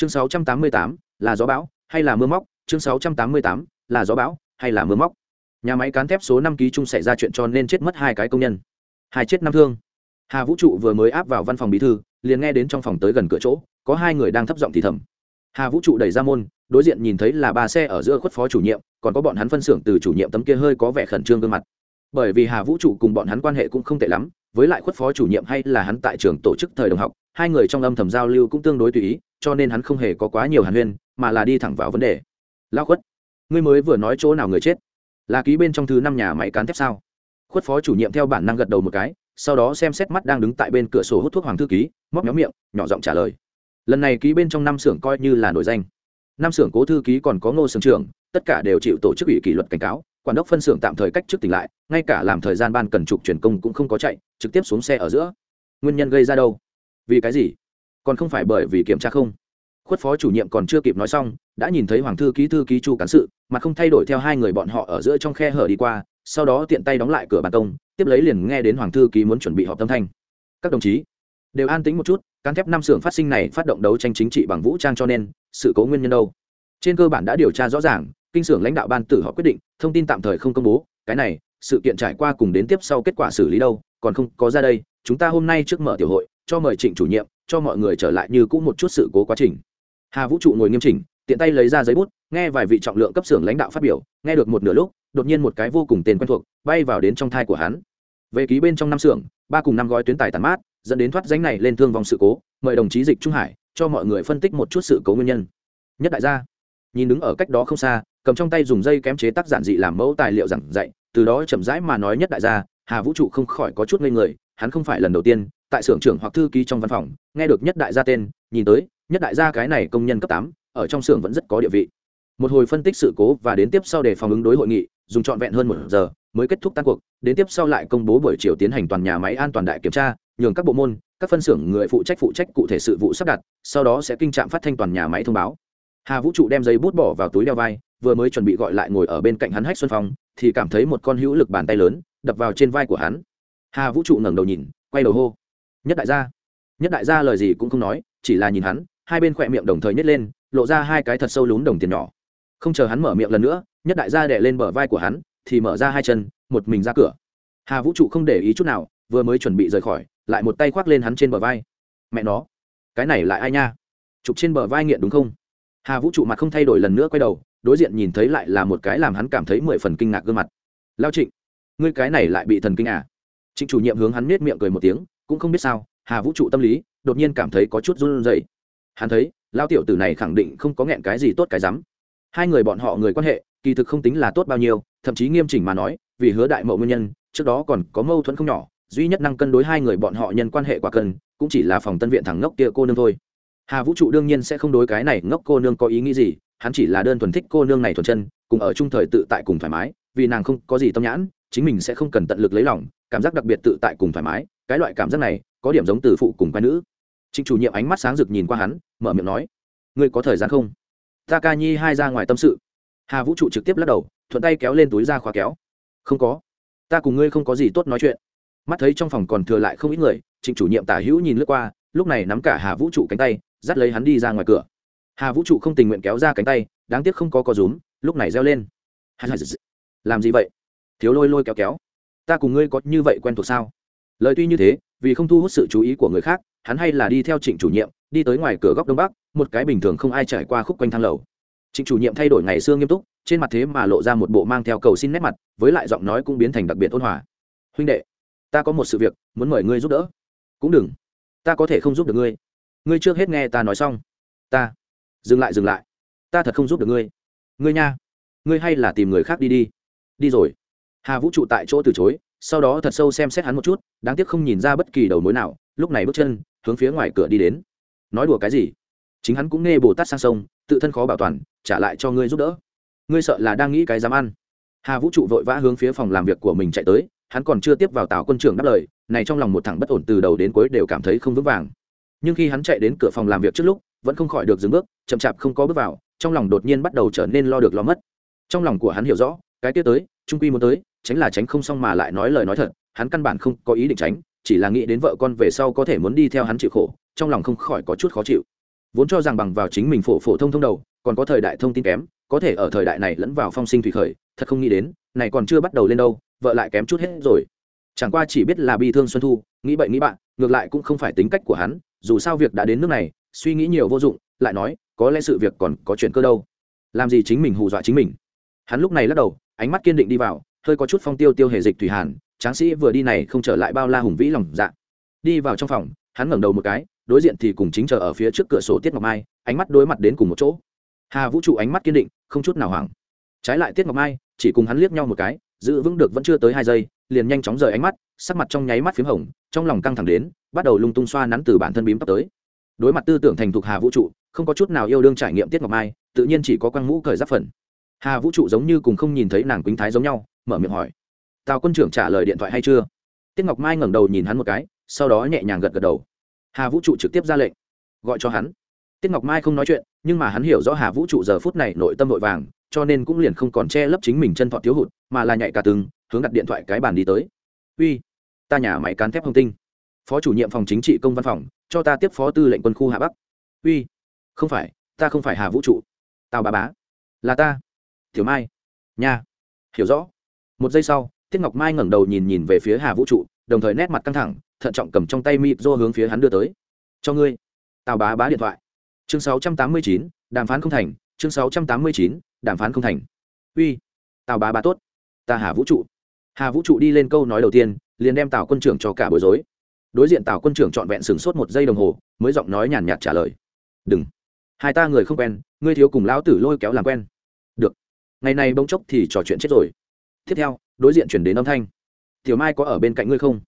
chương 688, là gió bão hay là mưa móc? Chương 688, là gió bão hay là mưa móc? Nhà máy cán thép số năm ký chung xảy ra chuyện cho nên chết mất hai cái công nhân. Hai chết năm thương. Hà vũ trụ vừa mới áp vào văn phòng bí thư liền nghe đến trong phòng tới gần cửa chỗ có hai người đang thấp giọng thì thầm. Hà vũ trụ đẩy ra môn đối diện nhìn thấy là ba xe ở giữa khuất phó chủ nhiệm còn có bọn hắn phân xưởng từ chủ nhiệm tấm kia hơi có vẻ khẩn trương gương mặt. Bởi vì hà vũ trụ cùng bọn hắn quan hệ cũng không tệ lắm với lại khuất phó chủ nhiệm hay là hắn tại trường tổ chức thời đồng học hai người trong âm thầm giao lưu cũng tương đối tùy ý cho nên hắn không hề có quá nhiều hàn huyên, mà là đi thẳng vào vấn đề. Lao khuất, ngươi mới vừa nói chỗ nào người chết? Là ký bên trong thứ năm nhà máy cán thép sao? Khuất phó chủ nhiệm theo bản năng gật đầu một cái, sau đó xem xét mắt đang đứng tại bên cửa sổ hút thuốc hoàng thư ký, móc nhóm miệng, nhỏ giọng trả lời. Lần này ký bên trong năm xưởng coi như là nổi danh. Năm xưởng cố thư ký còn có ngô xưởng trưởng, tất cả đều chịu tổ chức ủy kỷ luật cảnh cáo, quản đốc phân xưởng tạm thời cách chức tỉnh lại, ngay cả làm thời gian ban cần trục truyền công cũng không có chạy, trực tiếp xuống xe ở giữa. Nguyên nhân gây ra đâu? Vì cái gì? Còn không phải bởi vì kiểm tra không. Khuất phó chủ nhiệm còn chưa kịp nói xong, đã nhìn thấy hoàng thư ký thư ký chu cán sự, mà không thay đổi theo hai người bọn họ ở giữa trong khe hở đi qua, sau đó tiện tay đóng lại cửa bàn công, tiếp lấy liền nghe đến hoàng thư ký muốn chuẩn bị họp tâm thanh. Các đồng chí, đều an tính một chút, cán thép năm xưởng phát sinh này phát động đấu tranh chính trị bằng vũ trang cho nên, sự cố nguyên nhân đâu? Trên cơ bản đã điều tra rõ ràng, kinh xưởng lãnh đạo ban tử họ quyết định, thông tin tạm thời không công bố, cái này, sự kiện trải qua cùng đến tiếp sau kết quả xử lý đâu, còn không có ra đây, chúng ta hôm nay trước mở tiểu hội, cho mời trịnh chủ nhiệm cho mọi người trở lại như cũ một chút sự cố quá trình. Hà vũ trụ ngồi nghiêm chỉnh, tiện tay lấy ra giấy bút, nghe vài vị trọng lượng cấp xưởng lãnh đạo phát biểu, nghe được một nửa lúc, đột nhiên một cái vô cùng tên quen thuộc, bay vào đến trong thai của hắn. Về ký bên trong năm xưởng, ba cùng năm gói tuyến tài tàn mát, dẫn đến thoát danh này lên thương vòng sự cố, mời đồng chí dịch trung hải, cho mọi người phân tích một chút sự cố nguyên nhân. Nhất đại gia, nhìn đứng ở cách đó không xa, cầm trong tay dùng dây kém chế tác giản dị làm mẫu tài liệu giảng dạy, từ đó chậm rãi mà nói nhất đại gia, hà vũ trụ không khỏi có chút ngây người, hắn không phải lần đầu tiên tại xưởng trưởng hoặc thư ký trong văn phòng, nghe được nhất đại gia tên, nhìn tới, nhất đại gia cái này công nhân cấp tám, ở trong xưởng vẫn rất có địa vị. Một hồi phân tích sự cố và đến tiếp sau để phòng ứng đối hội nghị, dùng trọn vẹn hơn một giờ mới kết thúc tan cuộc, đến tiếp sau lại công bố buổi chiều tiến hành toàn nhà máy an toàn đại kiểm tra, nhường các bộ môn, các phân xưởng người phụ trách phụ trách cụ thể sự vụ sắp đặt, sau đó sẽ kinh trạm phát thanh toàn nhà máy thông báo. Hà vũ trụ đem giấy bút bỏ vào túi đeo vai, vừa mới chuẩn bị gọi lại ngồi ở bên cạnh hắn hách xuân phong, thì cảm thấy một con hữu lực bàn tay lớn đập vào trên vai của hắn. Hà vũ trụ ngẩng đầu nhìn, quay đầu hô nhất đại gia. Nhất đại gia lời gì cũng không nói, chỉ là nhìn hắn, hai bên khỏe miệng đồng thời nhét lên, lộ ra hai cái thật sâu lún đồng tiền nhỏ. Không chờ hắn mở miệng lần nữa, nhất đại gia đẻ lên bờ vai của hắn, thì mở ra hai chân, một mình ra cửa. Hà vũ trụ không để ý chút nào, vừa mới chuẩn bị rời khỏi, lại một tay khoác lên hắn trên bờ vai. Mẹ nó, cái này lại ai nha? Chụp trên bờ vai nghiện đúng không? Hà vũ trụ mặt không thay đổi lần nữa quay đầu, đối diện nhìn thấy lại là một cái làm hắn cảm thấy mười phần kinh ngạc gương mặt. Lao trịnh, ngươi cái này lại bị thần kinh à? Trịnh chủ nhiệm hướng hắn nết miệng cười một tiếng cũng không biết sao, hà vũ trụ tâm lý đột nhiên cảm thấy có chút run rẩy. Hắn thấy lao tiểu tử này khẳng định không có nghẹn cái gì tốt cái rắm. Hai người bọn họ người quan hệ, kỳ thực không tính là tốt bao nhiêu, thậm chí nghiêm chỉnh mà nói, vì hứa đại mậu nguyên nhân, trước đó còn có mâu thuẫn không nhỏ, duy nhất năng cân đối hai người bọn họ nhân quan hệ quả cần, cũng chỉ là phòng tân viện thằng ngốc kia cô nương thôi. Hà vũ trụ đương nhiên sẽ không đối cái này ngốc cô nương có ý nghĩ gì, hắn chỉ là đơn thuần thích cô nương này thuần chân, cùng ở chung thời tự tại cùng thoải mái, vì nàng không có gì tâm nhãn, chính mình sẽ không cần tận lực lấy lòng, cảm giác đặc biệt tự tại cùng thoải mái cái loại cảm giác này, có điểm giống từ phụ cùng quái nữ. Trịnh chủ nhiệm ánh mắt sáng rực nhìn qua hắn, mở miệng nói, ngươi có thời gian không? Ta ca nhi hai ra ngoài tâm sự. Hà vũ trụ trực tiếp lắc đầu, thuận tay kéo lên túi ra khóa kéo. Không có. Ta cùng ngươi không có gì tốt nói chuyện. Mắt thấy trong phòng còn thừa lại không ít người, trịnh chủ nhiệm tả hữu nhìn lướt qua, lúc này nắm cả hà vũ trụ cánh tay, dắt lấy hắn đi ra ngoài cửa. Hà vũ trụ không tình nguyện kéo ra cánh tay, đáng tiếc không có có rúm, lúc này reo lên. Làm gì vậy? Thiếu lôi lôi kéo kéo. Ta cùng ngươi có như vậy quen thuộc sao? Lời tuy như thế, vì không thu hút sự chú ý của người khác, hắn hay là đi theo trịnh chủ nhiệm, đi tới ngoài cửa góc đông bắc, một cái bình thường không ai trải qua khúc quanh thang lầu. Trịnh chủ nhiệm thay đổi ngày xưa nghiêm túc, trên mặt thế mà lộ ra một bộ mang theo cầu xin nét mặt, với lại giọng nói cũng biến thành đặc biệt ôn hòa. Huynh đệ, ta có một sự việc, muốn mời ngươi giúp đỡ. Cũng đừng, ta có thể không giúp được ngươi. Ngươi trước hết nghe ta nói xong. Ta, dừng lại dừng lại. Ta thật không giúp được ngươi. Ngươi nha, ngươi hay là tìm người khác đi đi. Đi rồi. Hà vũ trụ tại chỗ từ chối sau đó thật sâu xem xét hắn một chút, đáng tiếc không nhìn ra bất kỳ đầu mối nào, lúc này bước chân, hướng phía ngoài cửa đi đến. Nói đùa cái gì? Chính hắn cũng nghe bồ tát sang sông, tự thân khó bảo toàn, trả lại cho ngươi giúp đỡ. Ngươi sợ là đang nghĩ cái dám ăn. Hà vũ trụ vội vã hướng phía phòng làm việc của mình chạy tới, hắn còn chưa tiếp vào tào quân trưởng đáp lời, này trong lòng một thằng bất ổn từ đầu đến cuối đều cảm thấy không vững vàng. Nhưng khi hắn chạy đến cửa phòng làm việc trước lúc, vẫn không khỏi được dừng bước, chậm chạp không có bước vào, trong lòng đột nhiên bắt đầu trở nên lo được lo mất. Trong lòng của hắn hiểu rõ, cái tiếp tới, trung quy muốn tới tránh là tránh không xong mà lại nói lời nói thật, hắn căn bản không có ý định tránh, chỉ là nghĩ đến vợ con về sau có thể muốn đi theo hắn chịu khổ, trong lòng không khỏi có chút khó chịu. Vốn cho rằng bằng vào chính mình phổ phổ thông thông đầu, còn có thời đại thông tin kém, có thể ở thời đại này lẫn vào phong sinh thủy khởi, thật không nghĩ đến, này còn chưa bắt đầu lên đâu, vợ lại kém chút hết rồi. Chẳng qua chỉ biết là bi thương xuân thu, nghĩ bậy nghĩ bạn, ngược lại cũng không phải tính cách của hắn, dù sao việc đã đến nước này, suy nghĩ nhiều vô dụng, lại nói, có lẽ sự việc còn có chuyện cơ đâu. Làm gì chính mình hù dọa chính mình. Hắn lúc này lắc đầu, ánh mắt kiên định đi vào hơi có chút phong tiêu tiêu hề dịch thủy hàn, tráng sĩ vừa đi này không trở lại bao la hùng vĩ lòng dạ. Đi vào trong phòng, hắn ngẩng đầu một cái, đối diện thì cùng chính chờ ở phía trước cửa sổ tiết ngọc mai, ánh mắt đối mặt đến cùng một chỗ. Hà vũ trụ ánh mắt kiên định, không chút nào hoảng. Trái lại tiết ngọc mai, chỉ cùng hắn liếc nhau một cái, giữ vững được vẫn chưa tới hai giây, liền nhanh chóng rời ánh mắt, sắc mặt trong nháy mắt p h í m hồng, trong lòng căng thẳng đến, bắt đầu lung tung xoa nắn từ bản thân bím tóc tới. Đối mặt tư tưởng thành thục hà vũ trụ, không có chút nào yêu đương trải nghiệm tiết ngọc mai, tự nhiên chỉ có quăng mũ cởi giáp phần. Hà vũ trụ giống như cùng không nhìn thấy nàng quýnh thái giống nhau mở miệng hỏi. Tào quân trưởng trả lời điện thoại hay chưa? Tiết ngọc mai ngẩng đầu nhìn hắn một cái, sau đó nhẹ nhàng gật gật đầu. Hà vũ trụ trực tiếp ra lệnh, gọi cho hắn. Tiết ngọc mai không nói chuyện, nhưng mà hắn hiểu rõ hà vũ trụ giờ phút này nội tâm vội vàng, cho nên cũng liền không còn che lấp chính mình chân thọ thiếu hụt, mà là nhạy cả từng hướng đặt điện thoại cái bàn đi tới. Uy, ta nhà máy cán thép hồng tinh. Phó chủ nhiệm phòng chính trị công văn phòng, cho ta tiếp phó tư lệnh quân khu hà bắc. Uy, không phải, ta không phải hà vũ trụ. Tào bà bá. Là ta. Tiểu mai. Nha. Hiểu rõ một giây sau tiết ngọc mai ngẩng đầu nhìn nhìn về phía hà vũ trụ đồng thời nét mặt căng thẳng thận trọng cầm trong tay mịp do hướng phía hắn đưa tới. Cho ngươi. Tào bá bá điện thoại. Chương 689, đàm phán không thành chương 689, đàm phán không thành. Uy tào bá bá tốt ta hà vũ trụ. Hà vũ trụ đi lên câu nói đầu tiên liền đem tào quân trưởng cho cả bối rối. Đối diện tào quân trưởng trọn vẹn sửng sốt một giây đồng hồ mới giọng nói nhàn nhạt trả lời. Đừng hai ta người không quen ngươi thiếu cùng lão tử lôi kéo làm quen. Được ngày này bỗng chốc thì trò chuyện chết rồi tiếp theo, đối diện chuyển đến âm thanh. Tiểu mai có ở bên cạnh ngươi không?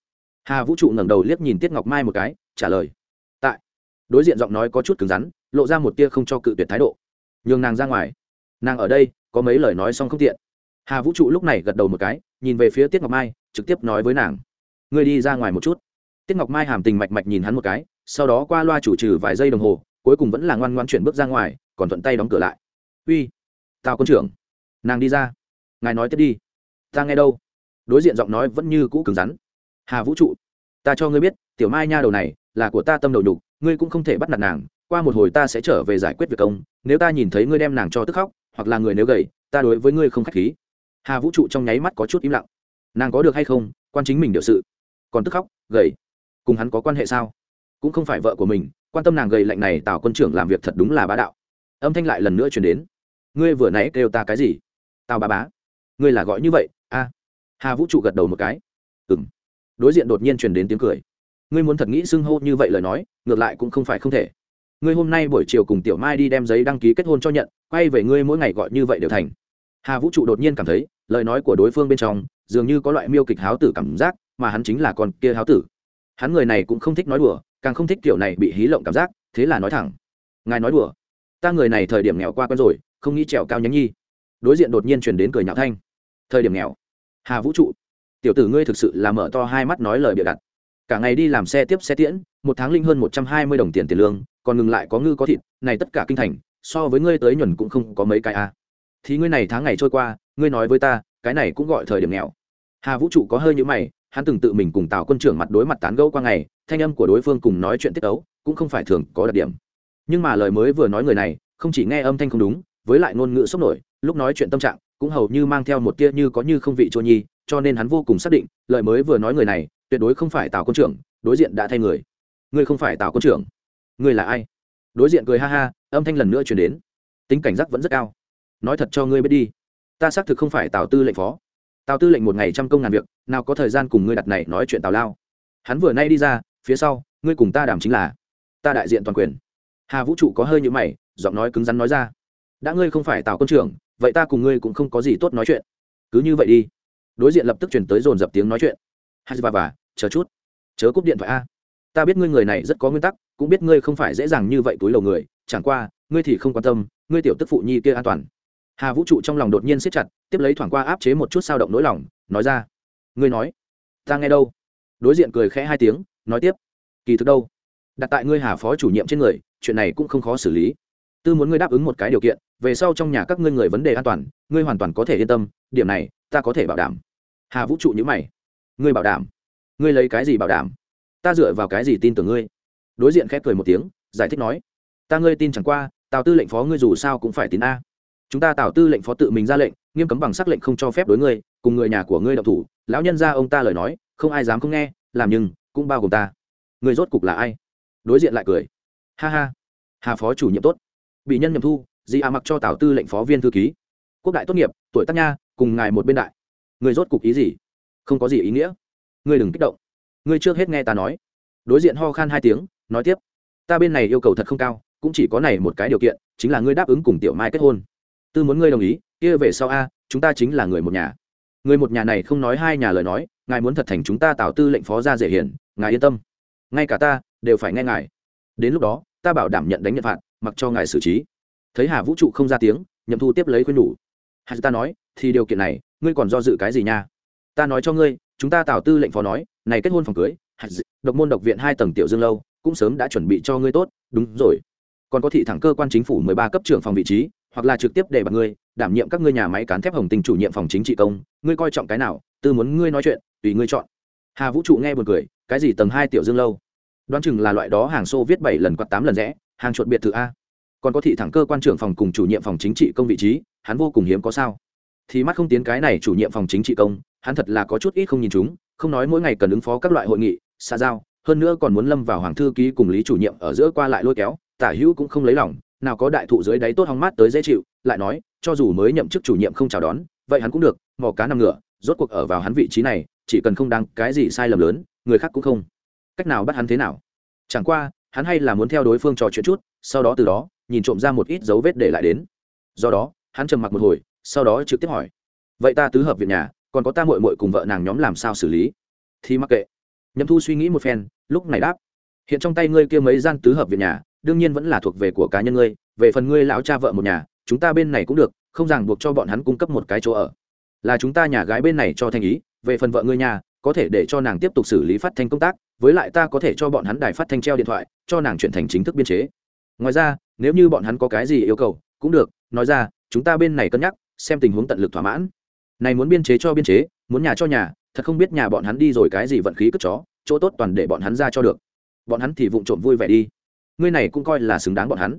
Hà vũ trụ ngẩng đầu liếc nhìn tiết ngọc mai một cái, trả lời, tại. Đối diện giọng nói có chút cứng rắn, lộ ra một tia không cho cự tuyệt thái độ. Nhường nàng ra ngoài. Nàng ở đây, có mấy lời nói xong không tiện. Hà vũ trụ lúc này gật đầu một cái, nhìn về phía tiết ngọc mai, trực tiếp nói với nàng, ngươi đi ra ngoài một chút. Tiết ngọc mai hàm tình mạch mạch nhìn hắn một cái, sau đó qua loa chủ trừ vài giây đồng hồ, cuối cùng vẫn là ngoan ngoan chuyển bước ra ngoài, còn thuận tay đóng cửa lại. Uy, tào quân trưởng, nàng đi ra. Ngài nói tiếp đi ta nghe đâu? Đối diện giọng nói vẫn như cũ cứng rắn. Hà vũ trụ, ta cho ngươi biết, tiểu mai nha đầu này là của ta tâm đầu đục ngươi cũng không thể bắt nạt nàng. Qua một hồi ta sẽ trở về giải quyết việc công. Nếu ta nhìn thấy ngươi đem nàng cho tức khóc, hoặc là người nếu gầy, ta đối với ngươi không k h á c h khí. Hà vũ trụ trong nháy mắt có chút im lặng. Nàng có được hay không, quan chính mình điều sự. Còn tức khóc, gầy, cùng hắn có quan hệ sao? Cũng không phải vợ của mình, quan tâm nàng gầy lạnh này tào quân trưởng làm việc thật đúng là bá đạo. Âm thanh lại lần nữa chuyển đến. Ngươi vừa nãy kêu ta cái gì? Tào bá bá ngươi là gọi như vậy, a. Hà vũ trụ gật đầu một cái. Ừng đối diện đột nhiên truyền đến tiếng cười. Ngươi muốn thật nghĩ xưng hô như vậy lời nói, ngược lại cũng không phải không thể. Ngươi hôm nay buổi chiều cùng tiểu mai đi đem giấy đăng ký kết hôn cho nhận, quay về ngươi mỗi ngày gọi như vậy đều thành. Hà vũ trụ đột nhiên cảm thấy, lời nói của đối phương bên trong, dường như có loại miêu kịch háo tử cảm giác, mà hắn chính là con kia háo tử. Hắn người này cũng không thích nói đùa, càng không thích kiểu này bị hí lộng cảm giác, thế là nói thẳng. Ngài nói đùa. Ta người này thời điểm nghèo qua quen rồi, không nghĩ trèo cao nhánh nhi. Đối diện đột nhiên truyền đến cười nhạo thanh thời điểm nghèo. Hà vũ trụ. Tiểu tử ngươi thực sự là mở to hai mắt nói lời bịa đặt. Cả ngày đi làm xe tiếp xe tiễn, một tháng linh hơn một trăm hai mươi đồng tiền tiền lương, còn ngừng lại có ngư có thịt, này tất cả kinh thành, so với ngươi tới nhuần cũng không có mấy cái a. À. thì ngươi này tháng ngày trôi qua, ngươi nói với ta, cái này cũng gọi thời điểm nghèo. Hà vũ trụ có hơi nhữ mày, hắn từng tự mình cùng tào quân trưởng mặt đối mặt tán gẫu qua ngày, thanh âm của đối phương cùng nói chuyện tiết ấu cũng không phải thường có đặc điểm. Nhưng mà lời mới vừa nói người này, không chỉ nghe âm thanh không đúng, với lại ngôn ngữ sốc nổi, lúc nói chuyện tâm trạng cũng hầu như mang theo một tia như có như không vị chua nhi, cho nên hắn vô cùng xác định, lời mới vừa nói người này, tuyệt đối không phải tào quân trưởng, đối diện đã thay người. Ngươi không phải tào quân trưởng. Ngươi là ai? Đối diện cười ha ha, âm thanh lần nữa chuyển đến. Tính cảnh giác vẫn rất cao. Nói thật cho ngươi biết đi. Ta xác thực không phải tào tư lệnh phó. Tào tư lệnh một ngày trăm công ngàn việc, nào có thời gian cùng ngươi đặt này nói chuyện tào lao. Hắn vừa nay đi ra, phía sau, ngươi cùng ta đảm chính là, ta đại diện toàn quyền. Hà vũ trụ có hơi như mày, giọng nói cứng rắn nói ra. Đã ngươi không phải tào quân trưởng vậy ta cùng ngươi cũng không có gì tốt nói chuyện. Cứ như vậy đi. Đối diện lập tức chuyển tới dồn dập tiếng nói chuyện. Hai và và chờ chút. Chớ cúp điện thoại a. Ta biết ngươi người này rất có nguyên tắc, cũng biết ngươi không phải dễ dàng như vậy túi lầu người, chẳng qua, ngươi thì không quan tâm, ngươi tiểu tức phụ nhi kia an toàn. Hà vũ trụ trong lòng đột nhiên siết chặt, tiếp lấy thoảng qua áp chế một chút sao động nỗi lòng, nói ra. Ngươi nói, ta nghe đâu? Đối diện cười khẽ hai tiếng, nói tiếp. Kỳ thực đâu? Đặt tại ngươi hà phó chủ nhiệm trên người, chuyện này cũng không khó xử lý tư muốn ngươi đáp ứng một cái điều kiện, về sau trong nhà các ngươi người vấn đề an toàn, ngươi hoàn toàn có thể yên tâm, điểm này, ta có thể bảo đảm. Hà vũ trụ nhữ mày. Ngươi bảo đảm? Ngươi lấy cái gì bảo đảm? Ta dựa vào cái gì tin tưởng ngươi? Đối diện khép cười một tiếng, giải thích nói. Ta ngươi tin chẳng qua, tào tư lệnh phó ngươi dù sao cũng phải tín a. Chúng ta tào tư lệnh phó tự mình ra lệnh, nghiêm cấm bằng sắc lệnh không cho phép đối ngươi, cùng người nhà của ngươi đậu thủ. Lão nhân ra ông ta lời nói, không ai dám không nghe, làm nhưng, cũng bao gồm ta. Người rốt cục là ai? Đối diện lại cười. Ha ha. Hà phó chủ nhiệm tốt bị nhân nhậm thu, di a mặc cho tào tư lệnh phó viên thư ký. Quốc đại tốt nghiệp, tuổi tác nha, cùng ngài một bên đại. Người rốt cục ý gì? Không có gì ý nghĩa. Ngươi đừng kích động. Ngươi trước hết nghe ta nói. Đối diện ho khan hai tiếng, nói tiếp. Ta bên này yêu cầu thật không cao, cũng chỉ có này một cái điều kiện, chính là ngươi đáp ứng cùng tiểu mai kết hôn. Tư muốn ngươi đồng ý, kia về sau a, chúng ta chính là người một nhà. Người một nhà này không nói hai nhà lời nói, ngài muốn thật thành chúng ta tạo tư lệnh phó ra dễ hiển, ngài yên tâm. Ngay cả ta, đều phải nghe ngài. Đến lúc đó, ta bảo đảm nhận đánh nhận phạt mặc cho ngài xử trí. Thấy hà vũ trụ không ra tiếng, nhậm thu tiếp lấy khuyên nhủ. Hà ta nói, thì điều kiện này, ngươi còn do dự cái gì nha? Ta nói cho ngươi, chúng ta tào tư lệnh phó nói, này kết hôn phòng cưới độc môn độc viện hai tầng tiểu dương lâu, cũng sớm đã chuẩn bị cho ngươi tốt, đúng rồi. Còn có thị thẳng cơ quan chính phủ mười ba cấp trưởng phòng vị trí, hoặc là trực tiếp để bằng ngươi, đảm nhiệm các ngươi nhà máy cán thép hồng tình chủ nhiệm phòng chính trị công, ngươi coi trọng cái nào, tư muốn ngươi nói chuyện, tùy ngươi chọn. Hà vũ trụ nghe buồn cười, cái gì tầng hai tiểu dương lâu? Đoán chừng là loại đó hàng xô viết bảy lần quạt tám lần rẽ hàng chuột biệt thự a. Còn có thị thẳng cơ quan trưởng phòng cùng chủ nhiệm phòng chính trị công vị trí, hắn vô cùng hiếm có sao. Thì mắt không tiến cái này chủ nhiệm phòng chính trị công, hắn thật là có chút ít không nhìn chúng, không nói mỗi ngày cần ứng phó các loại hội nghị xa giao, hơn nữa còn muốn lâm vào hoàng thư ký cùng lý chủ nhiệm ở giữa qua lại lôi kéo, tả hữu cũng không lấy lòng, nào có đại thụ dưới đáy tốt hóng mát tới dễ chịu, lại nói, cho dù mới nhậm chức chủ nhiệm không chào đón, vậy hắn cũng được, mò cá nằm ngựa, rốt cuộc ở vào hắn vị trí này, chỉ cần không đăng cái gì sai lầm lớn, người khác cũng không. Cách nào bắt hắn thế nào? Chẳng qua hắn hay là muốn theo đối phương trò chuyện chút, sau đó từ đó, nhìn trộm ra một ít dấu vết để lại đến. Do đó, hắn trầm mặc một hồi, sau đó trực tiếp hỏi, vậy ta tứ hợp viện nhà, còn có ta mội mội cùng vợ nàng nhóm làm sao xử lý? Thì mắc kệ. Nhậm thu suy nghĩ một phen, lúc này đáp, hiện trong tay ngươi kia mấy gian tứ hợp viện nhà, đương nhiên vẫn là thuộc về của cá nhân ngươi, về phần ngươi lão cha vợ một nhà, chúng ta bên này cũng được, không ràng buộc cho bọn hắn cung cấp một cái chỗ ở. Là chúng ta nhà gái bên này cho thanh ý, về phần vợ ngươi nhà có thể để cho nàng tiếp tục xử lý phát thanh công tác, với lại ta có thể cho bọn hắn đài phát thanh treo điện thoại, cho nàng chuyển thành chính thức biên chế. Ngoài ra, nếu như bọn hắn có cái gì yêu cầu, cũng được, nói ra, chúng ta bên này cân nhắc, xem tình huống tận lực thỏa mãn. Này muốn biên chế cho biên chế, muốn nhà cho nhà, thật không biết nhà bọn hắn đi rồi cái gì vận khí cất chó, chỗ tốt toàn để bọn hắn ra cho được. Bọn hắn thì vụng trộm vui vẻ đi. Ngươi này cũng coi là xứng đáng bọn hắn.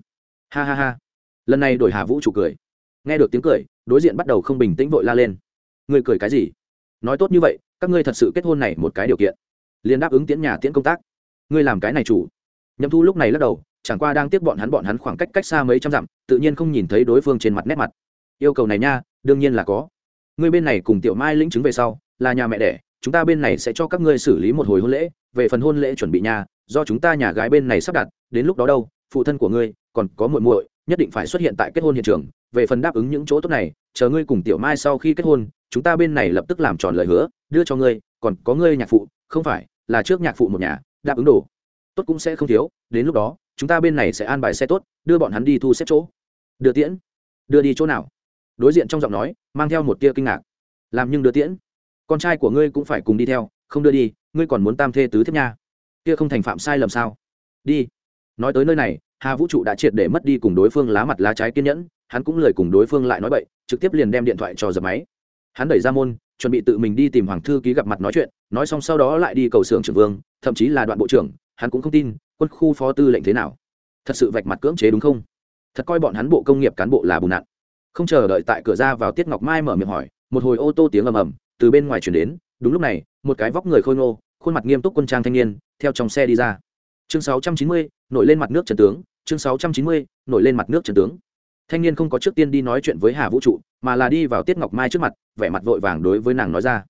Ha ha ha. Lần này đổi hà vũ trụ cười. Nghe được tiếng cười, đối diện bắt đầu không bình tĩnh vội la lên. Ngươi cười cái gì? Nói tốt như vậy các ngươi thật sự kết hôn này một cái điều kiện, liền đáp ứng tiễn nhà tiễn công tác. Ngươi làm cái này chủ. Nhậm thu lúc này lắc đầu, chẳng qua đang tiếp bọn hắn bọn hắn khoảng cách cách xa mấy trăm dặm, tự nhiên không nhìn thấy đối phương trên mặt nét mặt. Yêu cầu này nha, đương nhiên là có. Ngươi bên này cùng tiểu mai lĩnh chứng về sau, là nhà mẹ đẻ, chúng ta bên này sẽ cho các ngươi xử lý một hồi hôn lễ, về phần hôn lễ chuẩn bị nhà do chúng ta nhà gái bên này sắp đặt, đến lúc đó đâu, phụ thân của ngươi, còn có muội muội, nhất định phải xuất hiện tại kết hôn hiện trường, về phần đáp ứng những chỗ tốt này, chờ ngươi cùng tiểu mai sau khi kết hôn, chúng ta bên này lập tức làm tròn lời hứa đưa cho ngươi, còn có ngươi nhạc phụ, không phải, là trước nhạc phụ một nhà, đáp ứng đồ. Tốt cũng sẽ không thiếu, đến lúc đó, chúng ta bên này sẽ an bài xe tốt, đưa bọn hắn đi thu xếp chỗ. Đưa tiễn. Đưa đi chỗ nào? Đối diện trong giọng nói, mang theo một tia kinh ngạc. Làm nhưng đưa tiễn. Con trai của ngươi cũng phải cùng đi theo, không đưa đi, ngươi còn muốn tam thê tứ thiếp nha. Kia không thành phạm sai lầm sao? Đi. Nói tới nơi này, hà vũ trụ đã triệt để mất đi cùng đối phương lá mặt lá trái kiên nhẫn, hắn cũng lời cùng đối phương lại nói bậy, trực tiếp liền đem điện thoại cho dập máy hắn đẩy ra môn chuẩn bị tự mình đi tìm hoàng thư ký gặp mặt nói chuyện nói xong sau đó lại đi cầu xưởng trưởng vương thậm chí là đoạn bộ trưởng hắn cũng không tin quân khu phó tư lệnh thế nào. Thật sự vạch mặt cưỡng chế đúng không? Thật coi bọn hắn bộ công nghiệp cán bộ là bùn nặn. Không chờ đợi tại cửa ra vào tiết ngọc mai mở miệng hỏi một hồi ô tô tiếng ầm ầm từ bên ngoài chuyển đến đúng lúc này một cái vóc người khôi ngô khuôn mặt nghiêm túc quân trang thanh niên theo trong xe đi ra. Chương 690, nổi lên mặt nước trần tướng chương 690, nổi lên mặt nước trần tướng thanh niên không có trước tiên đi nói chuyện với hà vũ trụ, mà là đi vào tiết ngọc mai trước mặt, vẻ mặt vội vàng đối với nàng nói ra.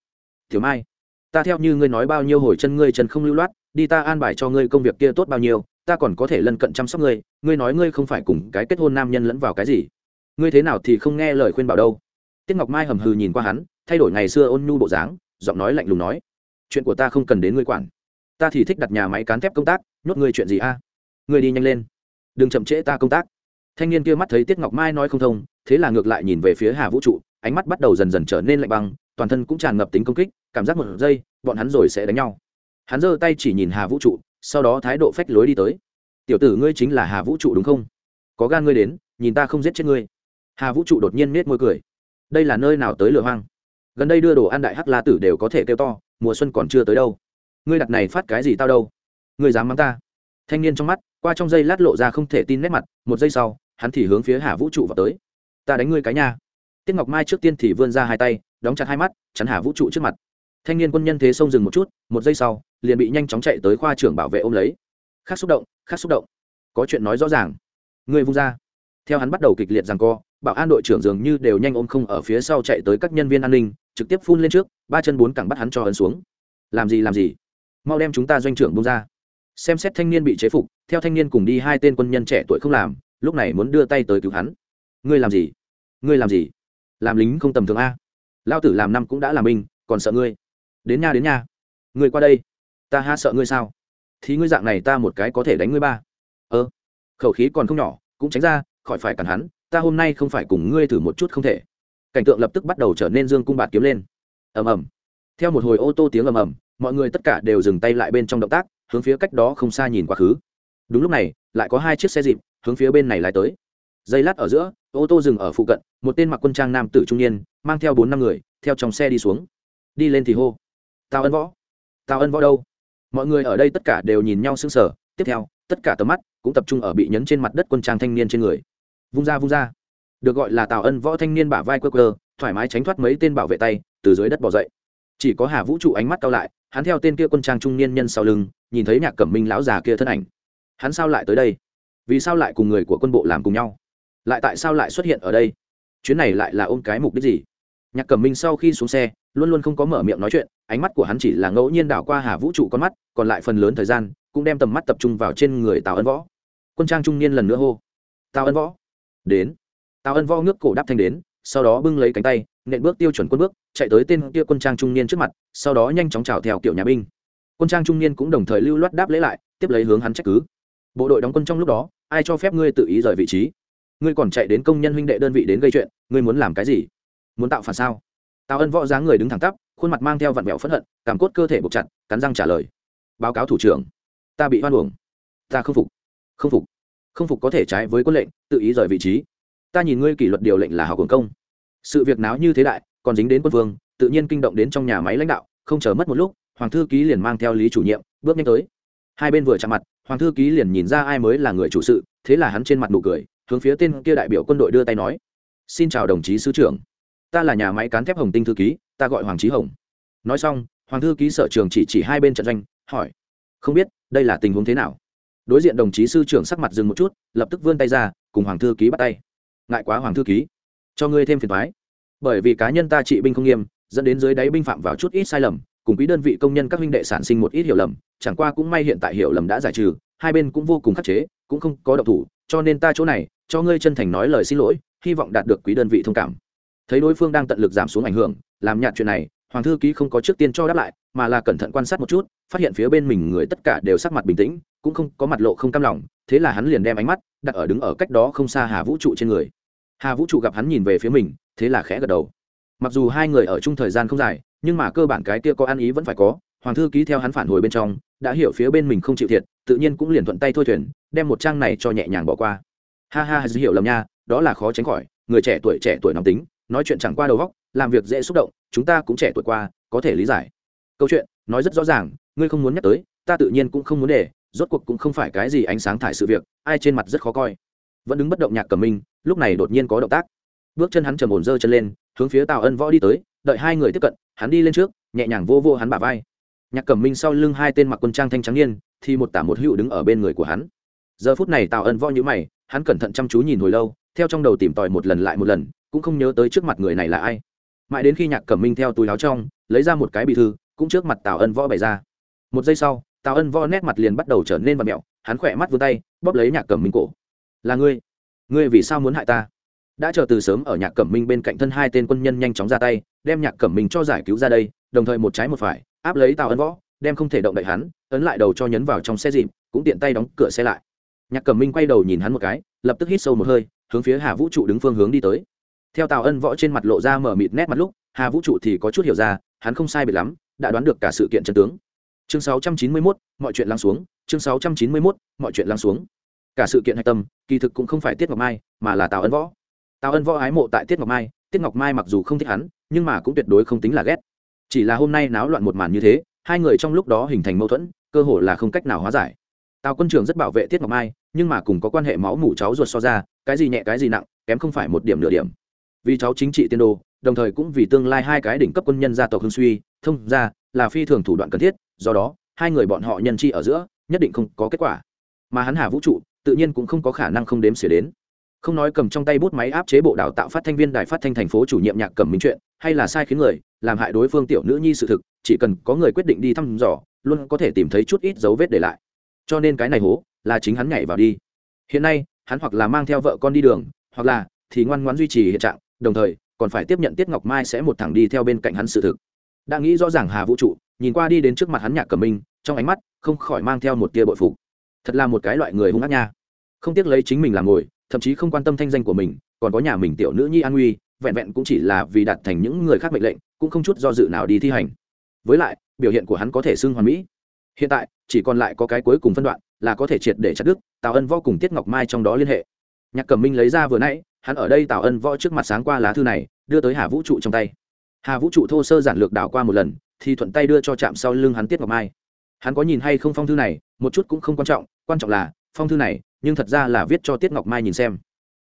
Thiếu mai, ta theo như ngươi nói bao nhiêu hồi chân ngươi chân không lưu loát, đi ta an bài cho ngươi công việc kia tốt bao nhiêu, ta còn có thể lân cận chăm sóc ngươi ngươi nói ngươi không phải cùng cái kết hôn nam nhân lẫn vào cái gì. Ngươi thế nào thì không nghe lời khuyên bảo đâu. Tiết ngọc mai hầm hừ nhìn qua hắn, thay đổi ngày xưa ôn nhu bộ dáng, giọng nói lạnh lùng nói, chuyện của ta không cần đến ngươi quản. Ta thì thích đặt nhà máy cán thép công tác, nhốt ngươi chuyện gì a? Ngươi đi nhanh lên. Đừng chậm trễ ta công tác thanh niên kia mắt thấy tiết ngọc mai nói không thông, thế là ngược lại nhìn về phía hà vũ trụ, ánh mắt bắt đầu dần dần trở nên lạnh băng, toàn thân cũng tràn ngập tính công kích, cảm giác một giây, bọn hắn rồi sẽ đánh nhau. Hắn giơ tay chỉ nhìn hà vũ trụ, sau đó thái độ phách lối đi tới. Tiểu tử ngươi chính là hà vũ trụ đúng không? Có gan ngươi đến, nhìn ta không giết chết ngươi. Hà vũ trụ đột nhiên nết môi cười. Đây là nơi nào tới lửa hoang? Gần đây đưa đồ ăn đại hắc la tử đều có thể kêu to, mùa xuân còn chưa tới đâu. Ngươi đặt này phát cái gì tao đâu? Ngươi dám mắng ta? Thanh niên trong mắt, qua trong giây lát lộ ra không thể tin nét mặt, một giây sau hắn thì hướng phía hà vũ trụ vào tới. Ta đánh ngươi cái nha. Tiết ngọc mai trước tiên thì vươn ra hai tay, đóng chặt hai mắt, chắn hà vũ trụ trước mặt. Thanh niên quân nhân thế xông dừng một chút, một giây sau, liền bị nhanh chóng chạy tới khoa trưởng bảo vệ ôm lấy. Khác xúc động khác xúc động. Có chuyện nói rõ ràng. Ngươi vung ra. Theo hắn bắt đầu kịch liệt giằng co, bảo an đội trưởng dường như đều nhanh ôm không ở phía sau chạy tới các nhân viên an ninh, trực tiếp phun lên trước, ba chân bốn cẳng bắt hắn cho ấn xuống. Làm gì làm gì? Mau đem chúng ta doanh trưởng bung ra. Xem xét thanh niên bị chế phục, theo thanh niên cùng đi hai tên quân nhân trẻ tuổi không làm lúc này muốn đưa tay tới cứu hắn. Ngươi làm gì? Ngươi làm gì? Làm lính không tầm thường a. Lao tử làm năm cũng đã làm binh, còn sợ ngươi? Đến nha đến nha. Ngươi qua đây. Ta ha sợ ngươi sao? Thì ngươi dạng này ta một cái có thể đánh ngươi ba. Ơ. Khẩu khí còn không nhỏ, cũng tránh ra, khỏi phải cản hắn. Ta hôm nay không phải cùng ngươi thử một chút không thể. Cảnh tượng lập tức bắt đầu trở nên dương cung bạt kiếm lên. Ầm ầm. Theo một hồi ô tô tiếng ầm ầm, mọi người tất cả đều dừng tay lại bên trong động tác, hướng phía cách đó không xa nhìn quá khứ. Đúng lúc này, lại có hai chiếc xe dịp hướng phía bên này lái tới. Giây lát ở giữa, ô tô dừng ở phụ cận, một tên mặc quân trang nam tử trung niên, mang theo bốn năm người, theo trong xe đi xuống. Đi lên thì hô, tào ân võ, tào ân võ đâu? Mọi người ở đây tất cả đều nhìn nhau sững sờ, tiếp theo, tất cả tầm mắt cũng tập trung ở bị nhấn trên mặt đất quân trang thanh niên trên người. Vung ra vung ra. Được gọi là tào ân võ thanh niên bả vai quơ quơ, thoải mái tránh thoát mấy tên bảo vệ tay, từ dưới đất bỏ dậy. Chỉ có hà vũ trụ ánh mắt cao lại, hắn theo tên kia quân trang trung niên nhân sau lưng, nhìn thấy nhạc cẩm minh lão già kia thân ảnh. Hắn sao lại tới đây? Vì sao lại cùng người của quân bộ làm cùng nhau? Lại tại sao lại xuất hiện ở đây? Chuyến này lại là ôm cái mục đích gì? Nhạc cẩm minh sau khi xuống xe, luôn luôn không có mở miệng nói chuyện, ánh mắt của hắn chỉ là ngẫu nhiên đảo qua hà vũ trụ con mắt, còn lại phần lớn thời gian cũng đem tầm mắt tập trung vào trên người tào ân võ. Quân trang trung niên lần nữa hô, tào ân võ, đến. Tào ân võ ngước cổ đáp thanh đến, sau đó bưng lấy cánh tay, nện bước tiêu chuẩn quân bước, chạy tới tên kia quân trang trung niên trước mặt, sau đó nhanh chóng chào theo kiểu nhà binh. Quân trang trung niên cũng đồng thời lưu loát đáp lễ lại, tiếp lấy hướng hắn trách cứ. Bộ đội đóng quân trong lúc đó ai cho phép ngươi tự ý rời vị trí? Ngươi còn chạy đến công nhân huynh đệ đơn vị đến gây chuyện, ngươi muốn làm cái gì? Muốn tạo phản sao? Tào ân võ dáng người đứng thẳng tắp, khuôn mặt mang theo vặn vẹo phẫn hận, cảm cốt cơ thể buộc chặt, cắn răng trả lời. Báo cáo thủ trưởng, ta bị hoan uổng. Ta không phục. Không phục. Không phục có thể trái với quân lệnh, tự ý rời vị trí. Ta nhìn ngươi kỷ luật điều lệnh là hào cường công. Sự việc náo như thế đại, còn dính đến quân vương, tự nhiên kinh động đến trong nhà máy lãnh đạo, không chờ mất một lúc, hoàng thư ký liền mang theo lý chủ nhiệm, bước nhanh tới. Hai bên vừa chạm mặt hoàng thư ký liền nhìn ra ai mới là người chủ sự, thế là hắn trên mặt nụ cười, hướng phía tên kia đại biểu quân đội đưa tay nói, xin chào đồng chí sứ trưởng. Ta là nhà máy cán thép hồng tinh thư ký, ta gọi hoàng trí hồng. Nói xong, hoàng thư ký sở trường chỉ chỉ hai bên trận doanh, hỏi, không biết, đây là tình huống thế nào? Đối diện đồng chí sư trưởng sắc mặt dừng một chút, lập tức vươn tay ra, cùng hoàng thư ký bắt tay. Ngại quá hoàng thư ký, cho ngươi thêm phiền thoái bởi vì cá nhân ta trị binh không nghiêm, dẫn đến dưới đáy binh phạm vào chút ít sai lầm cùng quý đơn vị công nhân các huynh đệ sản sinh một ít hiểu lầm, chẳng qua cũng may hiện tại hiểu lầm đã giải trừ, hai bên cũng vô cùng khắc chế, cũng không có động thủ, cho nên ta chỗ này, cho ngươi chân thành nói lời xin lỗi, hy vọng đạt được quý đơn vị thông cảm. Thấy đối phương đang tận lực giảm xuống ảnh hưởng, làm nhạt chuyện này, hoàng thư ký không có trước tiên cho đáp lại, mà là cẩn thận quan sát một chút, phát hiện phía bên mình người tất cả đều sắc mặt bình tĩnh, cũng không có mặt lộ không cam lòng, thế là hắn liền đem ánh mắt đặt ở đứng ở cách đó không xa hà vũ trụ trên người. Hà vũ trụ gặp hắn nhìn về phía mình, thế là khẽ gật đầu. Mặc dù hai người ở chung thời gian không dài nhưng mà cơ bản cái kia có ăn ý vẫn phải có, hoàng thư ký theo hắn phản hồi bên trong, đã hiểu phía bên mình không chịu thiệt, tự nhiên cũng liền thuận tay thôi thuyền, đem một trang này cho nhẹ nhàng bỏ qua. Ha ha hiểu lầm nha, đó là khó tránh khỏi, người trẻ tuổi trẻ tuổi nóng tính, nói chuyện chẳng qua đầu góc làm việc dễ xúc động, chúng ta cũng trẻ tuổi qua, có thể lý giải. Câu chuyện, nói rất rõ ràng, ngươi không muốn nhắc tới, ta tự nhiên cũng không muốn để, rốt cuộc cũng không phải cái gì ánh sáng thải sự việc, ai trên mặt rất khó coi. Vẫn đứng bất động nhạc cầm minh, lúc này đột nhiên có động tác. Bước chân hắn trầm ổn dơ chân lên, hướng phía tào ân võ đi tới đợi hai người tiếp cận, hắn đi lên trước, nhẹ nhàng vô vô hắn bả vai. Nhạc cẩm minh sau lưng hai tên mặc quân trang thanh trắng niên, thì một tả một hữu đứng ở bên người của hắn. Giờ phút này tào ân võ nhữ mày, hắn cẩn thận chăm chú nhìn hồi lâu, theo trong đầu tìm tòi một lần lại một lần, cũng không nhớ tới trước mặt người này là ai. Mãi đến khi nhạc cẩm minh theo túi láo trong, lấy ra một cái bị thư, cũng trước mặt tào ân võ bày ra. Một giây sau, tào ân võ nét mặt liền bắt đầu trở nên vật mẹo, hắn khỏe mắt vươn tay, bóp lấy nhạc cẩm minh cổ. Là ngươi. Ngươi vì sao muốn hại ta? Đã chờ từ sớm ở nhạc cẩm minh bên cạnh thân hai tên quân nhân nhanh chóng ra tay đem nhạc cẩm minh cho giải cứu ra đây đồng thời một trái một phải áp lấy tào ân võ đem không thể động đậy hắn ấn lại đầu cho nhấn vào trong xe dịp cũng tiện tay đóng cửa xe lại. Nhạc cẩm minh quay đầu nhìn hắn một cái lập tức hít sâu một hơi hướng phía hà vũ trụ đứng phương hướng đi tới. Theo tào ân võ trên mặt lộ ra mở mịt nét mặt lúc hà vũ trụ thì có chút hiểu ra hắn không sai biệt lắm đã đoán được cả sự kiện chân tướng. Chương 691, mọi chuyện lắng xuống chương 691, mọi chuyện lắng xuống. Cả sự kiện hạch tâm kỳ thực cũng không phải tiết ngọc mai mà là tào ân võ. Tào ân võ ái mộ tại tiết ngọc mai tiết ngọc mai mặc dù không thích hắn nhưng mà cũng tuyệt đối không tính là ghét. Chỉ là hôm nay náo loạn một màn như thế, hai người trong lúc đó hình thành mâu thuẫn, cơ hồ là không cách nào hóa giải. Tào quân trưởng rất bảo vệ tiết ngọc mai, nhưng mà cùng có quan hệ máu mủ cháu ruột so ra, cái gì nhẹ cái gì nặng, kém không phải một điểm nửa điểm. Vì cháu chính trị tiên đồ đồng thời cũng vì tương lai hai cái đỉnh cấp quân nhân gia tộc hưng suy, thông ra là phi thường thủ đoạn cần thiết, do đó, hai người bọn họ nhân chi ở giữa, nhất định không có kết quả. Mà hắn hà vũ trụ, tự nhiên cũng không có khả năng không đếm xỉa đến không nói cầm trong tay bút máy áp chế bộ đào tạo phát thanh viên đài phát thanh thành phố chủ nhiệm nhạc cầm minh chuyện, hay là sai khiến người, làm hại đối phương tiểu nữ nhi sự thực, chỉ cần có người quyết định đi thăm dò, luôn có thể tìm thấy chút ít dấu vết để lại. Cho nên cái này hố, là chính hắn nhảy vào đi. Hiện nay, hắn hoặc là mang theo vợ con đi đường, hoặc là thì ngoan ngoãn duy trì hiện trạng, đồng thời, còn phải tiếp nhận tiết ngọc mai sẽ một thẳng đi theo bên cạnh hắn sự thực. Đã nghĩ rõ ràng hà vũ trụ, nhìn qua đi đến trước mặt hắn nhạc cầm minh, trong ánh mắt không khỏi mang theo một tia bội phục. Thật là một cái loại người hung ác nha. Không tiếc lấy chính mình làm ngồi thậm chí không quan tâm thanh danh của mình, còn có nhà mình tiểu nữ nhi an nguy vẹn vẹn cũng chỉ là vì đạt thành những người khác mệnh lệnh, cũng không chút do dự nào đi thi hành. Với lại, biểu hiện của hắn có thể xưng hoàn mỹ. Hiện tại, chỉ còn lại có cái cuối cùng phân đoạn, là có thể triệt để chặt đứt, tào ân võ cùng tiết ngọc mai trong đó liên hệ. Nhạc cẩm minh lấy ra vừa nãy, hắn ở đây tào ân võ trước mặt sáng qua lá thư này, đưa tới hà vũ trụ trong tay. Hà vũ trụ thô sơ giản lược đảo qua một lần, thì thuận tay đưa cho chạm sau lưng hắn tiết ngọc mai. Hắn có nhìn hay không phong thư này, một chút cũng không quan trọng quan trọng là phong thư này, nhưng thật ra là viết cho tiết ngọc mai nhìn xem.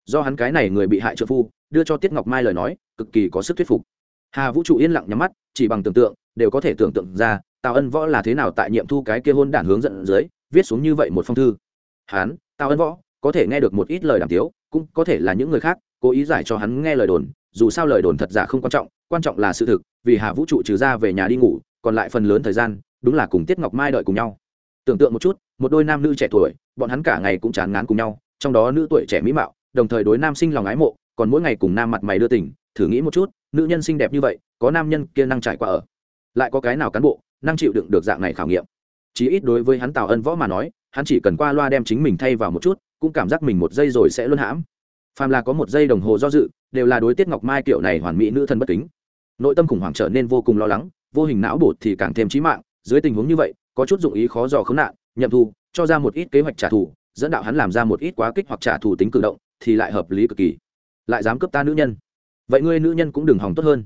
Do hắn cái này người bị hại trợ phu, đưa cho tiết ngọc mai lời nói, cực kỳ có sức thuyết phục. Hà vũ trụ yên lặng nhắm mắt, chỉ bằng tưởng tượng, đều có thể tưởng tượng ra, tào ân võ là thế nào tại nhiệm thu cái kia hôn đản hướng dẫn dưới, viết xuống như vậy một phong thư. Hắn, tào ân võ, có thể nghe được một ít lời đàm tiếu, cũng có thể là những người khác, cố ý giải cho hắn nghe lời đồn, dù sao lời đồn thật giả không quan trọng quan trọng là sự thực, vì hà vũ trụ trừ ra về nhà đi ngủ, còn lại phần lớn thời gian, đúng là cùng tiết ngọc mai đợi cùng nhau tưởng tượng một chút, một đôi nam nữ trẻ tuổi, bọn hắn cả ngày cũng chán ngán cùng nhau, trong đó nữ tuổi trẻ mỹ mạo, đồng thời đối nam sinh lòng ái mộ, còn mỗi ngày cùng nam mặt mày đưa tỉnh thử nghĩ một chút, nữ nhân xinh đẹp như vậy, có nam nhân kia năng trải qua ở, lại có cái nào cán bộ, năng chịu đựng được dạng này khảo nghiệm? Chí ít đối với hắn tào ân võ mà nói, hắn chỉ cần qua loa đem chính mình thay vào một chút, cũng cảm giác mình một giây rồi sẽ luân hãm. Phàm là có một giây đồng hồ do dự, đều là đối tiết ngọc mai kiểu này hoàn mỹ nữ thân bất kính. Nội tâm khủng hoảng trở nên vô cùng lo lắng, vô hình não bột thì càng thêm trí mạng, dưới tình huống như vậy có chút dụng ý khó dò khốn nạn, nhậm thu, cho ra một ít kế hoạch trả thù, dẫn đạo hắn làm ra một ít quá kích hoặc trả thù tính cử động, thì lại hợp lý cực kỳ. Lại dám cướp ta nữ nhân. Vậy ngươi nữ nhân cũng đừng hòng tốt hơn.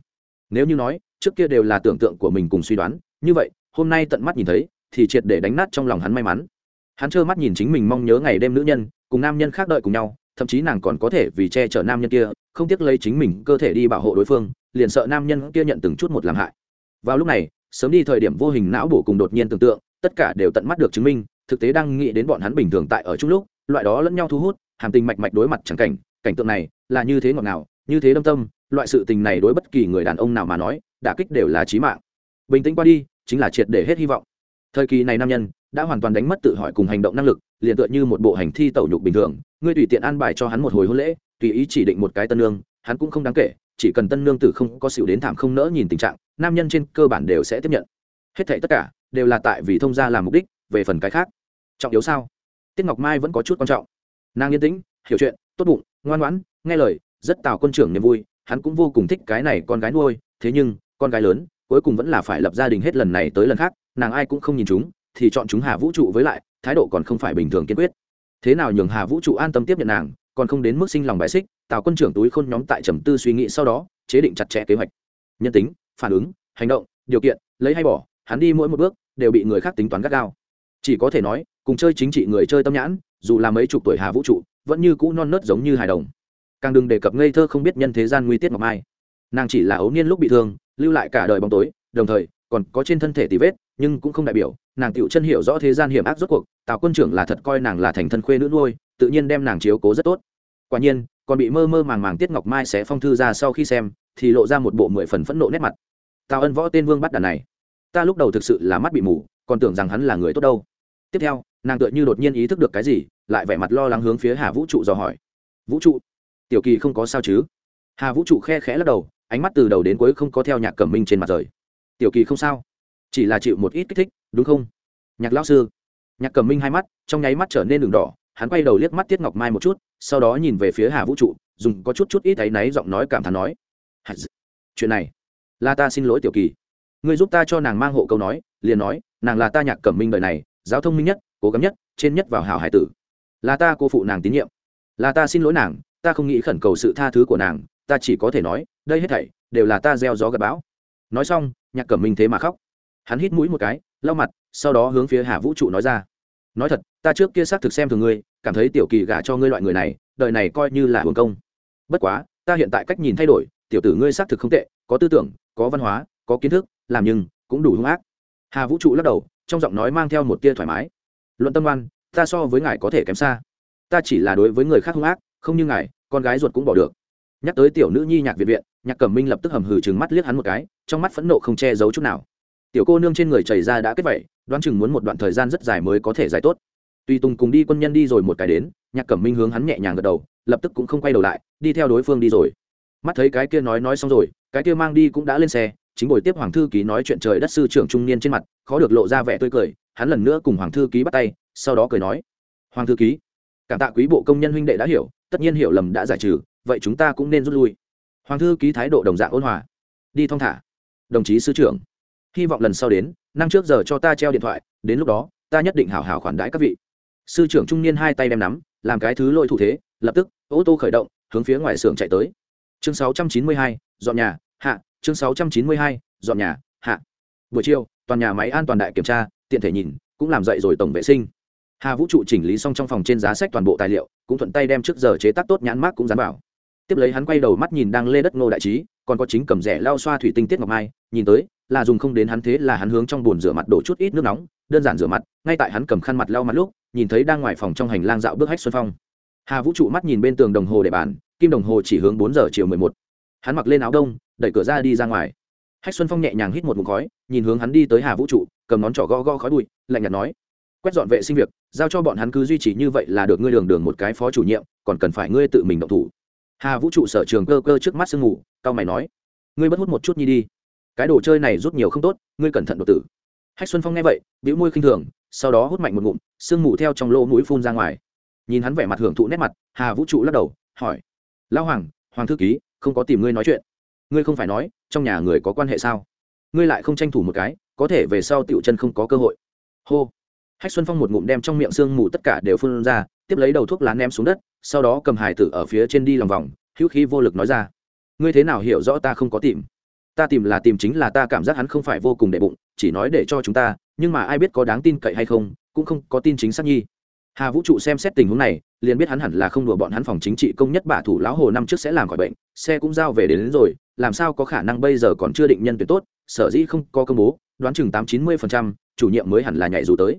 Nếu như nói, trước kia đều là tưởng tượng của mình cùng suy đoán, như vậy, hôm nay tận mắt nhìn thấy, thì triệt để đánh nát trong lòng hắn may mắn. Hắn trơ mắt nhìn chính mình mong nhớ ngày đêm nữ nhân, cùng nam nhân khác đợi cùng nhau, thậm chí nàng còn có thể vì che chở nam nhân kia, không tiếc lấy chính mình cơ thể đi bảo hộ đối phương, liền sợ nam nhân kia nhận từng chút một làm hại. Vào lúc này sớm đi thời điểm vô hình não bổ cùng đột nhiên tưởng tượng, tất cả đều tận mắt được chứng minh, thực tế đang nghĩ đến bọn hắn bình thường tại ở chung lúc, loại đó lẫn nhau thu hút, hàm tình mạch mạch đối mặt chẳng cảnh cảnh tượng này là như thế ngọt ngào, như thế đâm tâm, loại sự tình này đối bất kỳ người đàn ông nào mà nói, đả kích đều là chí mạng. Bình tĩnh qua đi, chính là triệt để hết hy vọng. Thời kỳ này nam nhân đã hoàn toàn đánh mất tự hỏi cùng hành động năng lực, liền tựa như một bộ hành thi tẩu nhục bình thường, ngươi tùy tiện an bài cho hắn một hồi hôn lễ, tùy ý chỉ định một cái tân lương, hắn cũng không đáng kể chỉ cần tân nương tử không có xỉu đến thảm không nỡ nhìn tình trạng, nam nhân trên cơ bản đều sẽ tiếp nhận. Hết thảy tất cả đều là tại vì thông gia làm mục đích, về phần cái khác, trọng yếu sao? Tiết ngọc mai vẫn có chút quan trọng. Nàng yên tĩnh, hiểu chuyện, tốt bụng, ngoan ngoãn, nghe lời, rất tạo quân trưởng niềm vui, hắn cũng vô cùng thích cái này con gái nuôi, thế nhưng, con gái lớn, cuối cùng vẫn là phải lập gia đình hết lần này tới lần khác, nàng ai cũng không nhìn chúng, thì chọn chúng hà vũ trụ với lại, thái độ còn không phải bình thường kiên quyết. Thế nào nhường hà vũ trụ an tâm tiếp nhận nàng còn không đến mức sinh lòng bài xích, tào quân trưởng túi khôn nhóm tại trầm tư suy nghĩ sau đó, chế định chặt chẽ kế hoạch. Nhân tính, phản ứng, hành động, điều kiện, lấy hay bỏ, hắn đi mỗi một bước, đều bị người khác tính toán gắt gao. Chỉ có thể nói, cùng chơi chính trị người chơi tâm nhãn, dù là mấy chục tuổi hà vũ trụ, vẫn như cũ non nớt giống như hài đồng. Càng đừng đề cập ngây thơ không biết nhân thế gian nguy tiết ngọc mai. Nàng chỉ là ấu niên lúc bị thương, lưu lại cả đời bóng tối, đồng thời còn có trên thân thể tì vết, nhưng cũng không đại biểu, nàng tựu chân hiểu rõ thế gian hiểm ác rốt cuộc, tào quân trưởng là thật coi nàng là thành thân khuê nữ nuôi, tự nhiên đem nàng chiếu cố rất tốt. Quả nhiên, còn bị mơ mơ màng màng tiết ngọc mai sẽ phong thư ra sau khi xem, thì lộ ra một bộ mười phần phẫn nộ nét mặt. Tào ân võ tên vương bắt đàn này, ta lúc đầu thực sự là mắt bị mù, còn tưởng rằng hắn là người tốt đâu. Tiếp theo, nàng tựa như đột nhiên ý thức được cái gì, lại vẻ mặt lo lắng hướng phía hà vũ trụ dò hỏi. Vũ trụ? Tiểu kỳ không có sao chứ? Hà vũ trụ khe khẽ lắc đầu, ánh mắt từ đầu đến cuối không có theo nhạc cẩm minh trên mặt rời tiểu kỳ không sao. Chỉ là chịu một ít kích thích, đúng không? Nhạc lão sư. Nhạc cẩm minh hai mắt, trong nháy mắt trở nên đường đỏ, hắn quay đầu liếc mắt tiết ngọc mai một chút, sau đó nhìn về phía hà vũ trụ, dùng có chút chút ít áy náy giọng nói cảm thán nói chuyện này là ta xin lỗi tiểu kỳ. Người giúp ta cho nàng mang hộ câu nói, liền nói, nàng là ta nhạc cẩm minh đời này, giáo thông minh nhất, cố gắng nhất, trên nhất vào hảo hải tử. Là ta cô phụ nàng tín nhiệm. Là ta xin lỗi nàng, ta không nghĩ khẩn cầu sự tha thứ của nàng, ta chỉ có thể nói, đây hết thảy đều là ta gieo gió gặp bão. Nói xong nhạc cẩm minh thế mà khóc. Hắn hít mũi một cái, lau mặt, sau đó hướng phía hà vũ trụ nói ra. Nói thật, ta trước kia xác thực xem thường ngươi, cảm thấy tiểu kỳ gả cho ngươi loại người này, đời này coi như là hưởng công. Bất quá, ta hiện tại cách nhìn thay đổi, tiểu tử ngươi xác thực không tệ, có tư tưởng, có văn hóa, có kiến thức, làm nhưng cũng đủ hung ác. Hà vũ trụ lắc đầu, trong giọng nói mang theo một tia thoải mái. Luận tâm oan, ta so với ngài có thể kém xa. Ta chỉ là đối với người khác hung ác, không như ngài, con gái ruột cũng bỏ được nhắc tới tiểu nữ nhi nhạc viện viện, nhạc cẩm minh lập tức hầm hừ chừng mắt liếc hắn một cái, trong mắt phẫn nộ không che giấu chút nào. Tiểu cô nương trên người chảy ra đã kết vậy, đoán chừng muốn một đoạn thời gian rất dài mới có thể giải tốt. Tùy tùng cùng đi quân nhân đi rồi một cái đến, nhạc cẩm minh hướng hắn nhẹ nhàng gật đầu, lập tức cũng không quay đầu lại, đi theo đối phương đi rồi. Mắt thấy cái kia nói nói xong rồi, cái kia mang đi cũng đã lên xe, chính buổi tiếp hoàng thư ký nói chuyện trời đất sư trưởng trung niên trên mặt, khó được lộ ra vẻ tươi cười, hắn lần nữa cùng hoàng thư ký bắt tay, sau đó cười nói, hoàng thư ký, cảm tạ quý bộ công nhân huynh đệ đã hiểu tất nhiên hiểu lầm đã giải trừ vậy chúng ta cũng nên rút lui. Hoàng thư ký thái độ đồng dạng ôn hòa. Đi thong thả. Đồng chí sư trưởng hy vọng lần sau đến năng trước giờ cho ta treo điện thoại đến lúc đó ta nhất định hảo hảo khoản đãi các vị. Sư trưởng trung niên hai tay đem nắm làm cái thứ lỗi thủ thế lập tức ô tô khởi động hướng phía ngoài xưởng chạy tới. Chương 692, dọn nhà hạ chương 692, dọn nhà hạ. Buổi chiều toàn nhà máy an toàn đại kiểm tra tiện thể nhìn cũng làm dậy rồi tổng vệ sinh hà vũ trụ chỉnh lý xong trong phòng trên giá sách toàn bộ tài liệu, cũng thuận tay đem trước giờ chế tác tốt nhãn mát cũng dán vào. Tiếp lấy hắn quay đầu mắt nhìn đang lê đất ngô đại trí, còn có chính cầm rẻ lao xoa thủy tinh tiết ngọc mai, nhìn tới, là dùng không đến hắn thế là hắn hướng trong bồn rửa mặt đổ chút ít nước nóng, đơn giản rửa mặt, ngay tại hắn cầm khăn mặt lau mặt lúc, nhìn thấy đang ngoài phòng trong hành lang dạo bước hách xuân phong. Hà vũ trụ mắt nhìn bên tường đồng hồ để bàn, kim đồng hồ chỉ hướng bốn giờ chiều mười một. Hắn mặc lên áo đông, đẩy cửa ra đi ra ngoài. Hách xuân phong nhẹ nhàng hít một mụn khói, nhìn hướng hắn đi tới hà vũ trụ, cầm ngón trỏ go go khói bụi, lạnh nhạt nói quét dọn vệ sinh việc, giao cho bọn hắn cứ duy trì như vậy là được ngươi đường đường một cái phó chủ nhiệm, còn cần phải ngươi tự mình động thủ. Hà vũ trụ sở trường cơ cơ trước mắt sương ngủ cao mày nói, ngươi bất hút một chút nhi đi. Cái đồ chơi này rút nhiều không tốt, ngươi cẩn thận đột tử. Hách xuân phong nghe vậy, bĩu môi khinh thường, sau đó hút mạnh một ngụm, sương mù theo trong lỗ mũi phun ra ngoài. Nhìn hắn vẻ mặt hưởng thụ nét mặt, hà vũ trụ lắc đầu, hỏi, lão hoàng hoàng thư ký, không có tìm ngươi nói chuyện. Ngươi không phải nói, trong nhà người có quan hệ sao? Ngươi lại không tranh thủ một cái, có thể về sau tiểu chân không có cơ hội. Hô hách xuân phong một ngụm đem trong miệng sương mù tất cả đều phun ra tiếp lấy đầu thuốc lá ném xuống đất sau đó cầm hải tử ở phía trên đi lòng vòng hữu khí vô lực nói ra ngươi thế nào hiểu rõ ta không có tìm? Ta tìm là tìm chính là ta cảm giác hắn không phải vô cùng đệ bụng chỉ nói để cho chúng ta nhưng mà ai biết có đáng tin cậy hay không cũng không có tin chính xác nhi. Hà vũ trụ xem xét tình huống này liền biết hắn hẳn là không đùa bọn hắn phòng chính trị công nhất bả thủ lão hồ năm trước sẽ làm khỏi bệnh xe cũng giao về đến, đến rồi làm sao có khả năng bây giờ còn chưa định nhân tuyệt tốt sở dĩ không có công bố đoán chừng tám chín mươi phần trăm chủ nhiệm mới hẳn là nhảy dù tới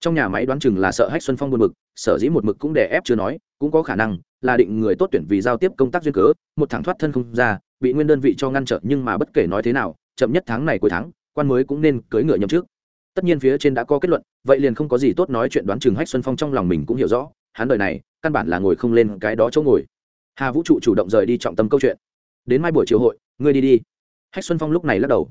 trong nhà máy đoán chừng là sợ hách xuân phong buồn mực sở dĩ một mực cũng đè ép chưa nói, cũng có khả năng là định người tốt tuyển vì giao tiếp công tác duyên cớ, một thằng thoát thân không ra, bị nguyên đơn vị cho ngăn trở, nhưng mà bất kể nói thế nào, chậm nhất tháng này cuối tháng, quan mới cũng nên cưới ngựa nhậm trước tất nhiên phía trên đã có kết luận, vậy liền không có gì tốt nói chuyện đoán chừng hách xuân phong trong lòng mình cũng hiểu rõ, hắn đời này, căn bản là ngồi không lên cái đó chỗ ngồi. Hà vũ trụ chủ động rời đi trọng tâm câu chuyện. Đến mai buổi chiều hội, ngươi đi đi. Hách xuân phong lúc này lắc đầu.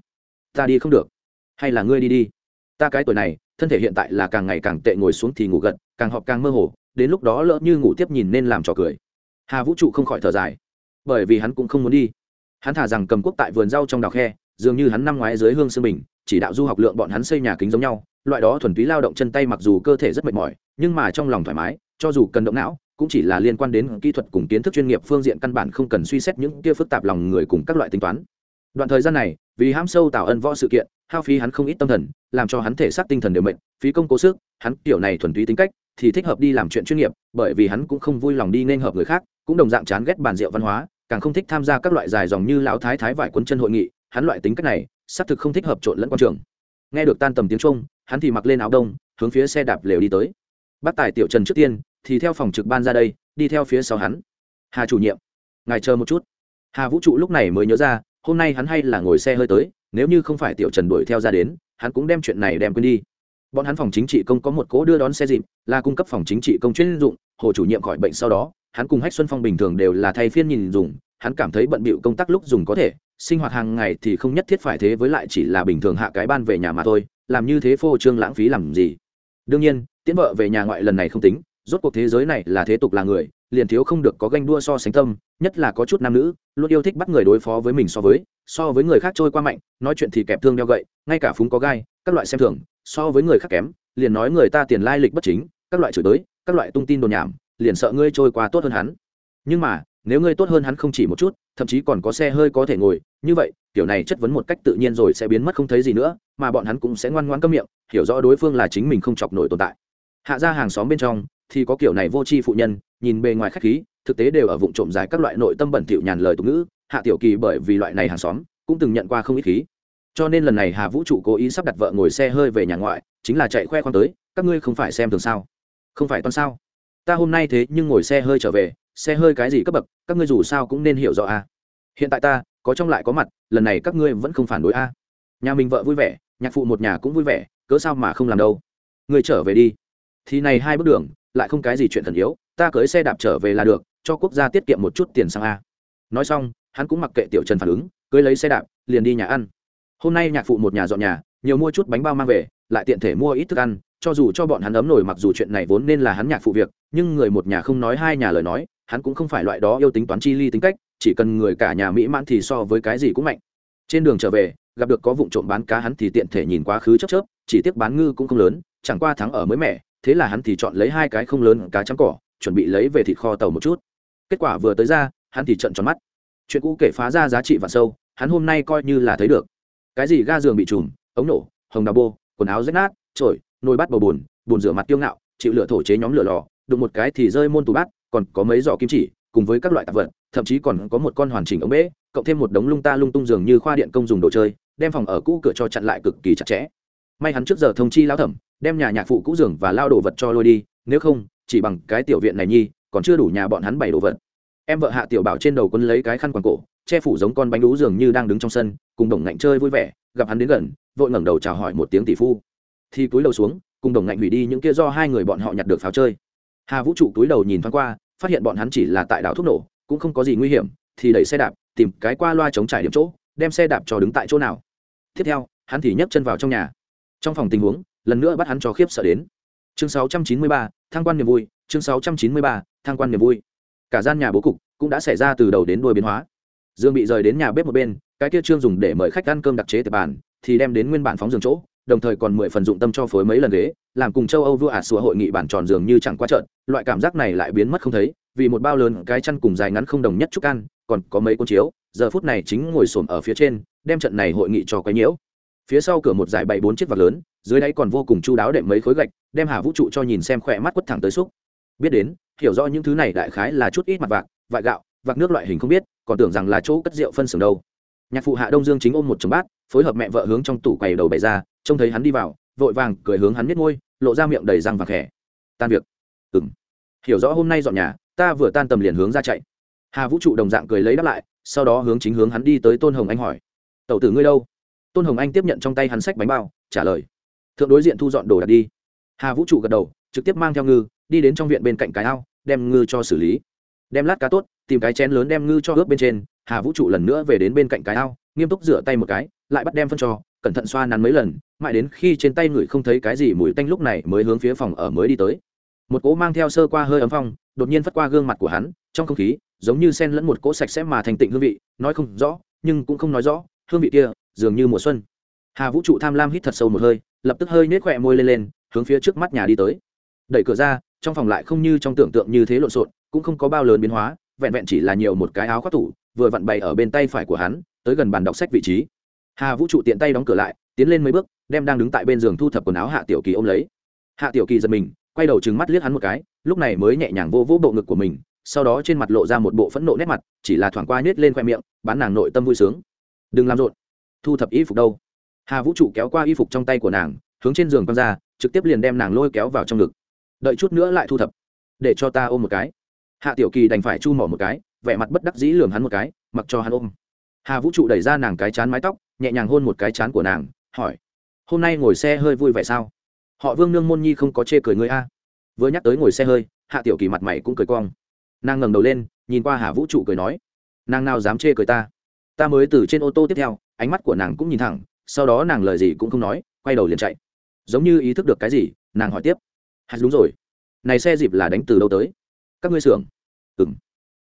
Ta đi không được. Hay là ngươi đi đi. Ta cái tuổi này thân thể hiện tại là càng ngày càng tệ ngồi xuống thì ngủ gật, càng họp càng mơ hồ, đến lúc đó lỡ như ngủ tiếp nhìn nên làm trò cười. Hà vũ trụ không khỏi thở dài. Bởi vì hắn cũng không muốn đi. Hắn thả rằng cầm quốc tại vườn rau trong đào khe, dường như hắn năm ngoái dưới hương sư bình, chỉ đạo du học lượng bọn hắn xây nhà kính giống nhau, loại đó thuần túy lao động chân tay mặc dù cơ thể rất mệt mỏi, nhưng mà trong lòng thoải mái, cho dù cần động não, cũng chỉ là liên quan đến kỹ thuật cùng kiến thức chuyên nghiệp phương diện căn bản không cần suy xét những kia phức tạp lòng người cùng các loại tính toán. Đoạn thời gian này, vì hãm sâu tạo ân võ sự kiện hao phí hắn không ít tâm thần, làm cho hắn thể xác tinh thần đều mệt, phí công cố sức, hắn kiểu này thuần túy tính cách thì thích hợp đi làm chuyện chuyên nghiệp, bởi vì hắn cũng không vui lòng đi nên hợp người khác, cũng đồng dạng chán ghét bàn rượu văn hóa, càng không thích tham gia các loại dài dòng như lão thái thái vải quấn chân hội nghị, hắn loại tính cách này, xác thực không thích hợp trộn lẫn quan trường. Nghe được tan tầm tiếng trung, hắn thì mặc lên áo đông, hướng phía xe đạp lều đi tới. Bác tài tiểu trần trước tiên, thì theo phòng trực ban ra đây, đi theo phía sau hắn. Hà chủ nhiệm, ngài chờ một chút. Hà vũ trụ lúc này mới nhớ ra, hôm nay hắn hay là ngồi xe hơi tới nếu như không phải tiểu trần đuổi theo ra đến, hắn cũng đem chuyện này đem quên đi. Bọn hắn phòng chính trị công có một cố đưa đón xe dịp, là cung cấp phòng chính trị công chuyên dụng, hồ chủ nhiệm khỏi bệnh sau đó, hắn cùng hách xuân phong bình thường đều là thay phiên nhìn dùng, hắn cảm thấy bận bịu công tác lúc dùng có thể, sinh hoạt hàng ngày thì không nhất thiết phải thế với lại chỉ là bình thường hạ cái ban về nhà mà thôi, làm như thế phô trương lãng phí làm gì. Đương nhiên, tiễn vợ về nhà ngoại lần này không tính, rốt cuộc thế giới này là thế tục là người, liền thiếu không được có ganh đua so sánh tâm, nhất là có chút nam nữ, luôn yêu thích bắt người đối phó với mình so với so với người khác trôi qua mạnh, nói chuyện thì kẹp thương đeo gậy, ngay cả phúng có gai, các loại xem thường, so với người khác kém, liền nói người ta tiền lai lịch bất chính, các loại chửi tới các loại tung tin đồn nhảm, liền sợ ngươi trôi qua tốt hơn hắn. Nhưng mà, nếu ngươi tốt hơn hắn không chỉ một chút, thậm chí còn có xe hơi có thể ngồi, như vậy, kiểu này chất vấn một cách tự nhiên rồi sẽ biến mất không thấy gì nữa, mà bọn hắn cũng sẽ ngoan ngoan câm miệng, hiểu rõ đối phương là chính mình không chọc nổi tồn tại. Hạ ra hàng xóm bên trong, thì có kiểu này vô tri phụ nhân, nhìn bề ngoài khách khí, thực tế đều ở vụ trộm giải các loại nội tâm bẩn thỉu nhàn lời tục ngữ hạ tiểu kỳ bởi vì loại này hàng xóm, cũng từng nhận qua không ít khí. Cho nên lần này hà vũ trụ cố ý sắp đặt vợ ngồi xe hơi về nhà ngoại, chính là chạy khoe khoang tới, các ngươi không phải xem thường sao? Không phải toàn sao? Ta hôm nay thế nhưng ngồi xe hơi trở về, xe hơi cái gì cấp bậc, các ngươi dù sao cũng nên hiểu rõ a. Hiện tại ta, có trong lại có mặt, lần này các ngươi vẫn không phản đối a. Nhà mình vợ vui vẻ, nhạc phụ một nhà cũng vui vẻ, cớ sao mà không làm đâu? Người trở về đi. Thì này hai bước đường, lại không cái gì chuyện thần yếu, ta cưới xe đạp trở về là được, cho quốc gia tiết kiệm một chút tiền sang a. Nói xong hắn cũng mặc kệ tiểu trần phản ứng, cưới lấy xe đạp, liền đi nhà ăn. Hôm nay nhạc phụ một nhà dọn nhà, nhiều mua chút bánh bao mang về, lại tiện thể mua ít thức ăn, cho dù cho bọn hắn ấm nổi mặc dù chuyện này vốn nên là hắn nhạc phụ việc, nhưng người một nhà không nói hai nhà lời nói, hắn cũng không phải loại đó yêu tính toán chi ly tính cách, chỉ cần người cả nhà mỹ mãn thì so với cái gì cũng mạnh. Trên đường trở về, gặp được có vụ trộm bán cá hắn thì tiện thể nhìn quá khứ chớp chớp, chỉ tiếc bán ngư cũng không lớn, chẳng qua thắng ở mới mẻ, thế là hắn thì chọn lấy hai cái không lớn cá trắng cỏ, chuẩn bị lấy về thịt kho tàu một chút. Kết quả vừa tới ra, hắn thì trận tròn mắt chuyện cũ kể phá ra giá trị vạn sâu, hắn hôm nay coi như là thấy được. Cái gì ga giường bị trùm, ống nổ, hồng đào bô, quần áo rách nát trổi nồi bát bầu bùn bùn rửa mặt tiêu ngạo, chịu lửa thổ chế nhóm lửa lò, đụng một cái thì rơi môn tủ bát, còn có mấy giỏ kim chỉ, cùng với các loại tạp vật, thậm chí còn có một con hoàn chỉnh ống bể cộng thêm một đống lung ta lung tung giường như khoa điện công dùng đồ chơi, đem phòng ở cũ cửa cho chặn lại cực kỳ chặt chẽ. May hắn trước giờ thông chi lao thẩm, đem nhà nhạc phụ cũ giường và lao đồ vật cho lôi đi, nếu không, chỉ bằng cái tiểu viện này nhi, còn chưa đủ nhà bọn hắn bày đồ vật em vợ hạ tiểu bảo trên đầu quân lấy cái khăn quàng cổ che phủ giống con bánh đú dường như đang đứng trong sân cùng đồng ngạnh chơi vui vẻ gặp hắn đến gần vội ngẩng đầu chào hỏi một tiếng tỷ phu. Thì cúi đầu xuống cùng đồng ngạnh hủy đi những kia do hai người bọn họ nhặt được pháo chơi. Hà vũ trụ cúi đầu nhìn thoáng qua phát hiện bọn hắn chỉ là tại đảo thuốc nổ cũng không có gì nguy hiểm thì đẩy xe đạp tìm cái qua loa chống trải điểm chỗ đem xe đạp cho đứng tại chỗ nào. Tiếp theo hắn thì nhấc chân vào trong nhà. Trong phòng tình huống lần nữa bắt hắn cho khiếp sợ đến. Chương 693, thang quan niềm vui chương 693, thang quan niềm vui cả gian nhà bố cục cũng đã xảy ra từ đầu đến đuôi biến hóa. Dương bị rời đến nhà bếp một bên, cái kia trương dùng để mời khách ăn cơm đặc chế tại bàn, thì đem đến nguyên bản phóng giường chỗ, đồng thời còn mười phần dụng tâm cho phối mấy lần ghế, làm cùng châu âu vua ả sủa hội nghị bản tròn dường như chẳng qua trận loại cảm giác này lại biến mất không thấy, vì một bao lớn cái chăn cùng dài ngắn không đồng nhất chút ăn, còn có mấy cuốn chiếu, giờ phút này chính ngồi xổm ở phía trên, đem trận này hội nghị cho quấy nhiễu. Phía sau cửa một dải bảy bốn chiếc vạc lớn, dưới đáy còn vô cùng chu đáo đệm mấy khối gạch, đem hà vũ trụ cho nhìn xem khỏe mắt quất thẳng tới xúc. Biết đến hiểu rõ những thứ này đại khái là chút ít mặt vạc vạc gạo, vạc nước loại hình không biết, còn tưởng rằng là chỗ cất rượu phân xưởng đâu. Nhạc phụ hạ đông dương chính ôm một chồng bát, phối hợp mẹ vợ hướng trong tủ quầy đầu bày ra, trông thấy hắn đi vào, vội vàng cười hướng hắn biết ngôi lộ ra miệng đầy răng vàng khẽ. Tan việc. Ừng hiểu rõ hôm nay dọn nhà, ta vừa tan tầm liền hướng ra chạy. Hà vũ trụ đồng dạng cười lấy đáp lại, sau đó hướng chính hướng hắn đi tới tôn hồng anh hỏi. Tẩu tử ngươi đâu? Tôn hồng anh tiếp nhận trong tay hắn sách bánh bao, trả lời. Thượng đối diện thu dọn đồ đạc đi. Hà vũ trụ gật đầu, trực tiếp mang theo ngư, đi đến trong viện bên cạnh cái ao đem ngư cho xử lý. Đem lát cá tốt, tìm cái chén lớn đem ngư cho ướp bên trên, hà vũ trụ lần nữa về đến bên cạnh cái ao, nghiêm túc rửa tay một cái, lại bắt đem phân cho, cẩn thận xoa nắn mấy lần, mãi đến khi trên tay người không thấy cái gì mùi tanh lúc này mới hướng phía phòng ở mới đi tới. Một cỗ mang theo sơ qua hơi ấm phong, đột nhiên phất qua gương mặt của hắn, trong không khí, giống như sen lẫn một cỗ sạch sẽ mà thành tịnh hương vị, nói không rõ, nhưng cũng không nói rõ, hương vị kia, dường như mùa xuân. Hà vũ trụ tham lam hít thật sâu một hơi, lập tức hơi nết khỏe môi lên lên, hướng phía trước mắt nhà đi tới. Đẩy cửa ra trong phòng lại không như trong tưởng tượng như thế lộn xộn, cũng không có bao lớn biến hóa, vẹn vẹn chỉ là nhiều một cái áo khoác tủ, vừa vặn bày ở bên tay phải của hắn, tới gần bàn đọc sách vị trí. Hà vũ trụ tiện tay đóng cửa lại, tiến lên mấy bước, đem đang đứng tại bên giường thu thập quần áo hạ tiểu kỳ ôm lấy. Hạ tiểu kỳ giật mình, quay đầu trừng mắt liếc hắn một cái, lúc này mới nhẹ nhàng vô vỗ bộ ngực của mình, sau đó trên mặt lộ ra một bộ phẫn nộ nét mặt, chỉ là thoảng qua nhét lên khoe miệng, bán nàng nội tâm vui sướng. Đừng làm rộn, thu thập y phục đâu. Hà vũ trụ kéo qua y phục trong tay của nàng, hướng trên giường quăng ra, trực tiếp liền đem nàng lôi kéo vào trong ngực đợi chút nữa lại thu thập. Để cho ta ôm một cái. Hạ tiểu kỳ đành phải chu mỏ một cái, vẻ mặt bất đắc dĩ lường hắn một cái, mặc cho hắn ôm. Hà vũ trụ đẩy ra nàng cái chán mái tóc, nhẹ nhàng hôn một cái chán của nàng, hỏi, hôm nay ngồi xe hơi vui vẻ sao? Họ vương nương môn nhi không có chê cười ngươi a? Vừa nhắc tới ngồi xe hơi, hạ tiểu kỳ mặt mày cũng cười cong. Nàng ngẩng đầu lên, nhìn qua hà vũ trụ cười nói, nàng nào dám chê cười ta? Ta mới từ trên ô tô tiếp theo, ánh mắt của nàng cũng nhìn thẳng, sau đó nàng lời gì cũng không nói, quay đầu liền chạy. Giống như ý thức được cái gì, nàng hỏi tiếp hà, đúng rồi. Này xe dịp là đánh từ đâu tới? Các ngươi xưởng. Ừng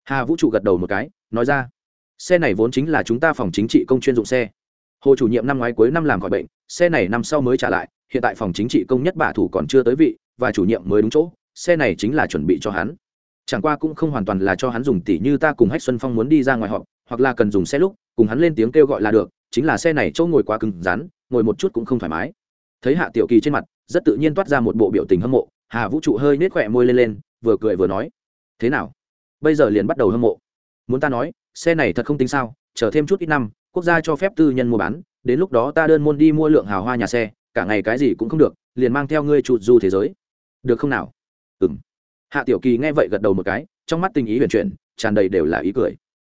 hà vũ trụ gật đầu một cái, nói ra. Xe này vốn chính là chúng ta phòng chính trị công chuyên dụng xe. Hồ chủ nhiệm năm ngoái cuối năm làm khỏi bệnh, xe này năm sau mới trả lại, hiện tại phòng chính trị công nhất bả thủ còn chưa tới vị, và chủ nhiệm mới đúng chỗ, xe này chính là chuẩn bị cho hắn. Chẳng qua cũng không hoàn toàn là cho hắn dùng tỷ như ta cùng hách xuân phong muốn đi ra ngoài họp, hoặc là cần dùng xe lúc, cùng hắn lên tiếng kêu gọi là được, chính là xe này chỗ ngồi quá cứng rắn, ngồi một chút cũng không thoải mái. Thấy hạ tiểu kỳ trên mặt, rất tự nhiên toát ra một bộ biểu tình hâm mộ hà vũ trụ hơi nết khỏe môi lên lên, vừa cười vừa nói, thế nào? Bây giờ liền bắt đầu hâm mộ. Muốn ta nói, xe này thật không tính sao, chờ thêm chút ít năm, quốc gia cho phép tư nhân mua bán, đến lúc đó ta đơn môn đi mua lượng hào hoa nhà xe, cả ngày cái gì cũng không được, liền mang theo ngươi chụt du thế giới. Được không nào? Ừ m hạ tiểu kỳ nghe vậy gật đầu một cái, trong mắt tình ý huyền chuyển, tràn đầy đều là ý cười.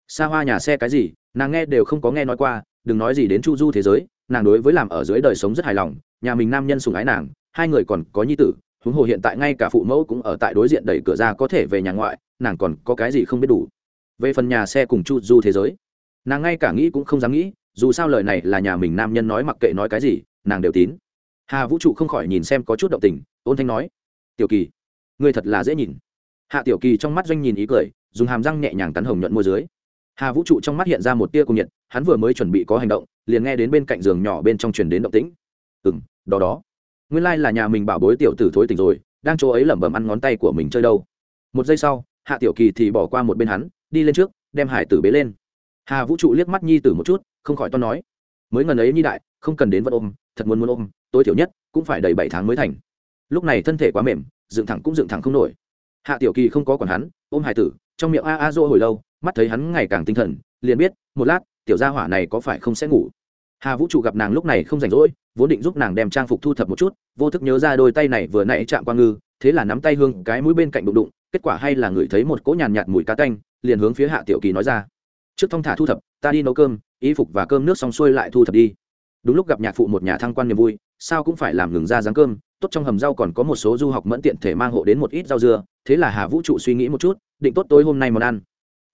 Xa hoa nhà xe cái gì, nàng nghe đều không có nghe nói qua, đừng nói gì đến chu du thế giới, nàng đối với làm ở dưới đời sống rất hài lòng, nhà mình nam nhân sùng ái nàng, hai người còn có nhi tử huống hồ hiện tại ngay cả phụ mẫu cũng ở tại đối diện đẩy cửa ra có thể về nhà ngoại, nàng còn có cái gì không biết đủ. Về phần nhà xe cùng chu du thế giới, nàng ngay cả nghĩ cũng không dám nghĩ, dù sao lời này là nhà mình nam nhân nói mặc kệ nói cái gì, nàng đều tín. Hà vũ trụ không khỏi nhìn xem có chút động tình, ôn thanh nói, tiểu kỳ người thật là dễ nhìn. Hạ tiểu kỳ trong mắt doanh nhìn ý cười, dùng hàm răng nhẹ nhàng tắn hồng nhuận môi dưới. Hà vũ trụ trong mắt hiện ra một tia cung nhiệt, hắn vừa mới chuẩn bị có hành động, liền nghe đến bên cạnh giường nhỏ bên trong truyền đến động tĩnh. Ừ m đó đó nguyên lai là nhà mình bảo bối tiểu tử thối tỉnh rồi, đang chỗ ấy lẩm bẩm ăn ngón tay của mình chơi đâu. Một giây sau, hạ tiểu kỳ thì bỏ qua một bên hắn, đi lên trước, đem hải tử bế lên. Hà vũ trụ liếc mắt nhi tử một chút, không khỏi to nói. Mới ngần ấy nhi đại, không cần đến vận ôm, thật muốn muốn ôm, tối thiểu nhất, cũng phải đầy bảy tháng mới thành. Lúc này thân thể quá mềm, dựng thẳng cũng dựng thẳng không nổi. Hạ tiểu kỳ không có còn hắn, ôm hải tử, trong miệng a a dô hồi lâu, mắt thấy hắn ngày càng tinh thần, liền biết, một lát, tiểu gia hỏa này có phải không sẽ ngủ hà vũ trụ gặp nàng lúc này không rảnh rỗi vốn định giúp nàng đem trang phục thu thập một chút vô thức nhớ ra đôi tay này vừa nãy chạm qua ngư thế là nắm tay hương cái mũi bên cạnh đụng đụng kết quả hay là ngửi thấy một cỗ nhàn nhạt, mùi cá tanh liền hướng phía hạ tiểu kỳ nói ra. Trước thong thả thu thập ta đi nấu cơm y phục và cơm nước xong xuôi lại thu thập đi. Đúng lúc gặp nhạc phụ một nhà thăng quan niềm vui sao cũng phải làm ngừng ra dáng cơm tốt trong hầm rau còn có một số du học mẫn tiện thể mang hộ đến một ít rau dưa thế là hà vũ trụ suy nghĩ một chút định tốt tối hôm nay món ăn.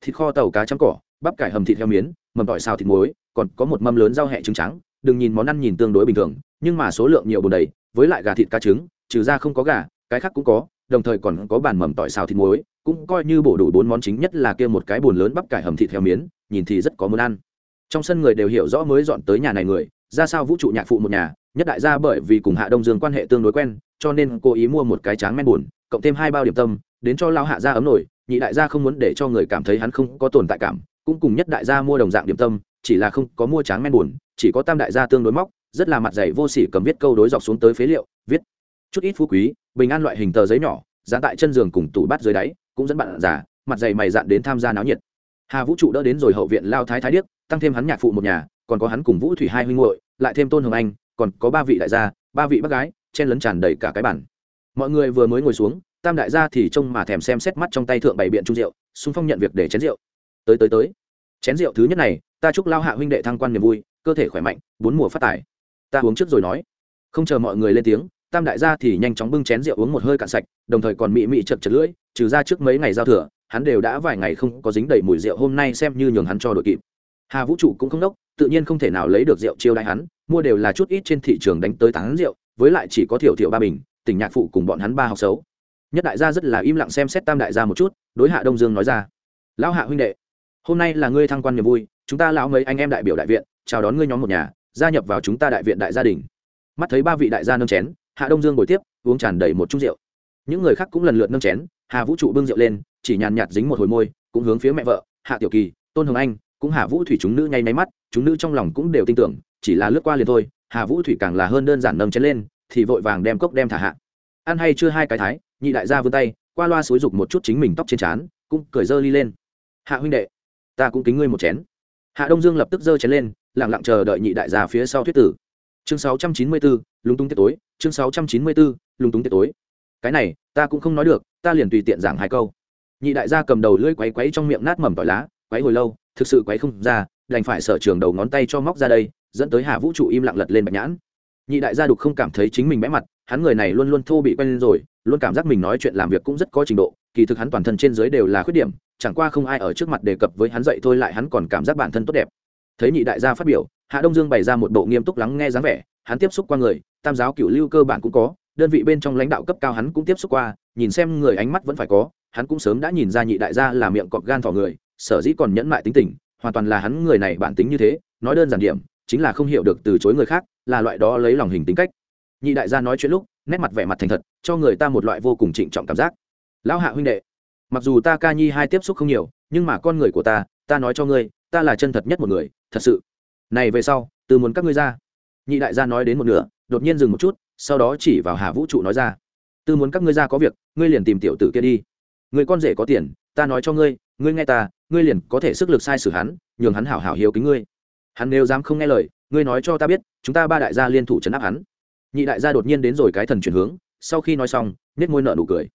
Thịt kho tàu cá trắng cỏ bắp cải hầm thịt heo miến mầm tỏi xào thịt muối còn có một mâm lớn rau hẹ trứng trắng đừng nhìn món ăn nhìn tương đối bình thường nhưng mà số lượng nhiều bồn đầy với lại gà thịt cá trứng trừ ra không có gà cái khác cũng có đồng thời còn có bàn mầm tỏi xào thịt muối cũng coi như bổ đủ bốn món chính nhất là kia một cái bồn lớn bắp cải hầm thịt heo miến nhìn thì rất có muốn ăn. Trong sân người đều hiểu rõ mới dọn tới nhà này người ra sao vũ trụ nhạc phụ một nhà nhất đại gia bởi vì cùng hạ đông dương quan hệ tương đối quen cho nên cô ý mua một cái tráng men bùn, cộng thêm hai bao điểm tâm đến cho lao hạ gia ấm nổi nhị đại gia không muốn để cho người cảm thấy hắn không có tồn tại cảm cũng cùng nhất đại gia mua đồng dạng điểm tâm chỉ là không có mua tráng men buồn, chỉ có tam đại gia tương đối móc, rất là mặt dày vô sỉ cầm viết câu đối dọc xuống tới phế liệu, viết. Chút ít phú quý, bình an loại hình tờ giấy nhỏ, dán tại chân giường cùng tủ bát dưới đáy, cũng dẫn bạn già, mặt dày mày dạn đến tham gia náo nhiệt. Hà vũ trụ đỡ đến rồi hậu viện lao thái thái điếc, tăng thêm hắn nhạc phụ một nhà, còn có hắn cùng vũ thủy hai huynh muội, lại thêm tôn hồng anh, còn có ba vị đại gia, ba vị bác gái, chen lấn tràn đầy cả cái bản. Mọi người vừa mới ngồi xuống, tam đại gia thì trông mà thèm xem xét mắt trong tay thượng bày biện trung rượu xung phong nhận việc để chén rượu. Tới tới tới chén rượu thứ nhất này, ta chúc lao hạ huynh đệ thăng quan niềm vui, cơ thể khỏe mạnh, bốn mùa phát tài. Ta uống trước rồi nói. Không chờ mọi người lên tiếng, tam đại gia thì nhanh chóng bưng chén rượu uống một hơi cạn sạch, đồng thời còn mị mị chật chật lưỡi, trừ ra trước mấy ngày giao thừa, hắn đều đã vài ngày không có dính đầy mùi rượu hôm nay xem như nhường hắn cho đội kịp. Hà vũ trụ cũng không đốc, tự nhiên không thể nào lấy được rượu chiêu đại hắn, mua đều là chút ít trên thị trường đánh tới tán rượu, với lại chỉ có thiểu thiểu ba bình, tỉnh nhạc phụ cùng bọn hắn ba học xấu. Nhất đại gia rất là im lặng xem xét tam đại gia một chút, đối hạ đông dương nói ra. Lão hạ huynh đệ hôm nay là ngươi thăng quan niềm vui, chúng ta lão mấy anh em đại biểu đại viện, chào đón ngươi nhóm một nhà, gia nhập vào chúng ta đại viện đại gia đình. Mắt thấy ba vị đại gia nâng chén, hạ đông dương ngồi tiếp, uống tràn đầy một chút rượu. Những người khác cũng lần lượt nâng chén, hà vũ trụ bưng rượu lên, chỉ nhàn nhạt dính một hồi môi, cũng hướng phía mẹ vợ, hạ tiểu kỳ, tôn hồng anh, cũng hà vũ thủy chúng nữ nháy máy mắt, chúng nữ trong lòng cũng đều tin tưởng, chỉ là lướt qua liền thôi, hà vũ thủy càng là hơn đơn giản nâng chén lên, thì vội vàng đem cốc đem thả hạ. Ăn hay chưa hai cái thái, nhị đại gia vươn tay, qua loa xối rục một chút chính mình tóc trên trán, cũng cười dơ ly lên. Hạ huynh đệ ta cũng kính ngươi một chén. Hạ đông dương lập tức giơ chén lên lẳng lặng chờ đợi nhị đại gia phía sau thuyết tử. Chương 694, lúng túng tiết tối chương 694, lúng túng tiết tối. Cái này ta cũng không nói được ta liền tùy tiện giảng hai câu. Nhị đại gia cầm đầu lưỡi quấy quấy trong miệng nát mầm tỏi lá quấy hồi lâu thực sự quấy không ra đành phải sở trường đầu ngón tay cho móc ra đây dẫn tới hà vũ trụ im lặng lật lên bạch nhãn. Nhị đại gia đục không cảm thấy chính mình bẽ mặt hắn người này luôn luôn thô bị quen lên rồi luôn cảm giác mình nói chuyện làm việc cũng rất có trình độ kỳ thực hắn toàn thân trên dưới đều là khuyết điểm chẳng qua không ai ở trước mặt đề cập với hắn dậy thôi lại hắn còn cảm giác bản thân tốt đẹp. Thấy nhị đại gia phát biểu, hạ đông dương bày ra một bộ nghiêm túc lắng nghe dáng vẻ, hắn tiếp xúc qua người, tam giáo cựu lưu cơ bản cũng có, đơn vị bên trong lãnh đạo cấp cao hắn cũng tiếp xúc qua, nhìn xem người ánh mắt vẫn phải có, hắn cũng sớm đã nhìn ra nhị đại gia là miệng cọp gan thỏ người, sở dĩ còn nhẫn mại tính tình, hoàn toàn là hắn người này bản tính như thế, nói đơn giản điểm, chính là không hiểu được từ chối người khác, là loại đó lấy lòng hình tính cách. Nhị đại gia nói chuyện lúc, nét mặt vẻ mặt thành thật, cho người ta một loại vô cùng trịnh trọng cảm giác. Lão hạ huynh đệ mặc dù ta ca nhi hai tiếp xúc không nhiều, nhưng mà con người của ta ta nói cho ngươi, ta là chân thật nhất một người, thật sự. Này về sau, từ muốn các ngươi ra. Nhị đại gia nói đến một nửa, đột nhiên dừng một chút, sau đó chỉ vào hà vũ trụ nói ra. Tư muốn các ngươi ra có việc, ngươi liền tìm tiểu tử kia đi. Người con rể có tiền, ta nói cho ngươi ngươi nghe ta, ngươi liền có thể sức lực sai xử hắn, nhường hắn hảo hảo hiếu kính ngươi. Hắn nếu dám không nghe lời, ngươi nói cho ta biết, chúng ta ba đại gia liên thủ chấn áp hắn. Nhị đại gia đột nhiên đến rồi cái thần chuyển hướng, sau khi nói xong nết môi nợ nụ cười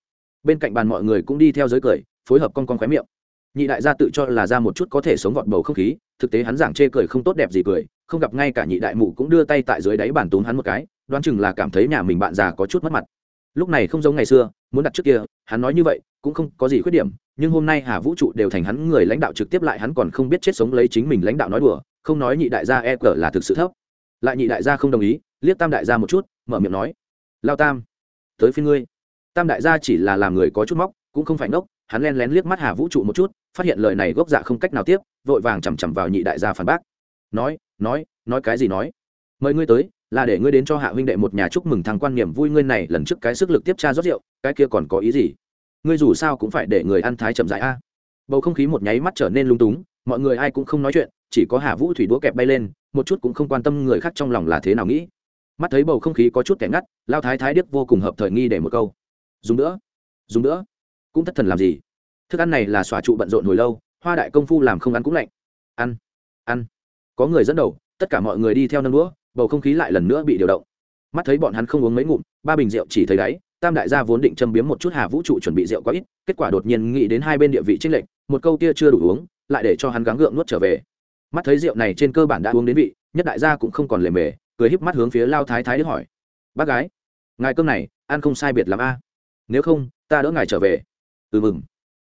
bên cạnh bàn mọi người cũng đi theo giới cười, phối hợp con con khóe miệng. Nhị đại gia tự cho là ra một chút có thể sống gọn bầu không khí, thực tế hắn giảng chê cười không tốt đẹp gì cười, không gặp ngay cả nhị đại mụ cũng đưa tay tại dưới đáy bàn túm hắn một cái, đoán chừng là cảm thấy nhà mình bạn già có chút mất mặt. Lúc này không giống ngày xưa, muốn đặt trước kia, hắn nói như vậy, cũng không có gì khuyết điểm, nhưng hôm nay hà vũ trụ đều thành hắn người lãnh đạo trực tiếp lại hắn còn không biết chết sống lấy chính mình lãnh đạo nói đùa, không nói nhị đại gia e cờ là thực sự thấp. Lại nhị đại gia không đồng ý, liếc tam đại gia một chút, mở miệng nói, lao tam, tới phiên ngươi tam đại gia chỉ là làm người có chút móc, cũng không phải ngốc, hắn len lén liếc mắt hà vũ trụ một chút, phát hiện lời này gốc dạ không cách nào tiếp, vội vàng chằm chằm vào nhị đại gia phản bác. Nói nói nói cái gì nói? Mời ngươi tới, là để ngươi đến cho hạ huynh đệ một nhà chúc mừng thằng quan niệm vui ngươi này lần trước cái sức lực tiếp tra rót rượu, cái kia còn có ý gì? Ngươi dù sao cũng phải để người ăn thái chậm dại a. Bầu không khí một nháy mắt trở nên lung túng, mọi người ai cũng không nói chuyện, chỉ có hà vũ thủy đũa kẹp bay lên, một chút cũng không quan tâm người khác trong lòng là thế nào nghĩ. Mắt thấy bầu không khí có chút kẻ ngắt, lao thái thái điếc vô cùng hợp thời nghi để một câu dùng nữa. Dùng nữa. Cũng thất thần làm gì? Thức ăn này là xòa trụ bận rộn hồi lâu, hoa đại công phu làm không ăn cũng lạnh. Ăn ăn. Có người dẫn đầu, tất cả mọi người đi theo nâng đũa, bầu không khí lại lần nữa bị điều động. Mắt thấy bọn hắn không uống mấy ngụm, ba bình rượu chỉ thấy đáy, tam đại gia vốn định châm biếm một chút hà vũ trụ chuẩn bị rượu quá ít, kết quả đột nhiên nghĩ đến hai bên địa vị trinh lệnh một câu kia chưa đủ uống, lại để cho hắn gắng gượng nuốt trở về. Mắt thấy rượu này trên cơ bản đã uống đến vị, nhất đại gia cũng không còn lề mề, cười híp mắt hướng phía lao thái thái đức hỏi. Bác gái, ngài cơm này ăn không sai biệt làm a? Nếu không, ta đỡ ngài trở về. Ừ mừng.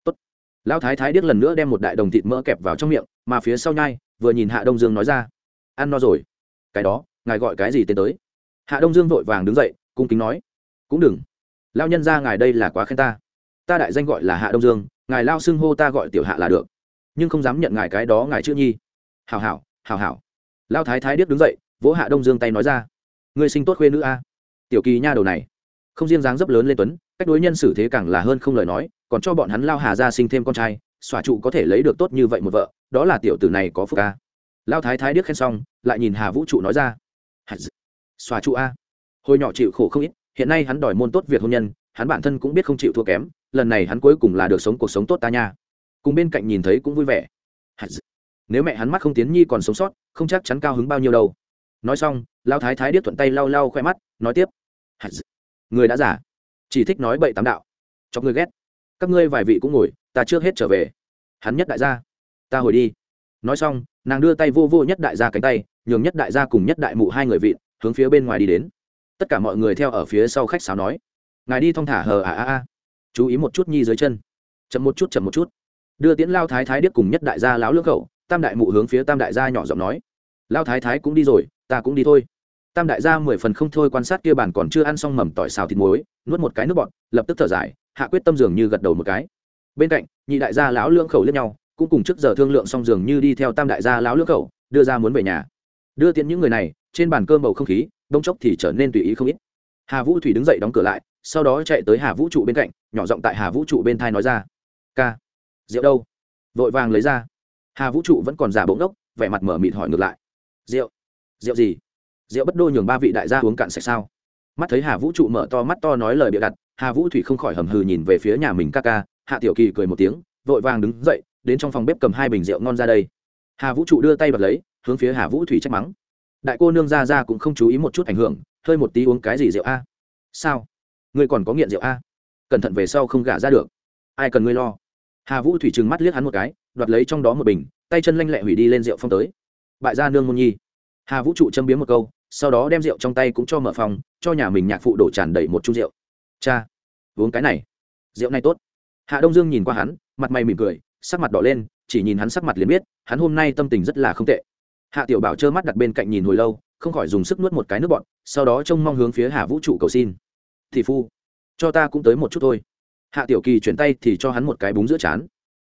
Tốt. Lão thái thái điếc lần nữa đem một đại đồng thịt mỡ kẹp vào trong miệng, mà phía sau nhai, vừa nhìn hạ đông dương nói ra, ăn no rồi. Cái đó, ngài gọi cái gì tên tới? Hạ đông dương vội vàng đứng dậy, cung kính nói, cũng đừng. Lao nhân ra ngài đây là quá khen ta. Ta đại danh gọi là hạ đông dương, ngài lao xưng hô ta gọi tiểu hạ là được. Nhưng không dám nhận ngài cái đó ngài chữ nhi. Hào hảo hào hảo. Lao thái thái điếc đứng dậy, vỗ hạ đông dương tay nói ra, ngươi sinh tốt khuê nữ a. Tiểu kỳ nha đầu này không riêng dáng dấp lớn lên tuấn, cách đối nhân xử thế càng là hơn không lời nói, còn cho bọn hắn lao hà ra sinh thêm con trai, xòa trụ có thể lấy được tốt như vậy một vợ, đó là tiểu tử này có phúc ca lao thái thái điếc khen xong, lại nhìn hà vũ trụ nói ra xòa trụ a. Hồi nhỏ chịu khổ không ít, hiện nay hắn đòi môn tốt việc hôn nhân, hắn bản thân cũng biết không chịu thua kém, lần này hắn cuối cùng là được sống cuộc sống tốt ta nha. Cùng bên cạnh nhìn thấy cũng vui vẻ. Nếu mẹ hắn mắt không tiến nhi còn sống sót, không chắc chắn cao hứng bao nhiêu đâu. Nói xong, lao thái thái điếc thuận tay lau lau khoe mắt, nói tiếp người đã giả chỉ thích nói bậy tám đạo. Cho ngươi ghét. Các ngươi vài vị cũng ngồi, ta trước hết trở về. Hắn nhất đại gia. Ta hồi đi. Nói xong, nàng đưa tay vô vô nhất đại gia cánh tay, nhường nhất đại gia cùng nhất đại mụ hai người vị hướng phía bên ngoài đi đến. Tất cả mọi người theo ở phía sau khách sáo nói. Ngài đi thong thả hờ à à à chú ý một chút nhi dưới chân. Chậm một chút, chậm một chút. Đưa tiễn lao thái thái điếc cùng nhất đại gia láo lưỡng khẩu, tam đại mụ hướng phía tam đại gia nhỏ giọng nói. Lao thái thái cũng đi rồi, ta cũng đi thôi tam đại gia mười phần không thôi quan sát kia bàn còn chưa ăn xong mầm tỏi xào thịt muối, nuốt một cái nước bọt, lập tức thở dài, hạ quyết tâm dường như gật đầu một cái. Bên cạnh, nhị đại gia lão lưỡng khẩu lẫn nhau, cũng cùng trước giờ thương lượng xong dường như đi theo tam đại gia lão lưỡng khẩu, đưa ra muốn về nhà. Đưa tiễn những người này, trên bàn cơm bầu không khí đông chốc thì trở nên tùy ý không ít. Hà vũ thủy đứng dậy đóng cửa lại, sau đó chạy tới hà vũ trụ bên cạnh, nhỏ giọng tại hà vũ trụ bên thai nói ra, ca, rượu đâu? Vội vàng lấy ra. Hà vũ trụ vẫn còn giả bỗng ốc vẻ mặt mở mịt hỏi ngược lại, rượu? Rượu gì? Rượu bất đô nhường ba vị đại gia uống cạn sạch sao? Mắt thấy hà vũ trụ mở to mắt to nói lời bịa đặt, hà vũ thủy không khỏi hầm hừ nhìn về phía nhà mình ca ca. Hạ tiểu kỳ cười một tiếng, vội vàng đứng dậy, đến trong phòng bếp cầm hai bình rượu ngon ra đây. Hà vũ trụ đưa tay bật lấy, hướng phía hà vũ thủy trách mắng. Đại cô nương ra ra cũng không chú ý một chút ảnh hưởng, hơi một tí uống cái gì rượu a? Sao? Ngươi còn có nghiện rượu a? Cẩn thận về sau không gả ra được. Ai cần ngươi lo? Hà vũ thủy trừng mắt liếc hắn một cái, đoạt lấy trong đó một bình, tay chân lanh lẹ hủy đi lên rượu phong tới. Bại gia nương môn nhi. Hà vũ trụ châm biếm một câu sau đó đem rượu trong tay cũng cho mở phòng, cho nhà mình nhạc phụ đổ tràn đầy một chung rượu. Cha, uống cái này. Rượu này tốt. Hạ đông dương nhìn qua hắn, mặt mày mỉm cười, sắc mặt đỏ lên, chỉ nhìn hắn sắc mặt liền biết, hắn hôm nay tâm tình rất là không tệ. Hạ tiểu bảo trơ mắt đặt bên cạnh nhìn hồi lâu, không khỏi dùng sức nuốt một cái nước bọn sau đó trông mong hướng phía hà vũ trụ cầu xin. Thì phu, cho ta cũng tới một chút thôi. Hạ tiểu kỳ chuyển tay thì cho hắn một cái búng giữa chán.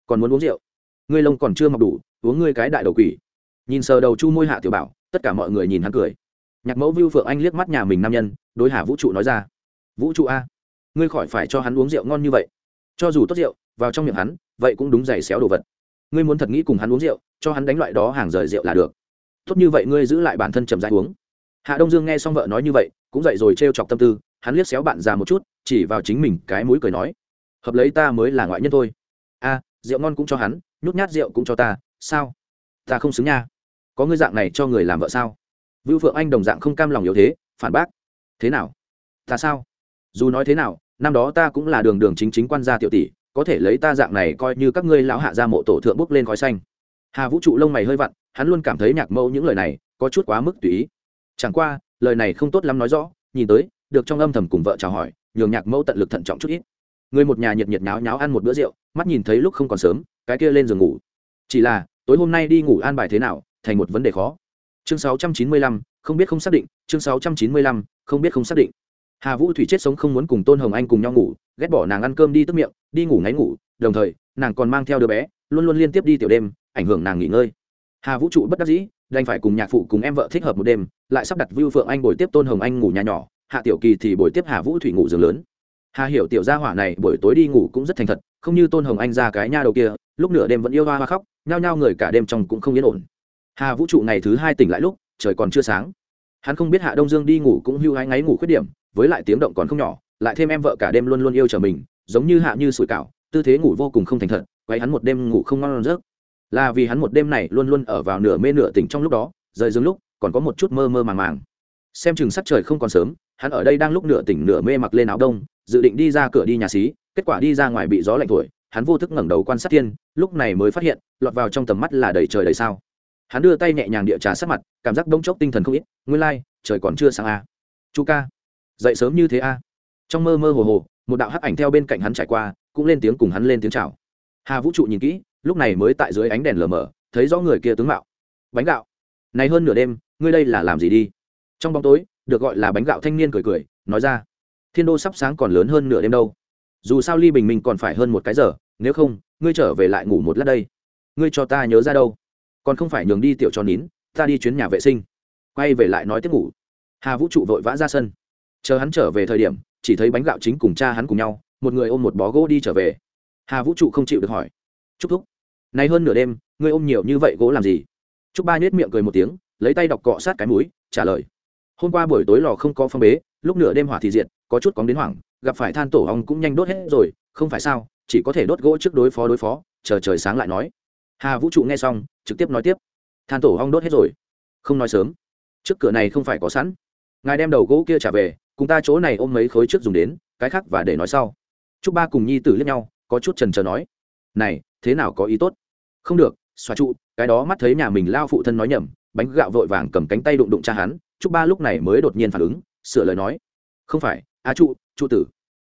Còn muốn uống rượu? Ngươi lông còn chưa mọc đủ, uống ngươi cái đại đầu quỷ. Nhìn sờ đầu chu môi hạ tiểu bảo, tất cả mọi người nhìn hắn cười nhạc mẫu vưu phượng anh liếc mắt nhà mình nam nhân, đối hà vũ trụ nói ra, vũ trụ a, ngươi khỏi phải cho hắn uống rượu ngon như vậy. Cho dù tốt rượu, vào trong miệng hắn, vậy cũng đúng giày xéo đồ vật. Ngươi muốn thật nghĩ cùng hắn uống rượu, cho hắn đánh loại đó hàng rời rượu là được. Tốt như vậy ngươi giữ lại bản thân trầm dãi uống. Hạ đông dương nghe xong vợ nói như vậy, cũng dậy rồi t chọc tâm tư, hắn liếc xéo bạn già một chút, chỉ vào chính mình cái mũi cười nói, hợp lấy ta mới là ngoại nhân thôi. A, rượu ngon cũng cho hắn, nhút nhát rượu cũng cho ta, sao? Ta không xứng nha. Có ngươi dạng này cho người làm vợ sao? Vưu phượng anh đồng dạng không cam lòng yếu thế, phản bác. Thế nào? Ta sao? Dù nói thế nào, năm đó ta cũng là đường đường chính chính quan gia tiểu tỷ, có thể lấy ta dạng này coi như các ngươi lão hạ ra mộ tổ thượng bốc lên khói xanh. Hà vũ trụ lông mày hơi vặn, hắn luôn cảm thấy nhạc mẫu những lời này có chút quá mức tùy ý. Chẳng qua, lời này không tốt lắm nói rõ, nhìn tới, được trong âm thầm cùng vợ chào hỏi, nhường nhạc mẫu tận lực thận trọng chút ít. Người một nhà nhiệt nhiệt nháo nháo ăn một bữa rượu, mắt nhìn thấy lúc không còn sớm, cái kia lên giường ngủ. Chỉ là, tối hôm nay đi ngủ an bài thế nào, thành một vấn đề khó chương 695, không biết không xác định. Chương 695, không biết không xác định. Hà vũ thủy chết sống không muốn cùng tôn hồng anh cùng nhau ngủ ghét bỏ nàng ăn cơm đi tức miệng đi ngủ ngáy ngủ đồng thời nàng còn mang theo đứa bé luôn luôn liên tiếp đi tiểu đêm ảnh hưởng nàng nghỉ ngơi. Hà vũ trụ bất đắc dĩ đành phải cùng nhạc phụ cùng em vợ thích hợp một đêm lại sắp đặt vưu phượng anh buổi tiếp tôn hồng anh ngủ nhà nhỏ hạ tiểu kỳ thì buổi tiếp hà vũ thủy ngủ giường lớn. Hà hiểu tiểu gia hỏa này buổi tối đi ngủ cũng rất thành thật không như tôn hồng anh ra cái nha đầu kia lúc nửa đêm vẫn yêu hoa hoa khóc nhao nhao người cả đêm trong cũng không yên ổn hà vũ trụ ngày thứ hai tỉnh lại lúc, trời còn chưa sáng. Hắn không biết hạ đông dương đi ngủ cũng hưu hái ngáy ngủ khuyết điểm, với lại tiếng động còn không nhỏ, lại thêm em vợ cả đêm luôn luôn yêu chờ mình, giống như hạ như sủi cảo, tư thế ngủ vô cùng không thành thật quay hắn một đêm ngủ không ngon giấc. Là vì hắn một đêm này luôn luôn ở vào nửa mê nửa tỉnh trong lúc đó, rời giường lúc, còn có một chút mơ mơ màng màng. Xem chừng sắc trời không còn sớm, hắn ở đây đang lúc nửa tỉnh nửa mê mặc lên áo đông, dự định đi ra cửa đi nhà xí, kết quả đi ra ngoài bị gió lạnh thổi, hắn vô thức ngẩng đầu quan sát thiên, lúc này mới phát hiện, lọt vào trong tầm mắt là đầy trời đầy sao hắn đưa tay nhẹ nhàng địa trà sát mặt cảm giác bỗng chốc tinh thần không ít nguyên lai、like, trời còn chưa sáng a à. chu ca dậy sớm như thế a à. trong mơ mơ hồ hồ một đạo hắc ảnh theo bên cạnh hắn trải qua cũng lên tiếng cùng hắn lên tiếng chào. Hà vũ trụ nhìn kỹ lúc này mới tại dưới ánh đèn lờ mờ thấy rõ người kia tướng mạo. Bánh gạo. Này hơn nửa đêm ngươi đây là làm gì đi? Trong bóng tối được gọi là bánh gạo thanh niên cười cười nói ra. Thiên đô sắp sáng còn lớn hơn nửa đêm đâu. Dù sao ly bình minh còn phải hơn một cái giờ nếu không ngươi trở về lại ngủ một lát đây. Ngươi cho ta nhớ ra đâu còn không phải nhường đi tiểu cho nín, ta đi chuyến nhà vệ sinh. Quay về lại nói tiếp ngủ. Hà vũ trụ vội vã ra sân. Chờ hắn trở về thời điểm, chỉ thấy bánh gạo chính cùng cha hắn cùng nhau, một người ôm một bó gỗ đi trở về. Hà vũ trụ không chịu được hỏi. Chúc thúc, nay hơn nửa đêm, ngươi ôm nhiều như vậy gỗ làm gì? Chúc ba nhếch miệng cười một tiếng, lấy tay đọc cọ sát cái mũi, trả lời. Hôm qua buổi tối lò không có phong bế, lúc nửa đêm hỏa thì diệt, có chút cóng đến hoảng, gặp phải than tổ ong cũng nhanh đốt hết rồi, không phải sao, chỉ có thể đốt gỗ trước đối phó đối phó, chờ trời sáng lại nói hà vũ trụ nghe xong, trực tiếp nói tiếp. Than tổ hong đốt hết rồi. Không nói sớm. Trước cửa này không phải có sẵn. Ngài đem đầu gỗ kia trả về, cùng ta chỗ này ôm mấy khối trước dùng đến, cái khác và để nói sau. Chúc ba cùng nhi tử liếc nhau, có chút trần trờ nói. Này, thế nào có ý tốt? Không được xoa trụ, cái đó mắt thấy nhà mình lao phụ thân nói nhầm, bánh gạo vội vàng cầm cánh tay đụng đụng cha hắn, chúc ba lúc này mới đột nhiên phản ứng, sửa lời nói. Không phải, a trụ trụ tử.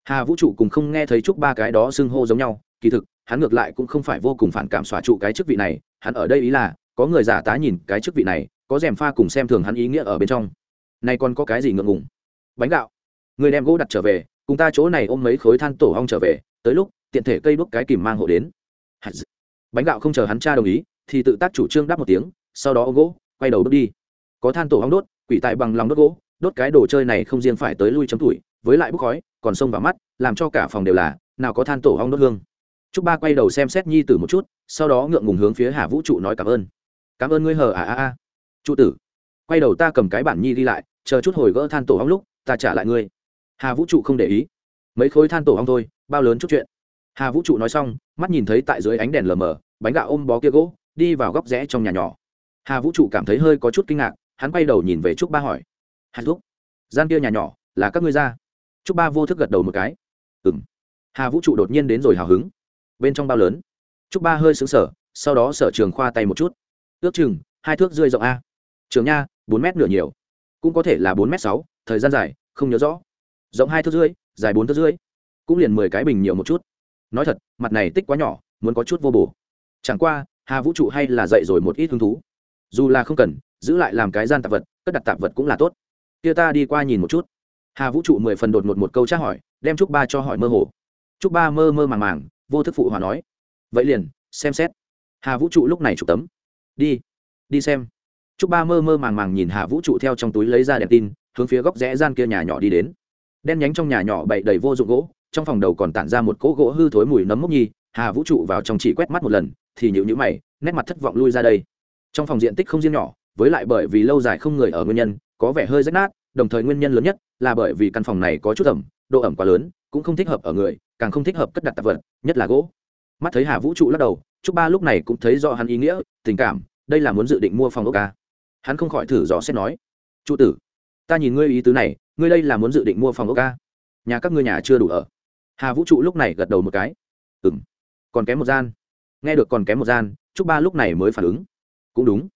Hà vũ trụ cùng không nghe thấy chúc ba cái đó xưng hô giống nhau, kỳ thực hắn ngược lại cũng không phải vô cùng phản cảm xóa trụ cái chức vị này, hắn ở đây ý là, có người giả tá nhìn cái chức vị này, có rèm pha cùng xem thường hắn ý nghĩa ở bên trong. Nay còn có cái gì ngượng ngùng? Bánh gạo. Người đem gỗ đặt trở về, cùng ta chỗ này ôm mấy khối than tổ hong trở về, tới lúc, tiện thể cây đúc cái kìm mang hộ đến. Bánh gạo không chờ hắn cha đồng ý, thì tự tác chủ trương đáp một tiếng, sau đó ôm gỗ, quay đầu bước đi. Có than tổ hong đốt, quỷ tại bằng lòng đốt gỗ, đốt cái đồ chơi này không riêng phải tới lui chấm tuổi, với lại bốc khói, còn sông vào mắt, làm cho cả phòng đều là, nào có than tổ hong đốt hương. Trúc Ba quay đầu xem xét Nhi Tử một chút, sau đó ngượng ngùng hướng phía Hà Vũ trụ nói cảm ơn. "Cảm ơn ngươi hờ à à à." "Trụ tử." Quay đầu ta cầm cái bản nhi đi lại, chờ chút hồi gỡ than tổ ong lúc, ta trả lại ngươi. Hà Vũ trụ không để ý. Mấy khối than tổ ong thôi, bao lớn chút chuyện. Hà Vũ trụ nói xong, mắt nhìn thấy tại dưới ánh đèn lờ mờ, bánh gạo ôm bó kia gỗ, đi vào góc rẽ trong nhà nhỏ. Hà Vũ trụ cảm thấy hơi có chút kinh ngạc, hắn quay đầu nhìn về Trúc Ba hỏi: "Hà Thúc, gian kia nhà nhỏ là các ngươi ra?" Trúc Ba vô thức gật đầu một cái. "Ừm." Hà Vũ trụ đột nhiên đến rồi hào hứng bên trong bao lớn. Trúc ba hơi xứng sở sau đó sở trường khoa tay một chút. Ước chừng, hai thước rơi rộng a. Trường nha, bốn m nửa nhiều. Cũng có thể là bốn m sáu, thời gian dài, không nhớ rõ. Rộng hai thước rưỡi, dài bốn thước rưỡi. Cũng liền mười cái bình nhiều một chút. Nói thật, mặt này tích quá nhỏ, muốn có chút vô bổ. Chẳng qua, hà vũ trụ hay là dạy rồi một ít hứng thú. Dù là không cần, giữ lại làm cái gian tạp vật, cất đặt tạp vật cũng là tốt. Kia ta đi qua nhìn một chút. Hà vũ trụ mười phần đột một một câu tra hỏi, đem trúc ba cho hỏi mơ hồ. Trúc ba mơ mơ màng màng vô thức phụ hòa nói, vậy liền, xem xét. Hà vũ trụ lúc này chụp tấm. Đi đi xem. T r ú c ba mơ mơ màng màng nhìn hà vũ trụ theo trong túi lấy ra đèn tin, hướng phía góc rẽ gian kia nhà nhỏ đi đến. Đen nhánh trong nhà nhỏ bậy đầy vô dụng gỗ, trong phòng đầu còn tản ra một cỗ gỗ hư thối mùi nấm mốc nhi. Hà vũ trụ vào trong chỉ quét mắt một lần, thì nhịu nhữ mày, nét mặt thất vọng lui ra đây. Trong phòng diện tích không riêng nhỏ, với lại bởi vì lâu dài không người ở nguyên nhân, có vẻ hơi rách nát, đồng thời nguyên nhân lớn nhất là bởi vì căn phòng này có chút ẩm, độ ẩm quá lớn cũng không thích hợp ở người, càng không thích hợp cất đặt tạp vật, nhất là gỗ. Mắt thấy hà vũ trụ lắc đầu chúc ba lúc này cũng thấy rõ hắn ý nghĩa, tình cảm, đây là muốn dự định mua phòng ốc ca hắn không khỏi thử rõ xét nói trụ tử, ta nhìn ngươi ý tứ này, ngươi đây là muốn dự định mua phòng ốc ca nhà các ngươi nhà chưa đủ ở. Hà vũ trụ lúc này gật đầu một cái ừ m còn kém một gian. Nghe được còn kém một gian chúc ba lúc này mới phản ứng, cũng đúng.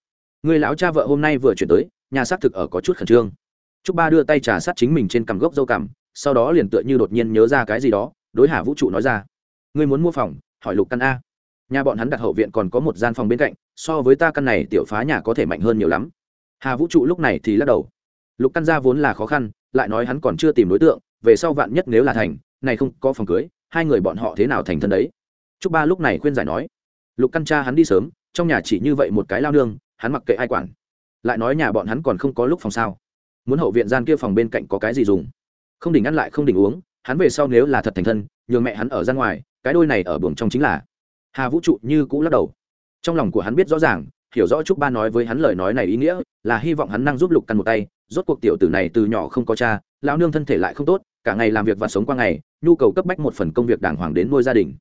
Người lão cha vợ hôm nay vừa chuyển tới, nhà xác thực ở có chút khẩn trương. Chúc ba đưa tay trà sát chính mình trên cằm gốc dâu cằm sau đó liền tựa như đột nhiên nhớ ra cái gì đó, đối hà vũ trụ nói ra. Ngươi muốn mua phòng? hỏi lục căn a. Nhà bọn hắn đặt hậu viện còn có một gian phòng bên cạnh, so với ta căn này tiểu phá nhà có thể mạnh hơn nhiều lắm. Hà vũ trụ lúc này thì lắc đầu. Lục căn gia vốn là khó khăn, lại nói hắn còn chưa tìm đối tượng, về sau vạn nhất nếu là thành, này không có phòng cưới, hai người bọn họ thế nào thành thân đấy? Chúc ba lúc này khuyên giải nói. Lục căn cha hắn đi sớm, trong nhà chỉ như vậy một cái lao nương, hắn mặc kệ ai quản. Lại nói nhà bọn hắn còn không có lúc phòng sao? Muốn hậu viện gian kia phòng bên cạnh có cái gì dùng? Không đỉnh ăn lại không đỉnh uống, hắn về sau nếu là thật thành thân, nhường mẹ hắn ở ra ngoài, cái đôi này ở buồng trong chính là. Hà vũ trụ như cũ lắc đầu. Trong lòng của hắn biết rõ ràng, hiểu rõ chúc ba nói với hắn lời nói này ý nghĩa, là hy vọng hắn năng giúp lục căn một tay, rốt cuộc tiểu tử này từ nhỏ không có cha, lão nương thân thể lại không tốt, cả ngày làm việc và sống qua ngày, nhu cầu cấp bách một phần công việc đàng hoàng đến nuôi gia đình.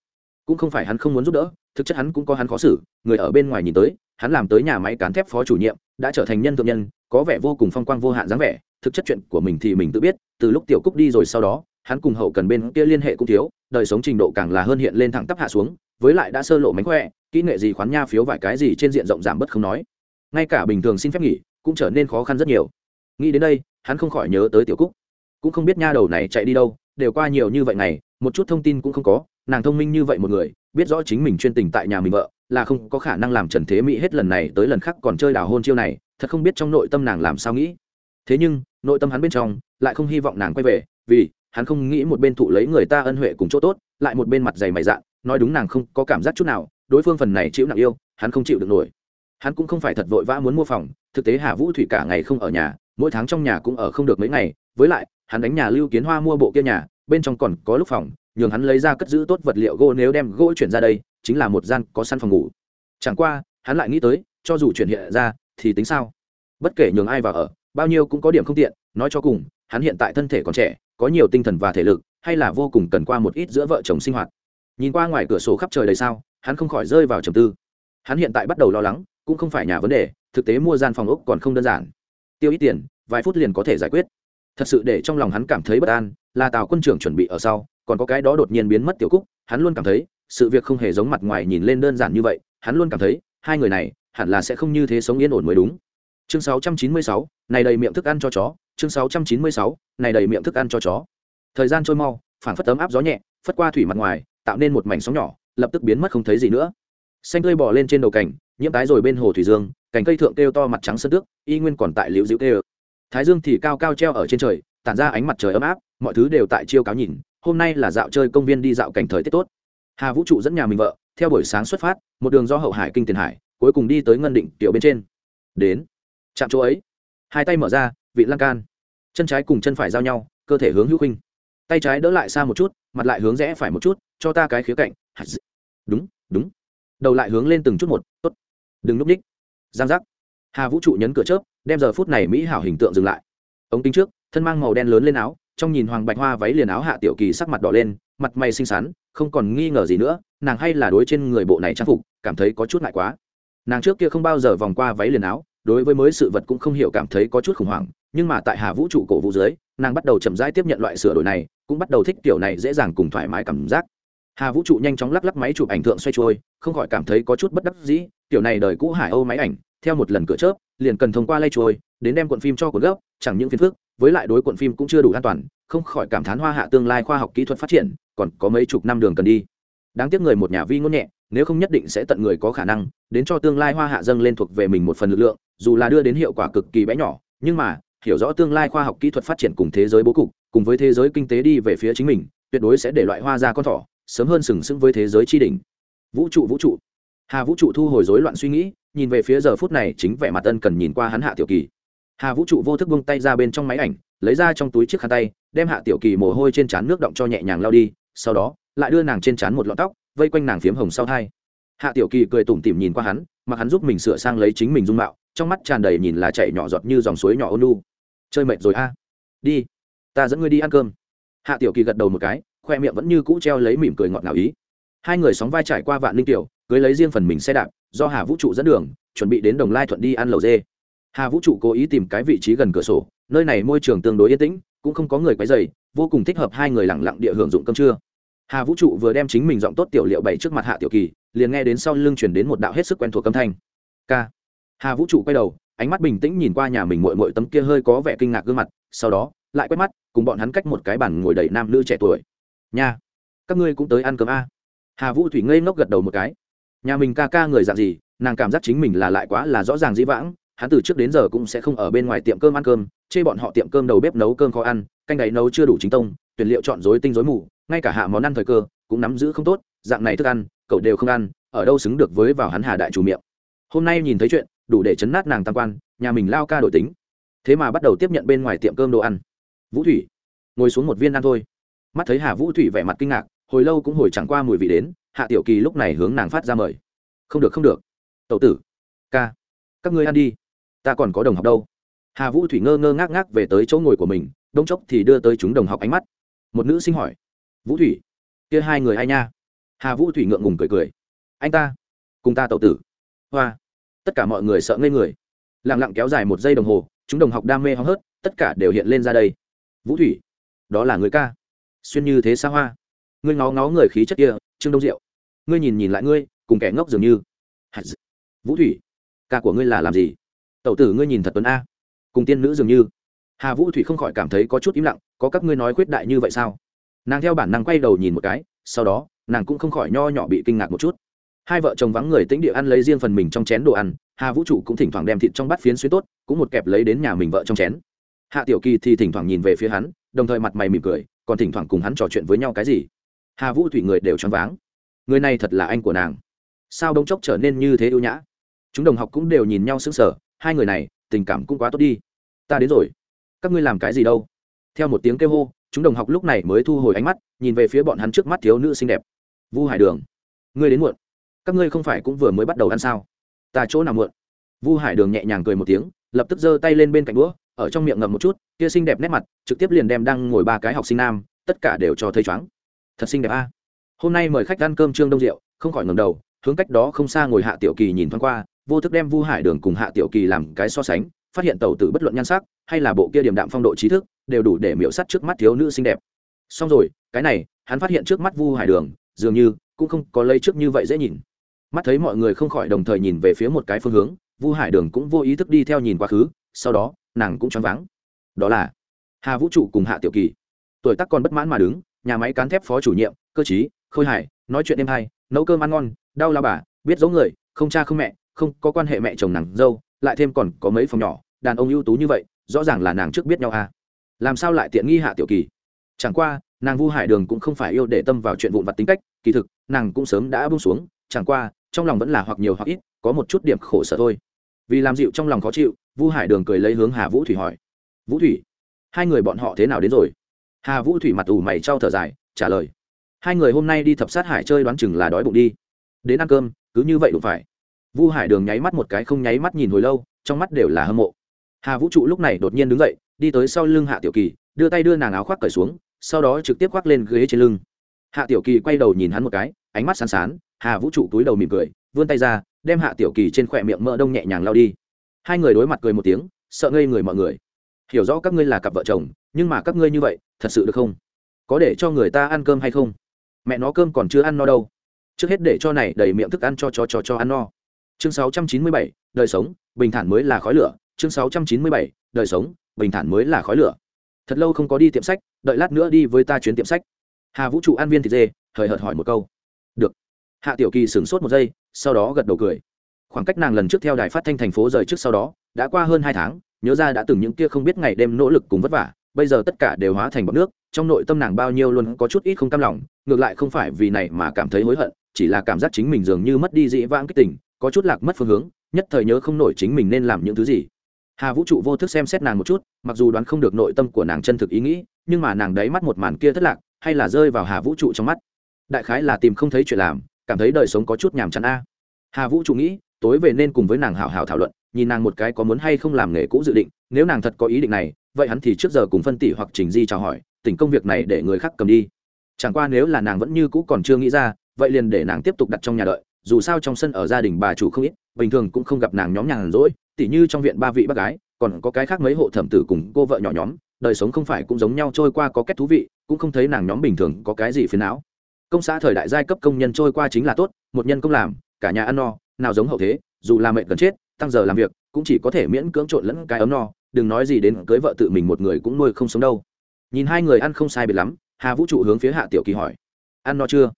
Cũng không phải hắn không muốn giúp đỡ, thực chất hắn cũng có hắn khó xử, người ở bên ngoài nhìn tới, hắn làm tới nhà máy cán thép phó chủ nhiệm, đã trở thành nhân thượng nhân có vẻ vô cùng phong quang vô hạn dáng vẻ, thực chất chuyện của mình thì mình tự biết, từ lúc tiểu cúc đi rồi sau đó, hắn cùng hậu cần bên kia liên hệ cũng thiếu, đời sống trình độ càng là hơn hiện lên thẳng tắp hạ xuống, với lại đã sơ lộ mánh khỏe, kỹ nghệ gì khoán nha phiếu vài cái gì trên diện rộng giảm bất không nói. Ngay cả bình thường xin phép nghỉ, cũng trở nên khó khăn rất nhiều. Nghĩ đến đây, hắn không khỏi nhớ tới tiểu cúc. Cũng không biết nha đầu này chạy đi đâu, đều qua nhiều như vậy ngày, một chút thông tin cũng không có, nàng thông minh như vậy một người, biết rõ chính mình chuyên tình tại nhà mình vợ, là không có khả năng làm trần thế mỹ hết lần này tới lần khác còn chơi đào hôn chiêu này thật không biết trong nội tâm nàng làm sao nghĩ. Thế nhưng, nội tâm hắn bên trong lại không hy vọng nàng quay về, vì hắn không nghĩ một bên thụ lấy người ta ân huệ cùng chỗ tốt, lại một bên mặt dày mày dạn, nói đúng nàng không có cảm giác chút nào, đối phương phần này chịu nặng yêu, hắn không chịu được nổi. Hắn cũng không phải thật vội vã muốn mua phòng, thực tế hà vũ thủy cả ngày không ở nhà, mỗi tháng trong nhà cũng ở không được mấy ngày, với lại, hắn đánh nhà lưu kiến hoa mua bộ kia nhà, bên trong còn có lúc phòng, nhường hắn lấy ra cất giữ tốt vật liệu gỗ nếu đem gỗ chuyển ra đây, chính là một gian có săn phòng ngủ. Chẳng qua, hắn lại nghĩ tới, cho dù chuyển hiện ra thì tính sao? Bất kể nhường ai vào ở, bao nhiêu cũng có điểm không tiện, nói cho cùng, hắn hiện tại thân thể còn trẻ, có nhiều tinh thần và thể lực, hay là vô cùng cần qua một ít giữa vợ chồng sinh hoạt. Nhìn qua ngoài cửa sổ khắp trời đầy sao, hắn không khỏi rơi vào trầm tư. Hắn hiện tại bắt đầu lo lắng, cũng không phải nhà vấn đề, thực tế mua gian phòng ốc còn không đơn giản. Tiêu ít tiền, vài phút liền có thể giải quyết. Thật sự để trong lòng hắn cảm thấy bất an, là tào quân trưởng chuẩn bị ở sau, còn có cái đó đột nhiên biến mất tiểu cúc, hắn luôn cảm thấy, sự việc không hề giống mặt ngoài nhìn lên đơn giản như vậy, hắn luôn cảm thấy, hai người này hẳn là sẽ không như thế sống yên ổn mới đúng. Chương 696, này đầy miệng thức ăn cho chó. Chương 696, này đầy miệng thức ăn cho chó. Thời gian trôi mau phản phất tấm áp gió nhẹ phất qua thủy mặt ngoài tạo nên một mảnh sóng nhỏ lập tức biến mất không thấy gì nữa. Xanh tươi bò lên trên đầu cảnh nhiễm tái rồi bên hồ thủy dương cành cây thượng kêu to mặt trắng sơn tước y nguyên còn tại liễu dịu kêu. Thái dương thì cao cao treo ở trên trời tản ra ánh mặt trời ấm áp mọi thứ đều tại chiêu cáo nhìn hôm nay là dạo chơi công viên đi dạo cảnh thời tiết tốt. Hà vũ trụ dẫn nhà mình vợ theo buổi sáng xuất phát một đường do hậu hải kinh tiền hải cuối cùng đi tới ngân định tiểu bên trên. Đến. Chạm chỗ ấy. Hai tay mở ra, vị lan can. Chân trái cùng chân phải giao nhau, cơ thể hướng hữu khinh tay trái đỡ lại xa một chút, mặt lại hướng rẽ phải một chút, cho ta cái khía cạnh. Đúng đúng. Đầu lại hướng lên từng chút một, tốt. Đừng núp ních. Giang giác. Hà vũ trụ nhấn cửa chớp, đem giờ phút này mỹ hảo hình tượng dừng lại. Ống kính trước, thân mang màu đen lớn lên áo, trong nhìn hoàng bạch hoa váy liền áo hạ tiểu kỳ sắc mặt đỏ lên, mặt mày xinh xắn, không còn nghi ngờ gì nữa, nàng hay là đối trên người bộ này trang phục, cảm thấy có chút ngại quá nàng trước kia không bao giờ vòng qua váy liền áo, đối với mới sự vật cũng không hiểu cảm thấy có chút khủng hoảng, nhưng mà tại hà vũ trụ cổ vũ dưới, nàng bắt đầu chậm rãi tiếp nhận loại sửa đổi này, cũng bắt đầu thích kiểu này dễ dàng cùng thoải mái cảm giác. Hà vũ trụ nhanh chóng lắc lắc máy chụp ảnh thượng xoay trôi, không khỏi cảm thấy có chút bất đắc dĩ, kiểu này đời cũ hải âu máy ảnh, theo một lần cửa chớp, liền cần thông qua lay trôi, đến đem cuộn phim cho cuộn gốc, chẳng những phiền phức, với lại đối cuộn phim cũng chưa đủ an toàn, không khỏi cảm thán hoa hạ tương lai khoa học kỹ thuật phát triển, còn có mấy chục năm đường cần đi. Đáng tiếc người một nhà vi ngôn nhẹ nếu không nhất định sẽ tận người có khả năng, đến cho tương lai hoa hạ dâng lên thuộc về mình một phần lực lượng, dù là đưa đến hiệu quả cực kỳ bé nhỏ, nhưng mà, hiểu rõ tương lai khoa học kỹ thuật phát triển cùng thế giới bố cục, cùng với thế giới kinh tế đi về phía chính mình, tuyệt đối sẽ để loại hoa ra con thỏ, sớm hơn sừng sững với thế giới tri đỉnh. Vũ trụ vũ trụ. Hà vũ trụ thu hồi rối loạn suy nghĩ, nhìn về phía giờ phút này chính vẻ mặt tân cần nhìn qua hắn hạ tiểu kỳ. Hà vũ trụ vô thức buông tay ra bên trong máy ảnh, lấy ra trong túi chiếc khăn tay, đem hạ tiểu kỳ mồ hôi trên trán nước động cho nhẹ nhàng lao đi, sau đó, lại đưa nàng trên trán một lọn tóc vây quanh nàng phiếm hồng sau thai. Hạ tiểu kỳ cười tủm tỉm nhìn qua hắn mà hắn giúp mình sửa sang lấy chính mình dung mạo, trong mắt tràn đầy nhìn là chạy nhỏ giọt như dòng suối nhỏ ôn lu chơi mệt rồi a? Đi, ta dẫn ngươi đi ăn cơm. Hạ tiểu kỳ gật đầu một cái, khoe miệng vẫn như cũ treo lấy mỉm cười ngọt ngào ý. Hai người sóng vai trải qua vạn linh tiểu, cưới lấy riêng phần mình xe đạp, do hà vũ trụ dẫn đường, chuẩn bị đến đồng lai thuận đi ăn lầu dê. Hà vũ trụ cố ý tìm cái vị trí gần cửa sổ, nơi này môi trường tương đối yên tĩnh, cũng không có người quấy dày vô cùng thích hợp hai người lẳng lặng địa hưởng dụng cơm trưa hà vũ trụ vừa đem chính mình giọng tốt tiểu liệu bày trước mặt hạ tiểu kỳ, liền nghe đến sau lưng chuyển đến một đạo hết sức quen thuộc âm thanh. K hà vũ trụ quay đầu, ánh mắt bình tĩnh nhìn qua nhà mình mội mội tấm kia hơi có vẻ kinh ngạc gương mặt, sau đó, lại quét mắt, cùng bọn hắn cách một cái bàn ngồi đầy nam nữ trẻ tuổi. Nha, các ngươi cũng tới ăn cơm a? Hà vũ thủy ngây ngốc gật đầu một cái. Nhà mình ca ca người dạng gì, nàng cảm giác chính mình là lại quá là rõ ràng dĩ vãng, hắn từ trước đến giờ cũng sẽ không ở bên ngoài tiệm cơm ăn cơm, chê bọn họ tiệm cơm đầu bếp nấu cơm khó ăn, canh đáy nấu chưa đủ chính tông, tuyển liệu chọn dối tinh dối mù ngay cả hạ món ăn thời cơ cũng nắm giữ không tốt, dạng này thức ăn, cậu đều không ăn, ở đâu xứng được với vào hắn hà đại chủ miệng. Hôm nay nhìn thấy chuyện, đủ để chấn nát nàng tam quan, nhà mình lao ca đổi tính. Thế mà bắt đầu tiếp nhận bên ngoài tiệm cơm đồ ăn. Vũ thủy, ngồi xuống một viên ăn thôi. Mắt thấy hà vũ thủy vẻ mặt kinh ngạc, hồi lâu cũng hồi chẳng qua mùi vị đến, hạ tiểu kỳ lúc này hướng nàng phát ra mời. Không được không được. Tậu tử, ca, các ngươi ăn đi. Ta còn có đồng học đâu. Hà vũ thủy ngơ ngơ ngác ngác về tới chỗ ngồi của mình, đông chốc thì đưa tới chúng đồng học ánh mắt. Một nữ sinh hỏi vũ thủy. Kia hai người ai nha? Hà vũ thủy ngượng ngùng cười cười. Anh ta, cùng ta tậu tử. Hoa. Tất cả mọi người sợ ngây người. Lẳng lặng kéo dài một giây đồng hồ, chúng đồng học đam mê hóng hớt, tất cả đều hiện lên ra đây. Vũ thủy, đó là người ca. Xuyên như thế xa hoa. Ngươi ngó ngó người khí chất kia, trương đông diệu. Ngươi nhìn nhìn lại ngươi, cùng kẻ ngốc dường như. Vũ thủy, ca của ngươi là làm gì? Tẩu tử ngươi nhìn thật tuấn a. Cùng tiên nữ dường như. Hà vũ thủy không khỏi cảm thấy có chút im lặng, có các ngươi nói khuyết đại như vậy sao? Nàng theo bản năng quay đầu nhìn một cái, sau đó, nàng cũng không khỏi nho nhỏ bị kinh ngạc một chút. Hai vợ chồng vắng người tĩnh địa ăn lấy riêng phần mình trong chén đồ ăn, hà vũ trụ cũng thỉnh thoảng đem thịt trong bát phiến xuyên tốt, cũng một kẹp lấy đến nhà mình vợ trong chén. Hạ tiểu kỳ thì thỉnh thoảng nhìn về phía hắn, đồng thời mặt mày mỉm cười, còn thỉnh thoảng cùng hắn trò chuyện với nhau cái gì. Hà vũ thủy người đều choáng váng. Người này thật là anh của nàng. Sao đông chốc trở nên như thế ưu nhã? Chúng đồng học cũng đều nhìn nhau sững sờ, hai người này, tình cảm cũng quá tốt đi. Ta đến rồi. Các ngươi làm cái gì đâu? Theo một tiếng kêu hô chúng đồng học lúc này mới thu hồi ánh mắt, nhìn về phía bọn hắn trước mắt thiếu nữ xinh đẹp. Vu hải đường, ngươi đến muộn. Các ngươi không phải cũng vừa mới bắt đầu ăn sao? Ta chỗ nào muộn? Vu hải đường nhẹ nhàng cười một tiếng, lập tức giơ tay lên bên cạnh đũa, ở trong miệng ngậm một chút, kia xinh đẹp nét mặt, trực tiếp liền đem đang ngồi ba cái học sinh nam, tất cả đều cho thấy chóng thật xinh đẹp a. À? Hôm nay mời khách ăn cơm trương đông rượu, không khỏi ngầm đầu, hướng cách đó không xa ngồi hạ tiểu kỳ nhìn thoáng qua, vô thức đem vu hải đường cùng hạ tiểu kỳ làm cái so sánh, phát hiện tàu tử bất luận nhan sắc, hay là bộ kia điểm đạm phong độ trí thức đều đủ để miễu sắt trước mắt thiếu nữ xinh đẹp. Xong rồi, cái này, hắn phát hiện trước mắt vu hải đường, dường như cũng không có lây trước như vậy dễ nhìn. Mắt thấy mọi người không khỏi đồng thời nhìn về phía một cái phương hướng, vu hải đường cũng vô ý thức đi theo nhìn quá khứ, sau đó, nàng cũng choáng váng. Đó là hà vũ trụ cùng hạ tiểu kỳ. Tuổi tác còn bất mãn mà đứng, nhà máy cán thép phó chủ nhiệm, cơ chí khôi hải, nói chuyện êm hay, nấu cơm ăn ngon, đau lao bà, biết dấu người, không cha không mẹ, không có quan hệ mẹ chồng nàng dâu, lại thêm còn có mấy phòng nhỏ, đàn ông ưu tú như vậy, rõ ràng là nàng trước biết nhau à làm sao lại tiện nghi hạ tiểu kỳ? Chẳng qua, nàng vu hải đường cũng không phải yêu để tâm vào chuyện vụn vặt tính cách, kỳ thực, nàng cũng sớm đã bung xuống, chẳng qua, trong lòng vẫn là hoặc nhiều hoặc ít, có một chút điểm khổ sở thôi. Vì làm dịu trong lòng khó chịu, vu hải đường cười lấy hướng hà vũ thủy hỏi. Vũ thủy, hai người bọn họ thế nào đến rồi? Hà vũ thủy mặt ủ mày trao thở dài, trả lời. Hai người hôm nay đi thập sát hải chơi đoán chừng là đói bụng đi. Đến ăn cơm, cứ như vậy đủ phải. Vu hải đường nháy mắt một cái không nháy mắt nhìn hồi lâu, trong mắt đều là hâm mộ hà vũ trụ lúc này đột nhiên đứng dậy đi tới sau lưng hạ tiểu kỳ đưa tay đưa nàng áo khoác cởi xuống sau đó trực tiếp khoác lên ghế trên lưng. Hạ tiểu kỳ quay đầu nhìn hắn một cái ánh mắt sán sán hà vũ trụ túi đầu mỉm cười vươn tay ra đem hạ tiểu kỳ trên khỏe miệng mỡ đông nhẹ nhàng lao đi. Hai người đối mặt cười một tiếng sợ ngây người mọi người. Hiểu rõ các ngươi là cặp vợ chồng nhưng mà các ngươi như vậy thật sự được không? Có để cho người ta ăn cơm hay không? Mẹ nó cơm còn chưa ăn no đâu. Trước hết để cho này đầy miệng thức ăn cho cho cho cho ăn no. Chương 697, đời sống bình thản mới là khói lửa chương 697, đời sống bình thản mới là khói lửa. Thật lâu không có đi tiệm sách đợi lát nữa đi với ta chuyến tiệm sách. Hà vũ trụ an viên thịt dê thời hợt hỏi một câu. Được. Hạ tiểu kỳ sửng sốt một giây sau đó gật đầu cười. Khoảng cách nàng lần trước theo đài phát thanh thành phố rời trước sau đó đã qua hơn hai tháng nhớ ra đã từng những kia không biết ngày đêm nỗ lực cùng vất vả bây giờ tất cả đều hóa thành bọc nước trong nội tâm nàng bao nhiêu luôn có chút ít không cam lòng ngược lại không phải vì này mà cảm thấy hối hận chỉ là cảm giác chính mình dường như mất đi dĩ vãng kích tình có chút lạc mất phương hướng nhất thời nhớ không nổi chính mình nên làm những thứ gì hà vũ trụ vô thức xem xét nàng một chút, mặc dù đoán không được nội tâm của nàng chân thực ý nghĩ, nhưng mà nàng đáy mắt một màn kia thất lạc, hay là rơi vào hà vũ trụ trong mắt. Đại khái là tìm không thấy chuyện làm, cảm thấy đời sống có chút nhàm chán a. Hà vũ trụ nghĩ, tối về nên cùng với nàng hào hào thảo luận, nhìn nàng một cái có muốn hay không làm nghề cũ dự định, nếu nàng thật có ý định này, vậy hắn thì trước giờ cùng phân tỷ hoặc trình di chào hỏi, tỉnh công việc này để người khác cầm đi. Chẳng qua nếu là nàng vẫn như cũ còn chưa nghĩ ra, vậy liền để nàng tiếp tục đặt trong nhà đợi, dù sao trong sân ở gia đình bà chủ không ít, bình thường cũng không gặp nàng nhóm nhàn rỗi tỉ như trong viện ba vị bác gái, còn có cái khác mấy hộ thẩm tử cùng cô vợ nhỏ nhóm, đời sống không phải cũng giống nhau trôi qua có kết thú vị, cũng không thấy nàng nhóm bình thường có cái gì phiền não. Công xã thời đại giai cấp công nhân trôi qua chính là tốt, một nhân công làm, cả nhà ăn no, nào giống hậu thế, dù là mệnh gần chết, tăng giờ làm việc, cũng chỉ có thể miễn cưỡng trộn lẫn cái ấm no, đừng nói gì đến cưới vợ tự mình một người cũng nuôi không sống đâu. Nhìn hai người ăn không sai biệt lắm, hà vũ trụ hướng phía hạ tiểu kỳ hỏi, ăn no chưa?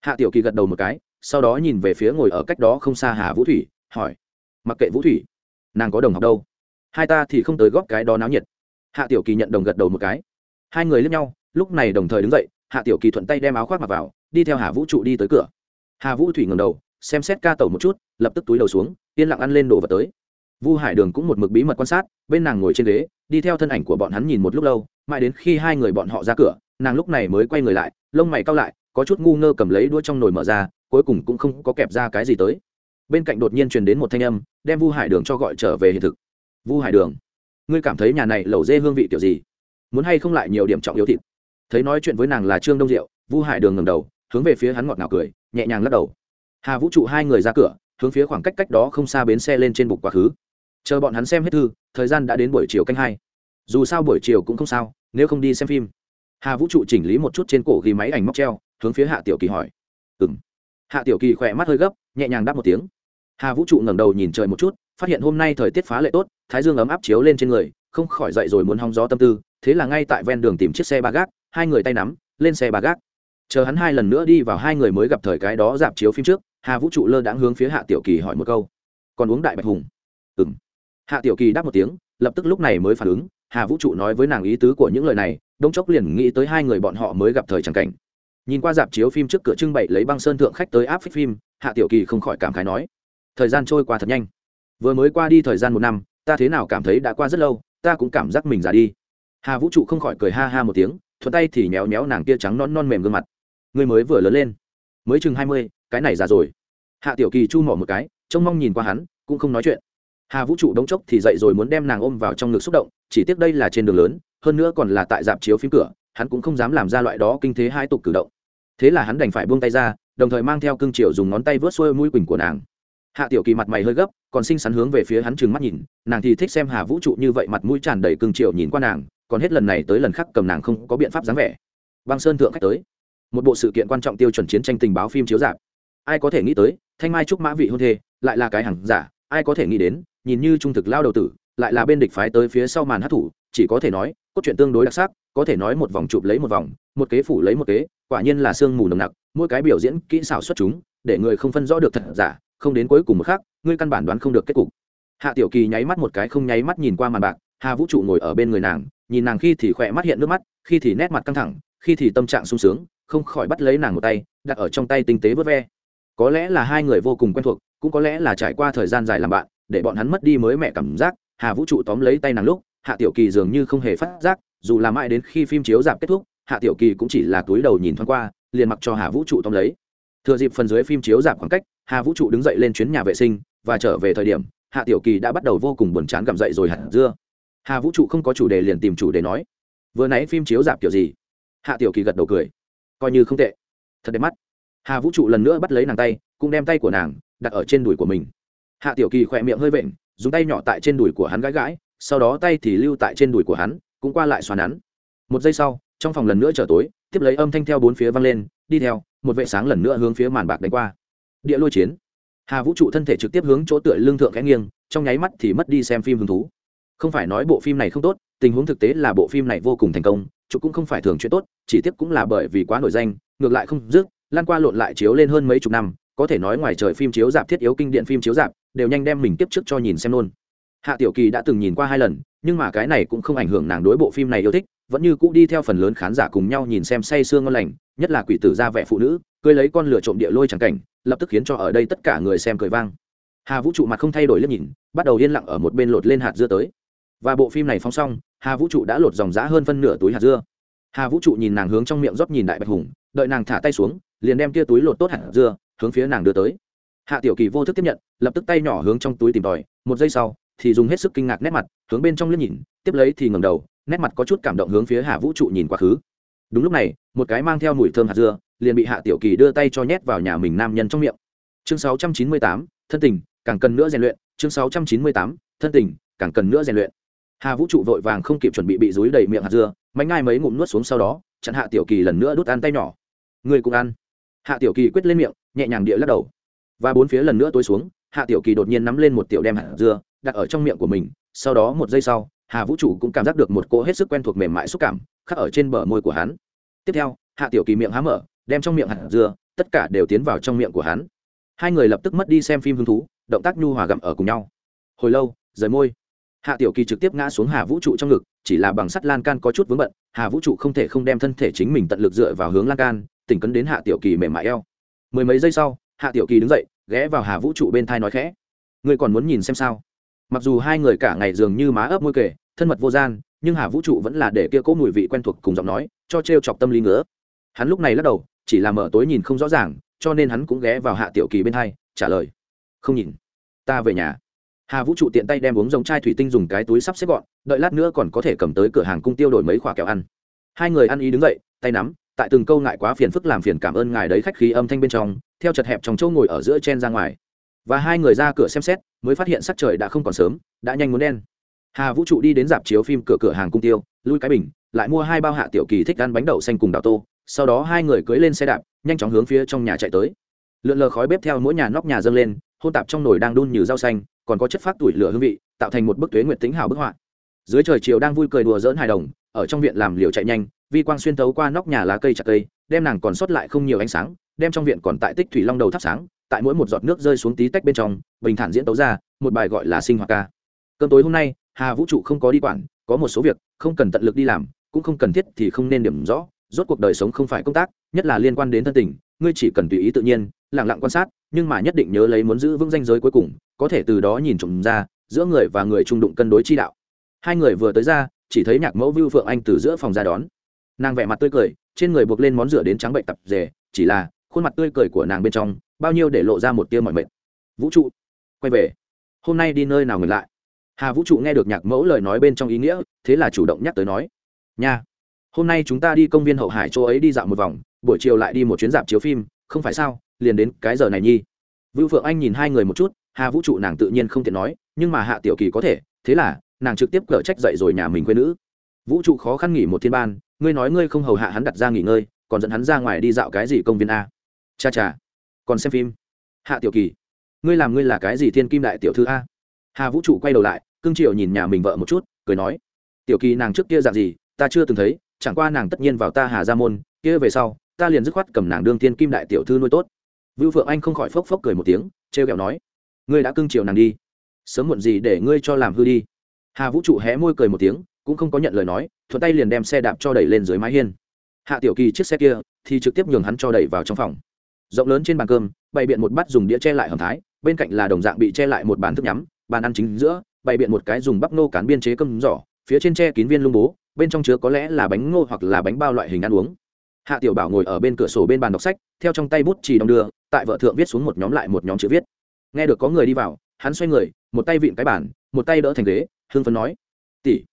Hạ tiểu kỳ gật đầu một cái, sau đó nhìn về phía ngồi ở cách đó không xa hà vũ thủy, hỏi, mặc kệ vũ thủy nàng có đồng học đâu? Hai ta thì không tới góp cái đó náo nhiệt. Hạ tiểu kỳ nhận đồng gật đầu một cái. Hai người lướt nhau, lúc này đồng thời đứng dậy, hạ tiểu kỳ thuận tay đem áo khoác mặc vào, đi theo hà vũ trụ đi tới cửa. Hà vũ thủy ngầm đầu, xem xét ca tẩu một chút, lập tức túi đầu xuống, yên lặng ăn lên đồ vật tới. Vu hải đường cũng một mực bí mật quan sát, bên nàng ngồi trên ghế, đi theo thân ảnh của bọn hắn nhìn một lúc lâu, mãi đến khi hai người bọn họ ra cửa, nàng lúc này mới quay người lại, lông mày cao lại, có chút ngu ngơ cầm lấy đuôi trong nồi mở ra, cuối cùng cũng không có kẹp ra cái gì tới bên cạnh đột nhiên truyền đến một thanh âm, đem vu hải đường cho gọi trở về hiện thực. Vu hải đường, ngươi cảm thấy nhà này lẩu dê hương vị kiểu gì? Muốn hay không lại nhiều điểm trọng yếu thịt? Thấy nói chuyện với nàng là trương đông diệu, vu hải đường ngầm đầu, hướng về phía hắn ngọt ngào cười, nhẹ nhàng lắc đầu. Hà vũ trụ hai người ra cửa, hướng phía khoảng cách cách đó không xa bến xe lên trên bục quá khứ. Chờ bọn hắn xem hết thư, thời gian đã đến buổi chiều canh hai. Dù sao buổi chiều cũng không sao, nếu không đi xem phim. Hà vũ trụ chỉnh lý một chút trên cổ ghi máy ảnh móc treo, hướng phía hạ tiểu kỳ hỏi. Ừng hạ tiểu kỳ khỏe mắt hơi gấp, nhẹ nhàng đáp một tiếng hà vũ trụ ngẩng đầu nhìn trời một chút, phát hiện hôm nay thời tiết phá lệ tốt, thái dương ấm áp chiếu lên trên người, không khỏi dậy rồi muốn hóng gió tâm tư, thế là ngay tại ven đường tìm chiếc xe ba gác, hai người tay nắm, lên xe ba gác. Chờ hắn hai lần nữa đi vào hai người mới gặp thời cái đó dạp chiếu phim trước, hà vũ trụ lơ đãng hướng phía hạ tiểu kỳ hỏi một câu. Còn uống đại bạch hùng? Ừm. hạ tiểu kỳ đáp một tiếng, lập tức lúc này mới phản ứng, hà vũ trụ nói với nàng ý tứ của những lời này, đông chốc liền nghĩ tới hai người bọn họ mới gặp thời chẳng cảnh. Nhìn qua dạp chiếu phim trước cửa trưng bày lấy băng sơn thượng khách tới áp phích phim, hạ tiểu kỳ không khỏi cảm khái nói thời gian trôi qua thật nhanh. Vừa mới qua đi thời gian một năm, ta thế nào cảm thấy đã qua rất lâu, ta cũng cảm giác mình già đi. Hà vũ trụ không khỏi cười ha ha một tiếng, thuận tay thì nhéo nhéo nàng kia trắng non non mềm gương mặt. Người mới vừa lớn lên, mới chừng hai mươi, cái này già rồi. Hạ tiểu kỳ chu mỏ một cái, trông mong nhìn qua hắn, cũng không nói chuyện. Hà vũ trụ đống chốc thì dậy rồi muốn đem nàng ôm vào trong ngực xúc động, chỉ tiếc đây là trên đường lớn, hơn nữa còn là tại dạp chiếu phim cửa, hắn cũng không dám làm ra loại đó kinh thế hai tục cử động. Thế là hắn đành phải buông tay ra, đồng thời mang theo cương triều dùng ngón tay vớt xuôi mũi quỳnh của nàng hạ tiểu kỳ mặt mày hơi gấp, còn xinh xắn hướng về phía hắn trừng mắt nhìn, nàng thì thích xem hà vũ trụ như vậy mặt mũi tràn đầy cương triều nhìn qua nàng, còn hết lần này tới lần khác cầm nàng không có biện pháp dáng vẻ. Băng sơn thượng khách tới. Một bộ sự kiện quan trọng tiêu chuẩn chiến tranh tình báo phim chiếu dạp ai có thể nghĩ tới, thanh mai trúc mã vị hôn thê, lại là cái hàng giả, ai có thể nghĩ đến, nhìn như trung thực lao đầu tử, lại là bên địch phái tới phía sau màn hát thủ, chỉ có thể nói, cốt truyện tương đối đặc sắc, có thể nói một vòng chụp lấy một vòng, một kế phủ lấy một kế, quả nhiên là sương mù nồng nặc, mỗi cái biểu diễn kỹ xảo xuất chúng, để người không phân rõ được thật giả không đến cuối cùng một khác ngươi căn bản đoán không được kết cục. Hạ tiểu kỳ nháy mắt một cái không nháy mắt nhìn qua màn bạc, hà vũ trụ ngồi ở bên người nàng, nhìn nàng khi thì khỏe mắt hiện nước mắt, khi thì nét mặt căng thẳng, khi thì tâm trạng sung sướng, không khỏi bắt lấy nàng một tay, đặt ở trong tay tinh tế vớt ve. Có lẽ là hai người vô cùng quen thuộc, cũng có lẽ là trải qua thời gian dài làm bạn, để bọn hắn mất đi mới mẹ cảm giác, hà vũ trụ tóm lấy tay nàng lúc, hạ tiểu kỳ dường như không hề phát giác, dù là mãi đến khi phim chiếu giảm kết thúc, hạ tiểu kỳ cũng chỉ là túi đầu nhìn thoáng qua, liền mặc cho hà vũ trụ tóm lấy. Thừa dịp phần dưới phim chiếu giảm khoảng cách hà vũ trụ đứng dậy lên chuyến nhà vệ sinh và trở về thời điểm, hạ tiểu kỳ đã bắt đầu vô cùng buồn chán gặm dậy rồi hẳn dưa. Hà vũ trụ không có chủ đề liền tìm chủ đề nói, vừa nãy phim chiếu giảm kiểu gì? Hạ tiểu kỳ gật đầu cười, coi như không tệ. Thật đẹp mắt. Hà vũ trụ lần nữa bắt lấy nàng tay, cũng đem tay của nàng đặt ở trên đùi của mình. Hạ tiểu kỳ khỏe miệng hơi vện, dùng tay nhỏ tại trên đùi của hắn gãi gãi, sau đó tay thì lưu tại trên đùi của hắn, cũng qua lại xoàn hắn. Một giây sau, trong phòng lần nữa trở tối, tiếp lấy âm thanh theo bốn phía vang lên, đi theo, một vệ sáng lần nữa hướng phía màn bạc đánh qua địa lôi chiến. Hà vũ trụ thân thể trực tiếp hướng chỗ tựa lương thượng khẽ nghiêng, trong nháy mắt thì mất đi xem phim hứng thú. Không phải nói bộ phim này không tốt, tình huống thực tế là bộ phim này vô cùng thành công chụp cũng không phải thường chuyện tốt, chỉ tiếp cũng là bởi vì quá nổi danh, ngược lại không dứt, lan qua lộn lại chiếu lên hơn mấy chục năm, có thể nói ngoài trời phim chiếu dạp thiết yếu kinh điện phim chiếu dạp đều nhanh đem mình tiếp trước cho nhìn xem luôn. Hạ tiểu kỳ đã từng nhìn qua hai lần, nhưng mà cái này cũng không ảnh hưởng nàng đối bộ phim này yêu thích, vẫn như cũ đi theo phần lớn khán giả cùng nhau nhìn xem say sương ngon lành, nhất là quỷ tử ra vẻ phụ nữ cưới lấy con lửa trộm địa lôi chẳng cảnh, lập tức khiến cho ở đây tất cả người xem cười vang. Hà vũ trụ mặt không thay đổi liếc nhìn, bắt đầu yên lặng ở một bên lột lên hạt dưa tới. Và bộ phim này phóng xong, hà vũ trụ đã lột dòng giá hơn phân nửa túi hạt dưa. Hà vũ trụ nhìn nàng hướng trong miệng rót nhìn đại bạch hùng, đợi nàng thả tay xuống, liền đem tia túi lột tốt hạt dưa, hướng phía nàng đưa tới. Hạ tiểu kỳ vô thức tiếp nhận, lập tức tay nhỏ hướng trong túi tìm tòi, một giây sau, thì dùng hết sức kinh ngạc nét mặt, hướng bên trong liếc nhìn, tiếp lấy thì ngầm đầu, nét mặt có chút cảm động hướng phía hà vũ trụ nhìn quá khứ. Đúng lúc này, một cái mang theo mùi thơm hạt dưa liền bị hạ tiểu kỳ đưa tay cho nhét vào nhà mình nam nhân trong miệng. Chương 698, thân tình càng cần nữa rèn luyện. Chương 698, thân tình càng cần nữa rèn luyện. Hà vũ trụ vội vàng không kịp chuẩn bị bị dúi đầy miệng hạt dưa mánh ngai mấy ngụm nuốt xuống sau đó chặn hạ tiểu kỳ lần nữa đút ăn tay nhỏ. Người cũng ăn. Hạ tiểu kỳ quyết lên miệng nhẹ nhàng địa lắc đầu. Và bốn phía lần nữa tối xuống hạ tiểu kỳ đột nhiên nắm lên một tiểu đem hạt dưa đặt ở trong miệng của mình. Sau đó một giây sau hà vũ trụ cũng cảm giác được một cỗ hết sức quen thuộc mềm mại xúc cảm khắc ở trên bờ môi của hắn. Tiếp theo hạ tiểu kỳ miệng há mở đem trong miệng hạt dưa, tất cả đều tiến vào trong miệng của hắn. Hai người lập tức mất đi xem phim hứng thú, động tác nhu hòa gặm ở cùng nhau. Hồi lâu, rời môi. Hạ tiểu kỳ trực tiếp ngã xuống hà vũ trụ trong ngực, chỉ là bằng sắt lan can có chút vướng bận, hà vũ trụ không thể không đem thân thể chính mình tận lực dựa vào hướng lan can, tỉnh cấn đến hạ tiểu kỳ mềm mại eo. Mười mấy giây sau, hạ tiểu kỳ đứng dậy, ghé vào hà vũ trụ bên thai nói khẽ. Ngươi còn muốn nhìn xem sao? Mặc dù hai người cả ngày dường như má ấp môi kể thân mật vô gian, nhưng hà vũ trụ vẫn là để kia cỗ mùi vị quen thuộc cùng giọng nói, cho t r e o chọc tâm lý ngứa. Hắn lúc này lắc đầu chỉ là mở tối nhìn không rõ ràng, cho nên hắn cũng ghé vào hạ tiểu kỳ bên hai, trả lời. Không nhìn. Ta về nhà. Hà vũ trụ tiện tay đem uống giống chai thủy tinh dùng cái túi sắp xếp gọn, đợi lát nữa còn có thể cầm tới cửa hàng cung tiêu đổi mấy khoả kẹo ăn. Hai người ăn ý đứng dậy, tay nắm, tại từng câu ngại quá phiền phức làm phiền cảm ơn ngài đấy khách khí âm thanh bên trong, theo chật hẹp trong chỗ ngồi ở giữa chen ra ngoài. Và hai người ra cửa xem xét, mới phát hiện sắc trời đã không còn sớm, đã nhanh muốn đen. Hà vũ trụ đi đến dạp chiếu phim cửa cửa hàng cung tiêu, lui cái bình, lại mua hai bao hạ tiểu kỳ thích ăn bánh đậu xanh cùng đào tô sau đó hai người cưỡi lên xe đạp, nhanh chóng hướng phía trong nhà chạy tới. Lượn lờ khói bếp theo mỗi nhà nóc nhà dâng lên, hôn tạp trong nồi đang đun như rau xanh, còn có chất phát tuổi lửa hương vị, tạo thành một bức tuế nguyệt tính hào bức họa. Dưới trời chiều đang vui cười đùa dỡn hài đồng, ở trong viện làm liều chạy nhanh, vi quang xuyên tấu qua nóc nhà lá cây chặt cây, đem nàng còn sót lại không nhiều ánh sáng, đem trong viện còn tại tích thủy long đầu thắp sáng, tại mỗi một giọt nước rơi xuống tí tách bên trong, bình thản diễn tấu ra, một bài gọi là sinh hoạt ca. Cơn tối hôm nay, hà vũ trụ không có đi quản, có một số việc, không cần tận lực đi làm, cũng không cần thiết thì không nên điểm rõ rốt cuộc đời sống không phải công tác, nhất là liên quan đến thân tình, ngươi chỉ cần tùy ý tự nhiên, lặng lặng quan sát, nhưng mà nhất định nhớ lấy muốn giữ vững danh giới cuối cùng, có thể từ đó nhìn trộm ra, giữa người và người trung đụng cân đối chi đạo. Hai người vừa tới ra, chỉ thấy nhạc mẫu vưu phượng anh từ giữa phòng ra đón. Nàng vẻ mặt tươi cười, trên người buộc lên món rửa đến trắng bệnh tập rề chỉ là, khuôn mặt tươi cười của nàng bên trong, bao nhiêu để lộ ra một tia mọi mệt. Vũ trụ, quay về. Hôm nay đi nơi nào ngừng lại? Hà vũ trụ nghe được nhạc mẫu lời nói bên trong ý nghĩa, thế là chủ động nhắc tới nói, nha hôm nay chúng ta đi công viên hậu hải chỗ ấy đi dạo một vòng, buổi chiều lại đi một chuyến dạp chiếu phim, không phải sao, liền đến cái giờ này nhi. Vưu phượng anh nhìn hai người một chút, hà vũ trụ nàng tự nhiên không tiện nói, nhưng mà hạ tiểu kỳ có thể, thế là, nàng trực tiếp cở trách dậy rồi nhà mình quê nữ. Vũ trụ khó khăn nghỉ một thiên ban, ngươi nói ngươi không hầu hạ hắn đặt ra nghỉ ngơi, còn dẫn hắn ra ngoài đi dạo cái gì công viên a? Cha cha, còn xem phim. Hạ tiểu kỳ, ngươi làm ngươi là cái gì thiên kim đại tiểu thư a? Hà vũ trụ quay đầu lại, cưng triệu nhìn nhà mình vợ một chút, cười nói, tiểu kỳ nàng trước kia dạng gì, ta chưa từng thấy chẳng qua nàng tất nhiên vào ta hà Gia môn, kia về sau, ta liền dứt khoát cầm nàng đương thiên kim đại tiểu thư nuôi tốt. Vưu phượng anh không khỏi phốc phốc cười một tiếng, trêu ghẹo nói, ngươi đã cưng chiều nàng đi, sớm muộn gì để ngươi cho làm hư đi. Hà vũ trụ hé môi cười một tiếng, cũng không có nhận lời nói, thuận tay liền đem xe đạp cho đẩy lên dưới mái hiên. Hạ tiểu kỳ chiếc xe kia thì trực tiếp nhường hắn cho đẩy vào trong phòng. Rộng lớn trên bàn cơm, bày biện một bát dùng đĩa che lại hầm thái, bên cạnh là đồng dạng bị che lại một bàn thức nhắm, bàn ăn chính giữa, bày biện một cái dùng bắp nô cán biên chế cơm giỏ, phía trên tre kín viên lung bố bên trong chứa có lẽ là bánh ngô hoặc là bánh bao loại hình ăn uống. Hạ tiểu bảo ngồi ở bên cửa sổ bên bàn đọc sách, theo trong tay bút chỉ đong đưa, tại vợ thượng viết xuống một nhóm lại một nhóm chữ viết. Nghe được có người đi vào, hắn xoay người, một tay vịn cái bản một tay đỡ thành ghế hương phấn nói, tỷ,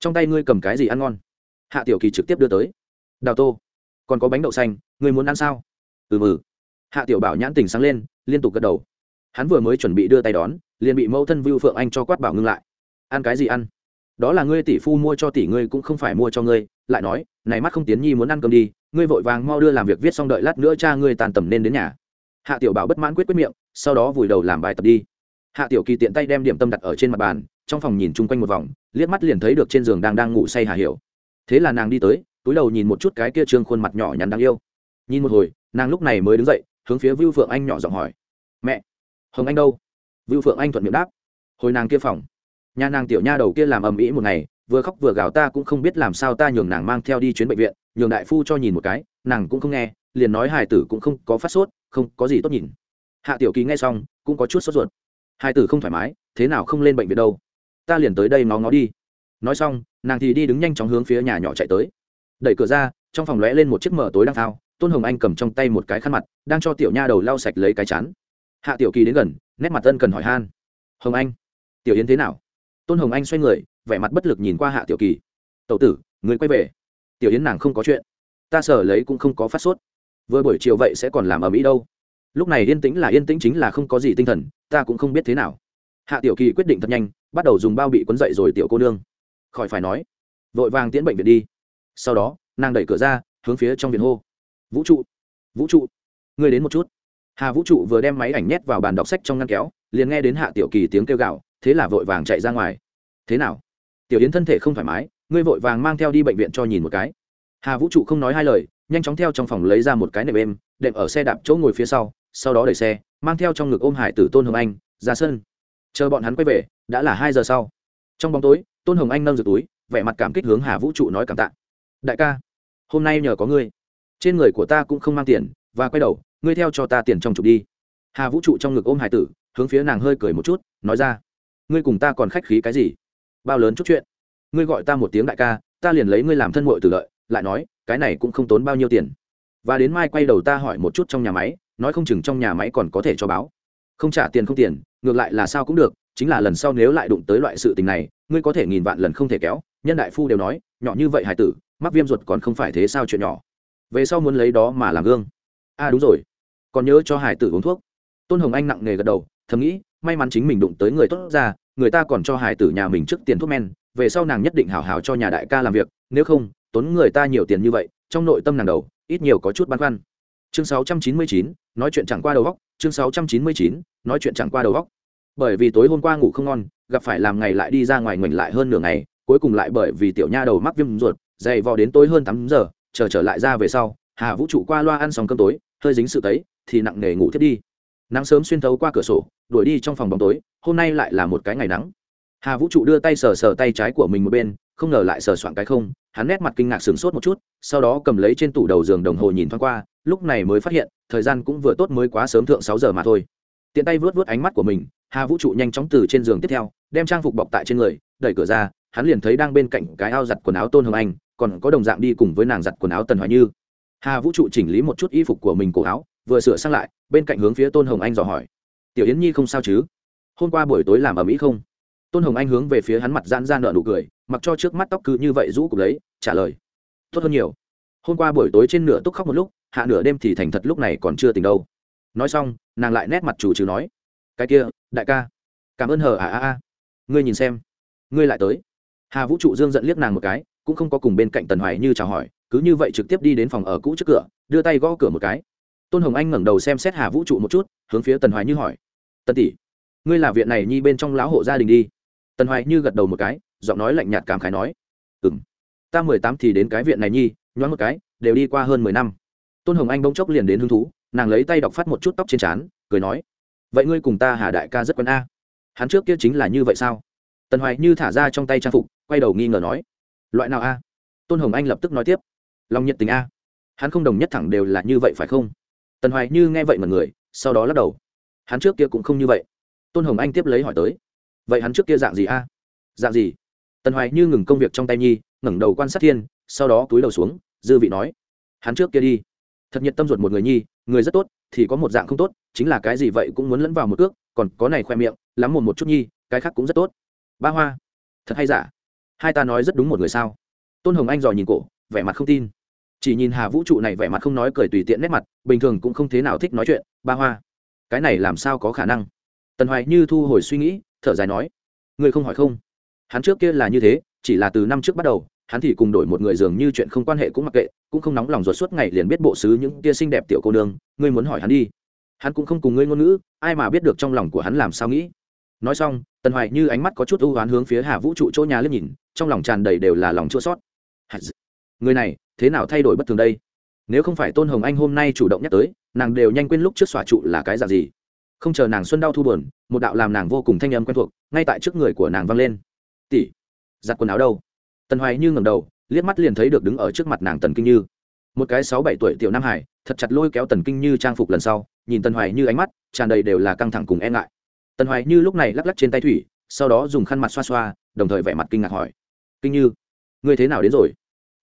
trong tay ngươi cầm cái gì ăn ngon? Hạ tiểu kỳ trực tiếp đưa tới, đào tô, còn có bánh đậu xanh, ngươi muốn ăn sao? Ừ mừ hạ tiểu bảo nhãn tình sáng lên, liên tục gật đầu. Hắn vừa mới chuẩn bị đưa tay đón, liền bị mẫu thân vưu phượng anh cho quát bảo ngưng lại. Ăn cái gì ăn? Đó là ngươi tỷ phu mua cho tỷ ngươi cũng không phải mua cho ngươi, lại nói, này mắt không tiến nhi muốn ăn cơm đi, ngươi vội vàng mau đưa làm việc viết xong đợi lát nữa cha ngươi tàn tầm nên đến nhà. Hạ tiểu bảo bất mãn quyết quyết miệng, sau đó vùi đầu làm bài tập đi. Hạ tiểu kỳ tiện tay đem điểm tâm đặt ở trên mặt bàn, trong phòng nhìn chung quanh một vòng, liếc mắt liền thấy được trên giường đang đang ngủ say hà hiểu. Thế là nàng đi tới, túi đầu nhìn một chút cái kia trương khuôn mặt nhỏ nhắn đáng yêu. Nhìn một hồi, nàng lúc này mới đứng dậy, hướng phía vưu phượng anh nhỏ giọng hỏi. Mẹ, hồng anh đâu? Vưu phượng anh thuận miệng đáp. Hồi nàng kia phòng nhà nàng tiểu nha đầu kia làm ầm ĩ một ngày, vừa khóc vừa gào ta cũng không biết làm sao ta nhường nàng mang theo đi chuyến bệnh viện, nhường đại phu cho nhìn một cái, nàng cũng không nghe, liền nói hài tử cũng không có phát sốt, không có gì tốt nhìn. Hạ tiểu kỳ nghe xong, cũng có chút sốt ruột. Hai tử không thoải mái, thế nào không lên bệnh viện đâu? Ta liền tới đây ngó ngó đi. Nói xong, nàng thì đi đứng nhanh chóng hướng phía nhà nhỏ chạy tới. Đẩy cửa ra, trong phòng lóe lên một chiếc mở tối đang thao tôn hồng anh cầm trong tay một cái khăn mặt, đang cho tiểu nha đầu lau sạch lấy cái chán. Hạ tiểu kỳ đến gần, nét mặt ân cần hỏi han. Hồng anh, tiểu yến thế nào? Tôn hồng anh xoay người, vẻ mặt bất lực nhìn qua hạ tiểu kỳ. Tậu tử người quay về. Tiểu yến nàng không có chuyện. Ta sở lấy cũng không có phát sốt. Vừa buổi chiều vậy sẽ còn làm ở mỹ đâu. Lúc này yên tĩnh là yên tĩnh chính là không có gì tinh thần, ta cũng không biết thế nào. Hạ tiểu kỳ quyết định thật nhanh, bắt đầu dùng bao bị quấn dậy rồi tiểu cô nương. Khỏi phải nói, vội vàng tiễn bệnh viện đi. Sau đó, nàng đẩy cửa ra, hướng phía trong viện hô. Vũ trụ vũ trụ người đến một chút. Hà vũ trụ vừa đem máy ảnh nhét vào bàn đọc sách trong ngăn kéo, liền nghe đến hạ tiểu kỳ tiếng kêu gạo thế là vội vàng chạy ra ngoài. Thế nào? Tiểu yến thân thể không thoải mái, ngươi vội vàng mang theo đi bệnh viện cho nhìn một cái. Hà vũ trụ không nói hai lời, nhanh chóng theo trong phòng lấy ra một cái nệm êm, đệm ở xe đạp chỗ ngồi phía sau sau đó đẩy xe, mang theo trong ngực ôm hải tử tôn hồng anh, ra sân. Chờ bọn hắn quay về, đã là hai giờ sau. Trong bóng tối, tôn hồng anh nâng giật túi, vẻ mặt cảm kích hướng hà vũ trụ nói cảm tạ. Đại ca, hôm nay nhờ có ngươi. Trên người của ta cũng không mang tiền, và quay đầu, ngươi theo cho ta tiền trong chụp đi. Hà vũ trụ trong ngực ôm hải tử, hướng phía nàng hơi cười một chút, nói ra ngươi cùng ta còn khách khí cái gì? Bao lớn chút chuyện. Ngươi gọi ta một tiếng đại ca, ta liền lấy ngươi làm thân mội tử lợi, lại nói, cái này cũng không tốn bao nhiêu tiền. Và đến mai quay đầu ta hỏi một chút trong nhà máy, nói không chừng trong nhà máy còn có thể cho báo. Không trả tiền không tiền, ngược lại là sao cũng được, chính là lần sau nếu lại đụng tới loại sự tình này, ngươi có thể nghìn vạn lần không thể kéo, nhân đại phu đều nói, nhỏ như vậy hải tử, mắc viêm ruột còn không phải thế sao chuyện nhỏ. Về sau muốn lấy đó mà làm gương. A à đúng rồi, còn nhớ cho hải tử uống thuốc. Tôn hồng anh nặng nề gật đầu thầm nghĩ may mắn chính mình đụng tới người tốt ra người ta còn cho hải tử nhà mình trước tiền thuốc men về sau nàng nhất định hảo hảo cho nhà đại ca làm việc nếu không tốn người ta nhiều tiền như vậy trong nội tâm nàng đầu ít nhiều có chút băn khoăn. Chương 699, nói chuyện chẳng qua đầu góc chương 699, nói chuyện chẳng qua đầu góc bởi vì tối hôm qua ngủ không ngon gặp phải làm ngày lại đi ra ngoài ngoảnh lại hơn nửa ngày cuối cùng lại bởi vì tiểu nha đầu mắc viêm ruột dày vò đến tối hơn tám giờ chờ trở lại ra về sau hà vũ trụ qua loa ăn xong cơm tối hơi dính sự tấy thì nặng nề ngủ thiết đi nắng sớm xuyên thấu qua cửa sổ, đuổi đi trong phòng bóng tối, hôm nay lại là một cái ngày nắng. Hà vũ trụ đưa tay sờ sờ tay trái của mình một bên, không ngờ lại sờ soạn cái không, hắn nét mặt kinh ngạc sửng sốt một chút, sau đó cầm lấy trên tủ đầu giường đồng hồ nhìn thoáng qua, lúc này mới phát hiện, thời gian cũng vừa tốt mới quá sớm thượng sáu giờ mà thôi. Tiện tay vớt vớt ánh mắt của mình, hà vũ trụ nhanh chóng từ trên giường tiếp theo, đem trang phục bọc tại trên người, đẩy cửa ra, hắn liền thấy đang bên cạnh cái ao giặt quần áo tôn hồng anh, còn có đồng dạng đi cùng với nàng giặt quần áo tần hoài như. Hà vũ trụ chỉnh lý một chút y phục của mình cổ áo vừa sửa sang lại, bên cạnh hướng phía tôn hồng anh dò hỏi. Tiểu yến nhi không sao chứ? Hôm qua buổi tối làm ở mỹ không? Tôn hồng anh hướng về phía hắn mặt giãn ra nợ nụ cười, mặc cho trước mắt tóc cứ như vậy rũ cục lấy, trả lời. Tốt hơn nhiều. Hôm qua buổi tối trên nửa túc khóc một lúc, hạ nửa đêm thì thành thật lúc này còn chưa tỉnh đâu. Nói xong, nàng lại nét mặt chủ trừ nói. Cái kia, đại ca. Cảm ơn hờ à à à. Ngươi nhìn xem. Ngươi lại tới. Hà vũ trụ dương giận liếc nàng một cái, cũng không có cùng bên cạnh tần hoài như chào hỏi, cứ như vậy trực tiếp đi đến phòng ở cũ trước cửa, đưa tay gõ cửa một cái tôn hồng anh ngẩng đầu xem xét hà vũ trụ một chút, hướng phía tần hoài như hỏi. Tần tỷ, ngươi là viện này nhi bên trong lão hộ gia đình đi? Tần hoài như gật đầu một cái, giọng nói lạnh nhạt cảm khái nói. Ừ m ta mười tám thì đến cái viện này nhi, nhoáng một cái, đều đi qua hơn mười năm. Tôn hồng anh bỗng chốc liền đến hứng thú, nàng lấy tay đọc phát một chút tóc trên trán, cười nói. Vậy ngươi cùng ta hà đại ca rất quen a. Hắn trước kia chính là như vậy sao? Tần hoài như thả ra trong tay trang phục, quay đầu nghi ngờ nói. Loại nào a? Tôn hồng anh lập tức nói tiếp. Lòng nhiệt tình a. Hắn không đồng nhất thẳng đều là như vậy phải không? Tần hoài như nghe vậy mà người, sau đó lắc đầu. Hắn trước kia cũng không như vậy. Tôn hồng anh tiếp lấy hỏi tới. Vậy hắn trước kia dạng gì a? Dạng gì? Tần hoài như ngừng công việc trong tay nhi, ngẩng đầu quan sát thiên, sau đó túi đầu xuống, dư vị nói. Hắn trước kia đi. Thật nhiệt tâm ruột một người nhi, người rất tốt, thì có một dạng không tốt, chính là cái gì vậy cũng muốn lẫn vào một ước, còn có này khoe miệng, lắm một một chút nhi, cái khác cũng rất tốt. Ba hoa. Thật hay giả? Hai ta nói rất đúng một người sao? Tôn hồng anh dò nhìn cổ, vẻ mặt không tin chỉ nhìn hà vũ trụ này vẻ mặt không nói cười tùy tiện nét mặt, bình thường cũng không thế nào thích nói chuyện, ba hoa. Cái này làm sao có khả năng? Tần hoài như thu hồi suy nghĩ, thở dài nói người không hỏi không? Hắn trước kia là như thế, chỉ là từ năm trước bắt đầu, hắn thì cùng đổi một người dường như chuyện không quan hệ cũng mặc kệ, cũng không nóng lòng ruột suốt ngày liền biết bộ xứ những tia xinh đẹp tiểu cô nương, ngươi muốn hỏi hắn đi. Hắn cũng không cùng ngươi ngôn ngữ, ai mà biết được trong lòng của hắn làm sao nghĩ. Nói xong, tần hoài như ánh mắt có chút ưu oán hướng phía hà vũ trụ chỗ nhà liếc nhìn, trong lòng tràn đầy đều là lòng chua sót người này, thế nào thay đổi bất thường đây? Nếu không phải tôn hồng anh hôm nay chủ động nhắc tới, nàng đều nhanh quên lúc trước xòa trụ là cái dạng gì. Không chờ nàng xuân đau thu buồn, một đạo làm nàng vô cùng thanh âm quen thuộc, ngay tại trước người của nàng vang lên. Tỷ, giặt quần áo đâu? Tần hoài như ngầm đầu, liếc mắt liền thấy được đứng ở trước mặt nàng tần kinh như. Một cái sáu bảy tuổi tiểu nam hải, thật chặt lôi kéo tần kinh như trang phục lần sau, nhìn tần hoài như ánh mắt, tràn đầy đều là căng thẳng cùng e ngại. Tần hoài như lúc này lắc lắc trên tay thủy, sau đó dùng khăn mặt xoa xoa, đồng thời vẻ mặt kinh ngạc hỏi, kinh như, ngươi thế nào đến rồi?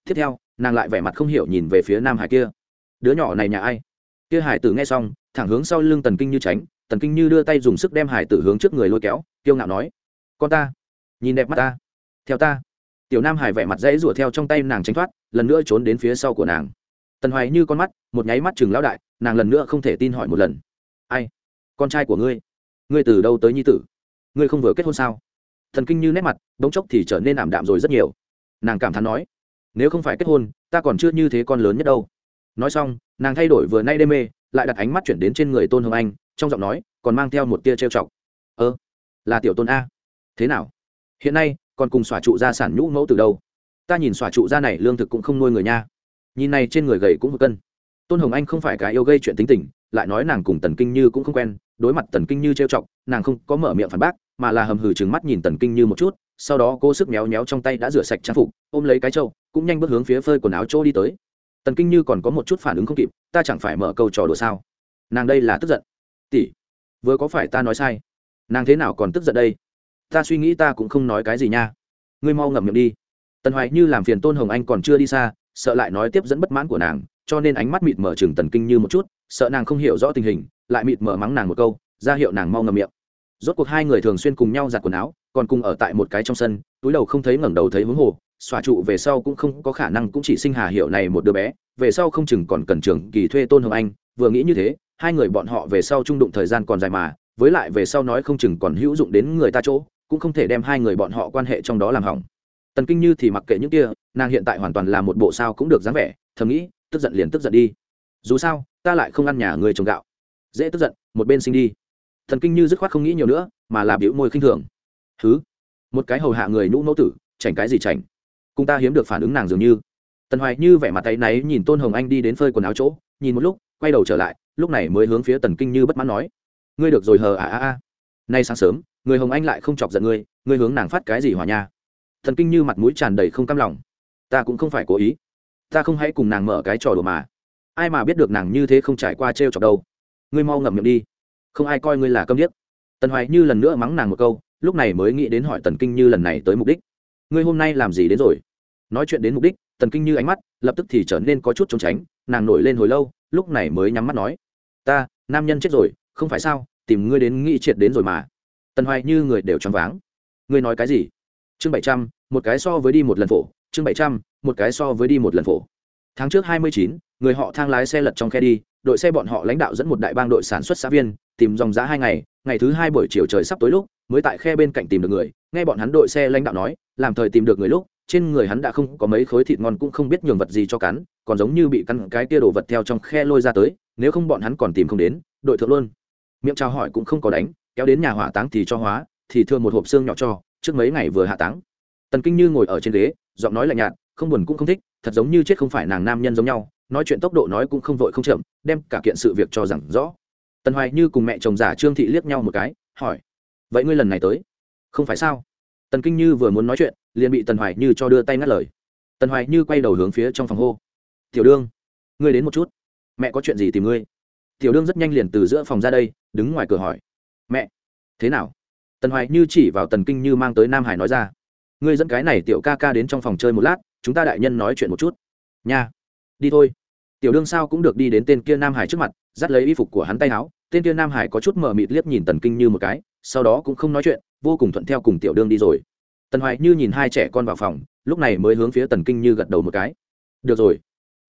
Tiếp theo, nàng lại vẻ mặt không hiểu nhìn về phía nam hải kia. Đứa nhỏ này nhà ai? Kia hải tử nghe xong, thẳng hướng sau lưng tần kinh như tránh, tần kinh như đưa tay dùng sức đem hải tử hướng trước người lôi kéo, kiêu ngạo nói, con ta, nhìn đẹp mắt ta, theo ta. Tiểu nam hải vẻ mặt dãy rủa theo trong tay nàng tránh thoát, lần nữa trốn đến phía sau của nàng. Tần hoài như con mắt, một nháy mắt chừng lão đại, nàng lần nữa không thể tin hỏi một lần. Ai? Con trai của ngươi? Ngươi từ đâu tới nhi tử? Ngươi không vừa kết hôn sao? Thần kinh như nét mặt, bỗng chốc thì trở nên ảm đạm rồi rất nhiều. Nàng cảm thán nói nếu không phải kết hôn, ta còn chưa như thế con lớn nhất đâu. Nói xong, nàng thay đổi vừa nay đê mê, lại đặt ánh mắt chuyển đến trên người tôn hồng anh, trong giọng nói còn mang theo một tia trêu chọc. Ơ, là tiểu tôn a. Thế nào? Hiện nay, còn cùng xòa trụ gia sản nhũ mẫu từ đâu? Ta nhìn xòa trụ gia này lương thực cũng không nuôi người nha. Nhìn này trên người gầy cũng một cân. Tôn hồng anh không phải cái yêu gây chuyện tính tình, lại nói nàng cùng tần kinh như cũng không quen, đối mặt tần kinh như trêu chọc, nàng không có mở miệng phản bác, mà là hầm hừ trừng mắt nhìn tần kinh như một chút, sau đó cô sức méo méo trong tay đã rửa sạch trang phục, ôm lấy cái trâu cũng nhanh bước hướng phía phơi quần áo chỗ đi tới. Tần kinh như còn có một chút phản ứng không kịp, ta chẳng phải mở câu trò đùa sao? Nàng đây là tức giận. Tỷ, vừa có phải ta nói sai? Nàng thế nào còn tức giận đây? Ta suy nghĩ ta cũng không nói cái gì nha. Ngươi mau ngậm miệng đi. Tần hoài như làm phiền tôn hồng anh còn chưa đi xa, sợ lại nói tiếp dẫn bất mãn của nàng, cho nên ánh mắt mịt mở chừng tần kinh như một chút, sợ nàng không hiểu rõ tình hình, lại mịt mở mắng nàng một câu, ra hiệu nàng mau ngậm miệng. Rốt cuộc hai người thường xuyên cùng nhau giặt quần áo, còn cùng ở tại một cái trong sân, túi đầu không thấy ngẩng đầu thấy hướng hồ xòa trụ về sau cũng không có khả năng cũng chỉ sinh hà hiệu này một đứa bé, về sau không chừng còn cần trường kỳ thuê tôn hồng anh. Vừa nghĩ như thế, hai người bọn họ về sau trung đụng thời gian còn dài mà, với lại về sau nói không chừng còn hữu dụng đến người ta chỗ, cũng không thể đem hai người bọn họ quan hệ trong đó làm hỏng. Tần kinh như thì mặc kệ những kia, nàng hiện tại hoàn toàn là một bộ sao cũng được dáng vẻ, thầm nghĩ, tức giận liền tức giận đi. Dù sao, ta lại không ăn nhà người trồng gạo. Dễ tức giận, một bên sinh đi. Thần kinh như dứt khoát không nghĩ nhiều nữa, mà là biểu môi khinh thường. Thứ một cái hầu hạ người nhũ mẫu tử, chảnh cái gì chảnh? Cùng ta hiếm được phản ứng nàng dường như. Tần hoài như vẻ mặt tay náy nhìn tôn hồng anh đi đến phơi quần áo chỗ, nhìn một lúc, quay đầu trở lại, lúc này mới hướng phía tần kinh như bất mãn nói. Ngươi được rồi hờ à à à. Nay sáng sớm, người hồng anh lại không chọc giận ngươi ngươi hướng nàng phát cái gì hòa nha? Thần kinh như mặt mũi tràn đầy không cam lòng. Ta cũng không phải cố ý. Ta không hãy cùng nàng mở cái trò đùa mà. Ai mà biết được nàng như thế không trải qua t r e o chọc đâu. Ngươi mau ngậm miệng đi. Không ai coi ngươi là câm điếc. Tần hoài như lần nữa mắng nàng một câu, lúc này mới nghĩ đến hỏi tần kinh như lần này tới mục đích. Ngươi hôm nay làm gì đến rồi? Nói chuyện đến mục đích, tần kinh như ánh mắt lập tức thì trở nên có chút trốn tránh, nàng nổi lên hồi lâu, lúc này mới nhắm mắt nói, ta, nam nhân chết rồi, không phải sao, tìm ngươi đến nghĩ triệt đến rồi mà. Tần hoài như người đều choáng váng. Ngươi nói cái gì? Chương bảy trăm, một cái so với đi một lần phổ. Chương bảy trăm, một cái so với đi một lần phổ. Tháng trước hai mươi chín, người họ thang lái xe lật trong khe đi, đội xe bọn họ lãnh đạo dẫn một đại bang đội sản xuất xã viên, tìm dòng giá hai ngày ngày thứ hai buổi chiều trời sắp tối lúc, mới tại khe bên cạnh tìm được người, nghe bọn hắn đội xe lãnh đạo nói, làm thời tìm được người lúc trên người hắn đã không có mấy khối thịt ngon cũng không biết nhường vật gì cho cắn, còn giống như bị cắn cái tia đồ vật theo trong khe lôi ra tới, nếu không bọn hắn còn tìm không đến, đội thượng luôn. Miệng trao hỏi cũng không có đánh, kéo đến nhà hỏa táng thì cho hóa, thì thương một hộp xương nhỏ cho, trước mấy ngày vừa hạ táng. Tần kinh như ngồi ở trên ghế, giọng nói lạnh nhạt, không buồn cũng không thích, thật giống như chết không phải nàng nam nhân giống nhau, nói chuyện tốc độ nói cũng không vội không chậm, đem cả kiện sự việc cho rằng rõ. Tần hoài như cùng mẹ chồng giả trương thị liếc nhau một cái, hỏi, vậy ngươi lần này tới? Không phải sao? Tần kinh như vừa muốn nói chuyện liền bị tần hoài như cho đưa tay ngắt lời. Tần hoài như quay đầu hướng phía trong phòng hô. Tiểu đương, ngươi đến một chút. Mẹ có chuyện gì tìm ngươi? Tiểu đương rất nhanh liền từ giữa phòng ra đây, đứng ngoài cửa hỏi. Mẹ, thế nào? Tần hoài như chỉ vào tần kinh như mang tới nam hải nói ra. Ngươi dẫn cái này tiểu ca ca đến trong phòng chơi một lát, chúng ta đại nhân nói chuyện một chút. Nha, đi thôi. Tiểu đương sao cũng được đi đến tên kia nam hải trước mặt, dắt lấy y phục của hắn tay áo. Tên kia nam hải có chút mờ mịt liếc nhìn tần kinh như một cái, sau đó cũng không nói chuyện, vô cùng thuận theo cùng tiểu đương đi rồi tần hoài như nhìn hai trẻ con vào phòng, lúc này mới hướng phía tần kinh như gật đầu một cái. Được rồi,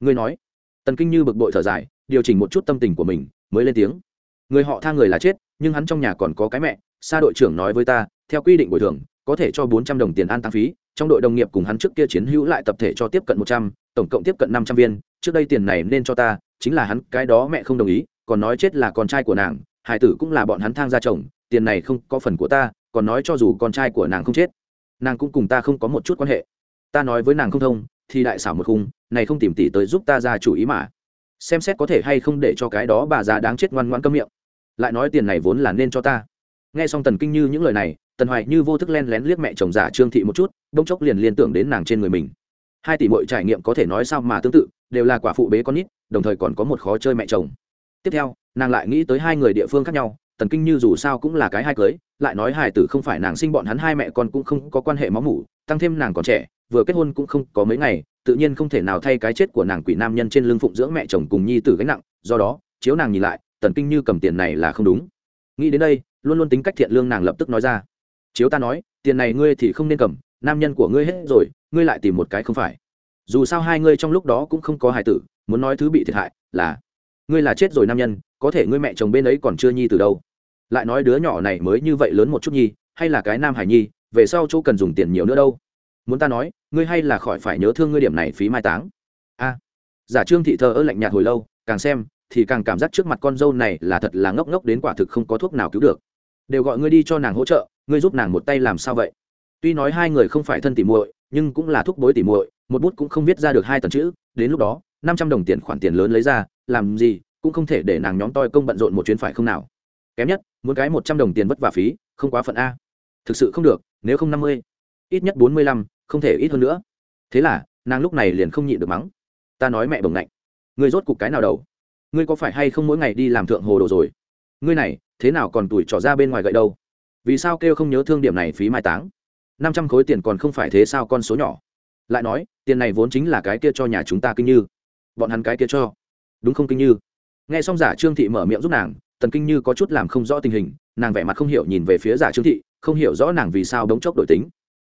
ngươi nói. Tần kinh như bực bội thở dài, điều chỉnh một chút tâm tình của mình, mới lên tiếng. Người họ tha người là chết, nhưng hắn trong nhà còn có cái mẹ, sa đội trưởng nói với ta, theo quy định bồi thường, có thể cho bốn trăm đồng tiền an tăng phí, trong đội đồng nghiệp cùng hắn trước kia chiến hữu lại tập thể cho tiếp cận một trăm, tổng cộng tiếp cận năm trăm viên, trước đây tiền này nên cho ta, chính là hắn, cái đó mẹ không đồng ý, còn nói chết là con trai của nàng hải tử cũng là bọn hắn thang gia chồng, tiền này không có phần của ta, còn nói cho dù con trai của nàng không chết nàng cũng cùng ta không có một chút quan hệ. Ta nói với nàng không thông, thì đại xảo một khung, này không tìm tỷ tới giúp ta ra chủ ý mà. Xem xét có thể hay không để cho cái đó bà già đáng chết ngoan ngoan câm miệng. Lại nói tiền này vốn là nên cho ta. Nghe xong tần kinh như những lời này, tần hoài như vô thức len lén liếc mẹ chồng giả trương thị một chút, bỗng chốc liền liên tưởng đến nàng trên người mình. Hai tỷ mọi trải nghiệm có thể nói sao mà tương tự, đều là quả phụ bế con nít, đồng thời còn có một khó chơi mẹ chồng. Tiếp theo, nàng lại nghĩ tới hai người địa phương khác nhau tần kinh như dù sao cũng là cái hai cưới, lại nói hài tử không phải nàng sinh bọn hắn hai mẹ con cũng không có quan hệ máu mủ, tăng thêm nàng còn trẻ, vừa kết hôn cũng không có mấy ngày, tự nhiên không thể nào thay cái chết của nàng quỷ nam nhân trên lưng phụng dưỡng mẹ chồng cùng nhi tử gánh nặng, do đó, chiếu nàng nhìn lại, tần kinh như cầm tiền này là không đúng. Nghĩ đến đây, luôn luôn tính cách thiện lương nàng lập tức nói ra. Chiếu ta nói, tiền này ngươi thì không nên cầm, nam nhân của ngươi hết rồi, ngươi lại tìm một cái không phải. Dù sao hai ngươi trong lúc đó cũng không có hài tử, muốn nói thứ bị thiệt hại là ngươi là chết rồi nam nhân, có thể ngươi mẹ chồng bên ấy còn chưa nhi từ đâu. Lại nói đứa nhỏ này mới như vậy lớn một chút nhi, hay là cái nam hải nhi, về sau chỗ cần dùng tiền nhiều nữa đâu. Muốn ta nói, ngươi hay là khỏi phải nhớ thương ngươi điểm này phí mai táng. A. Giả trương thị thờ ơ lạnh nhạt hồi lâu, càng xem, thì càng cảm giác trước mặt con dâu này là thật là ngốc ngốc đến quả thực không có thuốc nào cứu được. Đều gọi ngươi đi cho nàng hỗ trợ, ngươi giúp nàng một tay làm sao vậy? Tuy nói hai người không phải thân tỉ muội, nhưng cũng là thúc bối tỉ muội, một bút cũng không viết ra được hai tần chữ, đến lúc đó, năm trăm đồng tiền khoản tiền lớn lấy ra làm gì, cũng không thể để nàng nhóm toi công bận rộn một chuyến phải không nào? Kém nhất, muốn cái một trăm đồng tiền vất vả phí, không quá phận a. Thực sự không được, nếu không năm mươi, ít nhất bốn mươi lăm, không thể ít hơn nữa. Thế là, nàng lúc này liền không nhịn được mắng. Ta nói mẹ bồng lạnh. Ngươi rốt cục cái nào đầu? Ngươi có phải hay không mỗi ngày đi làm thượng hồ đồ rồi? Ngươi này, thế nào còn tuổi trỏ ra bên ngoài gậy đâu? Vì sao kêu không nhớ thương điểm này phí mai táng? Năm trăm khối tiền còn không phải thế sao con số nhỏ? Lại nói, tiền này vốn chính là cái kia cho nhà chúng ta kinh như. Bọn hắn cái kia cho đúng không kinh như? Nghe xong giả trương thị mở miệng giúp nàng, tần kinh như có chút làm không rõ tình hình, nàng vẻ mặt không hiểu nhìn về phía giả trương thị, không hiểu rõ nàng vì sao đống chốc đổi tính.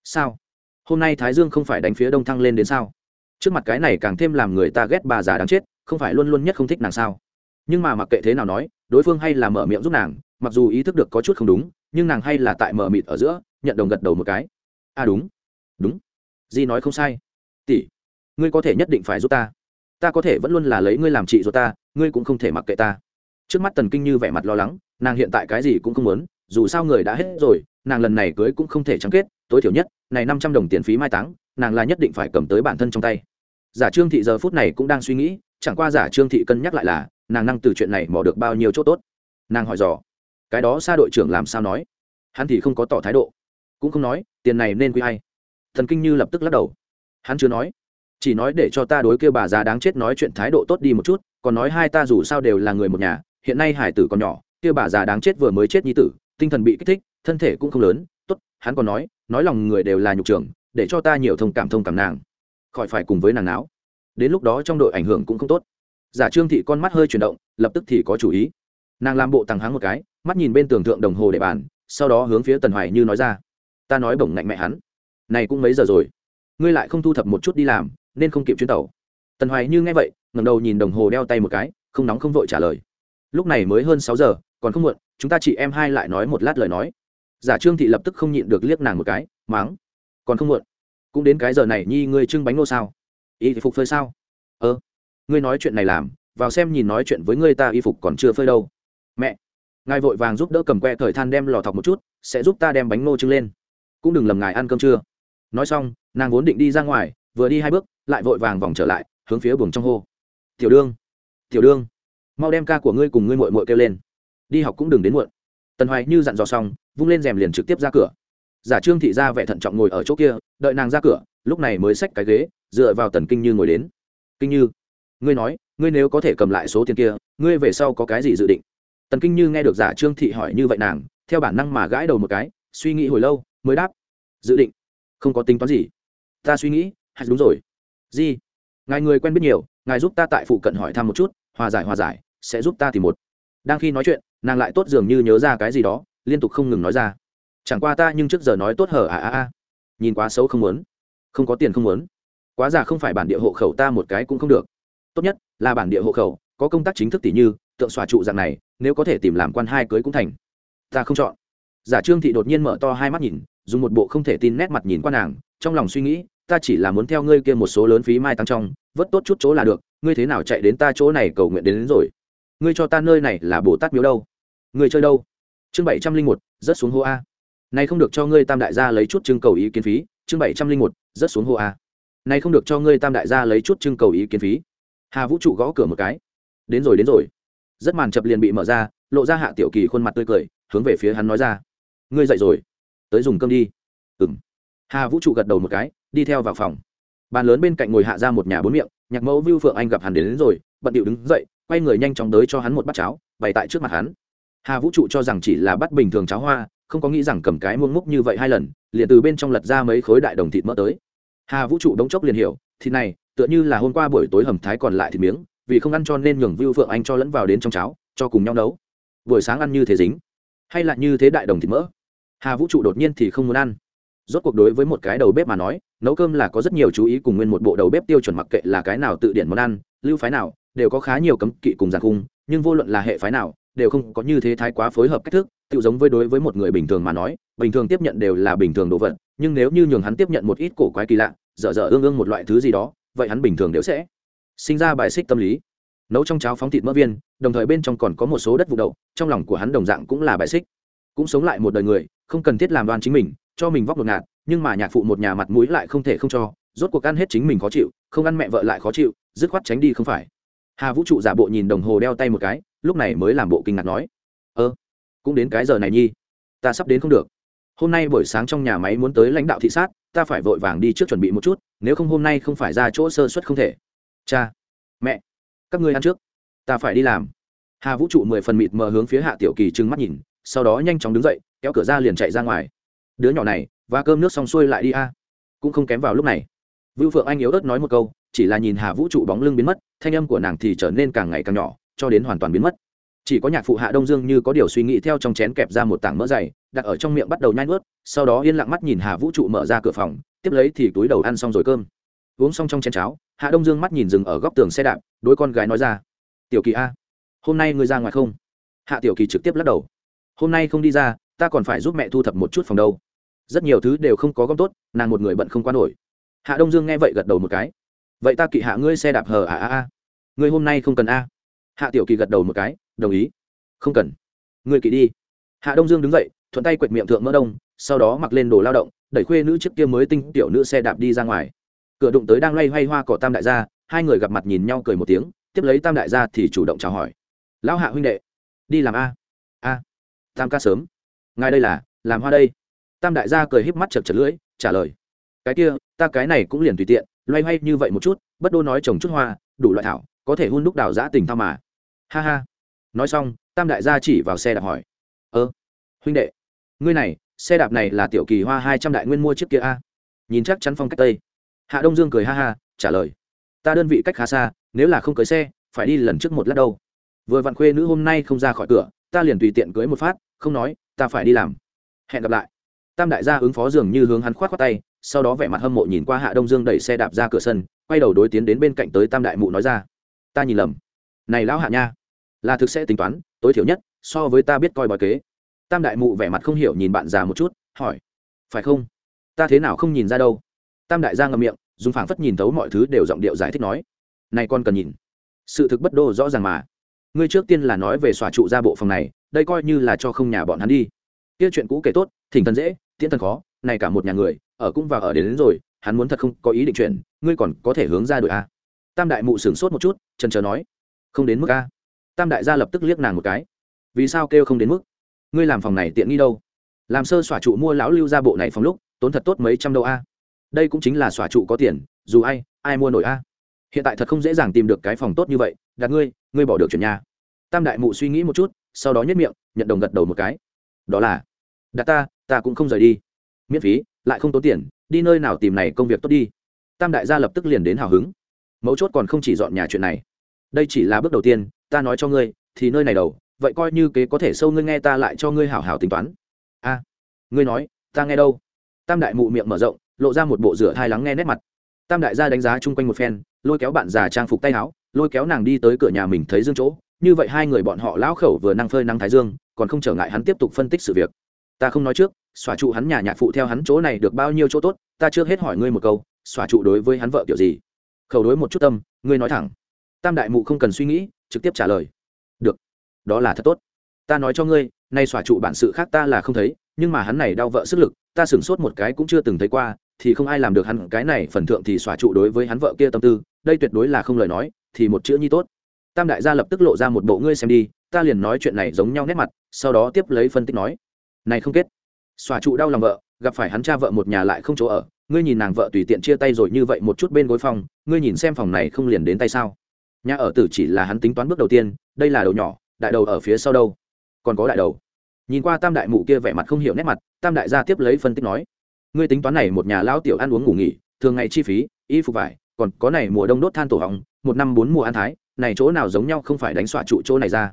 Sao? Hôm nay thái dương không phải đánh phía đông thăng lên đến sao? Trước mặt cái này càng thêm làm người ta ghét bà già đáng chết, không phải luôn luôn nhất không thích nàng sao? Nhưng mà mặc kệ thế nào nói, đối phương hay là mở miệng giúp nàng, mặc dù ý thức được có chút không đúng, nhưng nàng hay là tại mở mịt ở giữa, nhận đồng gật đầu một cái. À đúng. Đúng. Di nói không sai. Tỷ, ngươi có thể nhất định phải giúp ta ta có thể vẫn luôn là lấy ngươi làm chị rồi ta, ngươi cũng không thể mặc kệ ta. Trước mắt tần kinh như vẻ mặt lo lắng, nàng hiện tại cái gì cũng không muốn, dù sao người đã hết rồi, nàng lần này cưới cũng không thể trắng kết, tối thiểu nhất, này năm trăm đồng tiền phí mai táng, nàng là nhất định phải cầm tới bản thân trong tay. Giả trương thị giờ phút này cũng đang suy nghĩ, chẳng qua giả trương thị cân nhắc lại là, nàng năng từ chuyện này mò được bao nhiêu chỗ tốt. Nàng hỏi dò, cái đó xa đội trưởng làm sao nói? Hắn thì không có tỏ thái độ. Cũng không nói, tiền này nên quy hay thần kinh như lập tức lắc đầu. Hắn chưa nói chỉ nói để cho ta đối kêu bà già đáng chết nói chuyện thái độ tốt đi một chút, còn nói hai ta dù sao đều là người một nhà, hiện nay hải tử còn nhỏ kêu bà già đáng chết vừa mới chết nhi tử, tinh thần bị kích thích, thân thể cũng không lớn, tốt, hắn còn nói nói lòng người đều là nhục trường để cho ta nhiều thông cảm thông cảm nàng. Khỏi phải cùng với nàng não đến lúc đó trong đội ảnh hưởng cũng không tốt. Giả trương thị con mắt hơi chuyển động, lập tức thì có chủ ý. Nàng làm bộ tăng háng một cái, mắt nhìn bên tường thượng đồng hồ để bàn, sau đó hướng phía tần hoài như nói ra. Ta nói bổng ngạnh mẹ hắn. Này cũng mấy giờ rồi? Ngươi lại không thu thập một chút đi làm nên không kịp chuyến tàu. Tần hoài như nghe vậy, ngẩng đầu nhìn đồng hồ đeo tay một cái, không nóng không vội trả lời. Lúc này mới hơn sáu giờ, còn không muộn, chúng ta chị em hai lại nói một lát lời nói. Giả trương thị lập tức không nhịn được liếc nàng một cái, máng. Còn không muộn, cũng đến cái giờ này nhi ngươi trưng bánh nô sao? Y phục phơi sao? Ơ ngươi nói chuyện này làm, vào xem nhìn nói chuyện với ngươi ta y phục còn chưa phơi đâu. Mẹ, ngài vội vàng giúp đỡ cầm que thời than đem lò thọc một chút, sẽ giúp ta đem bánh nô trưng lên. Cũng đừng lầm ngài ăn cơm trưa. Nói xong, nàng vốn định đi ra ngoài vừa đi hai bước, lại vội vàng vòng trở lại, hướng phía buồng trong hô. Tiểu đương tiểu đương, mau đem ca của ngươi cùng ngươi mội mội kêu lên. Đi học cũng đừng đến muộn. Tần hoài như dặn dò xong, vung lên rèm liền trực tiếp ra cửa. Giả trương thị ra vẻ thận trọng ngồi ở chỗ kia, đợi nàng ra cửa, lúc này mới xách cái ghế, dựa vào tần kinh như ngồi đến. Kinh như, ngươi nói, ngươi nếu có thể cầm lại số tiền kia, ngươi về sau có cái gì dự định? Tần kinh như nghe được giả trương thị hỏi như vậy nàng, theo bản năng mà gãi đầu một cái, suy nghĩ hồi lâu, mới đáp, dự định, không có tính toán gì. Ta suy nghĩ hay đúng rồi. Gì ngài người quen biết nhiều, ngài giúp ta tại phụ cận hỏi thăm một chút, hòa giải hòa giải, sẽ giúp ta tìm một. Đang khi nói chuyện, nàng lại tốt dường như nhớ ra cái gì đó, liên tục không ngừng nói ra. Chẳng qua ta nhưng trước giờ nói tốt hở à à à. Nhìn quá xấu không muốn. Không có tiền không muốn. Quá già không phải bản địa hộ khẩu ta một cái cũng không được. Tốt nhất là bản địa hộ khẩu, có công tác chính thức tỷ như, tượng xòa trụ dạng này, nếu có thể tìm làm quan hai cưới cũng thành. Ta không chọn. Giả trương thị đột nhiên mở to hai mắt nhìn, dùng một bộ không thể tin nét mặt nhìn qua nàng, trong lòng suy nghĩ ta chỉ là muốn theo ngươi kia một số lớn phí mai tăng trong vớt tốt chút chỗ là được ngươi thế nào chạy đến ta chỗ này cầu nguyện đến, đến rồi? Ngươi cho ta nơi này là bồ tát miếu đâu? Ngươi chơi đâu? Chương bảy trăm linh một rất xuống hô a. Này không được cho ngươi tam đại gia lấy chút trưng cầu ý kiến phí chương bảy trăm linh một rất xuống hô a. Này không được cho ngươi tam đại gia lấy chút trưng cầu ý kiến phí. Hà vũ trụ gõ cửa một cái. Đến rồi đến rồi. Rất màn chập liền bị mở ra lộ ra hạ tiểu kỳ khuôn mặt tươi cười hướng về phía hắn nói ra. Ngươi dậy rồi. Tới dùng cơm đi. Ừng hà vũ trụ gật đầu một cái đi theo vào phòng. Bàn lớn bên cạnh ngồi hạ ra một nhà bốn miệng nhạc mẫu vưu phượng anh gặp hắn đến, đến rồi bận điệu đứng dậy quay người nhanh chóng tới cho hắn một bát cháo bày tại trước mặt hắn. Hà vũ trụ cho rằng chỉ là bắt bình thường cháo hoa không có nghĩ rằng cầm cái muông múc như vậy hai lần liền từ bên trong lật ra mấy khối đại đồng thịt mỡ tới. Hà vũ trụ đống chốc liền hiểu thịt này tựa như là hôm qua buổi tối hầm thái còn lại thịt miếng vì không ăn cho nên nhường vưu phượng anh cho lẫn vào đến trong cháo cho cùng nhau nấu. Buổi sáng ăn như thế dính hay là như thế đại đồng thịt mỡ? Hà vũ trụ đột nhiên thì không muốn ăn rốt cuộc đối với một cái đầu bếp mà nói, nấu cơm là có rất nhiều chú ý cùng nguyên một bộ đầu bếp tiêu chuẩn mặc kệ là cái nào tự điển món ăn, lưu phái nào, đều có khá nhiều cấm kỵ cùng giàn cung nhưng vô luận là hệ phái nào, đều không có như thế thái quá phối hợp cách thức tự giống với đối với một người bình thường mà nói, bình thường tiếp nhận đều là bình thường đồ vật, nhưng nếu như nhường hắn tiếp nhận một ít cổ quái kỳ lạ, dở dở ương ương một loại thứ gì đó, vậy hắn bình thường đều sẽ sinh ra bài xích tâm lý. Nấu trong cháo phóng thịt mỡ viên, đồng thời bên trong còn có một số đất vụ đậu, trong lòng của hắn đồng dạng cũng là bài xích. Cũng sống lại một đời người, không cần thiết làm đoan chính mình cho mình vóc một ngạt, nhưng mà nhạc phụ một nhà mặt mũi lại không thể không cho, rốt cuộc ăn hết chính mình khó chịu, không ăn mẹ vợ lại khó chịu, dứt khoát tránh đi không phải. Hà vũ trụ giả bộ nhìn đồng hồ đeo tay một cái, lúc này mới làm bộ kinh ngạc nói, ơ, cũng đến cái giờ này nhi, ta sắp đến không được. Hôm nay buổi sáng trong nhà máy muốn tới lãnh đạo thị sát, ta phải vội vàng đi trước chuẩn bị một chút, nếu không hôm nay không phải ra chỗ sơ suất không thể. Cha, mẹ, các ngươi ăn trước, ta phải đi làm. Hà vũ trụ mười phần mịt mờ hướng phía hạ tiểu kỳ trừng mắt nhìn, sau đó nhanh chóng đứng dậy, kéo cửa ra liền chạy ra ngoài đứa nhỏ này, và cơm nước xong xuôi lại đi a. Cũng không kém vào lúc này. Vưu phượng anh yếu ớt nói một câu, chỉ là nhìn hà vũ trụ bóng lưng biến mất, thanh âm của nàng thì trở nên càng ngày càng nhỏ, cho đến hoàn toàn biến mất. Chỉ có nhạc phụ hạ đông dương như có điều suy nghĩ theo trong chén kẹp ra một tảng mỡ dày, đặt ở trong miệng bắt đầu nhai nuốt, sau đó yên lặng mắt nhìn hà vũ trụ mở ra cửa phòng, tiếp lấy thì túi đầu ăn xong rồi cơm. Uống xong trong chén cháo, hạ đông dương mắt nhìn rừng ở góc tường xe đạp đôi con gái nói ra, tiểu kỳ a, hôm nay ngươi ra ngoài không? Hạ tiểu kỳ trực tiếp lắc đầu, hôm nay không đi ra, ta còn phải giúp mẹ thu thập một chút phòng đâu rất nhiều thứ đều không có gom tốt, nàng một người bận không qua nổi. Hạ đông dương nghe vậy gật đầu một cái. Vậy ta kỵ hạ ngươi xe đạp hờ à à à ngươi hôm nay không cần a. Hạ tiểu kỳ gật đầu một cái, đồng ý. Không cần. Ngươi kỵ đi. Hạ đông dương đứng dậy, thuận tay quệt miệng thượng mỡ đông, sau đó mặc lên đồ lao động, đẩy khuê nữ trước kia mới tinh tiểu nữ xe đạp đi ra ngoài. Cửa đụng tới đang loay hoay hoa cỏ tam đại gia, hai người gặp mặt nhìn nhau cười một tiếng, tiếp lấy tam đại gia thì chủ động chào hỏi. Lão hạ huynh đệ, đi làm a. A, tam ca sớm. Ngài đây là, làm hoa đây tam đại gia cười híp mắt chật chật lưỡi, trả lời, cái kia, ta cái này cũng liền tùy tiện, loay hoay như vậy một chút, bất đô nói trồng chút hoa, đủ loại thảo, có thể hun đúc đào giã tình thao mà. Ha ha. Nói xong, tam đại gia chỉ vào xe đạp hỏi, ơ, huynh đệ, ngươi này, xe đạp này là tiểu kỳ hoa hai trăm đại nguyên mua chiếc kia a? Nhìn chắc chắn phong cách tây. Hạ đông dương cười ha ha, trả lời, ta đơn vị cách khá xa, nếu là không cưới xe, phải đi lần trước một lát đâu. Vừa vặn khuê nữ hôm nay không ra khỏi cửa, ta liền tùy tiện cưới một phát, không nói, ta phải đi làm. Hẹn gặp lại tam đại gia ứng phó dường như hướng hắn khoát khoát tay, sau đó vẻ mặt hâm mộ nhìn qua hạ đông dương đẩy xe đạp ra cửa sân, quay đầu đối tiến đến bên cạnh tới tam đại mụ nói ra. Ta nhìn lầm. Này lão hạ nha, là thực sẽ tính toán, tối thiểu nhất, so với ta biết coi bói kế. Tam đại mụ vẻ mặt không hiểu nhìn bạn già một chút, hỏi. Phải không? Ta thế nào không nhìn ra đâu? Tam đại gia ngậm miệng, dùng phảng phất nhìn thấu mọi thứ đều giọng điệu giải thích nói. Này con cần nhìn. Sự thực bất đô rõ ràng mà. Ngươi trước tiên là nói về xòa trụ ra bộ phòng này, đây coi như là cho không nhà bọn hắn đi. Kia chuyện cũ kể tốt, thỉnh thần dễ tiễn thần khó này cả một nhà người ở cũng vào ở đến, đến rồi hắn muốn thật không có ý định chuyển, ngươi còn có thể hướng ra đội a à? tam đại mụ sửng sốt một chút trần trờ nói. Không đến mức a. Tam đại gia lập tức liếc nàng một cái. Vì sao kêu không đến mức? Ngươi làm phòng này tiện nghi đâu? Làm sơ xòa trụ mua lão lưu ra bộ này phòng lúc tốn thật tốt mấy trăm đô a. Đây cũng chính là xòa trụ có tiền dù ai ai mua nổi a. Hiện tại thật không dễ dàng tìm được cái phòng tốt như vậy đặt ngươi ngươi bỏ được chuyển nhà. Tam đại mụ suy nghĩ một chút sau đó nhất miệng nhận đồng gật đầu một cái. Đó là đặt ta ta cũng không rời đi. Miễn phí, lại không tốn tiền, đi nơi nào tìm này công việc tốt đi. Tam đại gia lập tức liền đến hào hứng. Mấu chốt còn không chỉ dọn nhà chuyện này. Đây chỉ là bước đầu tiên, ta nói cho ngươi, thì nơi này đầu, vậy coi như kế có thể sâu ngươi nghe ta lại cho ngươi hảo hảo tính toán. A, ngươi nói, ta nghe đâu? Tam đại mụ miệng mở rộng, lộ ra một bộ rửa thai lắng nghe nét mặt. Tam đại gia đánh giá chung quanh một phen, lôi kéo bạn già trang phục tay áo, lôi kéo nàng đi tới cửa nhà mình thấy dương chỗ. Như vậy hai người bọn họ lão khẩu vừa năng phơi năng thái dương, còn không trở ngại hắn tiếp tục phân tích sự việc ta không nói trước, xóa trụ hắn nhà nhạc phụ theo hắn chỗ này được bao nhiêu chỗ tốt, ta chưa hết hỏi ngươi một câu, xóa trụ đối với hắn vợ kiểu gì? Khẩu đối một chút tâm, ngươi nói thẳng. Tam đại mụ không cần suy nghĩ, trực tiếp trả lời. Được. Đó là thật tốt. Ta nói cho ngươi, nay xóa trụ bản sự khác ta là không thấy, nhưng mà hắn này đau vợ sức lực, ta sửng sốt một cái cũng chưa từng thấy qua, thì không ai làm được hắn cái này phần thượng thì xóa trụ đối với hắn vợ kia tâm tư, đây tuyệt đối là không lời nói, thì một chữ nhi tốt. Tam đại gia lập tức lộ ra một bộ ngươi xem đi, ta liền nói chuyện này giống nhau nét mặt, sau đó tiếp lấy phân tích nói này không kết. Xòa trụ đau lòng vợ, gặp phải hắn cha vợ một nhà lại không chỗ ở, ngươi nhìn nàng vợ tùy tiện chia tay rồi như vậy một chút bên gối phòng, ngươi nhìn xem phòng này không liền đến tay sao? Nhà ở tử chỉ là hắn tính toán bước đầu tiên, đây là đầu nhỏ, đại đầu ở phía sau đâu? Còn có đại đầu. Nhìn qua tam đại mụ kia vẻ mặt không hiểu nét mặt, tam đại gia tiếp lấy phân tích nói, ngươi tính toán này một nhà lao tiểu ăn uống ngủ nghỉ, thường ngày chi phí, y phục vải, còn có này mùa đông đốt than tổ hỏng, một năm bốn mùa ăn thái, này chỗ nào giống nhau không phải đánh xọa trụ chỗ này ra.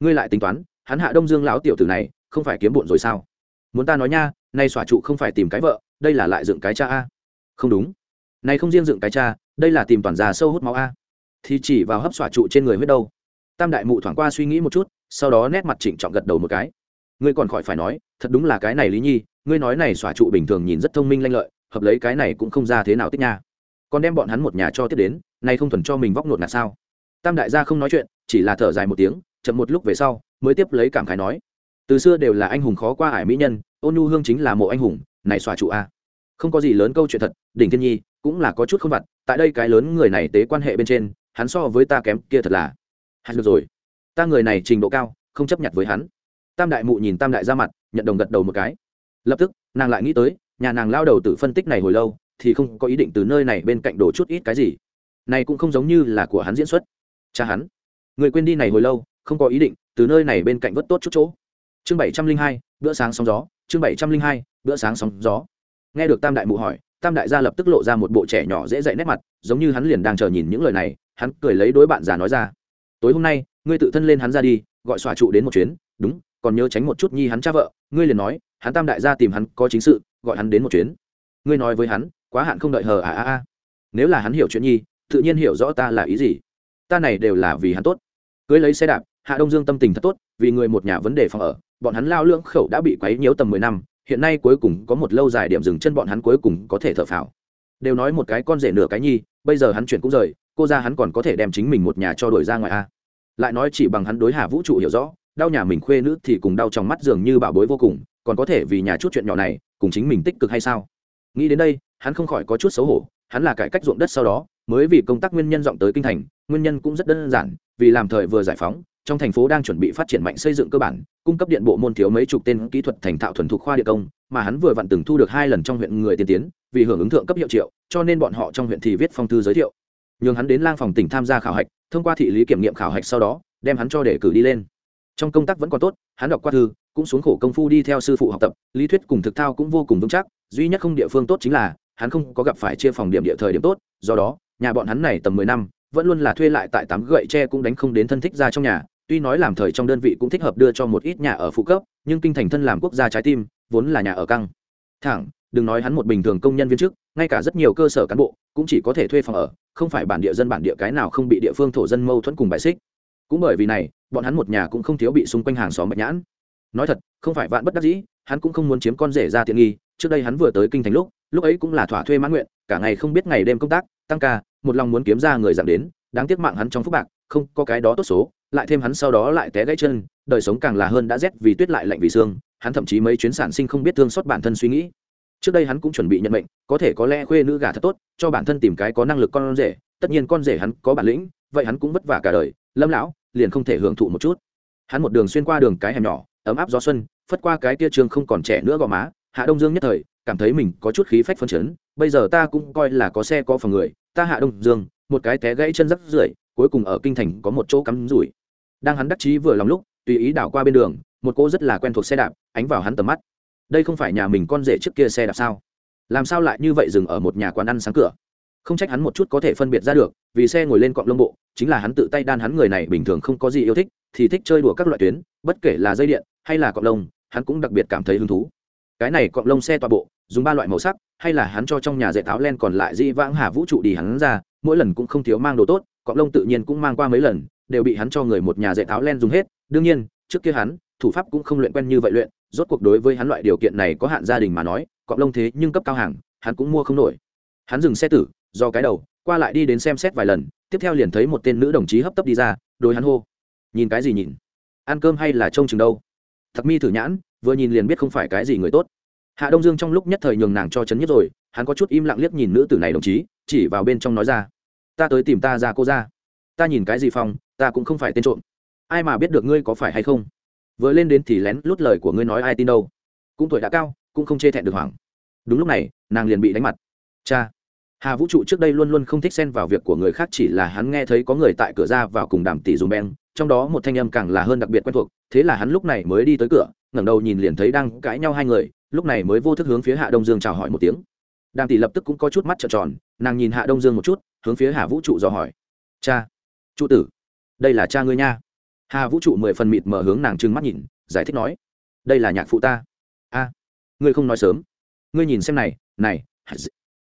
Ngươi lại tính toán, hắn hạ đông dương lão tiểu tử này không phải kiếm bộn rồi sao? Muốn ta nói nha, nay xòa trụ không phải tìm cái vợ, đây là lại dựng cái cha a. Không đúng. Nay không riêng dựng cái cha, đây là tìm toàn già sâu hút máu a. Thì chỉ vào hấp xòa trụ trên người huyết đâu. Tam đại mụ thoảng qua suy nghĩ một chút, sau đó nét mặt trịnh trọng gật đầu một cái. Ngươi còn khỏi phải nói, thật đúng là cái này lý nhi, ngươi nói này xòa trụ bình thường nhìn rất thông minh lanh lợi, hợp lấy cái này cũng không ra thế nào tích nha. Còn đem bọn hắn một nhà cho tiếp đến, nay không thuần cho mình vóc nột là sao? Tam đại gia không nói chuyện, chỉ là thở dài một tiếng, chậm một lúc về sau, mới tiếp lấy cảm khái nói từ xưa đều là anh hùng khó qua ải mỹ nhân, ôn nhu hương chính là mộ anh hùng, này xòa trụ a. Không có gì lớn câu chuyện thật, đỉnh thiên nhi cũng là có chút không vặt, tại đây cái lớn người này tế quan hệ bên trên, hắn so với ta kém kia thật là. Hắn được rồi. Ta người này trình độ cao, không chấp nhận với hắn. Tam đại mụ nhìn tam đại ra mặt, nhận đồng gật đầu một cái. Lập tức, nàng lại nghĩ tới, nhà nàng lao đầu từ phân tích này hồi lâu, thì không có ý định từ nơi này bên cạnh đổ chút ít cái gì. Này cũng không giống như là của hắn diễn xuất. Cha hắn. Người quên đi này hồi lâu, không có ý định từ nơi này bên cạnh vớt tốt chút chỗ chương bảy trăm linh hai, bữa sáng sóng gió, chương bảy trăm linh hai, bữa sáng sóng gió. Nghe được tam đại mụ hỏi, tam đại gia lập tức lộ ra một bộ trẻ nhỏ dễ dạy nét mặt, giống như hắn liền đang chờ nhìn những lời này, hắn cười lấy đối bạn già nói ra. Tối hôm nay, ngươi tự thân lên hắn ra đi, gọi xòa trụ đến một chuyến, đúng, còn nhớ tránh một chút nhi hắn cha vợ, ngươi liền nói, hắn tam đại gia tìm hắn có chính sự, gọi hắn đến một chuyến. Ngươi nói với hắn, quá hạn không đợi hờ à à à. Nếu là hắn hiểu chuyện nhi, tự nhiên hiểu rõ ta là ý gì. Ta này đều là vì hắn tốt. Cưới lấy xe đạp, hạ đông dương tâm tình thật tốt, vì người một nhà vấn đề phòng ở bọn hắn lao lưỡng khẩu đã bị quấy nhiễu tầm mười năm, hiện nay cuối cùng có một lâu dài điểm dừng chân bọn hắn cuối cùng có thể thở phào. Đều nói một cái con rể nửa cái nhi, bây giờ hắn chuyển cũng rời, cô ra hắn còn có thể đem chính mình một nhà cho đổi ra ngoài a. Lại nói chỉ bằng hắn đối hà vũ trụ hiểu rõ, đau nhà mình khuê nữ thì cùng đau trong mắt dường như bảo bối vô cùng, còn có thể vì nhà chút chuyện nhỏ này, cùng chính mình tích cực hay sao? Nghĩ đến đây, hắn không khỏi có chút xấu hổ, hắn là cải cách ruộng đất sau đó, mới vì công tác nguyên nhân dọn tới kinh thành, nguyên nhân cũng rất đơn giản, vì làm thời vừa giải phóng trong thành phố đang chuẩn bị phát triển mạnh xây dựng cơ bản, cung cấp điện bộ môn thiếu mấy chục tên kỹ thuật thành thạo thuần thục khoa địa công, mà hắn vừa vặn từng thu được hai lần trong huyện người tiên tiến, vì hưởng ứng thượng cấp hiệu triệu, cho nên bọn họ trong huyện thì viết phong thư giới thiệu. Nhường hắn đến lang phòng tỉnh tham gia khảo hạch, thông qua thị lý kiểm nghiệm khảo hạch sau đó, đem hắn cho để cử đi lên. Trong công tác vẫn còn tốt, hắn đọc qua thư, cũng xuống khổ công phu đi theo sư phụ học tập, lý thuyết cùng thực thao cũng vô cùng vững chắc, duy nhất không địa phương tốt chính là, hắn không có gặp phải chia phòng điểm địa thời điểm tốt, do đó, nhà bọn hắn này tầm mười năm, vẫn luôn là thuê lại tại tám gậy tre cũng đánh không đến thân thích ra trong nhà tuy nói làm thời trong đơn vị cũng thích hợp đưa cho một ít nhà ở phụ cấp, nhưng kinh thành thân làm quốc gia trái tim, vốn là nhà ở căng. Thẳng, đừng nói hắn một bình thường công nhân viên chức, ngay cả rất nhiều cơ sở cán bộ cũng chỉ có thể thuê phòng ở, không phải bản địa dân bản địa cái nào không bị địa phương thổ dân mâu thuẫn cùng bài xích. Cũng bởi vì này, bọn hắn một nhà cũng không thiếu bị xung quanh hàng xóm bạch nhãn. Nói thật, không phải vạn bất đắc dĩ, hắn cũng không muốn chiếm con rể ra tiện nghi, trước đây hắn vừa tới kinh thành lúc lúc ấy cũng là thỏa thuê mãn nguyện, cả ngày không biết ngày đêm công tác, tăng ca, một lòng muốn kiếm ra người giảm đến, đáng tiếc mạng hắn trong phúc bạc, không có cái đó tốt số lại thêm hắn sau đó lại té gãy chân, đời sống càng là hơn đã rét vì tuyết lại lạnh vì xương, hắn thậm chí mấy chuyến sản sinh không biết thương xót bản thân suy nghĩ. Trước đây hắn cũng chuẩn bị nhận mệnh, có thể có lẽ khuê nữ gà thật tốt, cho bản thân tìm cái có năng lực con rể, tất nhiên con rể hắn có bản lĩnh, vậy hắn cũng vất vả cả đời, lâm lão, liền không thể hưởng thụ một chút. Hắn một đường xuyên qua đường cái hẻm nhỏ, ấm áp gió xuân, phất qua cái tia trường không còn trẻ nữa gò má, hạ đông dương nhất thời, cảm thấy mình có chút khí phách phân chấn, bây giờ ta cũng coi là có xe có phòng người, ta hạ đông dương, một cái té gãy chân rắc rưởi, cuối cùng ở kinh thành có một chỗ cắm rủi đang hắn đắc chí vừa lòng lúc, tùy ý đảo qua bên đường, một cô rất là quen thuộc xe đạp ánh vào hắn tầm mắt. Đây không phải nhà mình con rể trước kia xe đạp sao? Làm sao lại như vậy dừng ở một nhà quán ăn sáng cửa? Không trách hắn một chút có thể phân biệt ra được, vì xe ngồi lên cọng lông bộ, chính là hắn tự tay đan hắn người này bình thường không có gì yêu thích, thì thích chơi đùa các loại tuyến, bất kể là dây điện hay là cọng lông, hắn cũng đặc biệt cảm thấy hứng thú. Cái này cọng lông xe tọa bộ, dùng ba loại màu sắc, hay là hắn cho trong nhà dạy tháo len còn lại di vãng hà vũ trụ đi hắn ra, mỗi lần cũng không thiếu mang đồ tốt, cọng lông tự nhiên cũng mang qua mấy lần đều bị hắn cho người một nhà dạy tháo len dùng hết. Đương nhiên, trước kia hắn, thủ pháp cũng không luyện quen như vậy luyện, rốt cuộc đối với hắn loại điều kiện này có hạn gia đình mà nói cọng lông thế nhưng cấp cao hàng, hắn cũng mua không nổi. Hắn dừng xe tử, do cái đầu, qua lại đi đến xem xét vài lần, tiếp theo liền thấy một tên nữ đồng chí hấp tấp đi ra đôi hắn hô, nhìn cái gì nhìn? Ăn cơm hay là trông chừng đâu? Thật mi thử nhãn, vừa nhìn liền biết không phải cái gì người tốt. Hạ đông dương trong lúc nhất thời nhường nàng cho chấn nhất rồi, hắn có chút im lặng liếc nhìn nữ tử này đồng chí, chỉ vào bên trong nói ra, ta tới tìm ta ra cô ra. Ta nhìn cái gì phòng? Ta cũng không phải tên trộm. Ai mà biết được ngươi có phải hay không? Vừa lên đến thì lén lút lời của ngươi nói ai tin đâu. Cũng tuổi đã cao, cũng không chê thẹn được hoảng. Đúng lúc này, nàng liền bị đánh mặt. Cha! Hà vũ trụ trước đây luôn luôn không thích xen vào việc của người khác, chỉ là hắn nghe thấy có người tại cửa ra vào cùng đàm tỷ dùm beng, trong đó một thanh âm càng là hơn đặc biệt quen thuộc, thế là hắn lúc này mới đi tới cửa, ngẩng đầu nhìn liền thấy đang cãi nhau hai người, lúc này mới vô thức hướng phía hạ đông dương chào hỏi một tiếng. Đàm tỷ lập tức cũng có chút mắt trợn tròn, nàng nhìn hạ đông dương một chút, hướng phía hà vũ trụ dò hỏi. Cha, trụ tử đây là cha ngươi nha. Hà vũ trụ mười phần mịt mở hướng nàng trừng mắt nhìn, giải thích nói, đây là nhạc phụ ta. A, ngươi không nói sớm. Ngươi nhìn xem này này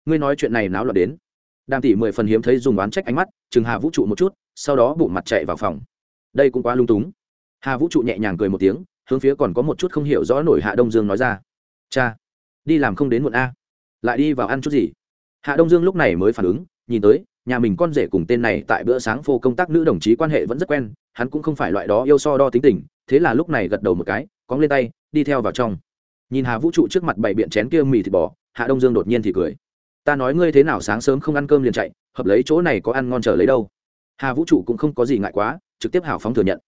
ngươi nói chuyện này náo loạn đến. Đàm tỷ mười phần hiếm thấy dùng oán trách ánh mắt, chừng hà vũ trụ một chút, sau đó bụng mặt chạy vào phòng. Đây cũng quá lung túng. Hà vũ trụ nhẹ nhàng cười một tiếng, hướng phía còn có một chút không hiểu rõ nổi hạ đông dương nói ra, cha, đi làm không đến muộn a. Lại đi vào ăn chút gì. Hạ đông dương lúc này mới phản ứng, nhìn tới nhà mình con rể cùng tên này tại bữa sáng phô công tác nữ đồng chí quan hệ vẫn rất quen, hắn cũng không phải loại đó yêu so đo tính tình, thế là lúc này gật đầu một cái, cóng lên tay, đi theo vào trong. Nhìn hà vũ trụ trước mặt bảy biện chén kia mì thịt bò, hạ đông dương đột nhiên thì cười. Ta nói ngươi thế nào sáng sớm không ăn cơm liền chạy, hợp lấy chỗ này có ăn ngon chờ lấy đâu. Hà vũ trụ cũng không có gì ngại quá, trực tiếp hào phóng thừa nhận.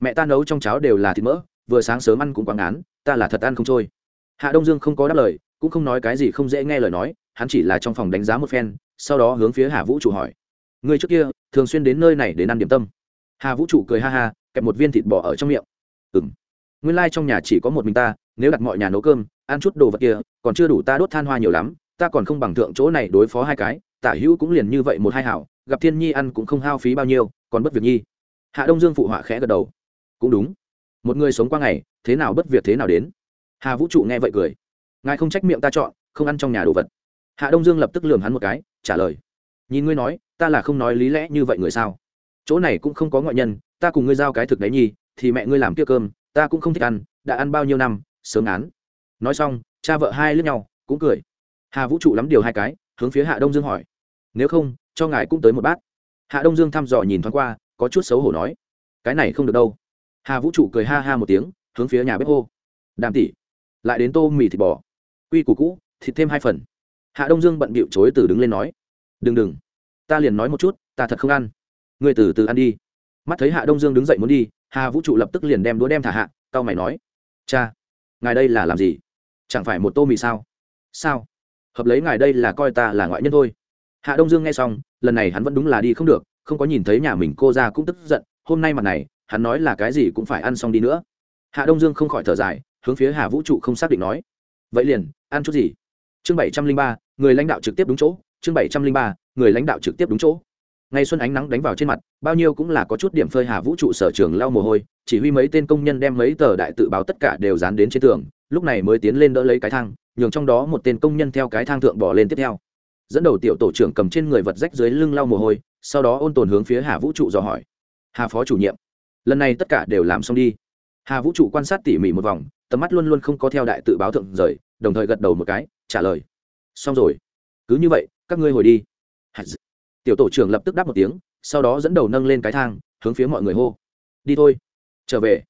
Mẹ ta nấu trong cháo đều là thịt mỡ, vừa sáng sớm ăn cũng quá ngán, ta là thật ăn không trôi. Hạ đông dương không có đáp lời, cũng không nói cái gì không dễ nghe lời nói, hắn chỉ là trong phòng đánh giá một phen sau đó hướng phía hà vũ trụ hỏi người trước kia thường xuyên đến nơi này để ăn điểm tâm. Hà vũ trụ cười ha ha, kẹp một viên thịt bò ở trong miệng. Ừ m nguyên lai、like、trong nhà chỉ có một mình ta, nếu đặt mọi nhà nấu cơm, ăn chút đồ vật kia, còn chưa đủ ta đốt than hoa nhiều lắm, ta còn không bằng thượng chỗ này đối phó hai cái, tả hữu cũng liền như vậy một hai hảo, gặp thiên nhi ăn cũng không hao phí bao nhiêu, còn bất việc nhi. Hạ đông dương phụ họa khẽ gật đầu. Cũng đúng. Một người sống qua ngày, thế nào bất việc thế nào đến? Hà vũ trụ nghe vậy cười. Ngài không trách miệng ta chọn, không ăn trong nhà đồ vật. Hạ đông dương lập tức lườm hắn một cái trả lời. Nhìn ngươi nói, ta là không nói lý lẽ như vậy người sao? Chỗ này cũng không có ngoại nhân, ta cùng ngươi giao cái thực đấy nhi thì mẹ ngươi làm kia cơm, ta cũng không thích ăn, đã ăn bao nhiêu năm sớm án. Nói xong, cha vợ hai lướt nhau, cũng cười. Hà vũ trụ lắm điều hai cái, hướng phía hạ đông dương hỏi. Nếu không, cho ngài cũng tới một bát. Hạ đông dương thăm dò nhìn thoáng qua, có chút xấu hổ nói. Cái này không được đâu. Hà vũ trụ cười ha ha một tiếng, hướng phía nhà bếp hô. Đàm tỉ lại đến tô mì thịt bò. Quy củ cũ, thịt thêm hai phần hạ đông dương bận bịu chối từ đứng lên nói, đừng đừng, ta liền nói một chút, ta thật không ăn. Ngươi từ từ ăn đi. Mắt thấy hạ đông dương đứng dậy muốn đi, hà vũ trụ lập tức liền đem đũa đem thả hạ tao mày nói, cha, ngài đây là làm gì? Chẳng phải một tô mì sao? Sao? Hợp lấy ngài đây là coi ta là ngoại nhân thôi. Hạ đông dương nghe xong, lần này hắn vẫn đúng là đi không được, không có nhìn thấy nhà mình cô ra cũng tức giận, hôm nay mặt này, hắn nói là cái gì cũng phải ăn xong đi nữa. Hạ đông dương không khỏi thở dài, hướng phía hà vũ trụ không xác định nói, vậy liền, ăn chút gì? Chương bảy trăm linh ba người lãnh đạo trực tiếp đúng chỗ, chương bảy trăm linh ba, người lãnh đạo trực tiếp đúng chỗ. Ngày xuân ánh nắng đánh vào trên mặt, bao nhiêu cũng là có chút điểm phơi hà vũ trụ sở trường lau mồ hôi, chỉ huy mấy tên công nhân đem mấy tờ đại tự báo tất cả đều dán đến trên tường, lúc này mới tiến lên đỡ lấy cái thang, nhường trong đó một tên công nhân theo cái thang thượng bỏ lên tiếp theo. Dẫn đầu tiểu tổ trưởng cầm trên người vật rách dưới lưng lau mồ hôi, sau đó ôn tồn hướng phía hà vũ trụ dò hỏi. Hà phó chủ nhiệm, lần này tất cả đều làm xong đi. Hà vũ trụ quan sát tỉ mỉ một vòng, tầm mắt luôn luôn không có theo đại tự báo thượng rời, đồng thời gật đầu một cái, trả lời xong rồi. Cứ như vậy, các ngươi hồi đi. Tiểu tổ trưởng lập tức đáp một tiếng, sau đó dẫn đầu nâng lên cái thang, hướng phía mọi người hô. Đi thôi. Trở về.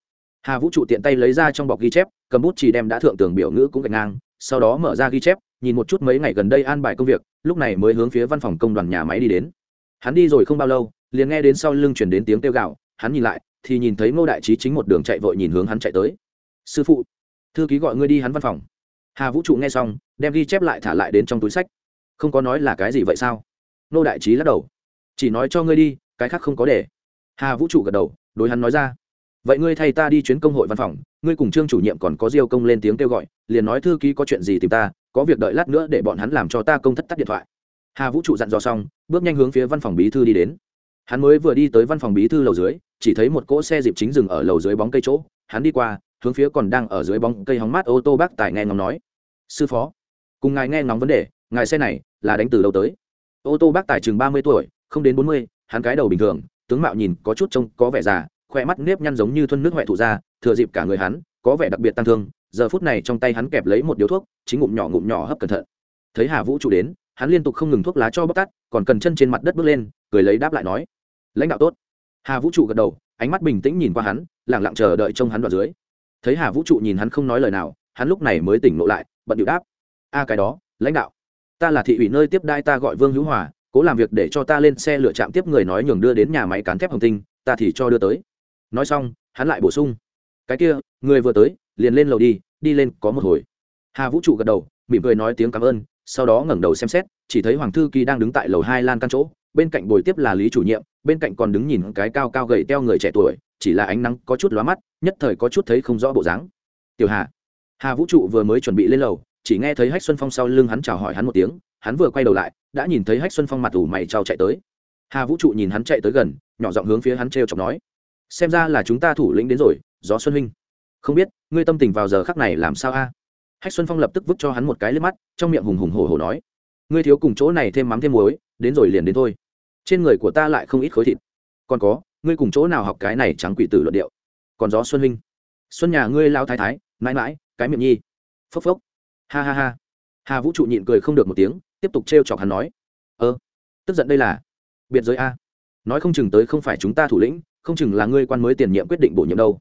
Hà vũ trụ tiện tay lấy ra trong bọc ghi chép, cầm bút chỉ đem đã thượng tưởng biểu ngữ cũng gạch ngang, sau đó mở ra ghi chép, nhìn một chút mấy ngày gần đây an bài công việc, lúc này mới hướng phía văn phòng công đoàn nhà máy đi đến. Hắn đi rồi không bao lâu, liền nghe đến sau lưng chuyển đến tiếng kêu gạo hắn nhìn lại, thì nhìn thấy ngô đại trí chính một đường chạy vội nhìn hướng hắn chạy tới. Sư phụ, thư ký gọi ngươi đi hắn văn phòng hà vũ trụ nghe xong đem ghi chép lại thả lại đến trong túi sách không có nói là cái gì vậy sao Nô đại trí lắc đầu chỉ nói cho ngươi đi cái khác không có để hà vũ trụ gật đầu đối hắn nói ra vậy ngươi thay ta đi chuyến công hội văn phòng ngươi cùng trương chủ nhiệm còn có diêu công lên tiếng kêu gọi liền nói thư ký có chuyện gì tìm ta có việc đợi lát nữa để bọn hắn làm cho ta công thất tắt điện thoại hà vũ trụ dặn dò xong bước nhanh hướng phía văn phòng bí thư đi đến hắn mới vừa đi tới văn phòng bí thư lầu dưới chỉ thấy một cỗ xe dịp chính dừng ở lầu dưới bóng cây chỗ hắn đi qua hướng phía còn đang ở dưới bóng cây hóng mát ô tô bác tài nghe ngóng nói. Sư phó, cùng ngài nghe ngóng vấn đề, ngài xe này là đánh từ đâu tới? Ô tô bác tài chừng ba mươi tuổi, không đến bốn mươi, hắn cái đầu bình thường, tướng mạo nhìn có chút trông có vẻ già khoe mắt nếp nhăn giống như thuân nước huệ thụ ra, thừa dịp cả người hắn có vẻ đặc biệt tăng thương, giờ phút này trong tay hắn kẹp lấy một điếu thuốc chính ngụm nhỏ ngụm nhỏ hấp cẩn thận. Thấy hà vũ trụ đến, hắn liên tục không ngừng thuốc lá cho bóc tắt còn cần chân trên mặt đất bước lên, cười lấy đáp lại nói, lãnh đạo tốt. Hà vũ trụ gật đầu, ánh mắt bình tĩnh nhìn qua hắn lẳng lặng chờ đợi trông hắn đoạn dưới thấy hà vũ trụ nhìn hắn không nói lời nào, hắn lúc này mới tỉnh ngộ lại, bận điệu đáp. A cái đó, lãnh đạo, ta là thị ủy nơi tiếp đai ta gọi vương hữu hòa, cố làm việc để cho ta lên xe lựa chạm tiếp người nói nhường đưa đến nhà máy cán thép hồng tinh, ta thì cho đưa tới. Nói xong, hắn lại bổ sung. Cái kia, người vừa tới, liền lên lầu đi đi lên có một hồi. Hà vũ trụ gật đầu, mỉm cười nói tiếng cảm ơn, sau đó ngẩng đầu xem xét, chỉ thấy hoàng thư kỳ đang đứng tại lầu hai lan căn chỗ, bên cạnh bồi tiếp là lý chủ nhiệm, bên cạnh còn đứng nhìn cái cao cao gầy teo người trẻ tuổi chỉ là ánh nắng có chút lóa mắt, nhất thời có chút thấy không rõ bộ dáng. Tiểu hà hà vũ trụ vừa mới chuẩn bị lên lầu, chỉ nghe thấy hách xuân phong sau lưng hắn chào hỏi hắn một tiếng, hắn vừa quay đầu lại, đã nhìn thấy hách xuân phong mặt ủ mày trao chạy tới. Hà vũ trụ nhìn hắn chạy tới gần, nhỏ giọng hướng phía hắn t r e o chọc nói, xem ra là chúng ta thủ lĩnh đến rồi, gió xuân huynh. Không biết, ngươi tâm tình vào giờ khắc này làm sao a? Hách xuân phong lập tức vứt cho hắn một cái lên mắt, trong miệng hùng hùng hổ hổ nói, ngươi thiếu cùng chỗ này thêm mắm thêm muối, đến rồi liền đến thôi. Trên người của ta lại không ít khối thịt. Còn có ngươi cùng chỗ nào học cái này trắng quỷ tử luận điệu? Còn gió xuân huynh. Xuân nhà ngươi lao thái thái, mãi mãi, cái miệng nhi. Phốc phốc. Ha ha ha. Hà vũ trụ nhịn cười không được một tiếng, tiếp tục t r e o chọc hắn nói. Ơ, tức giận đây là. Biệt giới a. Nói không chừng tới không phải chúng ta thủ lĩnh, không chừng là ngươi quan mới tiền nhiệm quyết định bổ nhiệm đâu.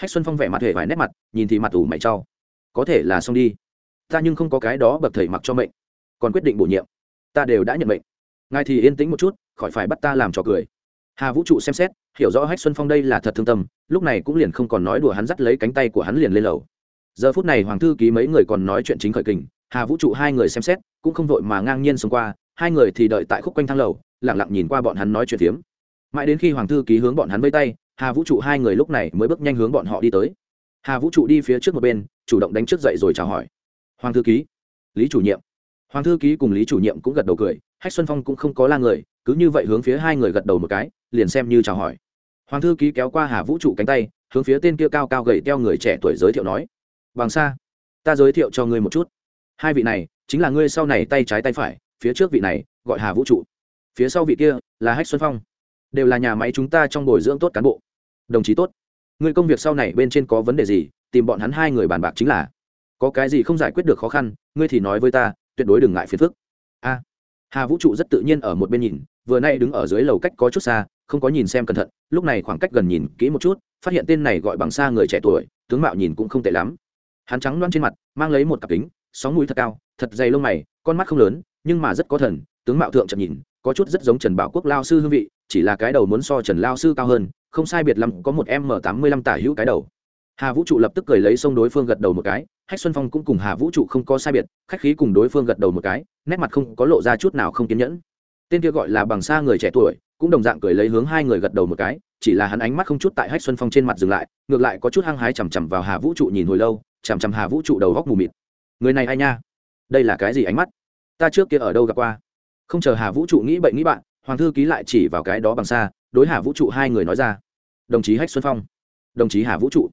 Hách xuân phong vẻ mặt hề vài nét mặt, nhìn thì mặt ủ mày trau có thể là xong đi. Ta nhưng không có cái đó bậc thầy mặc cho mệnh. Còn quyết định bổ nhiệm. Ta đều đã nhận mệnh. Ngài thì yên tĩnh một chút, khỏi phải bắt ta làm trò cười. Hà vũ trụ xem xét hiểu rõ hách xuân phong đây là thật thương tâm, lúc này cũng liền không còn nói đùa hắn dắt lấy cánh tay của hắn liền lên lầu. Giờ phút này hoàng thư ký mấy người còn nói chuyện chính khởi kình, hà vũ trụ hai người xem xét, cũng không vội mà ngang nhiên xông qua, hai người thì đợi tại khúc quanh thang lầu lẳng lặng nhìn qua bọn hắn nói chuyện phiếm. Mãi đến khi hoàng thư ký hướng bọn hắn vây tay, hà vũ trụ hai người lúc này mới bước nhanh hướng bọn họ đi tới. Hà vũ trụ đi phía trước một bên, chủ động đánh trước dậy rồi chào hỏi. Hoàng thư ký, lý chủ nhiệm. Hoàng thư ký cùng lý chủ nhiệm cũng gật đầu cười, hách xuân phong cũng không có la người, cứ như vậy hướng phía hai người gật đầu một cái, liền xem như chào hỏi hoàng thư ký kéo qua hà vũ trụ cánh tay, hướng phía tên kia cao cao gầy teo người trẻ tuổi giới thiệu nói, bằng xa ta giới thiệu cho ngươi một chút. Hai vị này, chính là ngươi sau này tay trái tay phải, phía trước vị này, gọi hà vũ trụ. Phía sau vị kia, là hách xuân phong. Đều là nhà máy chúng ta trong bồi dưỡng tốt cán bộ. Đồng chí tốt. Ngươi công việc sau này bên trên có vấn đề gì, tìm bọn hắn hai người bàn bạc chính là. Có cái gì không giải quyết được khó khăn, ngươi thì nói với ta, tuyệt đối đừng ngại phiền phức. A hà vũ trụ rất tự nhiên ở một bên nhìn, vừa nay đứng ở dưới lầu cách có chút xa, không có nhìn xem cẩn thận, lúc này khoảng cách gần nhìn kỹ một chút, phát hiện tên này gọi bằng xa người trẻ tuổi, tướng mạo nhìn cũng không tệ lắm. Hắn trắng loan trên mặt, mang lấy một cặp kính, sóng mũi thật cao, thật dày lông mày, con mắt không lớn, nhưng mà rất có thần, tướng mạo thượng chậm nhìn, có chút rất giống trần bảo quốc lao sư hương vị, chỉ là cái đầu muốn so trần lao sư cao hơn, không sai biệt lắm có một m tám mươi lăm tả hữu cái đầu hà vũ trụ lập tức cười lấy xông đối phương gật đầu một cái, hách xuân phong cũng cùng hà vũ trụ không có sai biệt, khách khí cùng đối phương gật đầu một cái, nét mặt không có lộ ra chút nào không kiên nhẫn. Tên kia gọi là bằng xa người trẻ tuổi, cũng đồng dạng cười lấy hướng hai người gật đầu một cái, chỉ là hắn ánh mắt không chút tại hách xuân phong trên mặt dừng lại, ngược lại có chút hăng hái chằm chằm vào hà vũ trụ nhìn hồi lâu, chằm chằm hà vũ trụ đầu góc mù mịt. Người này ai nha? Đây là cái gì ánh mắt? Ta trước kia ở đâu gặp qua? Không chờ hà vũ trụ nghĩ bậy nghĩ bạn, hoàng thư ký lại chỉ vào cái đó bằng xa, đối hà vũ trụ hai người nói ra. Đồng chí hách xuân phong. Đồng chí hà vũ trụ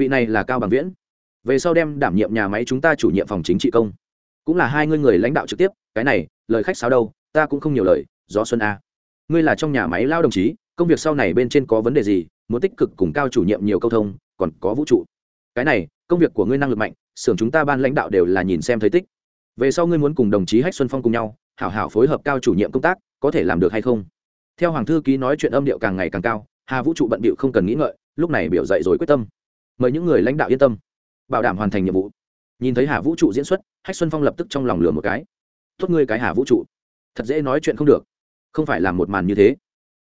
vị này là cao bằng viễn. Về sau đem đảm nhiệm nhà máy chúng ta chủ nhiệm phòng chính trị công. Cũng là hai ngươi người lãnh đạo trực tiếp, cái này, lời khách sáo đâu, ta cũng không nhiều lời, gió xuân a. Ngươi là trong nhà máy lao đồng chí, công việc sau này bên trên có vấn đề gì, muốn tích cực cùng cao chủ nhiệm nhiều câu thông, còn có vũ trụ. Cái này, công việc của ngươi năng lực mạnh, xưởng chúng ta ban lãnh đạo đều là nhìn xem thấy tích. Về sau ngươi muốn cùng đồng chí hách xuân phong cùng nhau, hảo hảo phối hợp cao chủ nhiệm công tác, có thể làm được hay không? Theo hoàng thư ký nói chuyện âm điệu càng ngày càng cao, hà vũ trụ bận bịu không cần nghĩ ngợi, lúc này biểu dậy rồi quyết tâm mời những người lãnh đạo yên tâm. Bảo đảm hoàn thành nhiệm vụ. Nhìn thấy hà vũ trụ diễn xuất, hách xuân phong lập tức trong lòng lửa một cái. Tốt ngươi cái hà vũ trụ. Thật dễ nói chuyện không được. Không phải làm một màn như thế.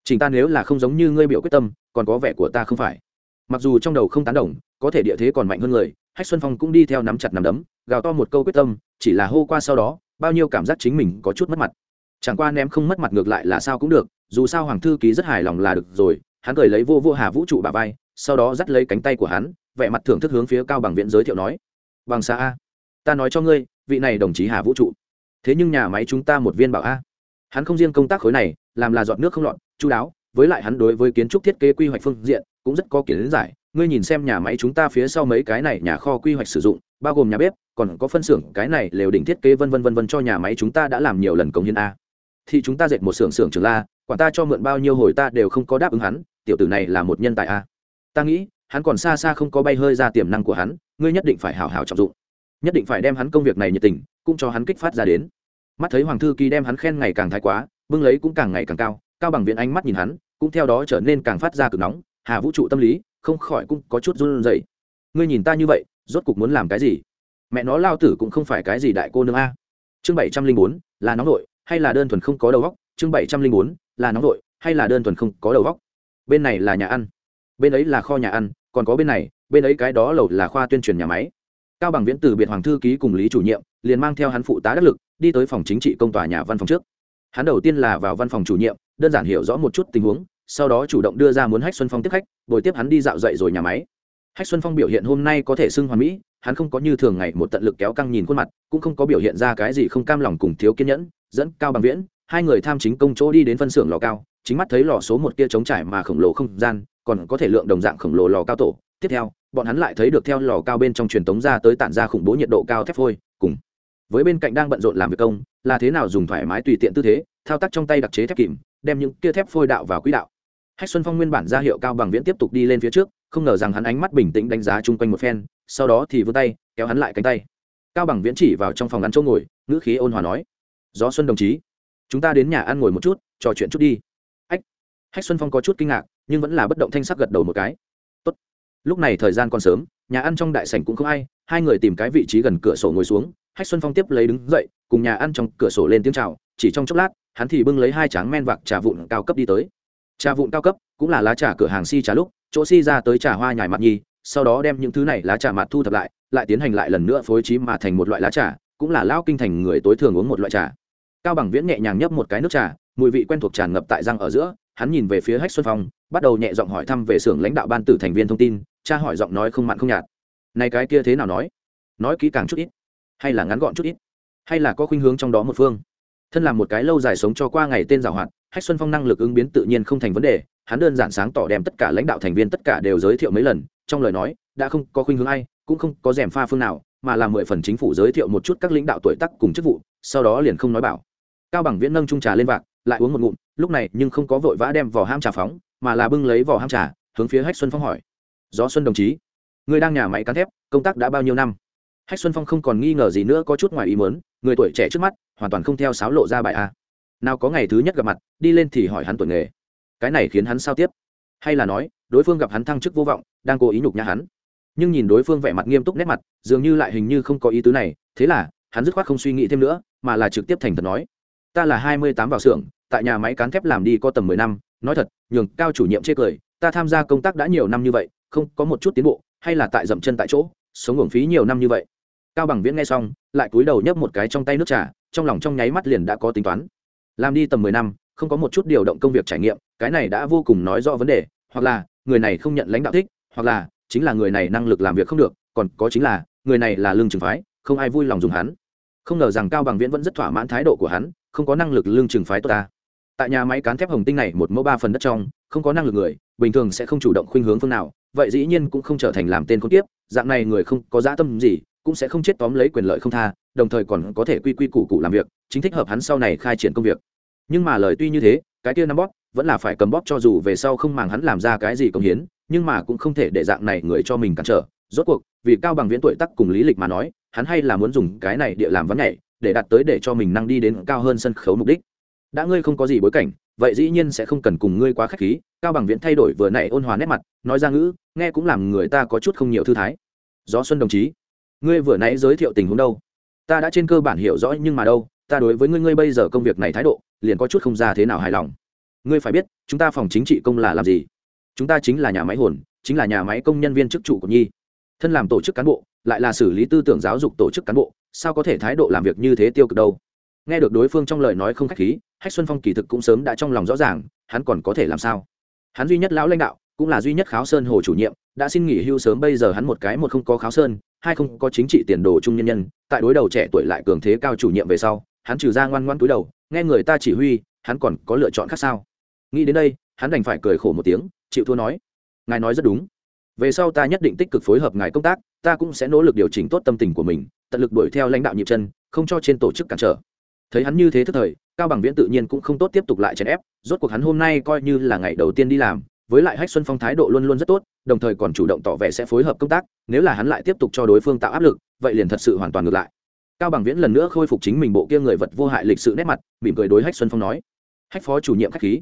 Chính ta nếu là không giống như ngươi biểu quyết tâm, còn có vẻ của ta không phải. Mặc dù trong đầu không tán đồng, có thể địa thế còn mạnh hơn người, hách xuân phong cũng đi theo nắm chặt nắm đấm, gào to một câu quyết tâm, chỉ là hô qua sau đó, bao nhiêu cảm giác chính mình có chút mất mặt. Chẳng qua ném không mất mặt ngược lại là sao cũng được, dù sao hoàng thư ký rất hài lòng là được rồi, hắn cười lấy vô vô hà vũ trụ bà vai, sau đó dắt lấy cánh tay của hắn vẻ mặt thưởng thức hướng phía cao bằng viện giới thiệu nói, bằng xa a, ta nói cho ngươi, vị này đồng chí hà vũ trụ. Thế nhưng nhà máy chúng ta một viên bảo a. Hắn không riêng công tác khối này, làm là dọn nước không lọt, chú đáo, với lại hắn đối với kiến trúc thiết kế quy hoạch phương diện cũng rất có kiến giải. Ngươi nhìn xem nhà máy chúng ta phía sau mấy cái này nhà kho quy hoạch sử dụng, bao gồm nhà bếp, còn có phân xưởng, cái này lều đỉnh thiết kế vân vân vân vân cho nhà máy chúng ta đã làm nhiều lần công hiến a. Thì chúng ta dệt một xưởng xưởng trường la, quản ta cho mượn bao nhiêu hồi ta đều không có đáp ứng hắn, tiểu tử này là một nhân tài a. Ta nghĩ hắn còn xa xa không có bay hơi ra tiềm năng của hắn, ngươi nhất định phải hào hào trọng dụng. Nhất định phải đem hắn công việc này nhiệt tình, cũng cho hắn kích phát ra đến. Mắt thấy hoàng thư ký đem hắn khen ngày càng thái quá, bưng lấy cũng càng ngày càng cao cao bằng viện ánh mắt nhìn hắn, cũng theo đó trở nên càng phát ra cực nóng, hà vũ trụ tâm lý, không khỏi cũng có chút run rẩy. Ngươi nhìn ta như vậy, rốt cục muốn làm cái gì? Mẹ nó lao tử cũng không phải cái gì đại cô nương a. Chương bảy trăm linh bốn, là nóng nội, hay là đơn thuần không có đầu góc chương bảy trăm linh bốn, là nóng nội, hay là đơn thuần không có đầu góc bên này là nhà ăn. Bên ấy là kho nhà ăn còn có bên này, bên ấy cái đó lầu là khoa tuyên truyền nhà máy. Cao bằng viễn từ biệt hoàng thư ký cùng lý chủ nhiệm, liền mang theo hắn phụ tá đắc lực, đi tới phòng chính trị công tòa nhà văn phòng trước. Hắn đầu tiên là vào văn phòng chủ nhiệm, đơn giản hiểu rõ một chút tình huống, sau đó chủ động đưa ra muốn hách xuân phong tiếp khách, bồi tiếp hắn đi dạo dậy rồi nhà máy. Hách xuân phong biểu hiện hôm nay có thể xưng hoàn mỹ, hắn không có như thường ngày một tận lực kéo căng nhìn khuôn mặt, cũng không có biểu hiện ra cái gì không cam lòng cùng thiếu kiên nhẫn, dẫn cao bằng viễn, hai người tham chính công chỗ đi đến phân xưởng lò cao, chính mắt thấy lò số một kia trống trải mà khổng lồ không gian còn có thể lượng đồng dạng khổng lồ lò cao tổ. Tiếp theo, bọn hắn lại thấy được theo lò cao bên trong truyền tống ra tới tản ra khủng bố nhiệt độ cao thép phôi, cùng với bên cạnh đang bận rộn làm việc công, là thế nào dùng thoải mái tùy tiện tư thế, thao tác trong tay đặc chế thép kìm, đem những kia thép phôi đạo vào quỹ đạo. Hách xuân phong nguyên bản ra hiệu cao bằng viễn tiếp tục đi lên phía trước, không ngờ rằng hắn ánh mắt bình tĩnh đánh giá chung quanh một phen, sau đó thì vươn tay, kéo hắn lại cánh tay. Cao bằng viễn chỉ vào trong phòng ăn chỗ ngồi, ngữ khí ôn hòa nói, gió xuân đồng chí, chúng ta đến nhà ăn ngồi một chút, trò chuyện chút đi. Ách hách xuân phong có chút kinh ngạc nhưng vẫn là bất động thanh sắc gật đầu một cái. Tốt. lúc này thời gian còn sớm, nhà ăn trong đại sảnh cũng không ai, hai người tìm cái vị trí gần cửa sổ ngồi xuống, hách xuân phong tiếp lấy đứng dậy, cùng nhà ăn trong cửa sổ lên tiếng chào, chỉ trong chốc lát, hắn thì bưng lấy hai tráng men vạc trà vụn cao cấp đi tới. Trà vụn cao cấp, cũng là lá trà cửa hàng si trà lúc, chỗ si ra tới trà hoa nhài mặt nhi, sau đó đem những thứ này lá trà mặt thu thập lại lại tiến hành lại lần nữa phối trí mà thành một loại lá trà, cũng là lao kinh thành người tối thường uống một loại trà. Cao bằng viễn nhẹ nhàng nhấp một cái nước trà, mùi vị quen thuộc tràn ngập tại răng ở giữa hắn nhìn về phía hách xuân phong, bắt đầu nhẹ giọng hỏi thăm về xưởng lãnh đạo ban tử thành viên thông tin, cha hỏi giọng nói không mặn không nhạt. Này cái kia thế nào nói? Nói kỹ càng chút ít. Hay là ngắn gọn chút ít. Hay là có khuynh hướng trong đó một phương. Thân làm một cái lâu dài sống cho qua ngày tên giảo hoạt, hách xuân phong năng lực ứng biến tự nhiên không thành vấn đề, hắn đơn giản sáng tỏ đem tất cả lãnh đạo thành viên tất cả đều giới thiệu mấy lần, trong lời nói, đã không có khuynh hướng ai, cũng không có rèm pha phương nào, mà là mười phần chính phủ giới thiệu một chút các lãnh đạo tuổi tác cùng chức vụ, sau đó liền không nói bảo. Cao bằng viễn nâng trung trà lên vạc, lại uống một ngụm lúc này nhưng không có vội vã đem vỏ ham trà phóng, mà là bưng lấy vỏ ham trà, hướng phía hách xuân phong hỏi. Gió xuân đồng chí, người đang nhà máy cán thép, công tác đã bao nhiêu năm? Hách xuân phong không còn nghi ngờ gì nữa, có chút ngoài ý mớn người tuổi trẻ trước mắt, hoàn toàn không theo sáo lộ ra bài a. Nào có ngày thứ nhất gặp mặt, đi lên thì hỏi hắn tuổi nghề. Cái này khiến hắn sao tiếp? Hay là nói, đối phương gặp hắn thăng chức vô vọng, đang cố ý nhục nhã hắn. Nhưng nhìn đối phương vẻ mặt nghiêm túc nét mặt, dường như lại hình như không có ý tứ này, thế là, hắn dứt khoát không suy nghĩ thêm nữa, mà là trực tiếp thành thật nói. Ta là hai mươi tám vào xưởng tại nhà máy cán thép làm đi có tầm mười năm, nói thật, nhường cao chủ nhiệm chê cười, ta tham gia công tác đã nhiều năm như vậy, không có một chút tiến bộ, hay là tại dậm chân tại chỗ, sống uổng phí nhiều năm như vậy. Cao bằng viễn nghe xong, lại cúi đầu nhấp một cái trong tay nước trà, trong lòng trong nháy mắt liền đã có tính toán. Làm đi tầm mười năm, không có một chút điều động công việc trải nghiệm, cái này đã vô cùng nói rõ vấn đề, hoặc là, người này không nhận lãnh đạo thích, hoặc là, chính là người này năng lực làm việc không được, còn có chính là, người này là lương trừng phái, không ai vui lòng dùng hắn. Không ngờ rằng cao bằng viễn vẫn rất thỏa mãn thái độ của hắn, không có năng lực lương trừng phái tốt ta tại nhà máy cán thép hồng tinh này một mẫu ba phần đất trong, không có năng lực người, bình thường sẽ không chủ động khuynh hướng phương nào, vậy dĩ nhiên cũng không trở thành làm tên con tiếp, dạng này người không có dã tâm gì, cũng sẽ không chết tóm lấy quyền lợi không tha, đồng thời còn có thể quy quy củ cụ làm việc, chính thích hợp hắn sau này khai triển công việc. Nhưng mà lời tuy như thế, cái kia nắm bóp, vẫn là phải cầm bóp cho dù về sau không màng hắn làm ra cái gì công hiến, nhưng mà cũng không thể để dạng này người cho mình cản trở. Rốt cuộc, vì cao bằng viễn tuổi tắc cùng lý lịch mà nói, hắn hay là muốn dùng cái này địa làm vấn nhảy, để đạt tới để cho mình năng đi đến cao hơn sân khấu mục đích đã ngươi không có gì bối cảnh, vậy dĩ nhiên sẽ không cần cùng ngươi quá khách khí, cao bằng viễn thay đổi vừa nãy ôn hòa nét mặt, nói ra ngữ, nghe cũng làm người ta có chút không nhiều thư thái. Gió xuân đồng chí, ngươi vừa nãy giới thiệu tình huống đâu? Ta đã trên cơ bản hiểu rõ nhưng mà đâu, ta đối với ngươi ngươi bây giờ công việc này thái độ, liền có chút không ra thế nào hài lòng. Ngươi phải biết, chúng ta phòng chính trị công là làm gì? Chúng ta chính là nhà máy hồn, chính là nhà máy công nhân viên chức chủ của nhi. Thân làm tổ chức cán bộ, lại là xử lý tư tưởng giáo dục tổ chức cán bộ, sao có thể thái độ làm việc như thế tiêu cực đâu? Nghe được đối phương trong lời nói không khách khí hách xuân phong kỳ thực cũng sớm đã trong lòng rõ ràng, hắn còn có thể làm sao? Hắn duy nhất lão lãnh đạo, cũng là duy nhất kháo sơn hồ chủ nhiệm, đã xin nghỉ hưu sớm, bây giờ hắn một cái một không có kháo sơn, hai không có chính trị tiền đồ trung nhân nhân, tại đối đầu trẻ tuổi lại cường thế cao chủ nhiệm về sau, hắn trừ ra ngoan ngoan túi đầu, nghe người ta chỉ huy, hắn còn có lựa chọn khác sao? Nghĩ đến đây, hắn đành phải cười khổ một tiếng, chịu thua nói, ngài nói rất đúng. Về sau ta nhất định tích cực phối hợp ngài công tác, ta cũng sẽ nỗ lực điều chỉnh tốt tâm tình của mình, tận lực đuổi theo lãnh đạo nhịp chân, không cho trên tổ chức cản trở. Thấy hắn như thế thức thời cao bằng viễn tự nhiên cũng không tốt tiếp tục lại chèn ép, rốt cuộc hắn hôm nay coi như là ngày đầu tiên đi làm, với lại hách xuân phong thái độ luôn luôn rất tốt, đồng thời còn chủ động tỏ vẻ sẽ phối hợp công tác, nếu là hắn lại tiếp tục cho đối phương tạo áp lực, vậy liền thật sự hoàn toàn ngược lại. Cao bằng viễn lần nữa khôi phục chính mình bộ kia người vật vô hại lịch sự nét mặt, mỉm cười đối hách xuân phong nói, hách phó chủ nhiệm khách khí,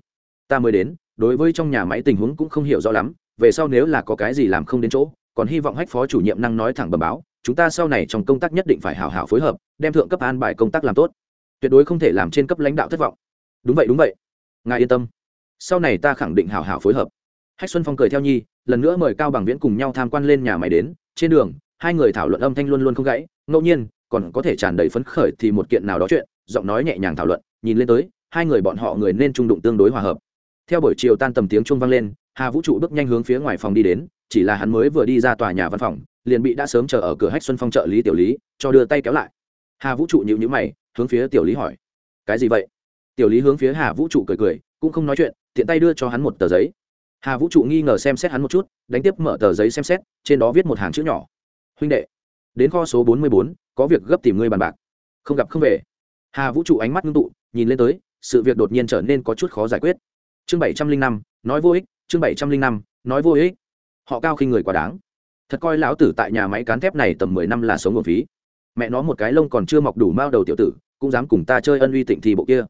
ta mới đến, đối với trong nhà máy tình huống cũng không hiểu rõ lắm, về sau nếu là có cái gì làm không đến chỗ, còn hy vọng hách phó chủ nhiệm năng nói thẳng bẩm báo, chúng ta sau này trong công tác nhất định phải hảo hảo phối hợp, đem thượng cấp an bài công tác làm tốt tuyệt đối không thể làm trên cấp lãnh đạo thất vọng. Đúng vậy đúng vậy. Ngài yên tâm. Sau này ta khẳng định hảo hảo phối hợp. Hách xuân phong cười theo nhi, lần nữa mời cao bằng viễn cùng nhau tham quan lên nhà máy đến. Trên đường, hai người thảo luận âm thanh luôn luôn không gãy. Ngẫu nhiên, còn có thể tràn đầy phấn khởi thì một kiện nào đó chuyện, giọng nói nhẹ nhàng thảo luận. Nhìn lên tới, hai người bọn họ người nên trung đụng tương đối hòa hợp. Theo buổi chiều tan tầm tiếng chuông vang lên, hà vũ trụ bước nhanh hướng phía ngoài phòng đi đến. Chỉ là hắn mới vừa đi ra tòa nhà văn phòng, liền bị đã sớm chờ ở cửa hách xuân phong trợ lý tiểu lý, cho đưa tay kéo lại. Hà vũ trụ nhịu nhữ mày hướng phía tiểu lý hỏi. Cái gì vậy? Tiểu lý hướng phía hà vũ trụ cười cười, cũng không nói chuyện, tiện tay đưa cho hắn một tờ giấy. Hà vũ trụ nghi ngờ xem xét hắn một chút, đánh tiếp mở tờ giấy xem xét, trên đó viết một hàng chữ nhỏ. Huynh đệ, đến kho số bốn mươi bốn, có việc gấp tìm ngươi bàn bạc. Không gặp không về. Hà vũ trụ ánh mắt ngưng tụ, nhìn lên tới, sự việc đột nhiên trở nên có chút khó giải quyết. Chương bảy trăm linh năm, nói vô ích, chương bảy trăm linh năm, nói vô ích. Họ cao khi người quá đáng. Thật coi lão tử tại nhà máy cán thép này tầm mười năm là sống nguồn phí. Mẹ nó một cái lông còn chưa mọc đủ mao đầu tiểu tử cũng dám cùng ta chơi ân uy tịnh thì bộ kia.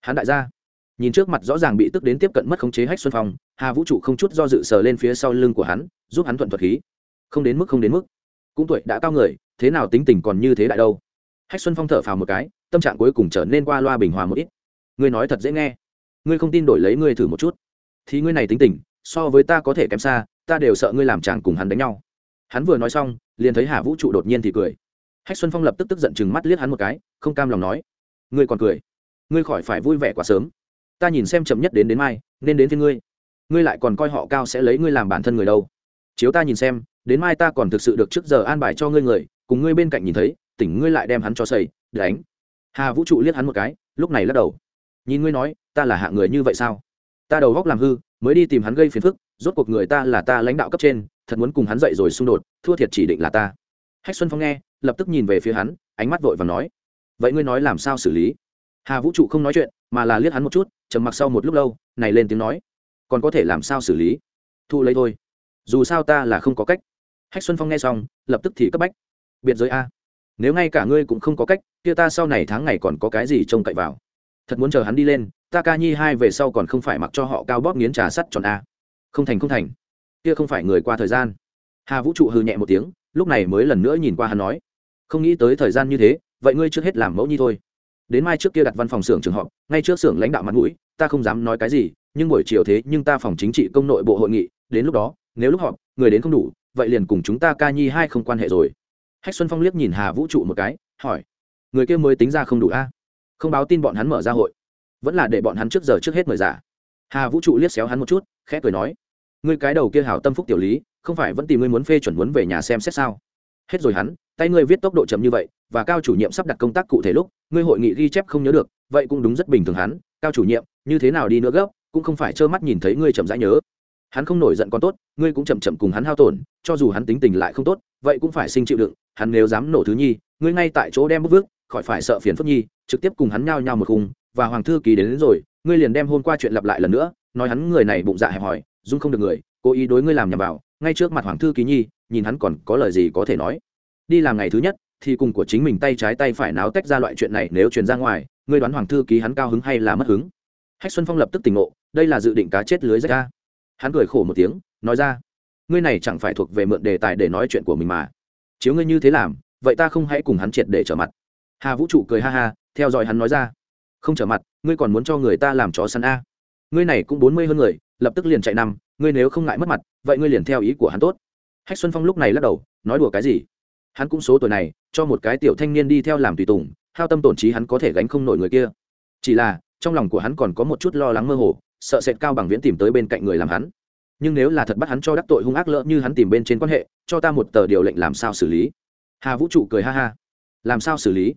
Hắn đại gia, nhìn trước mặt rõ ràng bị tức đến tiếp cận mất khống chế hách xuân phong, hà vũ trụ không chút do dự sờ lên phía sau lưng của hắn, giúp hắn thuận thuật khí. Không đến mức, không đến mức. Cũng tuổi đã cao người, thế nào tính tình còn như thế đại đâu. Hách xuân phong thở phào một cái, tâm trạng cuối cùng trở nên qua loa bình hòa một ít. Ngươi nói thật dễ nghe. Ngươi không tin đổi lấy ngươi thử một chút. Thì ngươi này tính tình, so với ta có thể kém xa, ta đều sợ ngươi làm chàng cùng hắn đánh nhau. Hắn vừa nói xong, liền thấy hà vũ trụ đột nhiên thì cười hách xuân phong lập tức tức giận chừng mắt liếc hắn một cái, không cam lòng nói, ngươi còn cười? Ngươi khỏi phải vui vẻ quá sớm. Ta nhìn xem chậm nhất đến đến mai, nên đến với ngươi. Ngươi lại còn coi họ cao sẽ lấy ngươi làm bản thân người đâu. Chiếu ta nhìn xem, đến mai ta còn thực sự được trước giờ an bài cho ngươi người, cùng ngươi bên cạnh nhìn thấy, tỉnh ngươi lại đem hắn cho xây, đánh. Hà vũ trụ liếc hắn một cái, lúc này lắc đầu. Nhìn ngươi nói, ta là hạng người như vậy sao? Ta đầu góc làm hư, mới đi tìm hắn gây phiền phức, rốt cuộc người ta là ta lãnh đạo cấp trên, thật muốn cùng hắn dậy rồi xung đột, thua thiệt chỉ định là ta. Hách xuân phong nghe lập tức nhìn về phía hắn, ánh mắt vội và nói, vậy ngươi nói làm sao xử lý? Hà vũ trụ không nói chuyện, mà là liếc hắn một chút, trầm mặc sau một lúc lâu, này lên tiếng nói, còn có thể làm sao xử lý? Thu lấy thôi. Dù sao ta là không có cách. Hách xuân phong nghe xong, lập tức thì cấp bách, biệt giới a. Nếu ngay cả ngươi cũng không có cách, kia ta sau này tháng ngày còn có cái gì trông cậy vào? Thật muốn chờ hắn đi lên, ta ca nhi hai về sau còn không phải mặc cho họ cao bóp nghiến trà sắt tròn a. Không thành không thành. Kia không phải người qua thời gian. Hà vũ trụ hư nhẹ một tiếng, lúc này mới lần nữa nhìn qua hắn nói không nghĩ tới thời gian như thế, vậy ngươi trước hết làm mẫu nhi thôi. Đến mai trước kia đặt văn phòng xưởng trường họp, ngay trước xưởng lãnh đạo mặt mũi, ta không dám nói cái gì, nhưng buổi chiều thế nhưng ta phòng chính trị công nội bộ hội nghị, đến lúc đó, nếu lúc họp, người đến không đủ, vậy liền cùng chúng ta ca nhi hai không quan hệ rồi. Hách xuân phong liếc nhìn hà vũ trụ một cái, hỏi, người kia mới tính ra không đủ a? Không báo tin bọn hắn mở ra hội, vẫn là để bọn hắn trước giờ trước hết mời giả. Hà vũ trụ liếc xéo hắn một chút, khẽ cười nói, người cái đầu kia hảo tâm phúc tiểu lý, không phải vẫn tìm ngươi muốn phê chuẩn muốn về nhà xem xét sao? Hết rồi hắn tay ngươi viết tốc độ chậm như vậy và cao chủ nhiệm sắp đặt công tác cụ thể lúc ngươi hội nghị ghi chép không nhớ được vậy cũng đúng rất bình thường hắn cao chủ nhiệm như thế nào đi nữa gấp cũng không phải trơ mắt nhìn thấy ngươi chậm rãi nhớ. Hắn không nổi giận còn tốt ngươi cũng chậm chậm cùng hắn hao tổn cho dù hắn tính tình lại không tốt vậy cũng phải sinh chịu đựng hắn nếu dám nổ thứ nhi ngươi ngay tại chỗ đem bước vước khỏi phải sợ phiền phất nhi trực tiếp cùng hắn nhao nhao một khung và hoàng thư ký đến, đến rồi ngươi liền đem hôm qua chuyện lặp lại lần nữa nói hắn người này bụng dạ hẹp hòi dung không được người cố ý đối ngươi làm nhầm vào ngay trước mặt hoàng thư ký nhi, nhìn hắn còn có lời gì có thể nói. Đi làm ngày thứ nhất, thì cùng của chính mình tay trái tay phải náo tách ra loại chuyện này nếu truyền ra ngoài, ngươi đoán hoàng thư ký hắn cao hứng hay là mất hứng? Hách xuân phong lập tức tỉnh ngộ, đây là dự định cá chết lưới rách ra. Hắn cười khổ một tiếng, nói ra, ngươi này chẳng phải thuộc về mượn đề tài để nói chuyện của mình mà. Chiếu ngươi như thế làm, vậy ta không hãy cùng hắn triệt để trở mặt. Hà vũ trụ cười ha ha, theo dõi hắn nói ra, không trở mặt, ngươi còn muốn cho người ta làm chó săn a? Ngươi này cũng bốn mươi hơn người, lập tức liền chạy năm ngươi nếu không ngại mất mặt, vậy ngươi liền theo ý của hắn tốt. Hách xuân phong lúc này lắc đầu, nói đùa cái gì? Hắn cũng số tuổi này, cho một cái tiểu thanh niên đi theo làm tùy tùng, hao tâm tổn trí hắn có thể gánh không nổi người kia. Chỉ là, trong lòng của hắn còn có một chút lo lắng mơ hồ, sợ sệt cao bằng viễn tìm tới bên cạnh người làm hắn. Nhưng nếu là thật bắt hắn cho đắc tội hung ác lỡ như hắn tìm bên trên quan hệ, cho ta một tờ điều lệnh làm sao xử lý? Hà vũ trụ cười ha ha. Làm sao xử lý?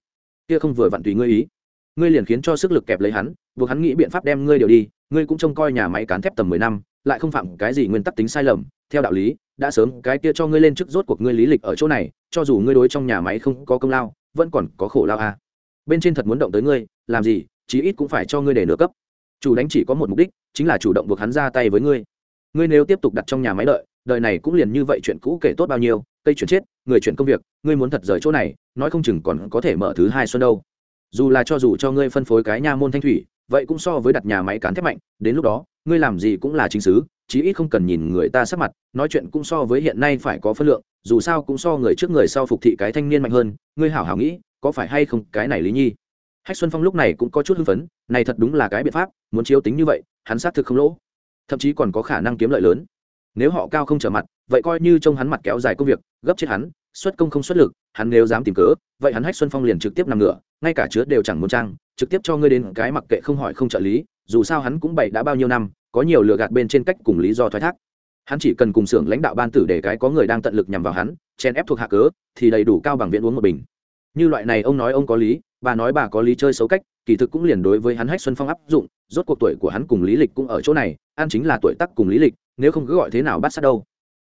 Kia không vừa vặn tùy ngươi ý. Ngươi liền khiến cho sức lực kẹp lấy hắn, buộc hắn nghĩ biện pháp đem ngươi điều đi, ngươi cũng trông coi nhà máy cán thép tầm mười năm lại không phạm cái gì nguyên tắc tính sai lầm, theo đạo lý, đã sớm cái kia cho ngươi lên chức rốt cuộc ngươi lý lịch ở chỗ này, cho dù ngươi đối trong nhà máy không có công lao, vẫn còn có khổ lao à. bên trên thật muốn động tới ngươi, làm gì, chí ít cũng phải cho ngươi để nửa cấp. Chủ đánh chỉ có một mục đích, chính là chủ động buộc hắn ra tay với ngươi. Ngươi nếu tiếp tục đặt trong nhà máy đợi, đời này cũng liền như vậy chuyện cũ kể tốt bao nhiêu, cây chuyển chết, người chuyển công việc, ngươi muốn thật rời chỗ này, nói không chừng còn có thể mở thứ hai xuân đâu. Dù là cho dù cho ngươi phân phối cái nha môn thanh thủy vậy cũng so với đặt nhà máy cán thép mạnh, đến lúc đó, ngươi làm gì cũng là chính xứ, chí ít không cần nhìn người ta sắc mặt, nói chuyện cũng so với hiện nay phải có phân lượng, dù sao cũng so người trước người sau phục thị cái thanh niên mạnh hơn, ngươi hảo hảo nghĩ, có phải hay không cái này lý nhi? Hách xuân phong lúc này cũng có chút hưng phấn, này thật đúng là cái biện pháp, muốn chiếu tính như vậy, hắn xác thực không lỗ. Thậm chí còn có khả năng kiếm lợi lớn. Nếu họ cao không trở mặt, vậy coi như trông hắn mặt kéo dài công việc, gấp chết hắn, xuất công không xuất lực, hắn nếu dám tìm cớ, vậy hắn hách xuân phong liền trực tiếp nằm ngửa, ngay cả chứa đều chẳng muốn trang trực tiếp cho ngươi đến cái mặc kệ không hỏi không trợ lý, dù sao hắn cũng bậy đã bao nhiêu năm, có nhiều lừa gạt bên trên cách cùng lý do thoái thác. Hắn chỉ cần cùng xưởng lãnh đạo ban tử để cái có người đang tận lực nhằm vào hắn chen ép thuộc hạ cớ, thì đầy đủ cao bằng viện uống một bình. Như loại này ông nói ông có lý, bà nói bà có lý chơi xấu cách, kỳ thực cũng liền đối với hắn hách xuân phong áp dụng, rốt cuộc tuổi của hắn cùng lý lịch cũng ở chỗ này an chính là tuổi tắc cùng lý lịch, nếu không cứ gọi thế nào bắt sát đâu.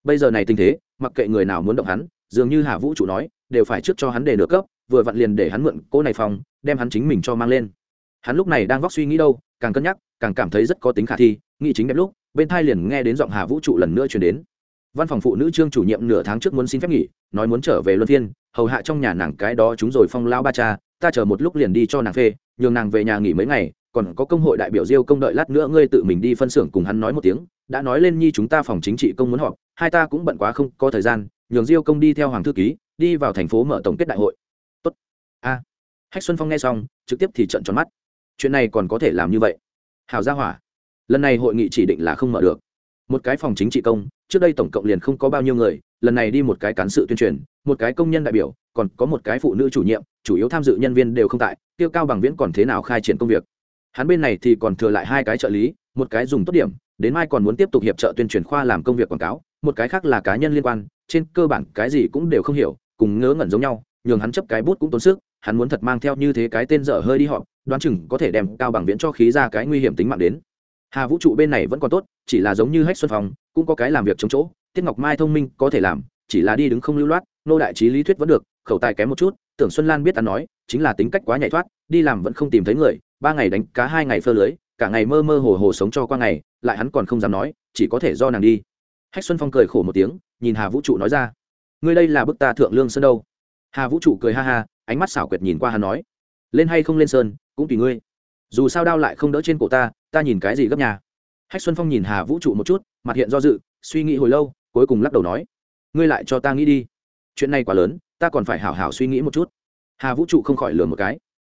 Bây giờ này tình thế, mặc kệ người nào muốn động hắn, dường như hà vũ trụ nói, đều phải trước cho hắn để nửa cấp vừa vặn liền để hắn mượn cỗ này phòng, đem hắn chính mình cho mang lên. Hắn lúc này đang vóc suy nghĩ đâu, càng cân nhắc, càng cảm thấy rất có tính khả thi, nghĩ chính đẹp lúc, bên thai liền nghe đến giọng hà vũ trụ lần nữa chuyển đến. Văn phòng phụ nữ trương chủ nhiệm nửa tháng trước muốn xin phép nghỉ, nói muốn trở về luân phiên, hầu hạ trong nhà nàng cái đó chúng rồi phong lao ba cha, ta chờ một lúc liền đi cho nàng phê, nhường nàng về nhà nghỉ mấy ngày, còn có công hội đại biểu diêu công đợi lát nữa ngươi tự mình đi phân xưởng cùng hắn nói một tiếng, đã nói lên nhi chúng ta phòng chính trị công muốn họp, hai ta cũng bận quá không có thời gian, nhường diêu công đi theo hoàng thư ký, đi vào thành phố mở tổng kết đại hội a. Hách xuân phong nghe xong, trực tiếp thì trận tròn mắt. Chuyện này còn có thể làm như vậy? Hào gia hỏa. Lần này hội nghị chỉ định là không mở được. Một cái phòng chính trị công, trước đây tổng cộng liền không có bao nhiêu người, lần này đi một cái cán sự tuyên truyền, một cái công nhân đại biểu, còn có một cái phụ nữ chủ nhiệm, chủ yếu tham dự nhân viên đều không tại, tiêu cao bằng viễn còn thế nào khai triển công việc? Hắn bên này thì còn thừa lại hai cái trợ lý, một cái dùng tốt điểm, đến mai còn muốn tiếp tục hiệp trợ tuyên truyền khoa làm công việc quảng cáo, một cái khác là cá nhân liên quan, trên cơ bản cái gì cũng đều không hiểu, cùng ngớ ngẩn giống nhau, nhường hắn chấp cái bút cũng tốn sức hắn muốn thật mang theo như thế cái tên dở hơi đi họp, đoán chừng có thể đem cao bằng viễn cho khí ra cái nguy hiểm tính mạng đến. Hà vũ trụ bên này vẫn còn tốt, chỉ là giống như hách xuân phong, cũng có cái làm việc chống chỗ, tiết ngọc mai thông minh, có thể làm, chỉ là đi đứng không lưu loát, nô đại trí lý thuyết vẫn được, khẩu tài kém một chút, tưởng xuân lan biết ta nói, chính là tính cách quá nhảy thoát, đi làm vẫn không tìm thấy người, ba ngày đánh cá hai ngày phơ lưới, cả ngày mơ mơ hồ hồ sống cho qua ngày, lại hắn còn không dám nói, chỉ có thể do nàng đi. Hách xuân phong cười khổ một tiếng, nhìn hà vũ trụ nói ra, ngươi đây là bức ta thượng lương sơn đâu? Hà vũ trụ cười ha ha ánh mắt xảo quyệt nhìn qua hắn nói, lên hay không lên sơn, cũng tùy ngươi. Dù sao đao lại không đỡ trên cổ ta ta nhìn cái gì gấp nhà? Hách xuân phong nhìn hà vũ trụ một chút, mặt hiện do dự, suy nghĩ hồi lâu, cuối cùng lắc đầu nói, ngươi lại cho ta nghĩ đi. Chuyện này quá lớn, ta còn phải hảo hảo suy nghĩ một chút. Hà vũ trụ không khỏi lừa một cái.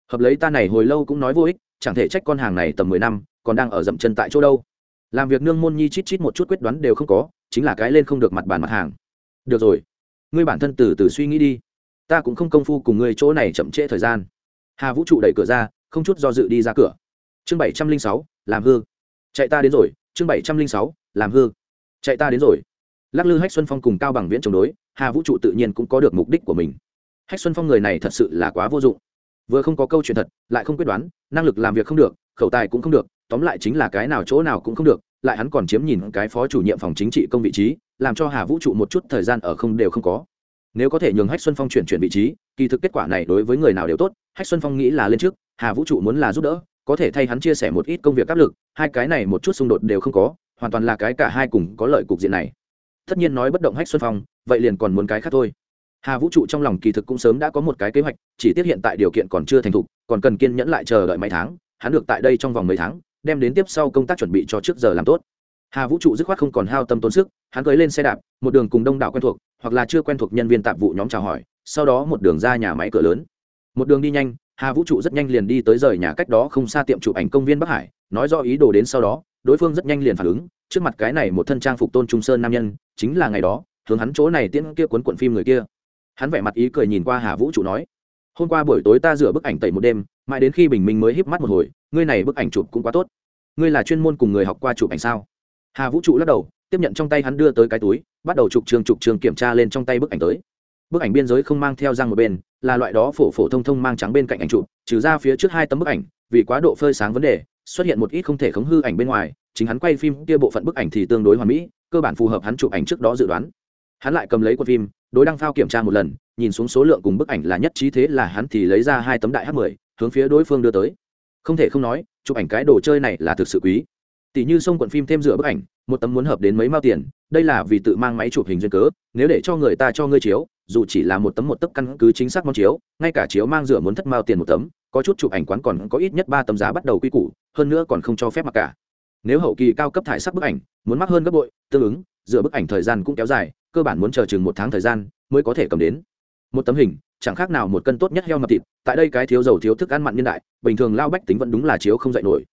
Hợp lấy ta này hồi lâu cũng nói vô ích, chẳng thể trách con hàng này tầm mười năm, còn đang ở dậm chân tại chỗ đâu. Làm việc nương môn nhi chít chít một chút quyết đoán đều không có, chính là cái lên không được mặt bàn mặt hàng. Được rồi. Ngươi bản thân từ từ suy nghĩ đi ta cũng không công phu cùng ngươi chỗ này chậm trễ thời gian. Hà vũ trụ đẩy cửa ra, không chút do dự đi ra cửa. Chương bảy trăm linh sáu, làm hư. Chạy ta đến rồi, chương bảy trăm linh sáu, làm hư. Chạy ta đến rồi. Lắc lư hách xuân phong cùng cao bằng viễn chống đối, hà vũ trụ tự nhiên cũng có được mục đích của mình. Hách xuân phong người này thật sự là quá vô dụng. Vừa không có câu chuyện thật, lại không quyết đoán, năng lực làm việc không được, khẩu tài cũng không được, tóm lại chính là cái nào chỗ nào cũng không được, lại hắn còn chiếm nhìn cái phó chủ nhiệm phòng chính trị công vị trí, làm cho hà vũ trụ một chút thời gian ở không đều không có nếu có thể nhường hách xuân phong chuyển chuyển vị trí, kỳ thực kết quả này đối với người nào đều tốt, hách xuân phong nghĩ là lên trước, hà vũ trụ muốn là giúp đỡ, có thể thay hắn chia sẻ một ít công việc áp lực, hai cái này một chút xung đột đều không có, hoàn toàn là cái cả hai cùng có lợi cục diện này. Tất nhiên nói bất động hách xuân phong, vậy liền còn muốn cái khác thôi. Hà vũ trụ trong lòng kỳ thực cũng sớm đã có một cái kế hoạch, chỉ tiếc hiện tại điều kiện còn chưa thành thục, còn cần kiên nhẫn lại chờ đợi mấy tháng, hắn được tại đây trong vòng mấy tháng, đem đến tiếp sau công tác chuẩn bị cho trước giờ làm tốt hà vũ trụ dứt khoát không còn hao tâm tốn sức, hắn cưới lên xe đạp, một đường cùng đông đảo quen thuộc, hoặc là chưa quen thuộc nhân viên tạp vụ nhóm chào hỏi, sau đó một đường ra nhà máy cửa lớn. Một đường đi nhanh, hà vũ trụ rất nhanh liền đi tới rời nhà cách đó không xa tiệm chụp ảnh công viên bắc hải, nói do ý đồ đến sau đó, đối phương rất nhanh liền phản ứng, trước mặt cái này một thân trang phục tôn trung sơn nam nhân, chính là ngày đó, hướng hắn chỗ này tiễn kia cuốn cuộn phim người kia. Hắn vẻ mặt ý cười nhìn qua hà vũ trụ nói, hôm qua buổi tối ta rửa bức ảnh tẩy một đêm, mãi đến khi bình minh mới híp mắt một hồi, ngươi này bức ảnh chụp cũng quá tốt. Ngươi là chuyên môn cùng người học qua chụp ảnh sao? Hà vũ trụ lắc đầu, tiếp nhận trong tay hắn đưa tới cái túi, bắt đầu chụp trường chụp trường kiểm tra lên trong tay bức ảnh tới. Bức ảnh biên giới không mang theo răng một bên, là loại đó phổ phổ thông thông mang trắng bên cạnh ảnh chụp, trừ ra phía trước hai tấm bức ảnh, vì quá độ phơi sáng vấn đề, xuất hiện một ít không thể khống hư ảnh bên ngoài, chính hắn quay phim kia bộ phận bức ảnh thì tương đối hoàn mỹ, cơ bản phù hợp hắn chụp ảnh trước đó dự đoán. Hắn lại cầm lấy quân phim, đối đăng phao kiểm tra một lần, nhìn xuống số lượng cùng bức ảnh là nhất trí thế là hắn thì lấy ra hai tấm đại h 10 hướng phía đối phương đưa tới. Không thể không nói, chụp ảnh cái đồ chơi này là thực sự quý tỷ như sông quận phim thêm rửa bức ảnh, một tấm muốn hợp đến mấy mao tiền, đây là vì tự mang máy chụp hình duyên cớ, nếu để cho người ta cho ngươi chiếu, dù chỉ là một tấm một tấc căn cứ chính xác món chiếu, ngay cả chiếu mang rửa muốn thất mao tiền một tấm, có chút chụp ảnh quán còn có ít nhất ba tấm giá bắt đầu quy củ, hơn nữa còn không cho phép mặc cả. Nếu hậu kỳ cao cấp thải sắc bức ảnh, muốn mắc hơn gấp bội, tương ứng rửa bức ảnh thời gian cũng kéo dài, cơ bản muốn chờ chừng một tháng thời gian mới có thể cầm đến. Một tấm hình, chẳng khác nào một cân tốt nhất heo mập thịt, tại đây cái thiếu dầu thiếu thức ăn mặn nhân đại, bình thường lao bách tính vẫn đúng là chiếu không dạy nổi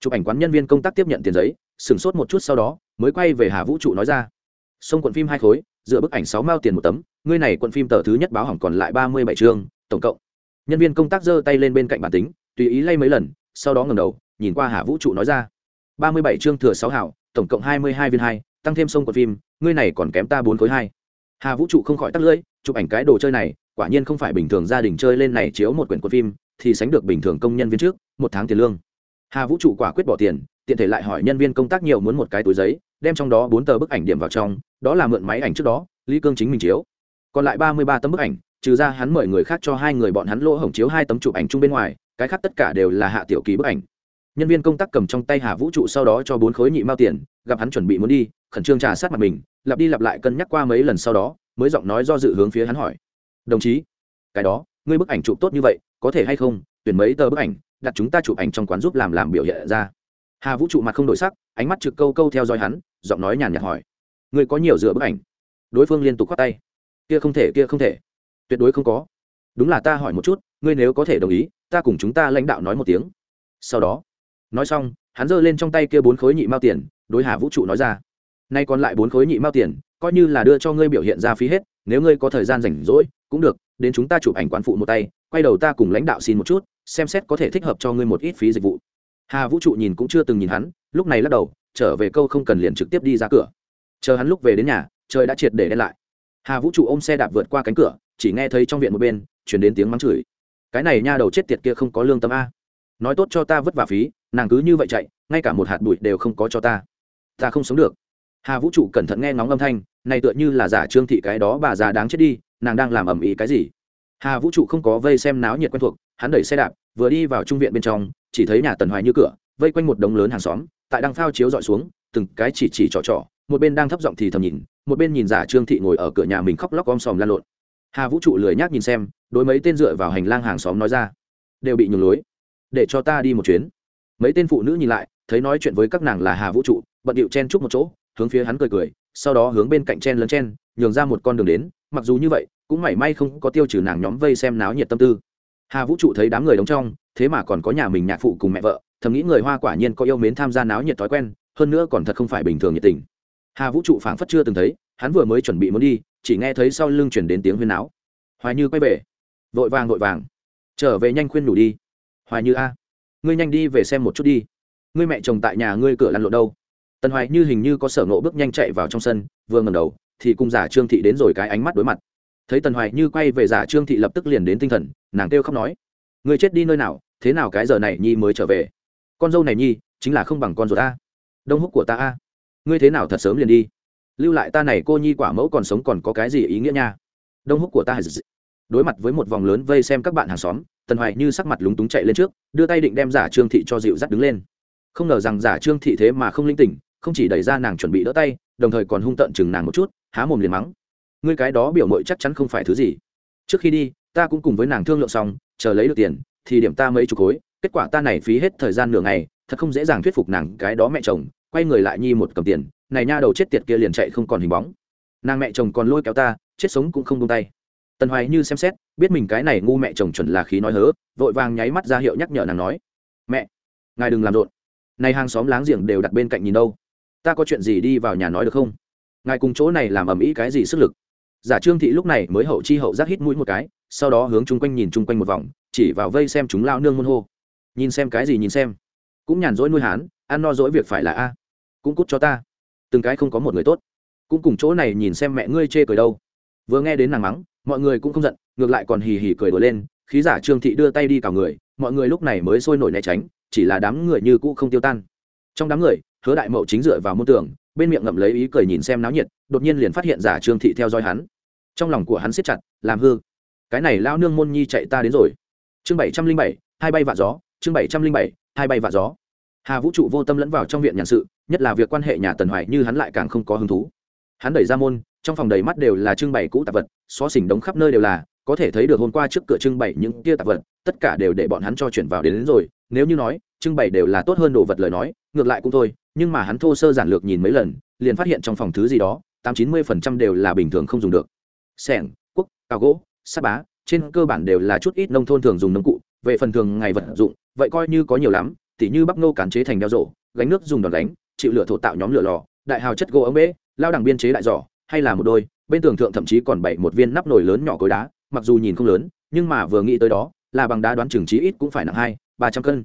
chụp ảnh quán nhân viên công tác tiếp nhận tiền giấy, sửng sốt một chút sau đó, mới quay về hà vũ trụ nói ra. Xông quận phim hai khối, dựa bức ảnh sáu mao tiền một tấm, ngươi này quận phim tờ thứ nhất báo hỏng còn lại ba mươi bảy chương, tổng cộng. Nhân viên công tác giơ tay lên bên cạnh bản tính, tùy ý lay mấy lần, sau đó ngầm đầu, nhìn qua hà vũ trụ nói ra. Ba mươi bảy chương thừa sáu hảo, tổng cộng hai mươi hai viên hai, tăng thêm sông quận phim, ngươi này còn kém ta bốn khối hai. Hà vũ trụ không khỏi tắt lưỡi, chụp ảnh cái đồ chơi này, quả nhiên không phải bình thường gia đình chơi lên này chiếu một quyển quận phim, thì sánh được bình thường công nhân viên trước, một tháng tiền lương hà vũ trụ quả quyết bỏ tiền, tiện thể lại hỏi nhân viên công tác nhiều muốn một cái túi giấy, đem trong đó bốn tờ bức ảnh điểm vào trong, đó là mượn máy ảnh trước đó, lý cương chính mình chiếu. Còn lại ba mươi ba tấm bức ảnh, trừ ra hắn mời người khác cho hai người bọn hắn lỗ hổng chiếu hai tấm chụp ảnh chung bên ngoài, cái khác tất cả đều là hạ tiểu kỳ bức ảnh. Nhân viên công tác cầm trong tay hà vũ trụ sau đó cho bốn khối nhị mao tiền, gặp hắn chuẩn bị muốn đi, khẩn trương trà sát mặt mình, lặp đi lặp lại cân nhắc qua mấy lần sau đó, mới giọng nói do dự hướng phía hắn hỏi. Đồng chí, cái đó, ngươi bức ảnh chụp tốt như vậy, có thể hay không? Tuyển mấy tờ bức ảnh đặt chúng ta chụp ảnh trong quán giúp làm làm biểu hiện ra. Hà vũ trụ mặt không đổi sắc, ánh mắt trực câu câu theo dõi hắn, giọng nói nhàn nhạt hỏi. Người có nhiều dựa bức ảnh? Đối phương liên tục khoát tay. Kia không thể, kia không thể. Tuyệt đối không có. Đúng là ta hỏi một chút, ngươi nếu có thể đồng ý, ta cùng chúng ta lãnh đạo nói một tiếng. Sau đó, nói xong, hắn giơ lên trong tay kia bốn khối nhị mao tiền, đối hà vũ trụ nói ra. Nay còn lại bốn khối nhị mao tiền, coi như là đưa cho ngươi biểu hiện ra phí hết, nếu ngươi có thời gian rảnh rỗi, cũng được, đến chúng ta chụp ảnh quán phụ một tay, quay đầu ta cùng lãnh đạo xin một chút xem xét có thể thích hợp cho ngươi một ít phí dịch vụ. Hà vũ trụ nhìn cũng chưa từng nhìn hắn, lúc này lắc đầu, trở về câu không cần liền trực tiếp đi ra cửa. Chờ hắn lúc về đến nhà, trời đã triệt để đen lại. Hà vũ trụ ôm xe đạp vượt qua cánh cửa, chỉ nghe thấy trong viện một bên chuyển đến tiếng mắng chửi. Cái này nha đầu chết tiệt kia không có lương tâm a. Nói tốt cho ta vất vả phí, nàng cứ như vậy chạy, ngay cả một hạt bụi đều không có cho ta. Ta không sống được. Hà vũ trụ cẩn thận nghe ngóng âm thanh, này tựa như là giả trương thị cái đó bà già đáng chết đi, nàng đang làm ầm ĩ cái gì? Hà vũ trụ không có vây xem náo nhiệt quen thuộc, hắn đẩy xe đạp vừa đi vào trung viện bên trong, chỉ thấy nhà tần hoài như cửa, vây quanh một đống lớn hàng xóm, tại đang phao chiếu dọi xuống, từng cái chỉ chỉ trò trò, một bên đang thấp giọng thì thầm nhìn, một bên nhìn giả trương thị ngồi ở cửa nhà mình khóc lóc om sòm lan lộn. Hà vũ trụ lười nhác nhìn xem, đối mấy tên dựa vào hành lang hàng xóm nói ra, đều bị nhường lối, để cho ta đi một chuyến. Mấy tên phụ nữ nhìn lại, thấy nói chuyện với các nàng là hà vũ trụ, bận điệu chen chúc một chỗ, hướng phía hắn cười cười, sau đó hướng bên cạnh chen lấn chen, nhường ra một con đường đến, mặc dù như vậy, cũng mảy may không có tiêu trừ nàng nhóm vây xem náo nhiệt tâm tư hà vũ trụ thấy đám người đóng trong, thế mà còn có nhà mình nhạc phụ cùng mẹ vợ, thầm nghĩ người hoa quả nhiên có yêu mến tham gia náo nhiệt thói quen, hơn nữa còn thật không phải bình thường nhiệt tình. Hà vũ trụ phảng phất chưa từng thấy, hắn vừa mới chuẩn bị muốn đi, chỉ nghe thấy sau lưng chuyển đến tiếng huyên náo. Hoài như quay về. Vội vàng vội vàng. Trở về nhanh khuyên đủ đi. Hoài như a, ngươi nhanh đi về xem một chút đi. Ngươi mẹ chồng tại nhà ngươi cửa lăn lộn đâu? Tần hoài như hình như có sở nộ bước nhanh chạy vào trong sân, vừa ngầm đầu, thì cùng giả trương thị đến rồi cái ánh mắt đối mặt thấy tần hoài như quay về giả trương thị lập tức liền đến tinh thần, nàng kêu khóc nói người chết đi nơi nào, thế nào cái giờ này nhi mới trở về? Con dâu này nhi, chính là không bằng con ruột ta. Đông húc của ta a. Ngươi thế nào thật sớm liền đi? Lưu lại ta này cô nhi quả mẫu còn sống còn có cái gì ý nghĩa nha? Đông húc của ta đối mặt với một vòng lớn vây xem các bạn hàng xóm, tần hoài như sắc mặt lúng túng chạy lên trước, đưa tay định đem giả trương thị cho dịu dắt đứng lên. Không ngờ rằng giả trương thị thế mà không linh tỉnh, không chỉ đẩy ra nàng chuẩn bị đỡ tay, đồng thời còn hung tợn chừng nàng một chút, há mồm liền mắng ngươi cái đó biểu mội chắc chắn không phải thứ gì. Trước khi đi, ta cũng cùng với nàng thương lượng xong, chờ lấy được tiền, thì điểm ta mấy chục khối. Kết quả ta này phí hết thời gian nửa ngày, thật không dễ dàng thuyết phục nàng cái đó mẹ chồng, quay người lại nhi một cầm tiền, này nha đầu chết tiệt kia liền chạy không còn hình bóng. Nàng mẹ chồng còn lôi kéo ta, chết sống cũng không buông tay. Tần hoài như xem xét, biết mình cái này ngu mẹ chồng chuẩn là khí nói hớ, vội vàng nháy mắt ra hiệu nhắc nhở nàng nói, mẹ, ngài đừng làm rộn. Này hàng xóm láng giềng đều đặt bên cạnh nhìn đâu. Ta có chuyện gì đi vào nhà nói được không? Ngài cùng chỗ này làm ầm ĩ cái gì sức lực? Giả trương thị lúc này mới hậu chi hậu giác hít mũi một cái, sau đó hướng chung quanh nhìn chung quanh một vòng, chỉ vào vây xem chúng lao nương môn hô. Nhìn xem cái gì nhìn xem. Cũng nhàn rỗi nuôi hán, ăn no dỗi việc phải là a. Cũng cút cho ta. Từng cái không có một người tốt. Cũng cùng chỗ này nhìn xem mẹ ngươi chê cười đâu. Vừa nghe đến nàng mắng, mọi người cũng không giận, ngược lại còn hì hì cười đùa lên, khí giả trương thị đưa tay đi cào người, mọi người lúc này mới sôi nổi né tránh, chỉ là đám người như cũ không tiêu tan. Trong đám người, hứa đại mậu chính dựa vào môn tường bên miệng ngậm lấy ý cười nhìn xem náo nhiệt đột nhiên liền phát hiện giả trương thị theo dõi hắn. Trong lòng của hắn siết chặt làm hư. Cái này lao nương môn nhi chạy ta đến rồi. Chương bảy trăm linh bảy hai bay vạ gió chương bảy trăm linh bảy hai bay vạ gió. Hà vũ trụ vô tâm lẫn vào trong viện nhàn sự nhất là việc quan hệ nhà tần hoài như hắn lại càng không có hứng thú. Hắn đẩy ra môn trong phòng đầy mắt đều là trưng bày cũ tạp vật xó xỉnh đống khắp nơi đều là có thể thấy được hôm qua trước cửa trưng bày những kia tạp vật tất cả đều để bọn hắn cho chuyển vào đến, đến rồi. Nếu như nói trưng bày đều là tốt hơn đồ vật lời nói ngược lại cũng thôi, nhưng mà hắn thô sơ giản lược nhìn mấy lần, liền phát hiện trong phòng thứ gì đó, tám chín mươi phần trăm đều là bình thường không dùng được. Sẻng, quốc cao gỗ sắt bá, trên cơ bản đều là chút ít nông thôn thường dùng nông cụ, về phần thường ngày vật dụng, vậy coi như có nhiều lắm, tỉ như bắp nô cán chế thành đeo rổ, gánh nước dùng đòn đánh, chịu lửa thổ tạo nhóm lửa lò, đại hào chất gỗ ống bế, lao đẳng biên chế đại giỏ, hay là một đôi, bên tường thượng thậm chí còn bảy một viên nắp nồi lớn nhỏ cối đá, mặc dù nhìn không lớn, nhưng mà vừa nghĩ tới đó, là bằng đá đoán chừng trí ít cũng phải nặng hai, ba trăm cân.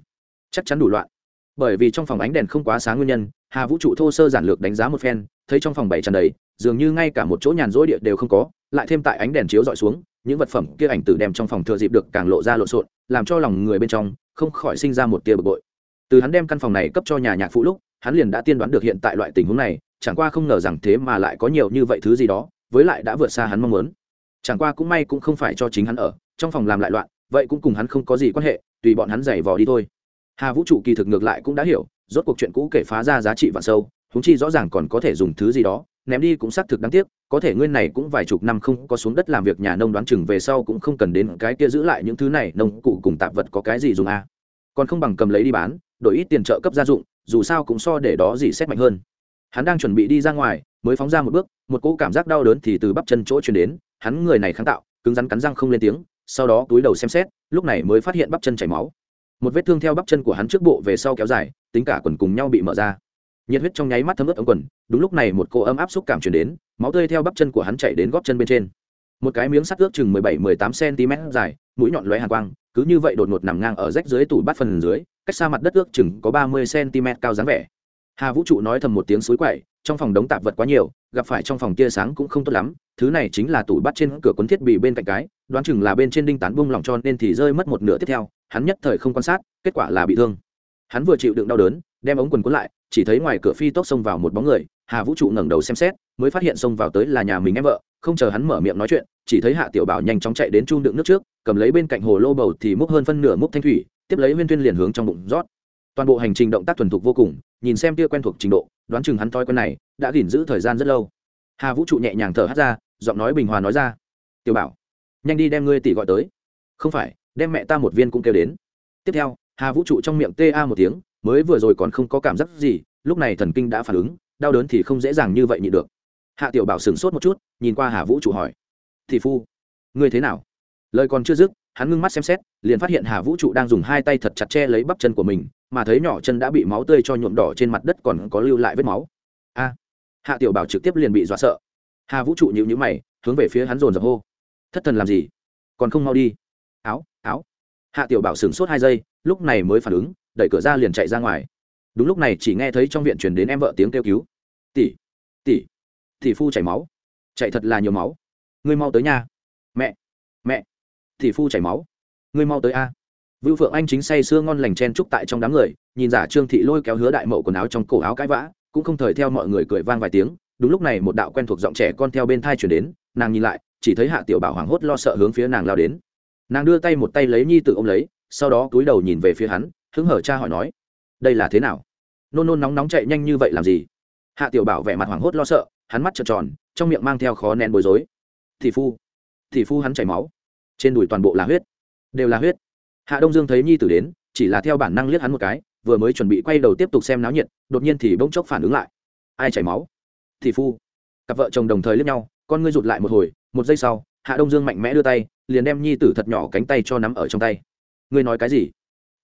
Chắc chắn đủ loạn bởi vì trong phòng ánh đèn không quá sáng nguyên nhân, hà vũ trụ thô sơ giản lược đánh giá một phen, thấy trong phòng bảy tràn đầy, dường như ngay cả một chỗ nhàn rỗi địa đều không có, lại thêm tại ánh đèn chiếu dọi xuống, những vật phẩm kia ảnh tử đem trong phòng thừa dịp được càng lộ ra lộn xộn, làm cho lòng người bên trong không khỏi sinh ra một tia bực bội. Từ hắn đem căn phòng này cấp cho nhà nhạc phụ lúc, hắn liền đã tiên đoán được hiện tại loại tình huống này, chẳng qua không ngờ rằng thế mà lại có nhiều như vậy thứ gì đó, với lại đã vượt xa hắn mong muốn. Chẳng qua cũng may cũng không phải cho chính hắn ở, trong phòng làm lại loạn, vậy cũng cùng hắn không có gì quan hệ, tùy bọn hắn giày vò đi thôi hà vũ trụ kỳ thực ngược lại cũng đã hiểu, rốt cuộc chuyện cũ kể phá ra giá trị vạn sâu húng chi rõ ràng còn có thể dùng thứ gì đó, ném đi cũng xác thực đáng tiếc, có thể nguyên này cũng vài chục năm không có xuống đất làm việc nhà nông đoán chừng về sau cũng không cần đến cái kia giữ lại những thứ này, nông cụ cùng tạp vật có cái gì dùng à. còn không bằng cầm lấy đi bán, đổi ít tiền trợ cấp gia dụng, dù sao cũng so để đó gì xét mạnh hơn hắn đang chuẩn bị đi ra ngoài, mới phóng ra một bước, một cỗ cảm giác đau đớn thì từ bắp chân chỗ chuyển đến, hắn người này kháng tạo, cứng rắn cắn răng không lên tiếng, sau đó túi đầu xem xét, lúc này mới phát hiện bắp chân chảy máu một vết thương theo bắp chân của hắn trước bộ về sau kéo dài, tính cả quần cùng nhau bị mở ra. Nhiệt huyết trong nháy mắt thấm ướt ống quần, đúng lúc này một cô ấm áp xúc cảm chuyển đến, máu tươi theo bắp chân của hắn chạy đến góp chân bên trên. Một cái miếng sắt ướt chừng mười bảy, mười tám cm dài, mũi nhọn lóe hàng quang, cứ như vậy đột ngột nằm ngang ở rách dưới tủ bát phần dưới, cách xa mặt đất ước chừng có ba mươi cm cao dáng vẻ. Hà vũ trụ nói thầm một tiếng suối quậy, trong phòng đống tạp vật quá nhiều gặp phải trong phòng tia sáng cũng không tốt lắm, thứ này chính là tủ bắt trên cửa cuốn thiết bị bên cạnh cái, đoán chừng là bên trên đinh tán bung lỏng cho nên thì rơi mất một nửa tiếp theo, hắn nhất thời không quan sát, kết quả là bị thương. Hắn vừa chịu đựng đau đớn, đem ống quần cuốn lại, chỉ thấy ngoài cửa phi tốc xông vào một bóng người, hà vũ trụ ngẩng đầu xem xét, mới phát hiện xông vào tới là nhà mình em vợ, không chờ hắn mở miệng nói chuyện, chỉ thấy hạ tiểu bảo nhanh chóng chạy đến chun đựng nước trước, cầm lấy bên cạnh hồ lô bầu thì múc hơn phân nửa múc thanh thủy, tiếp lấy viên tuyên liền hướng trong bụng rót toàn bộ hành trình động tác thuần thục vô cùng, nhìn xem tia quen thuộc trình độ, đoán chừng hắn thói quen này đã gìn giữ thời gian rất lâu. Hà vũ trụ nhẹ nhàng thở hát ra, giọng nói bình hòa nói ra, tiểu bảo, nhanh đi đem ngươi tỷ gọi tới. Không phải, đem mẹ ta một viên cũng kêu đến. Tiếp theo, hà vũ trụ trong miệng ta một tiếng, mới vừa rồi còn không có cảm giác gì, lúc này thần kinh đã phản ứng, đau đớn thì không dễ dàng như vậy nhị được. Hạ tiểu bảo sửng sốt một chút, nhìn qua hà vũ trụ hỏi Thì phu, ngươi thế nào? Lời còn chưa dứt, hắn ngưng mắt xem xét, liền phát hiện hà vũ trụ đang dùng hai tay thật chặt che lấy bắp chân của mình mà thấy nhỏ chân đã bị máu tươi cho nhuộm đỏ trên mặt đất còn có lưu lại vết máu. A, hạ tiểu bảo trực tiếp liền bị dọa sợ. Hà vũ trụ nhịu nhữ mày, hướng về phía hắn dồn dập hô. Thất thần làm gì? Còn không mau đi. Áo áo. Hạ tiểu bảo sửng sốt hai giây, lúc này mới phản ứng, đẩy cửa ra liền chạy ra ngoài. Đúng lúc này chỉ nghe thấy trong viện chuyển đến em vợ tiếng kêu cứu. Tỷ tỷ tỷ phu chảy máu. Chạy thật là nhiều máu. Ngươi mau tới nhà mẹ mẹ, tỷ phu chảy máu. Ngươi mau tới a vưu phượng anh chính say sưa ngon lành chen trúc tại trong đám người, nhìn giả trương thị lôi kéo hứa đại mậu quần áo trong cổ áo cãi vã, cũng không thời theo mọi người cười vang vài tiếng. Đúng lúc này một đạo quen thuộc giọng trẻ con theo bên thai chuyển đến, nàng nhìn lại, chỉ thấy hạ tiểu bảo hoảng hốt lo sợ hướng phía nàng lao đến. Nàng đưa tay một tay lấy nhi Tử ôm lấy, sau đó cúi đầu nhìn về phía hắn, hứng hở cha hỏi nói, đây là thế nào? Nôn nôn nóng nóng chạy nhanh như vậy làm gì? Hạ tiểu bảo vẻ mặt hoảng hốt lo sợ, hắn mắt trợn tròn, trong miệng mang theo khó nén bối rối. Thị phu thị phu hắn chảy máu. Trên đùi toàn bộ là huyết. Đều là huyết hạ đông dương thấy nhi tử đến, chỉ là theo bản năng liếc hắn một cái, vừa mới chuẩn bị quay đầu tiếp tục xem náo nhiệt, đột nhiên thì bỗng chốc phản ứng lại. Ai chảy máu? Thì phu. Cặp vợ chồng đồng thời liếc nhau, con ngươi rụt lại một hồi, một giây sau, hạ đông dương mạnh mẽ đưa tay, liền đem nhi tử thật nhỏ cánh tay cho nắm ở trong tay. Ngươi nói cái gì?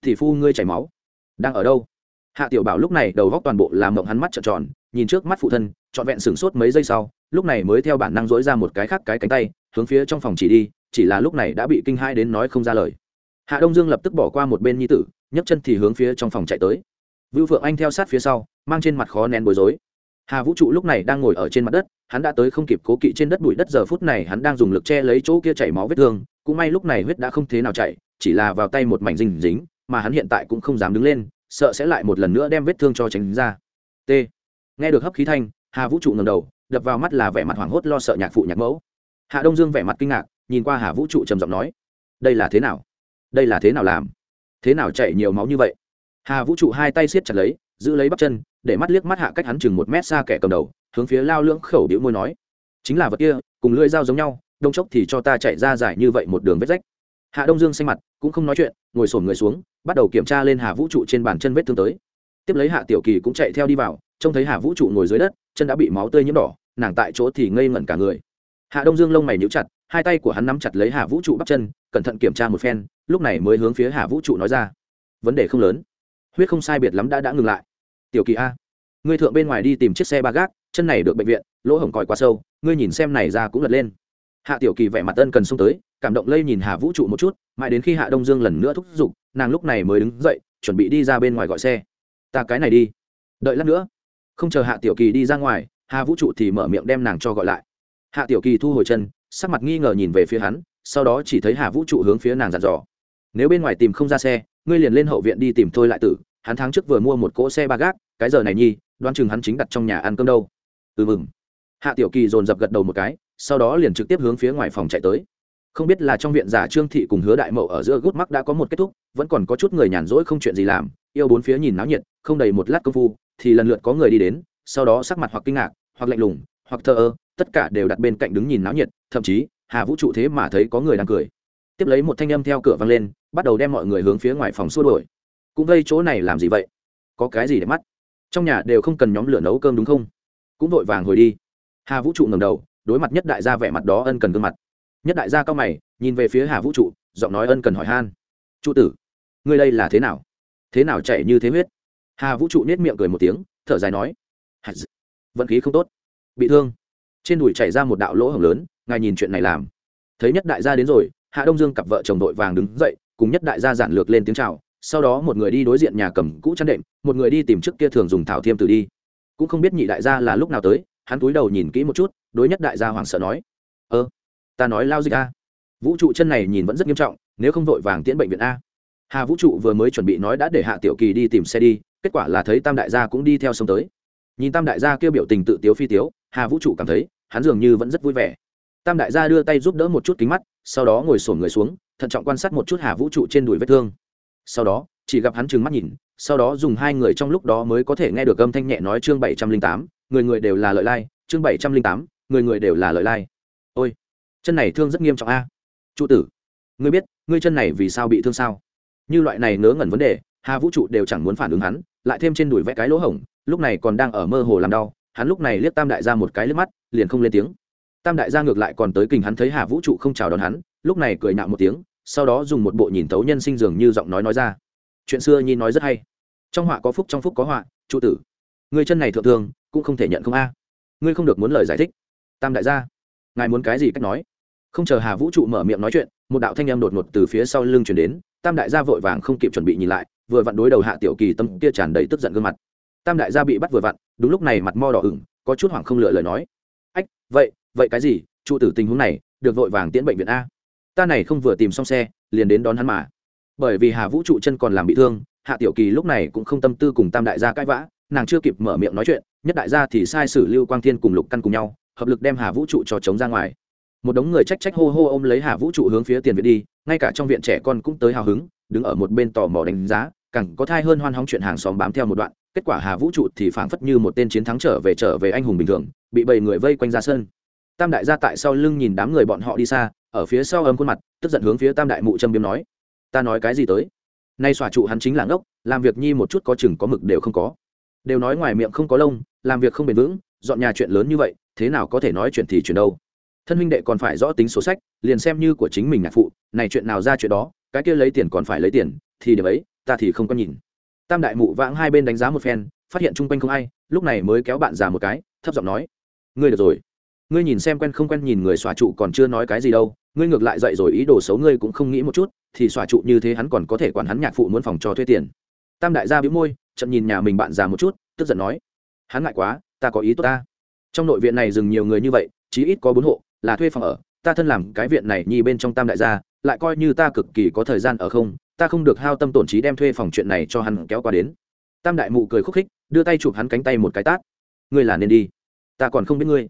Thì phu ngươi chảy máu. Đang ở đâu? Hạ tiểu bảo lúc này đầu góc toàn bộ làm mộng hắn mắt trợn tròn, nhìn trước mắt phụ thân, trọn vẹn sửng sốt mấy giây sau, lúc này mới theo bản năng dỗi ra một cái khác cái cánh tay, hướng phía trong phòng chỉ đi, chỉ là lúc này đã bị kinh hai đến nói không ra lời hạ đông dương lập tức bỏ qua một bên nhi tử nhấc chân thì hướng phía trong phòng chạy tới. Vưu phượng anh theo sát phía sau mang trên mặt khó nén bối rối. Hà vũ trụ lúc này đang ngồi ở trên mặt đất hắn đã tới không kịp cố kỵ trên đất bụi đất giờ phút này hắn đang dùng lực che lấy chỗ kia chảy máu vết thương cũng may lúc này huyết đã không thế nào chảy, chỉ là vào tay một mảnh dính dính mà hắn hiện tại cũng không dám đứng lên sợ sẽ lại một lần nữa đem vết thương cho tránh ra. T. Nghe được hấp khí thanh hà vũ trụ ngầm đầu đập vào mắt là vẻ mặt hoảng hốt lo sợ nhạc phụ nhạc mẫu. Hạ đông dương vẻ mặt kinh ngạc nhìn qua hà vũ trụ trầm giọng nói đây là thế nào? Đây là thế nào làm? Thế nào chạy nhiều máu như vậy? Hà vũ trụ hai tay siết chặt lấy, giữ lấy bắp chân, để mắt liếc mắt hạ cách hắn chừng một mét xa kẻ cầm đầu, hướng phía lao lưỡng khẩu điệu môi nói, chính là vật kia, cùng lưỡi dao giống nhau, đông chốc thì cho ta chạy ra dài như vậy một đường vết rách. Hạ đông dương xanh mặt, cũng không nói chuyện, ngồi sổm người xuống, bắt đầu kiểm tra lên hà vũ trụ trên bàn chân vết thương tới. Tiếp lấy hạ tiểu kỳ cũng chạy theo đi vào, trông thấy hà vũ trụ ngồi dưới đất, chân đã bị máu tươi nhiễm đỏ, nàng tại chỗ thì ngây ngẩn cả người. Hạ đông dương lông mày nhíu chặt, hai tay của hắn nắm chặt lấy hà vũ trụ bắp chân, cẩn thận kiểm tra một phen lúc này mới hướng phía hà vũ trụ nói ra. Vấn đề không lớn. Huyết không sai biệt lắm đã đã ngừng lại. Tiểu kỳ a, ngươi thượng bên ngoài đi tìm chiếc xe ba gác, chân này được bệnh viện, lỗ hổng còi quá sâu, ngươi nhìn xem này ra cũng lật lên. Hạ tiểu kỳ vẻ mặt ân cần xông tới, cảm động lây nhìn hà vũ trụ một chút, mãi đến khi hạ đông dương lần nữa thúc giục, nàng lúc này mới đứng dậy, chuẩn bị đi ra bên ngoài gọi xe. Ta cái này đi. Đợi lát nữa. Không chờ hạ tiểu kỳ đi ra ngoài, hà vũ trụ thì mở miệng đem nàng cho gọi lại. Hạ tiểu kỳ thu hồi chân, sắc mặt nghi ngờ nhìn về phía hắn, sau đó chỉ thấy hà vũ trụ hướng phía nàng dặn dò nếu bên ngoài tìm không ra xe, ngươi liền lên hậu viện đi tìm thôi lại tử, hắn tháng trước vừa mua một cỗ xe ba gác, cái giờ này nhi, đoán chừng hắn chính đặt trong nhà ăn cơm đâu. Ừ mừng. Hạ tiểu kỳ dồn dập gật đầu một cái, sau đó liền trực tiếp hướng phía ngoài phòng chạy tới. Không biết là trong viện giả trương thị cùng hứa đại mậu ở giữa gút mắc đã có một kết thúc, vẫn còn có chút người nhàn rỗi không chuyện gì làm, yêu bốn phía nhìn náo nhiệt, không đầy một lát công phu, thì lần lượt có người đi đến, sau đó sắc mặt hoặc kinh ngạc, hoặc lạnh lùng, hoặc thờ ơ, tất cả đều đặt bên cạnh đứng nhìn náo nhiệt, thậm chí, hà vũ trụ thế mà thấy có người đang cười. Tiếp lấy một thanh âm theo cửa vang lên bắt đầu đem mọi người hướng phía ngoài phòng xua đổi cũng gây chỗ này làm gì vậy? Có cái gì để mắt? Trong nhà đều không cần nhóm lửa nấu cơm đúng không? Cũng vội vàng hồi đi. Hà vũ trụ ngầm đầu, đối mặt nhất đại gia vẻ mặt đó ân cần gương mặt. Nhất đại gia cao mày, nhìn về phía hà vũ trụ, giọng nói ân cần hỏi han. Trụ tử, ngươi đây là thế nào? Thế nào chạy như thế huyết? Hà vũ trụ nết miệng cười một tiếng, thở dài nói vận khí không tốt, bị thương. Trên đùi chảy ra một đạo lỗ hổng lớn, ngài nhìn chuyện này làm. Thấy nhất đại gia đến rồi, hạ đông dương cặp vợ chồng đội vàng đứng dậy cùng nhất đại gia giản lược lên tiếng chào, sau đó một người đi đối diện nhà cầm cũ chăn đệm, một người đi tìm trước kia thường dùng thảo thiêm tử đi. Cũng không biết nhị đại gia là lúc nào tới, hắn túi đầu nhìn kỹ một chút, đối nhất đại gia hoảng sợ nói, ơ, ta nói lao dịch a. Vũ trụ chân này nhìn vẫn rất nghiêm trọng, nếu không vội vàng tiễn bệnh viện a. Hà vũ trụ vừa mới chuẩn bị nói đã để hạ tiểu kỳ đi tìm xe đi, kết quả là thấy tam đại gia cũng đi theo sông tới. Nhìn tam đại gia kêu biểu tình tự tiếu phi tiếu, hà vũ trụ cảm thấy, hắn dường như vẫn rất vui vẻ. Tam đại gia đưa tay giúp đỡ một chút kính mắt, sau đó ngồi sổn người xuống thận trọng quan sát một chút hà vũ trụ trên đùi vết thương. Sau đó, chỉ gặp hắn trừng mắt nhìn, sau đó dùng hai người trong lúc đó mới có thể nghe được âm thanh nhẹ nói chương bảy trăm linh tám, người người đều là lợi lai, chương bảy trăm linh tám, người người đều là lợi lai. Ôi, chân này thương rất nghiêm trọng a. Trụ tử, ngươi biết, ngươi chân này vì sao bị thương sao? Như loại này ngớ ngẩn vấn đề, hà vũ trụ đều chẳng muốn phản ứng hắn, lại thêm trên đùi vẽ cái lỗ hổng, lúc này còn đang ở mơ hồ làm đau, hắn lúc này liếc tam đại gia một cái liếc mắt, liền không lên tiếng. Tam đại gia ngược lại còn tới kình hắn thấy hà vũ trụ không chào đón hắn, lúc này cười nạo một tiếng sau đó dùng một bộ nhìn tấu nhân sinh dường như giọng nói nói ra. Chuyện xưa nhi nói rất hay. Trong họa có phúc, trong phúc có họa trụ tử. Người chân này thượng thường, cũng không thể nhận không a. Ngươi không được muốn lời giải thích. Tam đại gia, ngài muốn cái gì cách nói? Không chờ hà vũ trụ mở miệng nói chuyện, một đạo thanh âm đột ngột từ phía sau lưng chuyển đến, tam đại gia vội vàng không kịp chuẩn bị nhìn lại, vừa vặn đối đầu hạ tiểu kỳ tâm kia tràn đầy tức giận gương mặt. Tam đại gia bị bắt vừa vặn, đúng lúc này mặt mo đỏ ửng, có chút hoảng không lựa lời nói. Ách, vậy vậy cái gì? Trụ tử tình huống này, được vội vàng tiễn bệnh viện a ta này không vừa tìm xong xe, liền đến đón hắn mà. Bởi vì hà vũ trụ chân còn làm bị thương, hạ tiểu kỳ lúc này cũng không tâm tư cùng tam đại gia cãi vã, nàng chưa kịp mở miệng nói chuyện, nhất đại gia thì sai sử lưu quang thiên cùng lục căn cùng nhau, hợp lực đem hà vũ trụ cho chống ra ngoài. Một đống người trách trách hô hô ôm lấy hà vũ trụ hướng phía tiền viện đi, ngay cả trong viện trẻ con cũng tới hào hứng, đứng ở một bên tò mò đánh giá, càng có thai hơn hoan hóng chuyện hàng xóm bám theo một đoạn, kết quả hà vũ trụ thì phảng phất như một tên chiến thắng trở về trở về anh hùng bình thường, bị bầy người vây quanh ra sân tam đại gia tại sau lưng nhìn đám người bọn họ đi xa, ở phía sau âm khuôn mặt, tức giận hướng phía tam đại mụ châm biếm nói, ta nói cái gì tới? Nay xòa trụ hắn chính là ngốc, làm việc nhi một chút có chừng có mực đều không có. Đều nói ngoài miệng không có lông, làm việc không bền vững, dọn nhà chuyện lớn như vậy, thế nào có thể nói chuyện thì chuyện đâu. Thân huynh đệ còn phải rõ tính số sách, liền xem như của chính mình nhạc phụ, này chuyện nào ra chuyện đó, cái kia lấy tiền còn phải lấy tiền, thì điểm ấy, ta thì không có nhìn. Tam đại mụ vãng hai bên đánh giá một phen, phát hiện chung quanh không ai, lúc này mới kéo bạn già một cái, thấp giọng nói, ngươi được rồi ngươi nhìn xem quen không quen nhìn người xòa trụ còn chưa nói cái gì đâu, ngươi ngược lại dậy rồi ý đồ xấu ngươi cũng không nghĩ một chút, thì xòa trụ như thế hắn còn có thể quản hắn nhạc phụ muốn phòng cho thuê tiền. Tam đại gia bĩu môi, chậm nhìn nhà mình bạn già một chút, tức giận nói, hắn ngại quá, ta có ý tốt ta. Trong nội viện này dừng nhiều người như vậy, chí ít có bốn hộ, là thuê phòng ở, ta thân làm cái viện này nhi bên trong tam đại gia, lại coi như ta cực kỳ có thời gian ở không, ta không được hao tâm tổn trí đem thuê phòng chuyện này cho hắn kéo qua đến. Tam đại mụ cười khúc khích, đưa tay chụp hắn cánh tay một cái tát. Ngươi là nên đi, ta còn không biết ngươi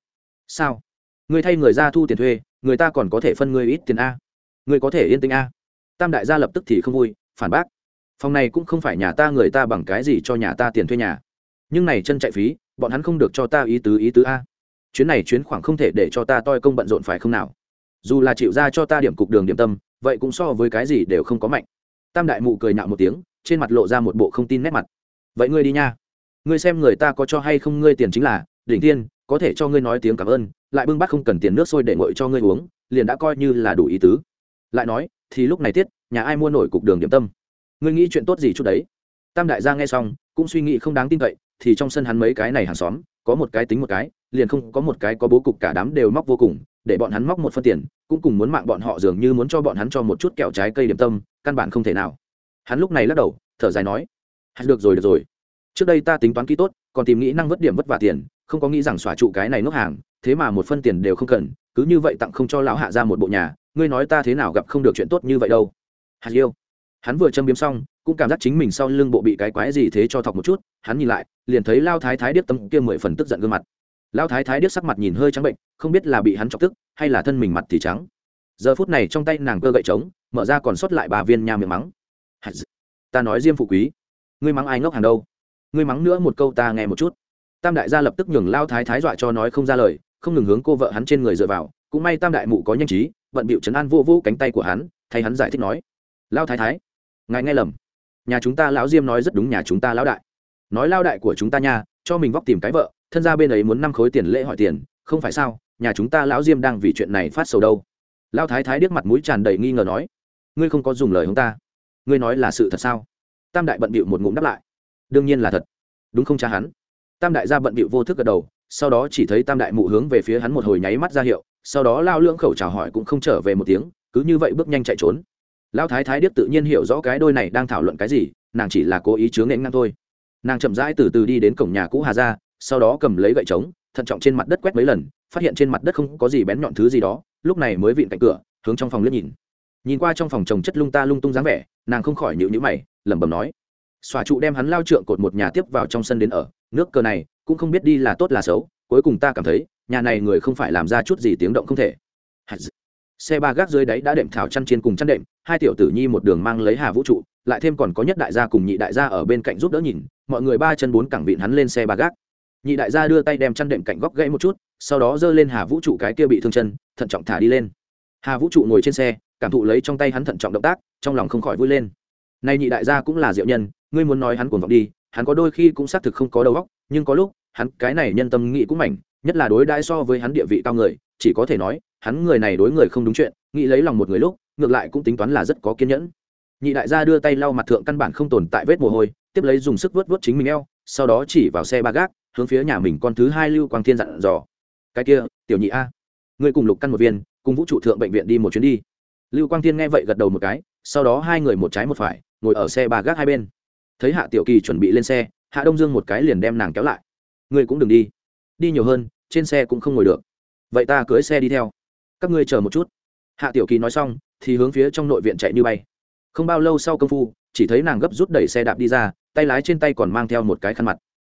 sao? Người thay người ra thu tiền thuê, người ta còn có thể phân ngươi ít tiền a. Người có thể yên tĩnh a. Tam đại gia lập tức thì không vui, phản bác. Phòng này cũng không phải nhà ta người ta bằng cái gì cho nhà ta tiền thuê nhà. Nhưng này chân chạy phí, bọn hắn không được cho ta ý tứ ý tứ a. Chuyến này chuyến khoảng không thể để cho ta toi công bận rộn phải không nào? Dù là chịu ra cho ta điểm cục đường điểm tâm, vậy cũng so với cái gì đều không có mạnh. Tam đại mụ cười nhạo một tiếng, trên mặt lộ ra một bộ không tin nét mặt. Vậy ngươi đi nha. Ngươi xem người ta có cho hay không ngươi tiền chính là, đỉnh tiên có thể cho ngươi nói tiếng cảm ơn, lại bưng bát không cần tiền nước sôi để ngội cho ngươi uống, liền đã coi như là đủ ý tứ. Lại nói, thì lúc này tiết, nhà ai mua nổi cục đường điểm tâm? Ngươi nghĩ chuyện tốt gì chút đấy? Tam đại gia nghe xong, cũng suy nghĩ không đáng tin cậy, thì trong sân hắn mấy cái này hàng xóm, có một cái tính một cái, liền không có một cái có bố cục cả đám đều móc vô cùng, để bọn hắn móc một phân tiền, cũng cùng muốn mạng bọn họ dường như muốn cho bọn hắn cho một chút kẹo trái cây điểm tâm, căn bản không thể nào. Hắn lúc này lắc đầu, thở dài nói hắn được rồi được rồi. Trước đây ta tính toán kỹ tốt, còn tìm nghĩ năng vất điểm vất vả tiền không có nghĩ rằng xóa trụ cái này nốc hàng, thế mà một phân tiền đều không cần, cứ như vậy tặng không cho lão hạ ra một bộ nhà, ngươi nói ta thế nào gặp không được chuyện tốt như vậy đâu. Hạt yêu hắn vừa châm biếm xong, cũng cảm giác chính mình sau lưng bộ bị cái quái gì thế cho thọc một chút, hắn nhìn lại, liền thấy lao thái thái điếc tâm kia mười phần tức giận gương mặt. Lao thái thái điếc sắc mặt nhìn hơi trắng bệnh, không biết là bị hắn chọc tức, hay là thân mình mặt thì trắng. Giờ phút này trong tay nàng cơ gậy trống, mở ra còn sót lại bà viên nhà miệng mắng. Ta nói diêm phụ quý, ngươi mắng ai ngốc hàng đâu? Ngươi mắng nữa một câu ta nghe một chút tam đại gia lập tức nhường lao thái thái dọa cho nói không ra lời, không ngừng hướng cô vợ hắn trên người dựa vào. Cũng may tam đại mụ có nhanh trí, vận bịu chấn an vô vô cánh tay của hắn, thay hắn giải thích nói, lao thái thái, ngài nghe lầm. Nhà chúng ta lão diêm nói rất đúng, nhà chúng ta lão đại. Nói lao đại của chúng ta nha, cho mình vóc tìm cái vợ, thân ra bên ấy muốn năm khối tiền lễ hỏi tiền, không phải sao? Nhà chúng ta lão diêm đang vì chuyện này phát sầu đâu. Lao thái thái điếc mặt mũi tràn đầy nghi ngờ nói, ngươi không có dùng lời ông ta. Ngươi nói là sự thật sao? Tam đại bận bịu một ngụm đáp lại, đương nhiên là thật. Đúng không cha hắn? Tam đại gia bận bịu vô thức gật đầu, sau đó chỉ thấy tam đại mụ hướng về phía hắn một hồi nháy mắt ra hiệu, sau đó lao lưỡng khẩu chào hỏi cũng không trở về một tiếng, cứ như vậy bước nhanh chạy trốn. Lao thái thái điếc tự nhiên hiểu rõ cái đôi này đang thảo luận cái gì, nàng chỉ là cố ý chướng nghẽn ngang thôi. Nàng chậm rãi từ từ đi đến cổng nhà cũ hà ra sau đó cầm lấy gậy trống, thận trọng trên mặt đất quét mấy lần, phát hiện trên mặt đất không có gì bén nhọn thứ gì đó, lúc này mới vịn cạnh cửa, hướng trong phòng liếc nhìn. Nhìn qua trong phòng trồng chất lung ta lung tung dáng vẻ, nàng không khỏi nhịu nhữ mày, lẩm bẩm nói xòa trụ đem hắn lao trượng cột một nhà tiếp vào trong sân đến ở nước cờ này cũng không biết đi là tốt là xấu, cuối cùng ta cảm thấy, nhà này người không phải làm ra chút gì tiếng động không thể. Xe ba gác dưới đáy đã đệm thảo chăn trên cùng chăn đệm, hai tiểu tử nhi một đường mang lấy hà vũ trụ, lại thêm còn có nhất đại gia cùng nhị đại gia ở bên cạnh giúp đỡ nhìn, mọi người ba chân bốn cẳng vịn hắn lên xe ba gác. Nhị đại gia đưa tay đem chăn đệm cạnh góc gãy một chút, sau đó giơ lên hà vũ trụ cái kia bị thương chân, thận trọng thả đi lên. Hà vũ trụ ngồi trên xe, cảm thụ lấy trong tay hắn thận trọng động tác, trong lòng không khỏi vui lên. Nay nhị đại gia cũng là diệu nhân, ngươi muốn nói hắn cuồng vọng đi hắn có đôi khi cũng xác thực không có đầu óc, nhưng có lúc, hắn, cái này nhân tâm nghĩ cũng mảnh, nhất là đối đãi so với hắn địa vị cao người, chỉ có thể nói, hắn người này đối người không đúng chuyện, nghĩ lấy lòng một người lúc, ngược lại cũng tính toán là rất có kiên nhẫn. Nhị đại gia đưa tay lau mặt thượng căn bản không tồn tại vết mồ hôi, tiếp lấy dùng sức vớt vớt chính mình eo, sau đó chỉ vào xe ba gác, hướng phía nhà mình con thứ hai lưu quang thiên dặn dò. Cái kia, tiểu nhị a, ngươi cùng lục căn một viên, cùng vũ trụ thượng bệnh viện đi một chuyến đi. Lưu quang thiên nghe vậy gật đầu một cái, sau đó hai người một trái một phải, ngồi ở xe ba gác hai bên thấy hạ tiểu kỳ chuẩn bị lên xe, hạ đông dương một cái liền đem nàng kéo lại. Ngươi cũng đừng đi. Đi nhiều hơn, trên xe cũng không ngồi được. Vậy ta cưới xe đi theo. Các ngươi chờ một chút. Hạ tiểu kỳ nói xong, thì hướng phía trong nội viện chạy như bay. Không bao lâu sau công phu, chỉ thấy nàng gấp rút đẩy xe đạp đi ra, tay lái trên tay còn mang theo một cái khăn mặt.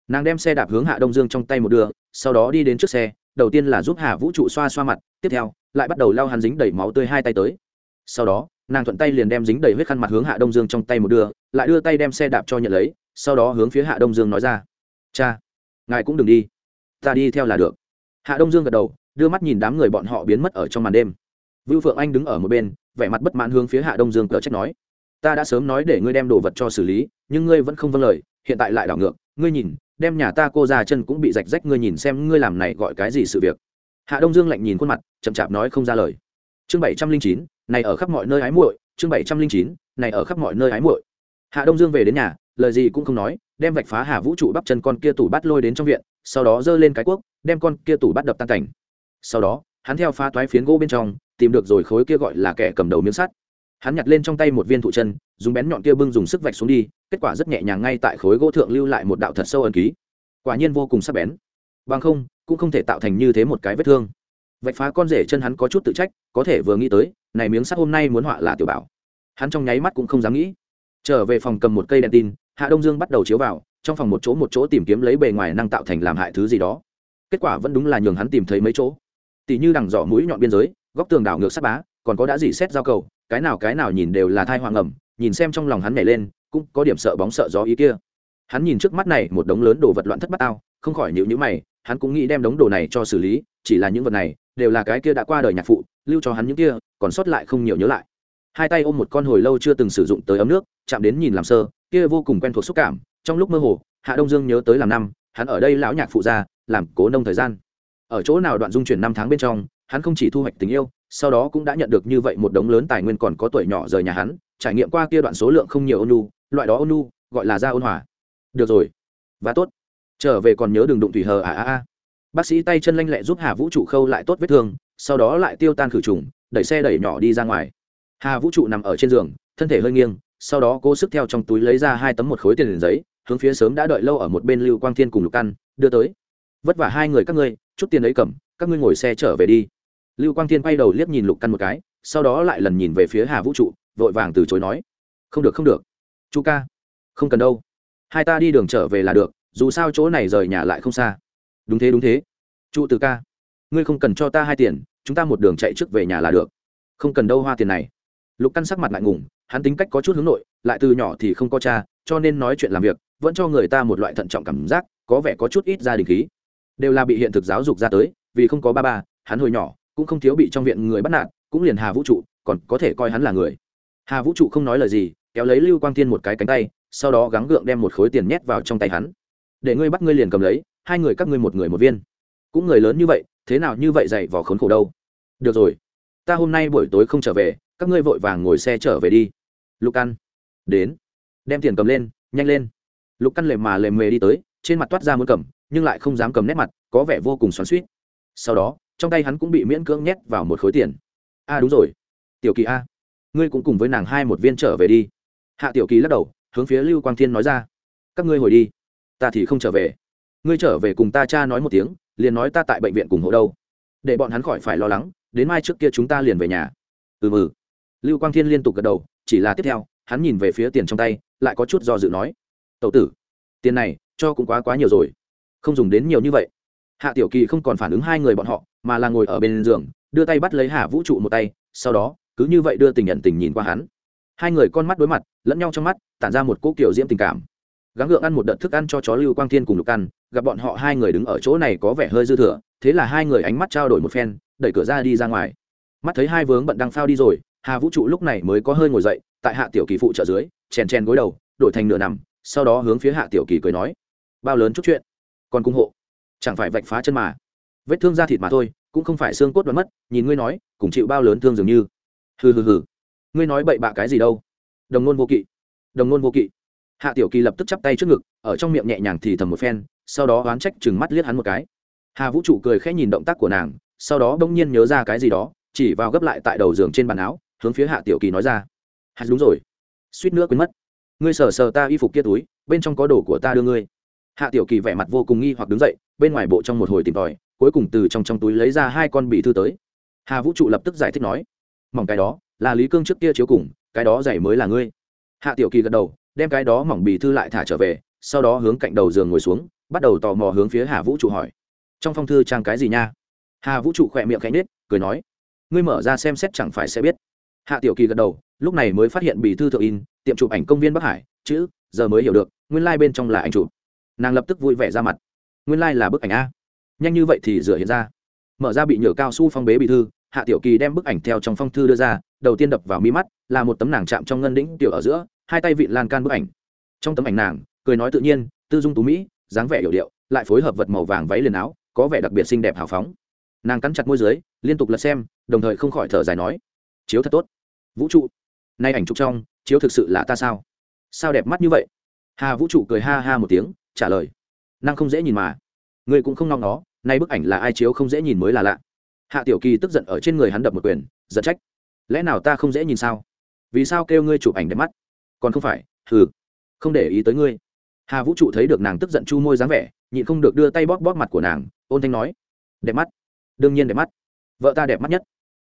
Nàng đem xe đạp hướng hạ đông dương trong tay một đưa, sau đó đi đến trước xe, đầu tiên là giúp hạ vũ trụ xoa xoa mặt, tiếp theo, lại bắt đầu lao hắn dính đầy máu tươi hai tay tới. Sau đó nàng thuận tay liền đem dính đầy huyết khăn mặt hướng hạ đông dương trong tay một đưa, lại đưa tay đem xe đạp cho nhận lấy, sau đó hướng phía hạ đông dương nói ra, cha, ngài cũng đừng đi, ta đi theo là được. Hạ đông dương gật đầu, đưa mắt nhìn đám người bọn họ biến mất ở trong màn đêm. Vưu phượng anh đứng ở một bên, vẻ mặt bất mãn hướng phía hạ đông dương cờ trách nói, ta đã sớm nói để ngươi đem đồ vật cho xử lý, nhưng ngươi vẫn không vâng lời, hiện tại lại đảo ngược, ngươi nhìn, đem nhà ta cô ra chân cũng bị rạch rách, ngươi nhìn xem ngươi làm này gọi cái gì sự việc. Hạ đông dương lạnh nhìn khuôn mặt, chậm chạp nói không ra lời. Chương bảy trăm linh chín này ở khắp mọi nơi ái muội, chương bảy trăm linh chín, này ở khắp mọi nơi ái muội. Hạ đông dương về đến nhà, lời gì cũng không nói, đem vạch phá hà vũ trụ bắp chân con kia tủ bắt lôi đến trong viện, sau đó giơ lên cái cuốc, đem con kia tủ bắt đập tan cảnh. Sau đó, hắn theo phá toái phiến gỗ bên trong, tìm được rồi khối kia gọi là kẻ cầm đầu miếng sắt. Hắn nhặt lên trong tay một viên thụ chân, dùng bén nhọn kia bưng dùng sức vạch xuống đi, kết quả rất nhẹ nhàng ngay tại khối gỗ thượng lưu lại một đạo thật sâu ẩn ký. Quả nhiên vô cùng sắc bén. Bằng không, cũng không thể tạo thành như thế một cái vết thương. Vạch phá con rể chân hắn có chút tự trách, có thể vừa nghĩ tới này miếng sắt hôm nay muốn họa là tiểu bảo. Hắn trong nháy mắt cũng không dám nghĩ. Trở về phòng cầm một cây đèn tin, hạ đông dương bắt đầu chiếu vào, trong phòng một chỗ một chỗ tìm kiếm lấy bề ngoài năng tạo thành làm hại thứ gì đó. Kết quả vẫn đúng là nhường hắn tìm thấy mấy chỗ. Tỷ như đằng giỏ mũi nhọn biên giới, góc tường đảo ngược sắt bá, còn có đã gì xét giao cầu, cái nào cái nào nhìn đều là thai hoàng ẩm, nhìn xem trong lòng hắn nhảy lên, cũng có điểm sợ bóng sợ gió ý kia. Hắn nhìn trước mắt này, một đống lớn đồ vật loạn thất bát ao không khỏi nhịu nhữ mày, hắn cũng nghĩ đem đống đồ này cho xử lý, chỉ là những vật này đều là cái kia đã qua đời nhạc phụ, lưu cho hắn những kia còn sót lại không nhiều nhớ lại. Hai tay ôm một con hồi lâu chưa từng sử dụng tới ấm nước, chạm đến nhìn làm sơ, kia vô cùng quen thuộc xúc cảm, trong lúc mơ hồ, hạ đông dương nhớ tới làm năm, hắn ở đây lão nhạc phụ gia, làm cố nông thời gian. Ở chỗ nào đoạn dung chuyển năm tháng bên trong, hắn không chỉ thu hoạch tình yêu, sau đó cũng đã nhận được như vậy một đống lớn tài nguyên còn có tuổi nhỏ rời nhà hắn, trải nghiệm qua kia đoạn số lượng không nhiều ônu loại đó ônu gọi là da ôn hòa. Được rồi, và tốt. Trở về còn nhớ đừng đụng thủy hờ à à à. Bác sĩ tay chân lanh lẹ giúp hà vũ trụ khâu lại tốt vết thương, sau đó lại tiêu tan khử trùng đẩy xe đẩy nhỏ đi ra ngoài. Hà vũ trụ nằm ở trên giường, thân thể hơi nghiêng, sau đó cố sức theo trong túi lấy ra hai tấm một khối tiền giấy, hướng phía sớm đã đợi lâu ở một bên lưu quang thiên cùng lục căn, đưa tới. Vất vả hai người các ngươi, chút tiền ấy cầm, các ngươi ngồi xe trở về đi. Lưu quang thiên quay đầu liếc nhìn lục căn một cái, sau đó lại lần nhìn về phía hà vũ trụ, vội vàng từ chối nói, không được không được. Chu ca, không cần đâu. Hai ta đi đường trở về là được, dù sao chỗ này rời nhà lại không xa. Đúng thế đúng thế. Trụ từ ca, ngươi không cần cho ta hai tiền chúng ta một đường chạy trước về nhà là được. Không cần đâu hoa tiền này. Lục căn sắc mặt ngại ngùng, hắn tính cách có chút hướng nội, lại từ nhỏ thì không có cha, cho nên nói chuyện làm việc, vẫn cho người ta một loại thận trọng cảm giác, có vẻ có chút ít gia đình khí. Đều là bị hiện thực giáo dục ra tới, vì không có ba ba, hắn hồi nhỏ, cũng không thiếu bị trong viện người bắt nạt, cũng liền hà vũ trụ, còn có thể coi hắn là người. Hà vũ trụ không nói lời gì, kéo lấy lưu quang thiên một cái cánh tay, sau đó gắng gượng đem một khối tiền nhét vào trong tay hắn. Để ngươi bắt ngươi liền cầm lấy, hai người các ngươi một người một viên. Cũng người lớn như vậy thế nào như vậy dạy vò khốn khổ đâu? Được rồi, ta hôm nay buổi tối không trở về, các ngươi vội vàng ngồi xe trở về đi. Lục căn đến. Đem tiền cầm lên, nhanh lên. Lục căn lề mà lề mề đi tới, trên mặt toát ra muốn cầm, nhưng lại không dám cầm nét mặt, có vẻ vô cùng xoắn suýt sau đó, trong tay hắn cũng bị miễn cưỡng nhét vào một khối tiền. A đúng rồi. Tiểu kỳ a, ngươi cũng cùng với nàng hai một viên trở về đi. Hạ tiểu kỳ lắc đầu, hướng phía lưu quang thiên nói ra. Các ngươi hồi đi, ta thì không trở về. Ngươi trở về cùng ta cha nói một tiếng liền nói ta tại bệnh viện cùng hộ đâu. Để bọn hắn khỏi phải lo lắng, đến mai trước kia chúng ta liền về nhà. Ừ ừ. Lưu quang thiên liên tục gật đầu, chỉ là tiếp theo, hắn nhìn về phía tiền trong tay, lại có chút do dự nói. Tậu tử, tiền này, cho cũng quá quá nhiều rồi. Không dùng đến nhiều như vậy. Hạ tiểu kỳ không còn phản ứng hai người bọn họ, mà là ngồi ở bên giường, đưa tay bắt lấy hạ vũ trụ một tay, sau đó, cứ như vậy đưa tình nhận tình nhìn qua hắn. Hai người con mắt đối mặt, lẫn nhau trong mắt, tản ra một cỗ kiểu diễm tình cảm gắng gượng ăn một đợt thức ăn cho chó lưu quang thiên cùng lục ăn gặp bọn họ hai người đứng ở chỗ này có vẻ hơi dư thừa, thế là hai người ánh mắt trao đổi một phen, đẩy cửa ra đi ra ngoài. Mắt thấy hai vướng bận đang phao đi rồi, hà vũ trụ lúc này mới có hơi ngồi dậy, tại hạ tiểu kỳ phụ trợ dưới, chèn chèn gối đầu, đổi thành nửa nằm, sau đó hướng phía hạ tiểu kỳ cười nói, bao lớn chút chuyện, còn cung hộ, chẳng phải vạch phá chân mà. Vết thương da thịt mà thôi, cũng không phải xương cốt đoán mất, nhìn ngươi nói, cùng chịu bao lớn thương dường như. Hừ hừ hừ, ngươi nói bậy bạ cái gì đâu? Đồng nôn vô kỵ, đồng nôn vô kỵ hạ tiểu kỳ lập tức chắp tay trước ngực, ở trong miệng nhẹ nhàng thì thầm một phen, sau đó oán trách chừng mắt liếc hắn một cái. Hà vũ trụ cười khẽ nhìn động tác của nàng, sau đó bỗng nhiên nhớ ra cái gì đó, chỉ vào gấp lại tại đầu giường trên bàn áo, hướng phía hạ tiểu kỳ nói ra. Hạt đúng rồi. Suýt nữa quên mất. Ngươi sờ sờ ta y phục kia túi, bên trong có đồ của ta đưa ngươi. Hạ tiểu kỳ vẻ mặt vô cùng nghi hoặc đứng dậy, bên ngoài bộ trong một hồi tìm tòi, cuối cùng từ trong trong túi lấy ra hai con bị thư tới. Hà vũ trụ lập tức giải thích nói, mỏng cái đó, là lý cương trước kia chiếu cùng, cái đó giày mới là ngươi. Hạ tiểu kỳ gật đầu đem cái đó mỏng bì thư lại thả trở về, sau đó hướng cạnh đầu giường ngồi xuống, bắt đầu tò mò hướng phía hà vũ trụ hỏi. Trong phong thư trang cái gì nha? Hà vũ trụ khỏe miệng khẽ nết cười nói, ngươi mở ra xem xét chẳng phải sẽ biết. Hạ tiểu kỳ gật đầu, lúc này mới phát hiện bì thư thượng in, tiệm chụp ảnh công viên bắc hải, chữ, giờ mới hiểu được, nguyên lai、like、bên trong là ảnh chụp. Nàng lập tức vui vẻ ra mặt. Nguyên lai、like、là bức ảnh a. Nhanh như vậy thì rửa hiện ra. Mở ra bị nhựa cao su phong bế bì thư, hạ tiểu kỳ đem bức ảnh theo trong phong thư đưa ra, đầu tiên đập vào mi mắt, là một tấm nàng chạm trong ngân đĩnh tiểu ở giữa hai tay vị lan can bức ảnh. Trong tấm ảnh nàng, cười nói tự nhiên, tư dung tú mỹ, dáng vẻ hiểu điệu, lại phối hợp vật màu vàng váy liền áo, có vẻ đặc biệt xinh đẹp hào phóng. Nàng cắn chặt môi dưới, liên tục lật xem, đồng thời không khỏi thở dài nói, chiếu thật tốt. Vũ trụ, nay ảnh chụp trong, chiếu thực sự là ta sao? Sao đẹp mắt như vậy? Hà vũ trụ cười ha ha một tiếng, trả lời, năng không dễ nhìn mà. Người cũng không nong nó, nay bức ảnh là ai chiếu không dễ nhìn mới là lạ. Hạ tiểu kỳ tức giận ở trên người hắn đập một quyền, giận trách, lẽ nào ta không dễ nhìn sao? Vì sao kêu ngươi chụp ảnh đẹp mắt? Còn không phải, hừ, không để ý tới ngươi. Hà vũ trụ thấy được nàng tức giận chu môi dáng vẻ, nhịn không được đưa tay bóp bóp mặt của nàng, ôn thanh nói, đẹp mắt, đương nhiên đẹp mắt, vợ ta đẹp mắt nhất,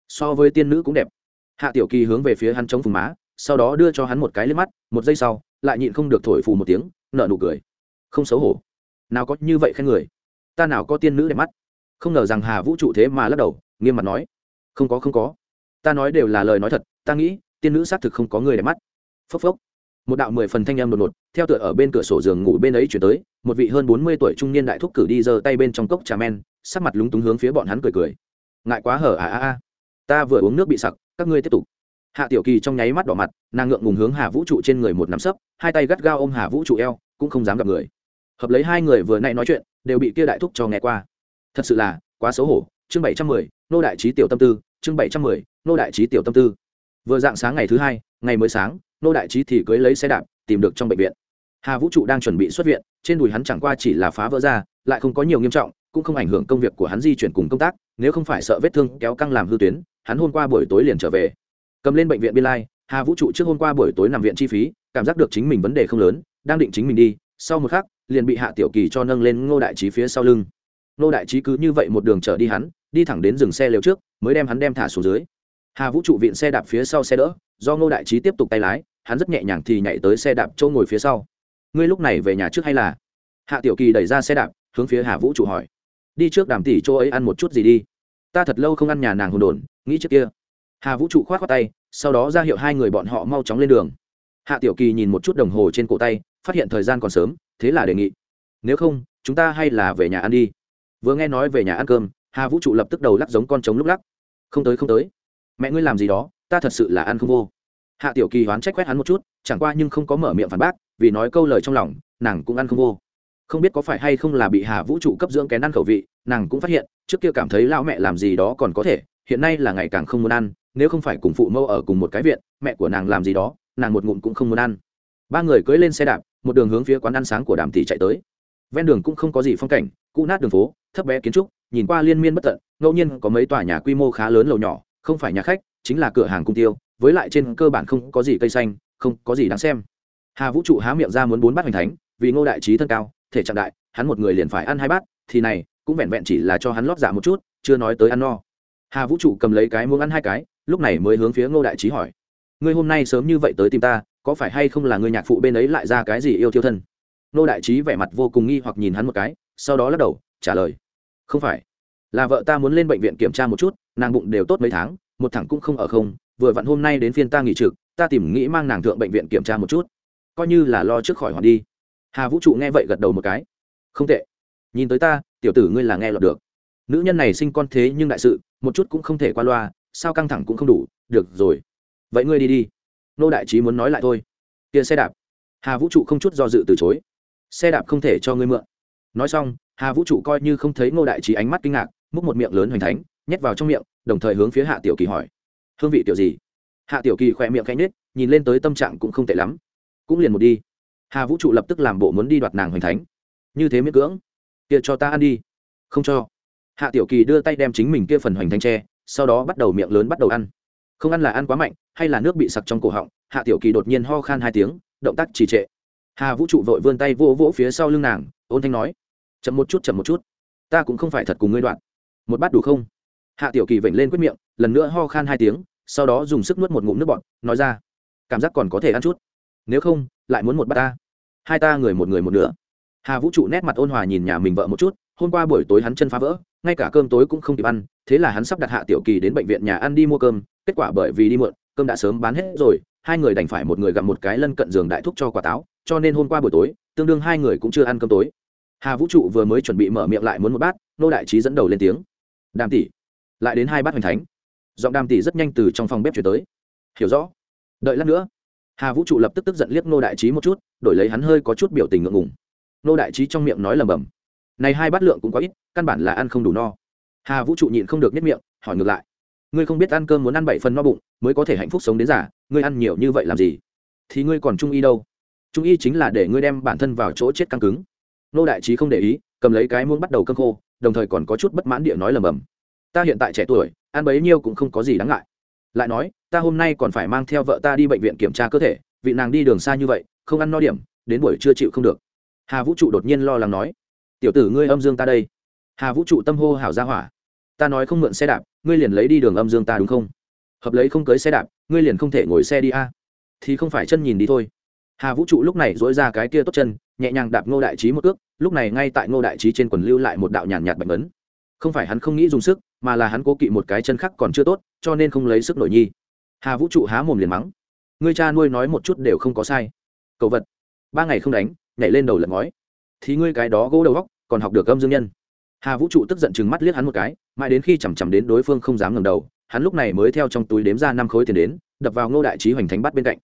so với tiên nữ cũng đẹp. Hạ tiểu kỳ hướng về phía hắn chống phùng má, sau đó đưa cho hắn một cái lên mắt, một giây sau, lại nhịn không được thổi phù một tiếng nợ nụ cười. Không xấu hổ. Nào có như vậy khen người? Ta nào có tiên nữ đẹp mắt? Không ngờ rằng hà vũ trụ thế mà lắc đầu, nghiêm mặt nói, không có không có. Ta nói đều là lời nói thật, ta nghĩ, tiên nữ xác thực không có người đẹp mắt. Phốc phốc một đạo mười phần thanh em đột ngột, theo tựa ở bên cửa sổ giường ngủ bên ấy chuyển tới, một vị hơn bốn mươi tuổi trung niên đại thúc cử đi giơ tay bên trong cốc trà men, sắc mặt lúng túng hướng phía bọn hắn cười cười. Ngại quá hở à à à ta vừa uống nước bị sặc, các ngươi tiếp tục. Hạ tiểu kỳ trong nháy mắt đỏ mặt, nàng ngượng ngùng hướng hà vũ trụ trên người một nắm sấp, hai tay gắt gao ôm hà vũ trụ eo, cũng không dám gặp người. Hợp lấy hai người vừa nay nói chuyện, đều bị kia đại thúc cho nghe qua. Thật sự là, quá xấu hổ. Chương bảy trăm mười, nô đại trí tiểu tâm tư, chương bảy trăm mười, nô đại trí tiểu tâm tư. Vừa dạng sáng ngày thứ hai, ngày mới sáng nô đại trí thì cưới lấy xe đạp, tìm được trong bệnh viện. Hà vũ trụ đang chuẩn bị xuất viện, trên đùi hắn chẳng qua chỉ là phá vỡ ra, lại không có nhiều nghiêm trọng, cũng không ảnh hưởng công việc của hắn di chuyển cùng công tác, nếu không phải sợ vết thương kéo căng làm hư tuyến, hắn hôm qua buổi tối liền trở về. Cầm lên bệnh viện biên lai, hà vũ trụ trước hôm qua buổi tối nằm viện chi phí, cảm giác được chính mình vấn đề không lớn, đang định chính mình đi, sau một khắc, liền bị hạ tiểu kỳ cho nâng lên ngô đại trí phía sau lưng. Ngô đại trí cứ như vậy một đường chở đi hắn, đi thẳng đến dừng xe liều trước, mới đem hắn đem thả xuống dưới. Hà vũ trụ viện xe đạp phía sau xe đỡ do ngô đại trí tiếp tục tay lái, hắn rất nhẹ nhàng thì nhảy tới xe đạp châu ngồi phía sau. Ngươi lúc này về nhà trước hay là? Hạ tiểu kỳ đẩy ra xe đạp, hướng phía hà vũ trụ hỏi. Đi trước đàm tỷ chỗ ấy ăn một chút gì đi. Ta thật lâu không ăn nhà nàng hồn đồn, nghĩ trước kia. Hà vũ trụ k h o á t khoác tay, sau đó ra hiệu hai người bọn họ mau chóng lên đường. Hạ tiểu kỳ nhìn một chút đồng hồ trên cổ tay, phát hiện thời gian còn sớm, thế là đề nghị. Nếu không, chúng ta hay là về nhà ăn đi. Vừa nghe nói về nhà ăn cơm, hà vũ trụ lập tức đầu lắc giống con trống lúc lắc. Không tới không tới. Mẹ ngươi làm gì đó? Ta thật sự là ăn không vô. Hạ tiểu kỳ hoán trách quét hắn một chút, chẳng qua nhưng không có mở miệng phản bác, vì nói câu lời trong lòng, nàng cũng ăn không vô. Không biết có phải hay không là bị hà vũ trụ cấp dưỡng kén ăn khẩu vị, nàng cũng phát hiện, trước kia cảm thấy lão mẹ làm gì đó còn có thể, hiện nay là ngày càng không muốn ăn, nếu không phải cùng phụ mâu ở cùng một cái viện, mẹ của nàng làm gì đó, nàng một ngụm cũng không muốn ăn. Ba người cưỡi lên xe đạp, một đường hướng phía quán ăn sáng của đàm tỷ chạy tới. Ven đường cũng không có gì phong cảnh, cũ nát đường phố, thấp bé kiến trúc, nhìn qua liên miên bất tận, ngẫu nhiên có mấy tòa nhà quy mô khá lớn lầu nhỏ, không phải nhà khách chính là cửa hàng cung tiêu, với lại trên cơ bản không có gì cây xanh, không có gì đáng xem. Hà vũ trụ há miệng ra muốn bốn bát hoành thánh, vì ngô đại trí thân cao, thể trạng đại, hắn một người liền phải ăn hai bát, thì này, cũng vẹn vẹn chỉ là cho hắn lót dạ một chút, chưa nói tới ăn no. Hà vũ trụ cầm lấy cái muốn ăn hai cái, lúc này mới hướng phía ngô đại trí hỏi, ngươi hôm nay sớm như vậy tới tìm ta, có phải hay không là người nhạc phụ bên ấy lại ra cái gì yêu thiêu thân? Ngô đại trí vẻ mặt vô cùng nghi hoặc nhìn hắn một cái, sau đó lắc đầu, trả lời, không phải. Là vợ ta muốn lên bệnh viện kiểm tra một chút, nàng bụng đều tốt mấy tháng một thẳng cũng không ở không, vừa vặn hôm nay đến phiên ta nghỉ trực, ta tìm nghĩ mang nàng thượng bệnh viện kiểm tra một chút. Coi như là lo trước khỏi hoàn đi. Hà vũ trụ nghe vậy gật đầu một cái. Không tệ. Nhìn tới ta, tiểu tử ngươi là nghe lọt được. Nữ nhân này sinh con thế nhưng đại sự, một chút cũng không thể qua loa, sao căng thẳng cũng không đủ, được rồi. Vậy ngươi đi đi. Nô đại trí muốn nói lại thôi. Kia xe đạp. Hà vũ trụ không chút do dự từ chối. Xe đạp không thể cho ngươi mượn. Nói xong, hà vũ trụ coi như không thấy ngô đại trí ánh mắt kinh ngạc, múc một miệng lớn hoành thánh, nhét vào trong miệng đồng thời hướng phía hạ tiểu kỳ hỏi. Hương vị tiểu gì? Hạ tiểu kỳ khỏe miệng cánh nết nhìn lên tới tâm trạng cũng không tệ lắm. Cũng liền một đi. Hà vũ trụ lập tức làm bộ muốn đi đoạt nàng hoành thánh. Như thế miễn cưỡng? Kia cho ta ăn đi. Không cho. Hạ tiểu kỳ đưa tay đem chính mình kia phần hoành thánh tre sau đó bắt đầu miệng lớn bắt đầu ăn. Không ăn là ăn quá mạnh, hay là nước bị sặc trong cổ họng, hạ tiểu kỳ đột nhiên ho khan hai tiếng, động tác trì trệ. Hà vũ trụ vội vươn tay vỗ vỗ phía sau lưng nàng, ôn thanh nói, chậm một chút, chậm một chút. Ta cũng không phải thật cùng ngươi đoạn. Một bát đủ không? Hạ tiểu kỳ vểnh lên quyết miệng, lần nữa ho khan hai tiếng, sau đó dùng sức nuốt một ngụm nước bọt, nói ra, cảm giác còn có thể ăn chút. Nếu không, lại muốn một bát ta. Hai ta người một người một nửa. Hà vũ trụ nét mặt ôn hòa nhìn nhà mình vợ một chút, hôm qua buổi tối hắn chân phá vỡ, ngay cả cơm tối cũng không kịp ăn, thế là hắn sắp đặt hạ tiểu kỳ đến bệnh viện nhà ăn đi mua cơm, kết quả bởi vì đi mượn cơm đã sớm bán hết rồi, hai người đành phải một người gặp một cái lân cận giường đại thúc cho quả táo, cho nên hôm qua buổi tối, tương đương hai người cũng chưa ăn cơm tối. Hà vũ trụ vừa mới chuẩn bị mở miệng lại muốn một bát, nô đại trí dẫn đầu lên tiếng, đàm tỷ lại đến hai bát hoành thánh. Giọng đàm tỷ rất nhanh từ trong phòng bếp chuyển tới. Hiểu rõ. Đợi lát nữa. Hà vũ trụ lập tức tức giận liếc nô đại trí một chút, đổi lấy hắn hơi có chút biểu tình ngượng ngùng. Nô đại trí trong miệng nói lầm bầm này hai bát lượng cũng có ít, căn bản là ăn không đủ no. Hà vũ trụ nhịn không được nhất miệng, hỏi ngược lại. Ngươi không biết ăn cơm muốn ăn bảy phần no bụng, mới có thể hạnh phúc sống đến giả ngươi ăn nhiều như vậy làm gì? Thì ngươi còn trung y đâu? Trung y chính là để ngươi đem bản thân vào chỗ chết căng cứng. Nô đại trí không để ý, cầm lấy cái muỗng bắt đầu cơm khô, đồng thời còn có chút bất mãn địa nói lầm bầm ta hiện tại trẻ tuổi, ăn bấy nhiêu cũng không có gì đáng ngại. Lại nói, ta hôm nay còn phải mang theo vợ ta đi bệnh viện kiểm tra cơ thể, vị nàng đi đường xa như vậy, không ăn no điểm, đến buổi trưa chịu không được. Hà vũ trụ đột nhiên lo lắng nói, tiểu tử ngươi âm dương ta đây. Hà vũ trụ tâm hô hảo ra hỏa, ta nói không mượn xe đạp, ngươi liền lấy đi đường âm dương ta đúng không? Hợp lấy không cưới xe đạp, ngươi liền không thể ngồi xe đi a. Thì không phải chân nhìn đi thôi. Hà vũ trụ lúc này dỗi ra cái kia tốt chân, nhẹ nhàng đạp ngô đại trí một ước lúc này ngay tại ngô đại trí trên quần lưu lại một đạo nhàn nhạt bạch ấn không phải hắn không nghĩ dùng sức, mà là hắn cố kỵ một cái chân khác còn chưa tốt, cho nên không lấy sức nổi nhi. Hà vũ trụ há mồm liền mắng. Ngươi cha nuôi nói một chút đều không có sai. Cậu vật. Ba ngày không đánh, nhảy lên đầu lật ngói. Thì ngươi cái đó gỗ đầu góc, còn học được âm dương nhân. Hà vũ trụ tức giận chừng mắt liếc hắn một cái, mãi đến khi chằm chằm đến đối phương không dám ngầm đầu, hắn lúc này mới theo trong túi đếm ra năm khối tiền đến, đập vào ngô đại trí hoành thánh bắt bên cạnh.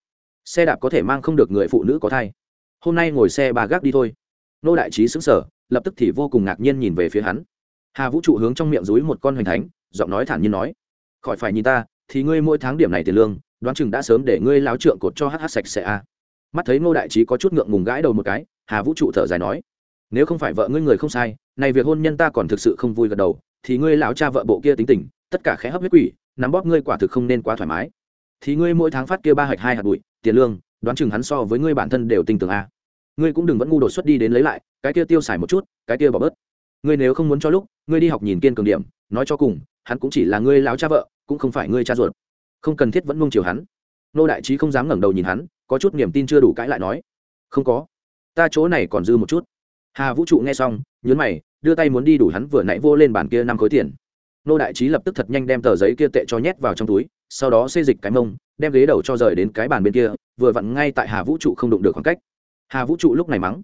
Xe đạp có thể mang không được người phụ nữ có thai. Hôm nay ngồi xe bà gác đi thôi. Ngô đại trí xứng sở lập tức thì vô cùng ngạc nhiên nhìn về phía hắn hà vũ trụ hướng trong miệng dúi một con hoành thánh, giọng nói thản nhiên nói, khỏi phải nhìn ta, thì ngươi mỗi tháng điểm này tiền lương, đoán chừng đã sớm để ngươi láo trượng cột cho hh sạch sẽ a mắt thấy ngô đại trí có chút ngượng ngùng gãi đầu một cái, hà vũ trụ thở dài nói, nếu không phải vợ ngươi người không sai, này việc hôn nhân ta còn thực sự không vui gật đầu, thì ngươi lão cha vợ bộ kia tính tình, tất cả khẽ hấp huyết quỷ, nắm bóp ngươi quả thực không nên quá thoải mái. Thì ngươi mỗi tháng phát kia ba hạch hai hạt bụi, tiền lương, đoán chừng hắn so với ngươi bản thân đều tinh tường a ngươi cũng đừng vẫn ngu đột xuất đi đến lấy lại, cái kia tiêu xài một chút, cái kia bỏ bớt ngươi nếu không muốn cho lúc, ngươi đi học nhìn kiên cường điểm, nói cho cùng, hắn cũng chỉ là ngươi láo cha vợ, cũng không phải ngươi cha ruột. Không cần thiết vẫn mông chiều hắn. Nô đại trí không dám ngẩng đầu nhìn hắn, có chút niềm tin chưa đủ cãi lại nói. Không có. Ta chỗ này còn dư một chút. Hà vũ trụ nghe xong nhớn mày, đưa tay muốn đi đủ hắn vừa nãy vô lên bàn kia năm khối tiền. Nô đại trí lập tức thật nhanh đem tờ giấy kia tệ cho nhét vào trong túi, sau đó xê dịch cái mông, đem ghế đầu cho rời đến cái bàn bên kia, vừa vặn ngay tại hà vũ trụ không đụng được khoảng cách. Hà vũ trụ lúc này mắng.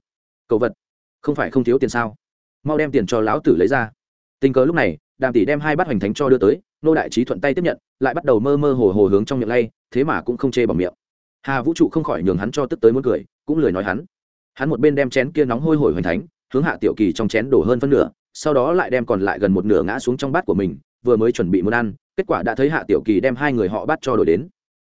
Cầu vật. Không phải không thiếu tiền sao? Mau đem tiền cho lão tử lấy ra. Tình cờ lúc này, đàm tỷ đem hai bát hoành thánh cho đưa tới, nô đại trí thuận tay tiếp nhận, lại bắt đầu mơ mơ hồ hồ hướng trong miệng lay, thế mà cũng không chê bằng miệng. Hà vũ trụ không khỏi nhường hắn cho tức tới muốn cười, cũng lười nói hắn. Hắn một bên đem chén kia nóng hôi hổi hoành thánh, hướng hạ tiểu kỳ trong chén đổ hơn phân nửa, sau đó lại đem còn lại gần một nửa ngã xuống trong bát của mình, vừa mới chuẩn bị muốn ăn, kết quả đã thấy hạ tiểu kỳ đem hai người họ bắt cho đổi đến.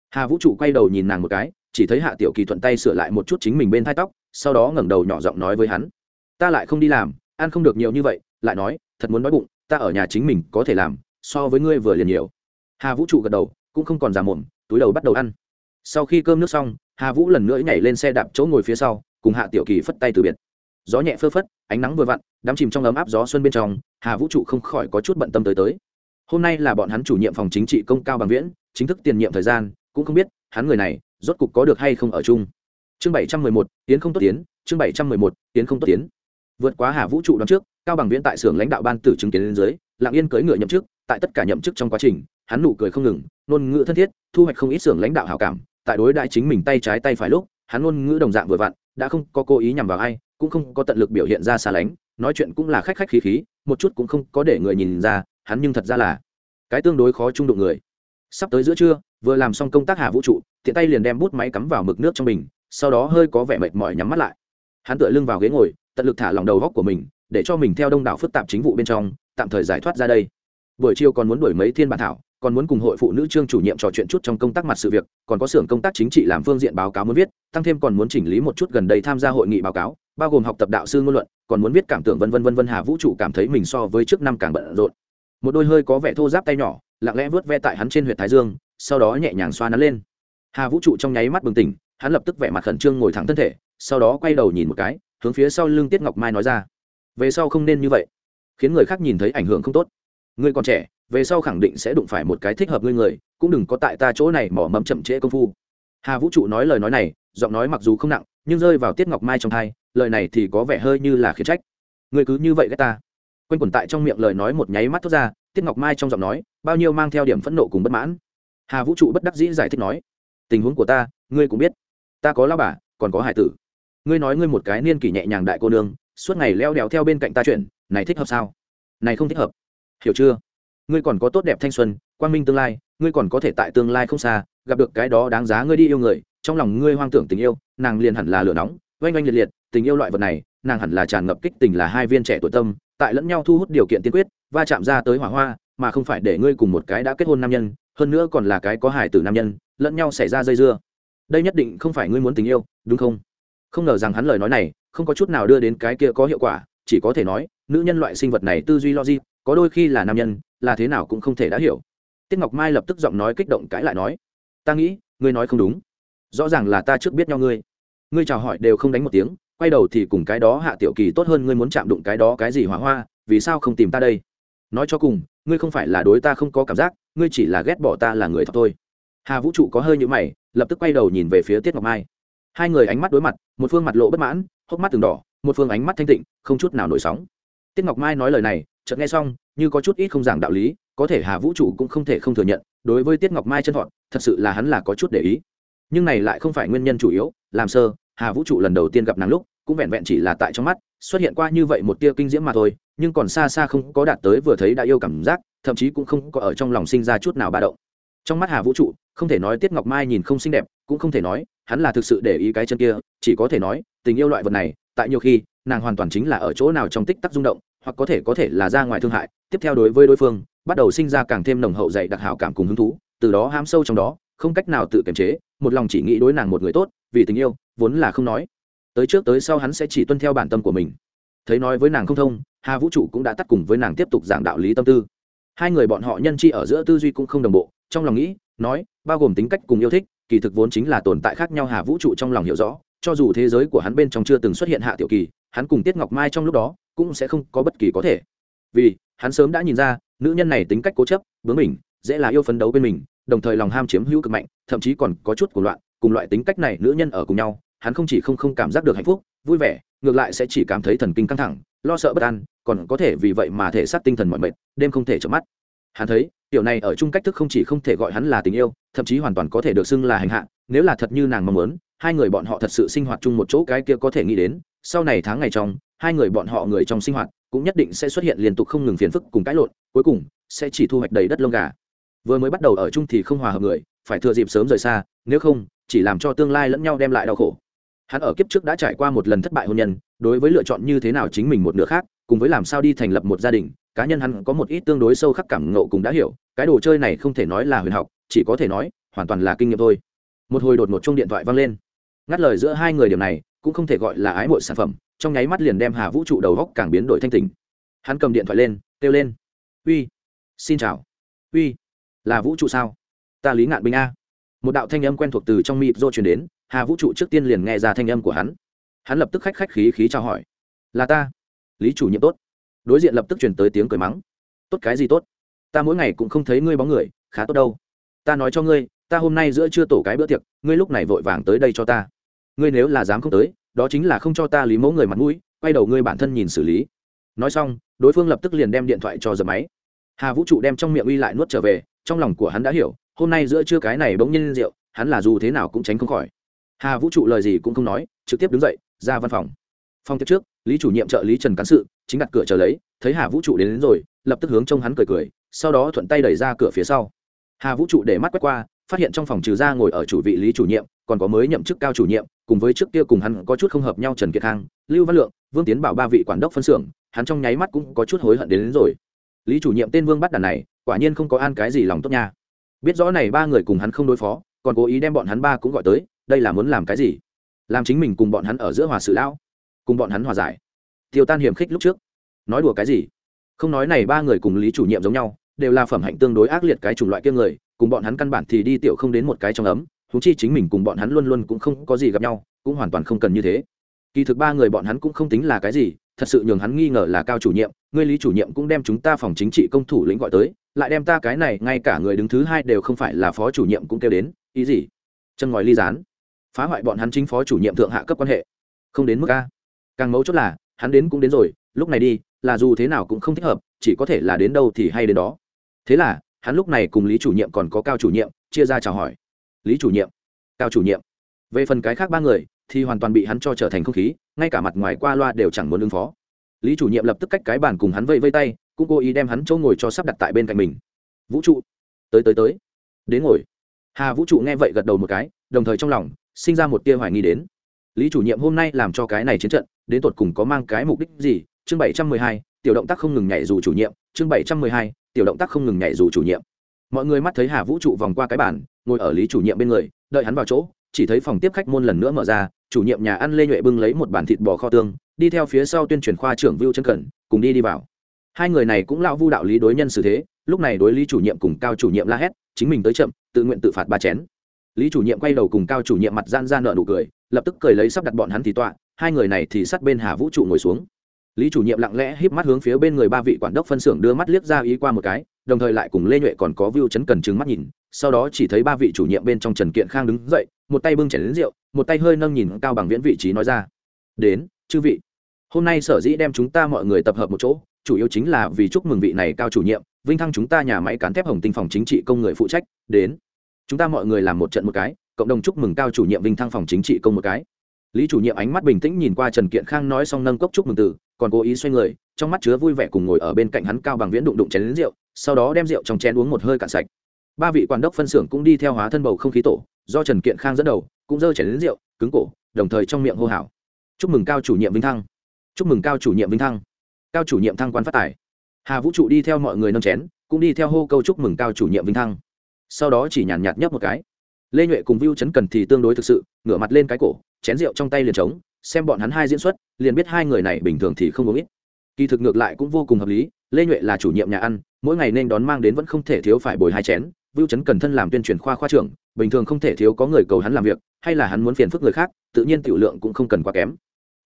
Hà vũ trụ quay đầu nhìn nàng một cái, chỉ thấy hạ tiểu kỳ thuận tay sửa lại một chút chính mình bên thai tóc, sau đó ngẩng đầu nhỏ giọng nói với hắn, ta lại không đi làm ăn không được nhiều như vậy, lại nói, thật muốn nói bụng, ta ở nhà chính mình có thể làm, so với ngươi vừa liền nhiều. Hà vũ trụ gật đầu, cũng không còn già mồm túi đầu bắt đầu ăn. Sau khi cơm nước xong, hà vũ lần nữa nhảy lên xe đạp chỗ ngồi phía sau, cùng hạ tiểu kỳ phất tay từ biệt. Gió nhẹ phơ phất, ánh nắng vừa vặn, đắm chìm trong ấm áp gió xuân bên trong, hà vũ trụ không khỏi có chút bận tâm tới tới. Hôm nay là bọn hắn chủ nhiệm phòng chính trị công cao bằng viễn, chính thức tiền nhiệm thời gian, cũng không biết hắn người này rốt cục có được hay không ở chung. Chương bảy trăm mười một, tiến không tốt tiến, chương bảy trăm mười một, tiến không tốt tiến vượt quá hà vũ trụ đón trước, cao bằng viễn tại xưởng lãnh đạo ban tử chứng kiến lên dưới, lặng yên cưỡi ngựa nhậm chức, tại tất cả nhậm chức trong quá trình, hắn nụ cười không ngừng, ngôn ngữ thân thiết, thu hoạch không ít xưởng lãnh đạo hảo cảm, tại đối đại chính mình tay trái tay phải lúc, hắn ngôn ngữ đồng dạng vừa vặn, đã không có cố ý nhằm vào ai, cũng không có tận lực biểu hiện ra xa lánh, nói chuyện cũng là khách khách khí khí, một chút cũng không có để người nhìn ra, hắn nhưng thật ra là cái tương đối khó trung đụng người. Sắp tới giữa trưa, vừa làm xong công tác hà vũ trụ, tiện tay liền đem bút máy cắm vào mực nước trong bình, sau đó hơi có vẻ mệt mỏi nhắm mắt lại. Hắn tựa lưng vào ghế ngồi tận lực thả lòng đầu góc của mình, để cho mình theo đông đảo phức tạp chính vụ bên trong, tạm thời giải thoát ra đây. Buổi chiều còn muốn đuổi mấy thiên bản thảo, còn muốn cùng hội phụ nữ trương chủ nhiệm trò chuyện chút trong công tác mặt sự việc, còn có xưởng công tác chính trị làm phương diện báo cáo muốn viết, tăng thêm còn muốn chỉnh lý một chút gần đây tham gia hội nghị báo cáo, bao gồm học tập đạo sư ngôn luận, còn muốn viết cảm tưởng vân vân vân vân hà vũ trụ cảm thấy mình so với trước năm càng bận rộn. Một đôi hơi có vẻ thô giáp tay nhỏ, lặng lẽ vớt ve tại hắn trên huyệt thái dương, sau đó nhẹ nhàng xoa nắn lên. Hà vũ trụ trong nháy mắt bừng tỉnh, hắn lập tức vẻ mặt khẩn trương ngồi thẳng thân thể, sau đó quay đầu nhìn một cái hướng phía sau lưng tiết ngọc mai nói ra. Về sau không nên như vậy. Khiến người khác nhìn thấy ảnh hưởng không tốt. Ngươi còn trẻ, về sau khẳng định sẽ đụng phải một cái thích hợp ngươi người, cũng đừng có tại ta chỗ này mỏ mẫm chậm trễ công phu. Hà vũ trụ nói lời nói này, giọng nói mặc dù không nặng, nhưng rơi vào tiết ngọc mai trong thai, lời này thì có vẻ hơi như là khiển trách. Ngươi cứ như vậy ghét ta. Q u a n quẩn tại trong miệng lời nói một nháy mắt thốt ra, tiết ngọc mai trong giọng nói, bao nhiêu mang theo điểm phẫn nộ cùng bất mãn. Hà vũ trụ bất đắc dĩ giải thích nói, tình huống của ta, ngươi cũng biết. Ta có lao bà, còn có hải tử ngươi nói ngươi một cái niên kỷ nhẹ nhàng đại cô nương, suốt ngày leo đèo theo bên cạnh ta chuyện này thích hợp sao? Này không thích hợp. Hiểu chưa? Ngươi còn có tốt đẹp thanh xuân, quang minh tương lai, ngươi còn có thể tại tương lai không xa, gặp được cái đó đáng giá ngươi đi yêu người, trong lòng ngươi hoang tưởng tình yêu, nàng liền hẳn là lửa nóng, oanh oanh liệt liệt, tình yêu loại vật này, nàng hẳn là tràn ngập kích tình là hai viên trẻ tuổi tâm, tại lẫn nhau thu hút điều kiện tiên quyết, va chạm ra tới hỏa hoa, mà không phải để ngươi cùng một cái đã kết hôn nam nhân, hơn nữa còn là cái có hài tử nam nhân, lẫn nhau xảy ra dây dưa. Đây nhất định không phải ngươi muốn tình yêu, đúng không? Không ngờ rằng hắn lời nói này không có chút nào đưa đến cái kia có hiệu quả, chỉ có thể nói, nữ nhân loại sinh vật này tư duy logic, có đôi khi là nam nhân, là thế nào cũng không thể đã hiểu. Tiết ngọc mai lập tức giọng nói kích động cãi lại nói, ta nghĩ, ngươi nói không đúng. Rõ ràng là ta trước biết nhau ngươi. Ngươi chào hỏi đều không đánh một tiếng, quay đầu thì cùng cái đó hạ tiểu kỳ tốt hơn ngươi muốn chạm đụng cái đó cái gì hỏa hoa, vì sao không tìm ta đây? Nói cho cùng, ngươi không phải là đối ta không có cảm giác, ngươi chỉ là ghét bỏ ta là người thật thôi. Hà vũ trụ có hơi như mày, lập tức quay đầu nhìn về phía tiết ngọc mai hai người ánh mắt đối mặt, một phương mặt lộ bất mãn, hốc mắt từng đỏ, một phương ánh mắt thanh tịnh, không chút nào nổi sóng. Tiết ngọc mai nói lời này, chợt nghe xong, như có chút ít không giảng đạo lý, có thể hà vũ trụ cũng không thể không thừa nhận, đối với tiết ngọc mai chân thọn thật sự là hắn là có chút để ý. Nhưng này lại không phải nguyên nhân chủ yếu, làm sơ, hà vũ trụ lần đầu tiên gặp nàng lúc, cũng vẹn vẹn chỉ là tại trong mắt, xuất hiện qua như vậy một tia kinh diễm mà thôi, nhưng còn xa xa không có đạt tới vừa thấy đã yêu cảm giác, thậm chí cũng không có ở trong lòng sinh ra chút nào ba động trong mắt hà vũ trụ, không thể nói tiết ngọc mai nhìn không xinh đẹp, cũng không thể nói hắn là thực sự để ý cái chân kia, chỉ có thể nói, tình yêu loại vật này, tại nhiều khi, nàng hoàn toàn chính là ở chỗ nào trong tích tắc rung động, hoặc có thể có thể là ra ngoài thương hại, tiếp theo đối với đối phương, bắt đầu sinh ra càng thêm nồng hậu dạy đặc hảo cảm cùng hứng thú, từ đó ham sâu trong đó, không cách nào tự kiềm chế, một lòng chỉ nghĩ đối nàng một người tốt, vì tình yêu, vốn là không nói. Tới trước tới sau hắn sẽ chỉ tuân theo bản tâm của mình. Thấy nói với nàng không thông, hà vũ trụ cũng đã tắt cùng với nàng tiếp tục giảng đạo lý tâm tư hai người bọn họ nhân chi ở giữa tư duy cũng không đồng bộ, trong lòng nghĩ, nói, bao gồm tính cách cùng yêu thích, kỳ thực vốn chính là tồn tại khác nhau hà vũ trụ trong lòng hiểu rõ, cho dù thế giới của hắn bên trong chưa từng xuất hiện hạ tiểu kỳ, hắn cùng tiết ngọc mai trong lúc đó cũng sẽ không có bất kỳ có thể. Vì, hắn sớm đã nhìn ra, nữ nhân này tính cách cố chấp, bướng mình dễ là yêu phấn đấu bên mình, đồng thời lòng ham chiếm hữu cực mạnh, thậm chí còn có chút của loạn, cùng loại tính cách này nữ nhân ở cùng nhau, hắn không chỉ không không cảm giác được hạnh phúc, vui vẻ, ngược lại sẽ chỉ cảm thấy thần kinh căng thẳng lo sợ bất an, còn có thể vì vậy mà thể xác tinh thần mọi mệt, đêm không thể chợp mắt. Hắn thấy, tiểu này ở chung cách thức không chỉ không thể gọi hắn là tình yêu, thậm chí hoàn toàn có thể được xưng là hành hạ, nếu là thật như nàng mong muốn, hai người bọn họ thật sự sinh hoạt chung một chỗ cái kia có thể nghĩ đến, sau này tháng ngày trong, hai người bọn họ người trong sinh hoạt cũng nhất định sẽ xuất hiện liên tục không ngừng phiền phức cùng cãi lộn, cuối cùng sẽ chỉ thu hoạch đầy đất lông gà. Vừa mới bắt đầu ở chung thì không hòa hợp người, phải thừa dịp sớm rời xa, nếu không, chỉ làm cho tương lai lẫn nhau đem lại đau khổ. Hắn ở kiếp trước đã trải qua một lần thất bại hôn nhân đối với lựa chọn như thế nào chính mình một nửa khác, cùng với làm sao đi thành lập một gia đình, cá nhân hắn có một ít tương đối sâu khắc cảm ngộ cũng đã hiểu, cái đồ chơi này không thể nói là huyền học, chỉ có thể nói, hoàn toàn là kinh nghiệm thôi. Một hồi đột một chung điện thoại vang lên. Ngắt lời giữa hai người điểm này, cũng không thể gọi là ái mội sản phẩm, trong nháy mắt liền đem hà vũ trụ đầu góc càng biến đổi thanh tình hắn cầm điện thoại lên, kêu lên. Uy, xin chào. Uy, là vũ trụ sao? Ta lý ngạn binh a. Một đạo thanh âm quen thuộc từ trong mịp do truyền đến, hà vũ trụ trước tiên liền nghe ra thanh âm của hắn hắn lập tức khách khách khí khí chào hỏi. Là ta. Lý chủ nhiệm tốt. Đối diện lập tức truyền tới tiếng cười mắng. Tốt cái gì tốt? Ta mỗi ngày cũng không thấy ngươi bóng người, khá tốt đâu. Ta nói cho ngươi, ta hôm nay giữa chưa tổ cái bữa tiệc, ngươi lúc này vội vàng tới đây cho ta. Ngươi nếu là dám không tới, đó chính là không cho ta lý mẫu người mặt mũi, quay đầu ngươi bản thân nhìn xử lý. Nói xong, đối phương lập tức liền đem điện thoại cho dập máy. Hà vũ trụ đem trong miệng uy lại nuốt trở về, trong lòng của hắn đã hiểu, hôm nay giữa trưa cái này bỗng nhiên rượu, hắn là dù thế nào cũng tránh không khỏi. Hà vũ trụ lời gì cũng không nói, trực tiếp đứng dậy ra văn phòng. Phòng tiếp trước lý chủ nhiệm trợ lý trần cán sự chính đặt cửa chờ lấy thấy hà vũ trụ đến, đến rồi lập tức hướng trông hắn cười cười sau đó thuận tay đẩy ra cửa phía sau. Hà vũ trụ để mắt quét qua phát hiện trong phòng trừ ra ngồi ở chủ vị lý chủ nhiệm còn có mới nhậm chức cao chủ nhiệm cùng với trước kia cùng hắn có chút không hợp nhau trần kiệt khang lưu văn lượng vương tiến bảo ba vị quản đốc phân xưởng hắn trong nháy mắt cũng có chút hối hận đến, đến rồi. Lý chủ nhiệm tên vương bắt đàn này quả nhiên không có an cái gì lòng tốt nha. Biết rõ này ba người cùng hắn không đối phó còn cố ý đem bọn hắn ba cũng gọi tới đây là muốn làm cái gì? Làm chính mình cùng bọn hắn ở giữa hòa sự lão, cùng bọn hắn hòa giải. Tiêu tan hiểm khích lúc trước. Nói đùa cái gì? Không nói này ba người cùng lý chủ nhiệm giống nhau, đều là phẩm hạnh tương đối ác liệt cái chủng loại kia người, cùng bọn hắn căn bản thì đi tiểu không đến một cái trong ấm húng chi chính mình cùng bọn hắn luôn luôn cũng không có gì gặp nhau, cũng hoàn toàn không cần như thế. Kỳ thực ba người bọn hắn cũng không tính là cái gì, thật sự nhường hắn nghi ngờ là cao chủ nhiệm, ngươi lý chủ nhiệm cũng đem chúng ta phòng chính trị công thủ lĩnh gọi tới, lại đem ta cái này ngay cả người đứng thứ hai đều không phải là phó chủ nhiệm cũng kêu đến, ý gì? Chân ngòi ly dán phá hoại bọn hắn chính phó chủ nhiệm thượng hạ cấp quan hệ. Không đến mức a. Càng mấu chốt là, hắn đến cũng đến rồi, lúc này đi, là dù thế nào cũng không thích hợp, chỉ có thể là đến đâu thì hay đến đó. Thế là, hắn lúc này cùng lý chủ nhiệm còn có cao chủ nhiệm, chia ra chào hỏi. Lý chủ nhiệm, cao chủ nhiệm. Về phần cái khác ba người, thì hoàn toàn bị hắn cho trở thành không khí, ngay cả mặt ngoài qua loa đều chẳng muốn ứng phó. Lý chủ nhiệm lập tức cách cái bàn cùng hắn vây vây tay, cũng cố ý đem hắn chỗ ngồi cho sắp đặt tại bên cạnh mình. Vũ trụ. Tới tới tới. Đến ngồi. Hà vũ trụ nghe vậy gật đầu một cái, đồng thời trong lòng sinh ra một tia hoài nghi đến. Lý chủ nhiệm hôm nay làm cho cái này chiến trận, đến tột cùng có mang cái mục đích gì? Chương bảy trăm mười hai, tiểu động tác không ngừng nhảy dù chủ nhiệm. Chương bảy trăm mười hai, tiểu động tác không ngừng nhảy dù chủ nhiệm. Mọi người mắt thấy hà vũ trụ vòng qua cái bàn, ngồi ở lý chủ nhiệm bên người, đợi hắn vào chỗ, chỉ thấy phòng tiếp khách môn lần nữa mở ra, chủ nhiệm nhà ăn lê nhuệ bưng lấy một bàn thịt bò kho tương, đi theo phía sau tuyên truyền khoa trưởng vưu chân cẩn, cùng đi đi vào. Hai người này cũng lão vu đạo lý đối nhân xử thế, lúc này đối lý chủ nhiệm cùng cao chủ nhiệm la hét, chính mình tới chậm, tự nguyện tự phạt ba chén lý chủ nhiệm quay đầu cùng cao chủ nhiệm mặt gian ra nợ nụ cười, lập tức cười lấy sắp đặt bọn hắn thì tọa, hai người này thì sát bên hà vũ trụ ngồi xuống. Lý chủ nhiệm lặng lẽ híp mắt hướng phía bên người ba vị quản đốc phân xưởng đưa mắt liếc ra ý qua một cái, đồng thời lại cùng lê nhuệ còn có view chấn cần trừng mắt nhìn, sau đó chỉ thấy ba vị chủ nhiệm bên trong trần kiện khang đứng dậy, một tay bưng chảy đến rượu, một tay hơi nâng nhìn cao bằng viễn vị trí nói ra. Đến, chư vị, hôm nay sở dĩ đem chúng ta mọi người tập hợp một chỗ, chủ yếu chính là vì chúc mừng vị này cao chủ nhiệm, vinh thăng chúng ta nhà máy cán thép hồng tinh phòng chính trị công người phụ trách. Đến chúng ta mọi người làm một trận một cái, cộng đồng chúc mừng cao chủ nhiệm vinh thăng phòng chính trị công một cái. Lý chủ nhiệm ánh mắt bình tĩnh nhìn qua trần kiện khang nói xong nâng cốc chúc mừng từ, còn cố ý xoay người, trong mắt chứa vui vẻ cùng ngồi ở bên cạnh hắn cao bằng viễn đụng đụng chén đến rượu, sau đó đem rượu trong chén uống một hơi cạn sạch. Ba vị quản đốc phân xưởng cũng đi theo hóa thân bầu không khí tổ, do trần kiện khang dẫn đầu, cũng dơ chén đến rượu, cứng cổ, đồng thời trong miệng hô hào. Chúc mừng cao chủ nhiệm vinh thăng. Chúc mừng cao chủ nhiệm vinh thăng. Cao chủ nhiệm thăng quan phát tài. Hà vũ trụ đi theo mọi người nâng chén, cũng đi theo hô câu chúc mừng cao chủ nhiệm vinh thăng sau đó chỉ nhàn nhạt nhấp một cái. Lê nhuệ cùng vưu chấn cần thì tương đối thực sự, ngửa mặt lên cái cổ, chén rượu trong tay liền trống, xem bọn hắn hai diễn xuất, liền biết hai người này bình thường thì không uống ít. Kỳ thực ngược lại cũng vô cùng hợp lý, lê nhuệ là chủ nhiệm nhà ăn, mỗi ngày nên đón mang đến vẫn không thể thiếu phải bồi hai chén, vưu chấn cần thân làm tuyên truyền khoa khoa trưởng, bình thường không thể thiếu có người cầu hắn làm việc, hay là hắn muốn phiền phức người khác, tự nhiên tiểu lượng cũng không cần quá kém.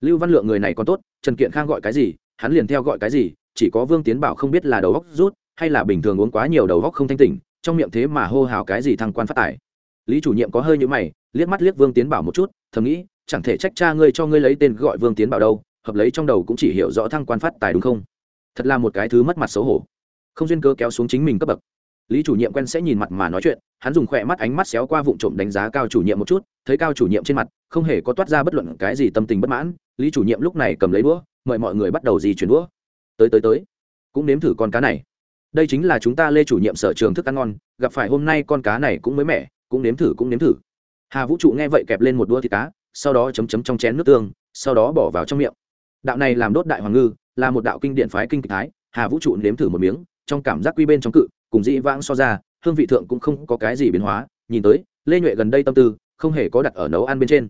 Lưu văn lượng người này còn tốt, trần kiện khang gọi cái gì, hắn liền theo gọi cái gì, chỉ có vương tiến bảo không biết là đầu góc rút, hay là bình thường uống quá nhiều đầu góc không thanh tỉnh trong miệng thế mà hô hào cái gì thăng quan phát tài. Lý chủ nhiệm có hơi nhữ mày, liếc mắt liếc vương tiến bảo một chút, thầm nghĩ, chẳng thể trách cha ngươi cho ngươi lấy tên gọi vương tiến bảo đâu, hợp lấy trong đầu cũng chỉ hiểu rõ thăng quan phát tài đúng không? Thật là một cái thứ mất mặt xấu hổ. Không duyên cơ kéo xuống chính mình cấp bậc. Lý chủ nhiệm quen sẽ nhìn mặt mà nói chuyện, hắn dùng khỏe mắt ánh mắt xéo qua vụ trộm đánh giá cao chủ nhiệm một chút, thấy cao chủ nhiệm trên mặt, không hề có toát ra bất luận cái gì tâm tình bất mãn, lý chủ nhiệm lúc này cầm lấy đũa, mời mọi người bắt đầu gì chuyển đũa. Tới tới tới. Cũng nếm thử con cá này đây chính là chúng ta lê chủ nhiệm sở trường thức ăn ngon, gặp phải hôm nay con cá này cũng mới mẻ, cũng nếm thử, cũng nếm thử. Hà vũ trụ nghe vậy kẹp lên một đũa thịt cá, sau đó chấm chấm trong chén nước tương, sau đó bỏ vào trong miệng. Đạo này làm đốt đại hoàng ngư, là một đạo kinh điện phái kinh kịch thái, hà vũ trụ nếm thử một miếng, trong cảm giác quy bên trong cự, cùng dĩ vãng so ra, hương vị thượng cũng không có cái gì biến hóa, nhìn tới, lê nhuệ gần đây tâm tư, không hề có đặt ở nấu ăn bên trên.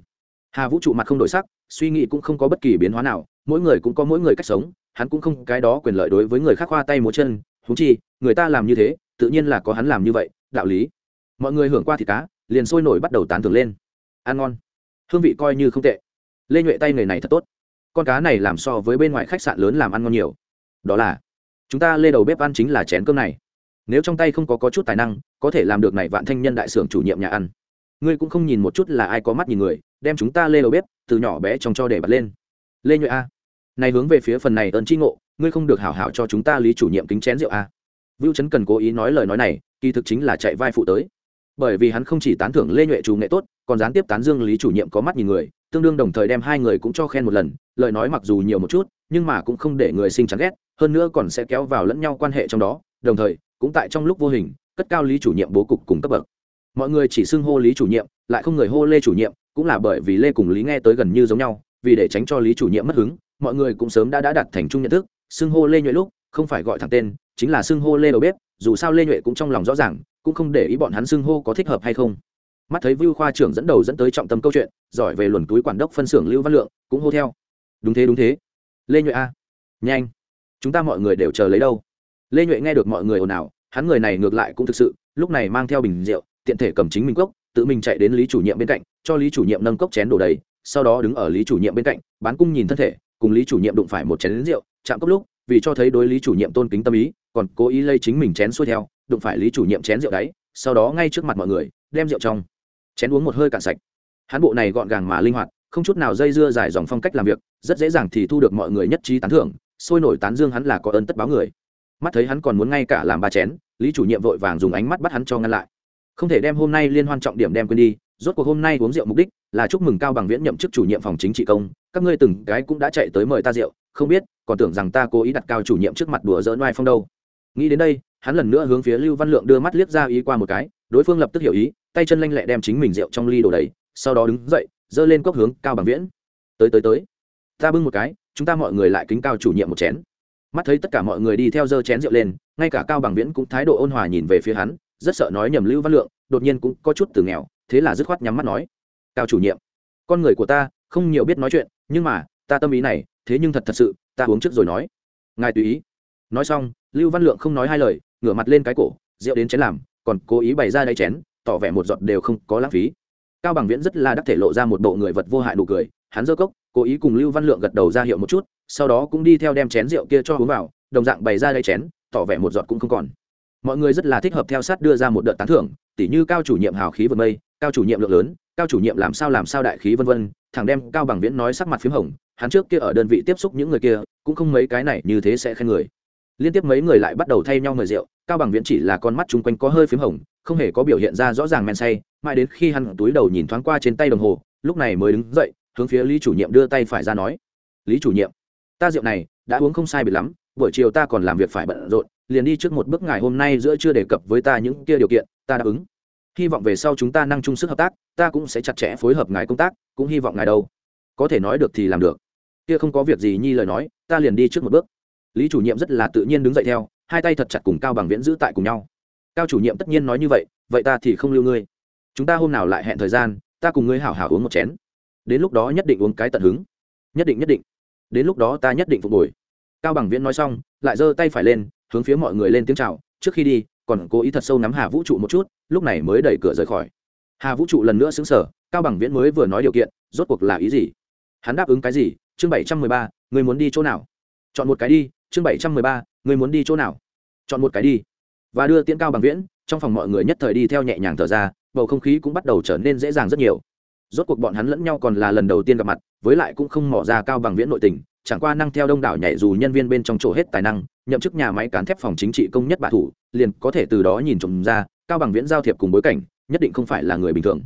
Hà vũ trụ mặt không đổi sắc, suy nghĩ cũng không có bất kỳ biến hóa nào, mỗi người cũng có mỗi người cách sống, hắn cũng không cái đó quyền lợi đối với người khác khoa tay múa chân húng chi người ta làm như thế tự nhiên là có hắn làm như vậy đạo lý. Mọi người hưởng qua thịt cá liền sôi nổi bắt đầu tán thưởng lên. Ăn ngon. Hương vị coi như không tệ. Lê nhuệ tay người này thật tốt. Con cá này làm so với bên ngoài khách sạn lớn làm ăn ngon nhiều. Đó là chúng ta lê đầu bếp ăn chính là chén cơm này. Nếu trong tay không có, có chút tài năng có thể làm được này vạn thanh nhân đại xưởng chủ nhiệm nhà ăn. Ngươi cũng không nhìn một chút là ai có mắt nhìn người đem chúng ta lê đầu bếp từ nhỏ bé trong cho để bật lên. Lê nhuệ a này hướng về phía phần này ơn tri ngộ ngươi không được hảo hảo cho chúng ta lý chủ nhiệm kính chén rượu à? vưu trấn cần cố ý nói lời nói này, kỳ thực chính là chạy vai phụ tới bởi vì hắn không chỉ tán thưởng lê nhuệ chủ nghệ tốt, còn gián tiếp tán dương lý chủ nhiệm có mắt nhìn người, tương đương đồng thời đem hai người cũng cho khen một lần, lời nói mặc dù nhiều một chút, nhưng mà cũng không để người sinh chán ghét, hơn nữa còn sẽ kéo vào lẫn nhau quan hệ trong đó, đồng thời, cũng tại trong lúc vô hình, cất cao lý chủ nhiệm bố cục cùng cấp bậc mọi người chỉ xưng hô lý chủ nhiệm, lại không người hô lê chủ nhiệm, cũng là bởi vì lê cùng lý nghe tới gần như giống nhau, vì để tránh cho lý chủ nhiệm mất hứng, mọi người cũng sớm đã đã đặt thành chung nhận thức xưng hô lê nhuệ lúc, không phải gọi thẳng tên, chính là xưng hô lê đầu bếp, dù sao lê nhuệ cũng trong lòng rõ ràng, cũng không để ý bọn hắn xưng hô có thích hợp hay không. Mắt thấy vưu khoa trưởng dẫn đầu dẫn tới trọng tâm câu chuyện, giỏi về luồn túi quản đốc phân xưởng lưu văn lượng, cũng hô theo. Đúng thế đúng thế. Lê nhuệ a. Nhanh. Chúng ta mọi người đều chờ lấy đâu? Lê nhuệ nghe được mọi người ồn ào, hắn người này ngược lại cũng thực sự, lúc này mang theo bình rượu, tiện thể cầm chính mình cốc, tự mình chạy đến lý chủ nhiệm bên cạnh, cho lý chủ nhiệm nâng cốc chén đổ đầy, sau đó đứng ở lý chủ nhiệm bên cạnh, bán cung nhìn thân thể, cùng lý chủ nhiệm đụng phải một chén lính rượu chạm cốc lúc, vì cho thấy đối lý chủ nhiệm tôn kính tâm ý, còn cố ý lây chính mình chén xuôi theo, đụng phải lý chủ nhiệm chén rượu đáy, sau đó ngay trước mặt mọi người, đem rượu trong chén uống một hơi cạn sạch. Hắn bộ này gọn gàng mà linh hoạt, không chút nào dây dưa dài dòng phong cách làm việc, rất dễ dàng thì thu được mọi người nhất trí tán thưởng, sôi nổi tán dương hắn là có ơn tất báo người. Mắt thấy hắn còn muốn ngay cả làm ba chén, lý chủ nhiệm vội vàng dùng ánh mắt bắt hắn cho ngăn lại. Không thể đem hôm nay liên hoan trọng điểm đem quên đi, rốt cuộc hôm nay uống rượu mục đích là chúc mừng cao bằng viễn nhậm chức chủ nhiệm phòng chính trị công, các ngươi từng cái cũng đã chạy tới mời ta rượu, không biết còn tưởng rằng ta cố ý đặt cao chủ nhiệm trước mặt đùa dỡn oai phong đâu. Nghĩ đến đây, hắn lần nữa hướng phía lưu văn lượng đưa mắt liếc ra ý qua một cái, đối phương lập tức hiểu ý, tay chân lanh lẹ đem chính mình rượu trong ly đổ đầy, sau đó đứng dậy, giơ lên cốc hướng cao bằng viễn. Tới tới tới. Ta bưng một cái, chúng ta mọi người lại kính cao chủ nhiệm một chén. Mắt thấy tất cả mọi người đi theo giơ chén rượu lên, ngay cả cao bằng viễn cũng thái độ ôn hòa nhìn về phía hắn, rất sợ nói nhầm lưu văn lượng, đột nhiên cũng có chút từ nghèo, thế là dứt khoát nhắm mắt nói, cao chủ nhiệm, con người của ta không nhiều biết nói chuyện, nhưng mà, ta tâm ý này, thế nhưng thật thật sự ta uống trước rồi nói. Ngài tùy ý. Nói xong, lưu văn lượng không nói hai lời, ngửa mặt lên cái cổ, rượu đến chén làm, còn cố ý bày ra đáy chén, tỏ vẻ một giọt đều không có lãng phí. Cao bằng viễn rất là đắc thể lộ ra một bộ người vật vô hại nụ cười, hắn giơ cốc, cố ý cùng lưu văn lượng gật đầu ra hiệu một chút, sau đó cũng đi theo đem chén rượu kia cho uống vào, đồng dạng bày ra đáy chén, tỏ vẻ một giọt cũng không còn. Mọi người rất là thích hợp theo sát đưa ra một đợt tán thưởng, tỉ như cao chủ nhiệm hào khí vượt mây, cao chủ nhiệm lượng lớn, cao chủ nhiệm làm sao làm sao đại khí vân vân thằng đem cao bằng viễn nói sắc mặt p h í m hồng hắn trước kia ở đơn vị tiếp xúc những người kia, cũng không mấy cái này như thế sẽ khen người. Liên tiếp mấy người lại bắt đầu thay nhau mời rượu, cao bằng viễn chỉ là con mắt chung quanh có hơi p h í m hồng, không hề có biểu hiện ra rõ ràng men say, mãi đến khi hắn túi đầu nhìn thoáng qua trên tay đồng hồ, lúc này mới đứng dậy, hướng phía lý chủ nhiệm đưa tay phải ra nói, lý chủ nhiệm, ta rượu này đã uống không sai bị lắm, buổi chiều ta còn làm việc phải bận rộn, liền đi trước một bước ngày hôm nay giữa chưa đề cập với ta những kia điều kiện, ta đáp ứng. Hy vọng về sau chúng ta năng chung sức hợp tác, ta cũng sẽ chặt chẽ phối hợp ngài công tác, cũng hy vọng ngài đâu. Có thể nói được thì làm được kia không có việc gì nhi lời nói, ta liền đi trước một bước. Lý chủ nhiệm rất là tự nhiên đứng dậy theo, hai tay thật chặt cùng cao bằng viễn giữ tại cùng nhau. Cao chủ nhiệm tất nhiên nói như vậy vậy ta thì không lưu ngươi. Chúng ta hôm nào lại hẹn thời gian, ta cùng ngươi hảo hảo uống một chén. Đến lúc đó nhất định uống cái tận hứng. Nhất định nhất định. Đến lúc đó ta nhất định phục hồi. Cao bằng viễn nói xong, lại giơ tay phải lên, hướng phía mọi người lên tiếng chào. Trước khi đi, còn cố ý thật sâu nắm hà vũ trụ một chút, lúc này mới đẩy cửa rời khỏi. Hà vũ trụ lần nữa xứng sở cao bằng viễn mới vừa nói điều kiện, rốt cuộc là ý gì? Hắn đáp ứng cái gì? Chương bảy trăm mười ba, người muốn đi chỗ nào? Chọn một cái đi, chương bảy trăm mười ba, người muốn đi chỗ nào? Chọn một cái đi. Và đưa tiễn cao bằng viễn, trong phòng mọi người nhất thời đi theo nhẹ nhàng thở ra, bầu không khí cũng bắt đầu trở nên dễ dàng rất nhiều. Rốt cuộc bọn hắn lẫn nhau còn là lần đầu tiên gặp mặt, với lại cũng không mỏ ra cao bằng viễn nội tình, chẳng qua năng theo đông đảo nhảy dù nhân viên bên trong chỗ hết tài năng, nhậm chức nhà máy cán thép phòng chính trị công nhất bà thủ, liền có thể từ đó nhìn trộm ra, cao bằng viễn giao thiệp cùng bối cảnh, nhất định không phải là người bình thường.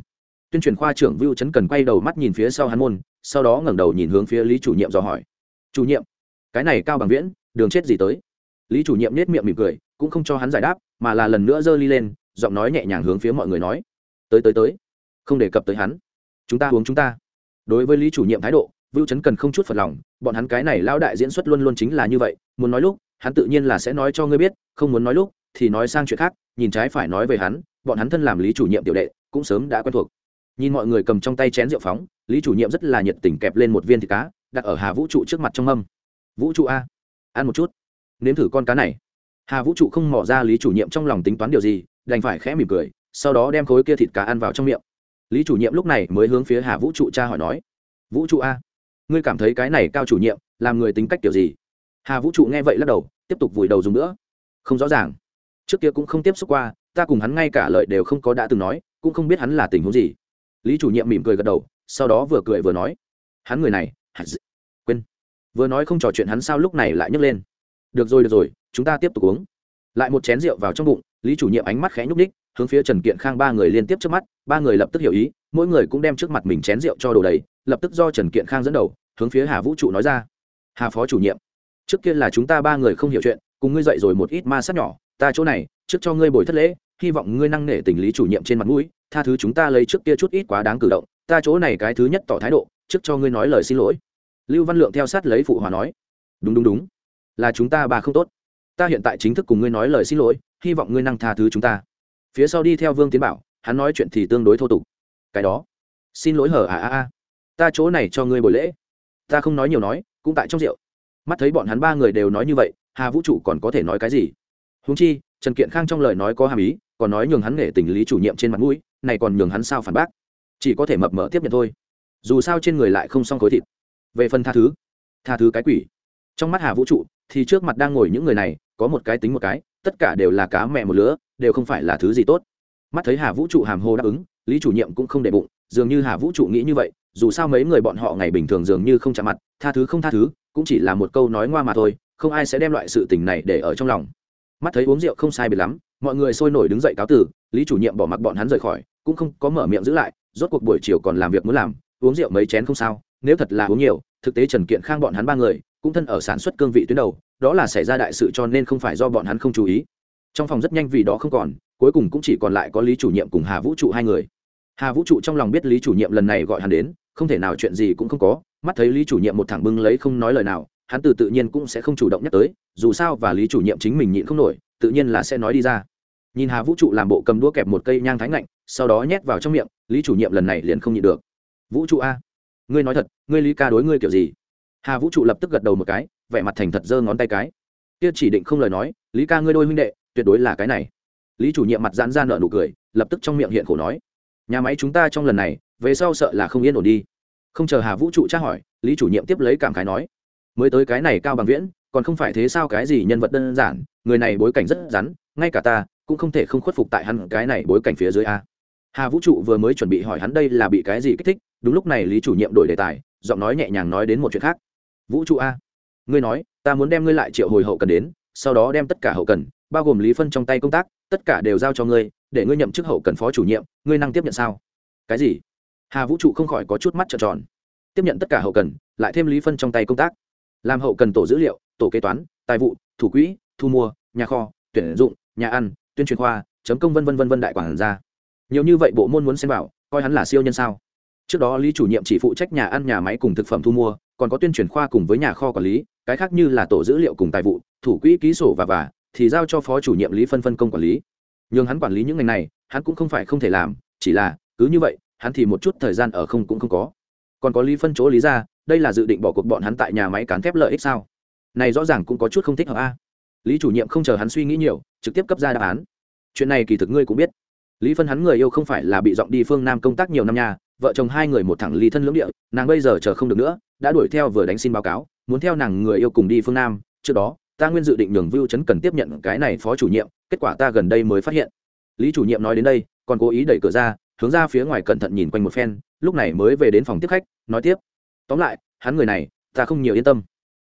Tuyên truyền khoa trưởng vưu chấn cần quay đầu mắt nhìn phía sau hắn môn sau đó ngẩng đầu nhìn hướng phía lý chủ nhiệm dò hỏi. Chủ nhiệm, cái này cao bằng viễn, đường chết gì tới? Lý chủ nhiệm nết miệng mỉm cười, cũng không cho hắn giải đáp, mà là lần nữa giơ ly lên, giọng nói nhẹ nhàng hướng phía mọi người nói. Tới tới tới, không đề cập tới hắn. Chúng ta uống chúng ta. Đối với lý chủ nhiệm thái độ, vưu chấn cần không chút phật lòng, bọn hắn cái này lao đại diễn xuất luôn luôn chính là như vậy, muốn nói lúc, hắn tự nhiên là sẽ nói cho ngươi biết, không muốn nói lúc, thì nói sang chuyện khác, nhìn trái phải nói về hắn, bọn hắn thân làm lý chủ nhiệm tiểu đệ, cũng sớm đã quen thuộc. Nhìn mọi người cầm trong tay chén rượu phóng lý chủ nhiệm rất là nhiệt tình kẹp lên một viên thịt cá, đặt ở hà vũ trụ trước mặt trong mâm. Vũ trụ a, ăn một chút, nếm thử con cá này. Hà vũ trụ không mỏ ra lý chủ nhiệm trong lòng tính toán điều gì, đành phải khẽ mỉm cười, sau đó đem khối kia thịt cá ăn vào trong miệng. Lý chủ nhiệm lúc này mới hướng phía hà vũ trụ cha hỏi nói, vũ trụ a, ngươi cảm thấy cái này cao chủ nhiệm làm người tính cách kiểu gì? Hà vũ trụ nghe vậy lắc đầu, tiếp tục vùi đầu dùng nữa. Không rõ ràng. Trước kia cũng không tiếp xúc qua, ta cùng hắn ngay cả lời đều không có đã từng nói, cũng không biết hắn là tình huống gì. Lý chủ nhiệm mỉm cười gật đầu sau đó vừa cười vừa nói, hắn người này quên. Vừa nói không trò chuyện hắn sao lúc này lại nhấc lên. Được rồi được rồi, chúng ta tiếp tục uống. Lại một chén rượu vào trong bụng, lý chủ nhiệm ánh mắt khẽ nhúc ních hướng phía trần kiện khang ba người liên tiếp trước mắt, ba người lập tức hiểu ý, mỗi người cũng đem trước mặt mình chén rượu cho đồ đầy, lập tức do trần kiện khang dẫn đầu, hướng phía hà vũ trụ nói ra, hà phó chủ nhiệm, trước kia là chúng ta ba người không hiểu chuyện, cùng ngươi dậy rồi một ít ma sát nhỏ, ta chỗ này, trước cho ngươi bồi thất lễ, hy vọng ngươi năng nể tình lý chủ nhiệm trên mặt mũi, tha thứ chúng ta lấy trước kia chút ít quá đáng cử động ta chỗ này cái thứ nhất tỏ thái độ, trước cho ngươi nói lời xin lỗi. Lưu văn lượng theo sát lấy phụ hòa nói. Đúng đúng đúng. Là chúng ta ba không tốt. Ta hiện tại chính thức cùng ngươi nói lời xin lỗi, hy vọng ngươi năng tha thứ chúng ta. Phía sau đi theo vương tiến bảo, hắn nói chuyện thì tương đối thô tục. Cái đó. Xin lỗi hở à à à. Ta chỗ này cho ngươi buổi lễ. Ta không nói nhiều nói, cũng tại trong rượu. Mắt thấy bọn hắn ba người đều nói như vậy, hà vũ trụ còn có thể nói cái gì? Húng chi, trần kiện khang trong lời nói có hàm ý, còn nói nhường hắn nghệ tình lý chủ nhiệm trên mặt mũi, này còn nhường hắn sao phản bác? Chỉ có thể mập mờ tiếp nhận thôi. Dù sao trên người lại không xong khối thịt. Về phần tha thứ tha thứ cái quỷ. Trong mắt hà vũ trụ thì trước mặt đang ngồi những người này có một cái tính một cái tất cả đều là cá mẹ một lứa đều không phải là thứ gì tốt. Mắt thấy hà vũ trụ hàm hồ đáp ứng lý chủ nhiệm cũng không để bụng dường như hà vũ trụ nghĩ như vậy dù sao mấy người bọn họ ngày bình thường dường như không chạm mặt tha thứ không tha thứ cũng chỉ là một câu nói ngoa mà thôi không ai sẽ đem loại sự tình này để ở trong lòng. Mắt thấy uống rượu không sai biệt lắm mọi người sôi nổi đứng dậy cáo từ, lý chủ nhiệm bỏ mặc bọn hắn rời khỏi cũng không có mở miệng giữ lại rốt cuộc buổi chiều còn làm việc muốn làm, uống rượu mấy chén không sao, nếu thật là uống nhiều, thực tế trần kiện khang bọn hắn ba người, cũng thân ở sản xuất cương vị tuyến đầu, đó là xảy ra đại sự cho nên không phải do bọn hắn không chú ý. Trong phòng rất nhanh vì đó không còn, cuối cùng cũng chỉ còn lại có lý chủ nhiệm cùng hà vũ trụ hai người. Hà vũ trụ trong lòng biết lý chủ nhiệm lần này gọi hắn đến, không thể nào chuyện gì cũng không có, mắt thấy lý chủ nhiệm một thẳng bưng lấy không nói lời nào, hắn từ tự nhiên cũng sẽ không chủ động nhắc tới, dù sao và lý chủ nhiệm chính mình nhịn không nổi, tự nhiên là sẽ nói đi ra. Nhìn hà vũ trụ làm bộ cầm đũa kẹp một cây nhang thái ngạnh sau đó nhét vào trong miệng, lý chủ nhiệm lần này liền không nhịn được. Vũ trụ a, ngươi nói thật, ngươi lý ca đối ngươi kiểu gì? Hà vũ trụ lập tức gật đầu một cái, vẻ mặt thành thật giơ ngón tay cái. Kia chỉ định không lời nói, lý ca ngươi đôi huynh đệ, tuyệt đối là cái này. Lý chủ nhiệm mặt giãn ra nợ nụ cười, lập tức trong miệng hiện khổ nói, nhà máy chúng ta trong lần này, về sau sợ là không yên ổn đi. Không chờ hà vũ trụ tra hỏi, lý chủ nhiệm tiếp lấy cảm khái nói, mới tới cái này cao bằng viễn, còn không phải thế sao cái gì nhân vật đơn giản, người này bối cảnh rất rắn, ngay cả ta cũng không thể không khuất phục tại hắn cái này bối cảnh phía dưới a hà vũ trụ vừa mới chuẩn bị hỏi hắn đây là bị cái gì kích thích, đúng lúc này lý chủ nhiệm đổi đề tài, giọng nói nhẹ nhàng nói đến một chuyện khác. Vũ trụ a, ngươi nói, ta muốn đem ngươi lại triệu hồi hậu cần đến, sau đó đem tất cả hậu cần, bao gồm lý phân trong tay công tác, tất cả đều giao cho ngươi, để ngươi nhậm chức hậu cần phó chủ nhiệm, ngươi năng tiếp nhận sao? Cái gì? Hà vũ trụ không khỏi có chút mắt trợn tròn. Tiếp nhận tất cả hậu cần, lại thêm lý phân trong tay công tác. Làm hậu cần tổ dữ liệu, tổ kế toán, tài vụ, thủ quỹ, thu mua, nhà kho, tuyển dụng, nhà ăn, tuyên truyền khoa, chấm công vân vân vân vân đại quản gia nhiều như vậy bộ môn muốn xem vào, coi hắn là siêu nhân sao? Trước đó lý chủ nhiệm chỉ phụ trách nhà ăn, nhà máy cùng thực phẩm thu mua, còn có tuyên truyền khoa cùng với nhà kho quản lý, cái khác như là tổ dữ liệu cùng tài vụ, thủ quỹ ký sổ và và thì giao cho phó chủ nhiệm lý phân phân công quản lý. Nhưng hắn quản lý những ngành này, hắn cũng không phải không thể làm, chỉ là, cứ như vậy, hắn thì một chút thời gian ở không cũng không có. Còn có lý phân chỗ lý ra, đây là dự định bỏ cuộc bọn hắn tại nhà máy cán thép lợi ích sao? Này rõ ràng cũng có chút không thích hợp a. Lý chủ nhiệm không chờ hắn suy nghĩ nhiều, trực tiếp cấp ra đáp án. Chuyện này kỳ thực ngươi cũng biết lý phân hắn người yêu không phải là bị dọn đi phương nam công tác nhiều năm nhà vợ chồng hai người một thẳng ly thân lưỡng địa, nàng bây giờ chờ không được nữa, đã đuổi theo vừa đánh xin báo cáo, muốn theo nàng người yêu cùng đi phương nam, trước đó, ta nguyên dự định nhường vưu chấn cần tiếp nhận cái này phó chủ nhiệm, kết quả ta gần đây mới phát hiện. Lý chủ nhiệm nói đến đây, còn cố ý đẩy cửa ra, hướng ra phía ngoài cẩn thận nhìn quanh một phen, lúc này mới về đến phòng tiếp khách, nói tiếp. Tóm lại, hắn người này, ta không nhiều yên tâm.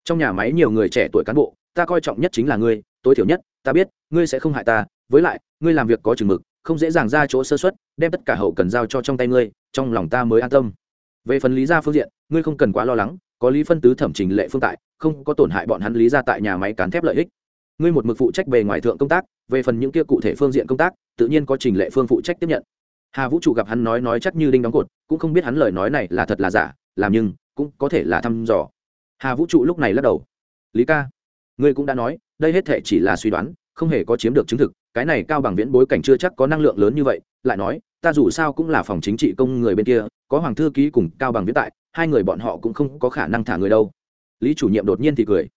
Trong nhà máy nhiều người trẻ tuổi cán bộ, ta coi trọng nhất chính là ngươi, tối thiểu nhất, ta biết, ngươi sẽ không hại ta, với lại, ngươi làm việc có chừng mực không dễ dàng ra chỗ sơ xuất đem tất cả hậu cần giao cho trong tay ngươi, trong lòng ta mới an tâm. Về phần lý gia phương diện, ngươi không cần quá lo lắng, có lý phân tứ thẩm trình lệ phương tại, không có tổn hại bọn hắn lý ra tại nhà máy cán thép lợi ích. Ngươi một mực phụ trách bề ngoài thượng công tác, về phần những kia cụ thể phương diện công tác, tự nhiên có trình lệ phương phụ trách tiếp nhận. Hà vũ trụ gặp hắn nói nói chắc như đinh đóng cột, cũng không biết hắn lời nói này là thật là giả, làm nhưng cũng có thể là thăm dò. Hà vũ trụ lúc này lắc đầu. Lý ca, ngươi cũng đã nói, đây hết thể chỉ là suy đoán, không hề có chiếm được chứng thực cái này cao bằng viễn bối cảnh chưa chắc có năng lượng lớn như vậy, lại nói, ta dù sao cũng là phòng chính trị công người bên kia, có hoàng thư ký cùng cao bằng viễn tại, hai người bọn họ cũng không có khả năng thả người đâu. Lý chủ nhiệm đột nhiên thì cười.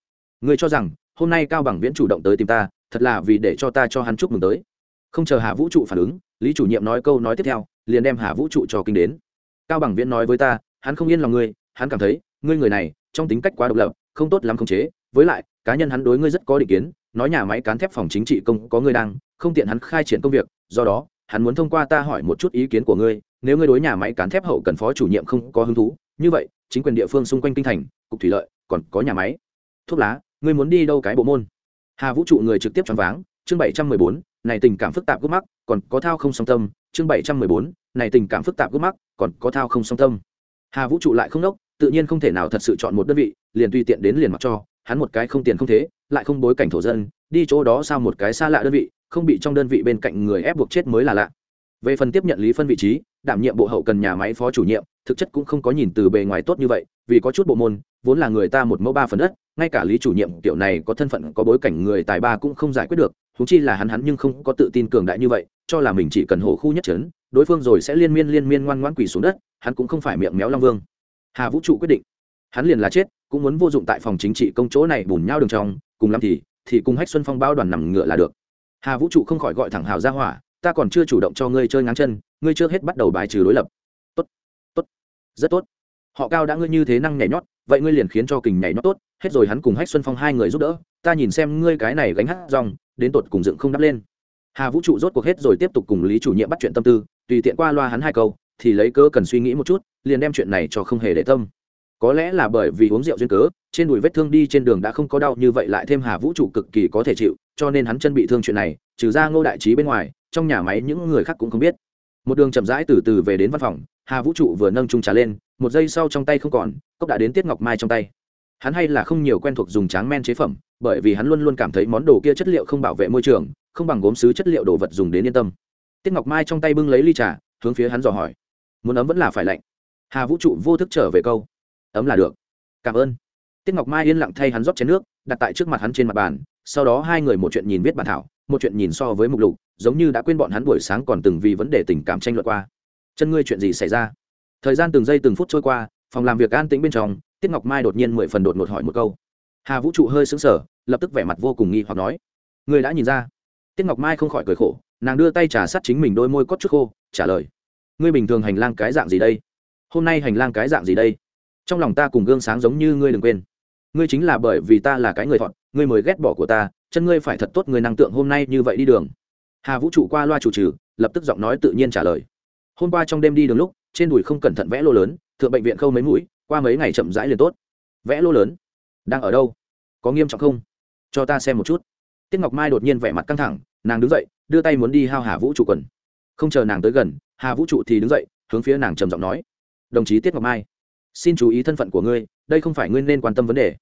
Ngươi cho rằng, hôm nay cao bằng viễn chủ động tới tìm ta, thật là vì để cho ta cho hắn chúc mừng tới. Không chờ hà vũ trụ phản ứng, lý chủ nhiệm nói câu nói tiếp theo, liền đem hà vũ trụ cho kinh đến. Cao bằng viễn nói với ta, hắn không yên lòng ngươi, hắn cảm thấy, ngươi người này, trong tính cách quá độc lập, không tốt lắm khống chế, với lại, cá nhân hắn đối ngươi rất có định kiến nói nhà máy cán thép phòng chính trị công có ngươi đang, không tiện hắn khai triển công việc, do đó, hắn muốn thông qua ta hỏi một chút ý kiến của ngươi, nếu ngươi đối nhà máy cán thép hậu cần phó chủ nhiệm không có hứng thú, như vậy, chính quyền địa phương xung quanh kinh thành, cục thủy lợi, còn có nhà máy. Thuốc lá, ngươi muốn đi đâu cái bộ môn? Hà vũ trụ người trực tiếp choáng váng, chương bảy trăm mười bốn, này tình cảm phức tạp gốc mắc, còn có thao không song tâm, chương bảy trăm mười bốn, này tình cảm phức tạp gốc mắc, còn có thao không song tâm. Hà vũ trụ lại không đốc, tự nhiên không thể nào thật sự chọn một đơn vị, liền tùy tiện đến liền mặc cho hắn một cái không tiền không thế, lại không bối cảnh thổ dân, đi chỗ đó sao một cái xa lạ đơn vị, không bị trong đơn vị bên cạnh người ép buộc chết mới là lạ. Về phần tiếp nhận lý phân vị trí, đảm nhiệm bộ hậu cần nhà máy phó chủ nhiệm, thực chất cũng không có nhìn từ bề ngoài tốt như vậy, vì có chút bộ môn, vốn là người ta một mẫu ba phần đất, ngay cả lý chủ nhiệm kiểu này có thân phận, có bối cảnh người tài ba cũng không giải quyết được thú chi là hắn hắn nhưng không có tự tin cường đại như vậy, cho là mình chỉ cần hộ khu nhất trấn, đối phương rồi sẽ liên miên liên miên ngoan ngoãn quỳ xuống đất, hắn cũng không phải miệng méo long vương. Hà vũ trụ quyết định hắn liền là chết, cũng muốn vô dụng tại phòng chính trị công chỗ này bùn nhau đường trong, cùng làm thì thì cùng hách xuân phong bao đoàn nằm ngựa là được. Hà vũ trụ không khỏi gọi thẳng hào ra hỏa, ta còn chưa chủ động cho ngươi chơi ngáng chân, ngươi chưa hết bắt đầu bài trừ đối lập. Tốt tốt, rất tốt. Họ cao đã ngươi như thế năng nhảy nhót, vậy ngươi liền khiến cho kình nhảy nhót tốt, hết rồi hắn cùng hách xuân phong hai người giúp đỡ, ta nhìn xem ngươi cái này gánh hát rong, đến tột cùng dựng không đắp lên. Hà vũ trụ rốt cuộc hết rồi tiếp tục cùng lý chủ nhiệm bắt chuyện tâm tư, tùy tiện qua loa hắn hai câu, thì lấy cớ cần suy nghĩ một chút, liền đem chuyện này cho không hề để tâm có lẽ là bởi vì uống rượu duyên cớ, trên đùi vết thương đi trên đường đã không có đau như vậy lại thêm hà vũ trụ cực kỳ có thể chịu, cho nên hắn chân bị thương chuyện này, trừ ra ngô đại trí bên ngoài, trong nhà máy những người khác cũng không biết. Một đường chậm rãi từ từ về đến văn phòng, hà vũ trụ vừa nâng trung trà lên, một giây sau trong tay không còn, cốc đã đến tiết ngọc mai trong tay. Hắn hay là không nhiều quen thuộc dùng tráng men chế phẩm, bởi vì hắn luôn luôn cảm thấy món đồ kia chất liệu không bảo vệ môi trường, không bằng gốm xứ chất liệu đồ vật dùng đến yên tâm. Tiết ngọc mai trong tay bưng lấy ly trà, hướng phía hắn dò hỏi. Muốn ấm vẫn là phải lạnh. Hà vũ trụ vô thức trở về câu ấm là được. Cảm ơn. Tiết ngọc mai yên lặng thay hắn rót chén nước, đặt tại trước mặt hắn trên mặt bàn, sau đó hai người một chuyện nhìn viết bản thảo, một chuyện nhìn so với mục lục, giống như đã quên bọn hắn buổi sáng còn từng vì vấn đề tình cảm tranh luận qua. Chân ngươi chuyện gì xảy ra? Thời gian từng giây từng phút trôi qua, phòng làm việc an tĩnh bên trong, tiết ngọc mai đột nhiên mười phần đột ngột hỏi một câu. Hà vũ trụ hơi xứng sở lập tức vẻ mặt vô cùng nghi hoặc nói. Người đã nhìn ra. Tiết ngọc mai không khỏi cười khổ, nàng đưa tay trà sát chính mình đôi môi cốt chút khô, trả lời. Ngươi bình thường hành lang cái dạng gì đây? Hôm nay hành lang cái dạng gì đây? Trong lòng ta cùng gương sáng giống như ngươi đừng quên. Ngươi chính là bởi vì ta là cái người thọn, ngươi mới ghét bỏ của ta, chân ngươi phải thật tốt người năng tượng hôm nay như vậy đi đường. Hà vũ trụ qua loa chủ trừ, lập tức giọng nói tự nhiên trả lời. Hôm qua trong đêm đi đường lúc, trên đùi không cẩn thận vẽ lô lớn, thượng bệnh viện khâu mấy mũi, qua mấy ngày chậm rãi liền tốt. Vẽ lô lớn? Đang ở đâu? Có nghiêm trọng không? Cho ta xem một chút. Tiết ngọc mai đột nhiên vẻ mặt căng thẳng, nàng đứng dậy, đưa tay muốn đi hao hà vũ trụ quần. Không chờ nàng tới gần, hà vũ trụ thì đứng dậy, hướng phía nàng trầm giọng nói. Đồng chí tiết ngọc mai xin chú ý thân phận của ngươi, đây không phải ngươi nên quan tâm vấn đề.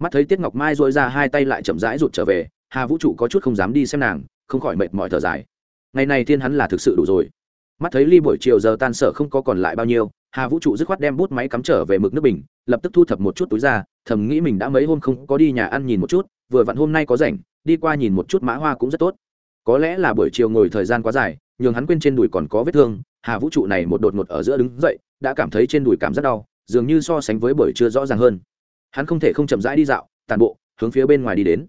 Mắt thấy tiết ngọc mai dội ra hai tay lại chậm rãi rụt trở về, hà vũ trụ có chút không dám đi xem nàng, không khỏi mệt mỏi thở dài. Ngày này thiên hắn là thực sự đủ rồi. Mắt thấy ly buổi chiều giờ tan sở không có còn lại bao nhiêu, hà vũ trụ dứt khoát đem bút máy cắm trở về mực nước bình, lập tức thu thập một chút túi ra, thầm nghĩ mình đã mấy hôm không có đi nhà ăn nhìn một chút, vừa vặn hôm nay có rảnh, đi qua nhìn một chút mã hoa cũng rất tốt. Có lẽ là buổi chiều ngồi thời gian quá dài, nhường hắn quên trên đùi còn có vết thương, hà vũ trụ này một đột ngột ở giữa đứng dậy, đã cảm thấy trên đùi cảm rất đau dường như so sánh với buổi trưa rõ ràng hơn. Hắn không thể không chậm rãi đi dạo tàn bộ, hướng phía bên ngoài đi đến.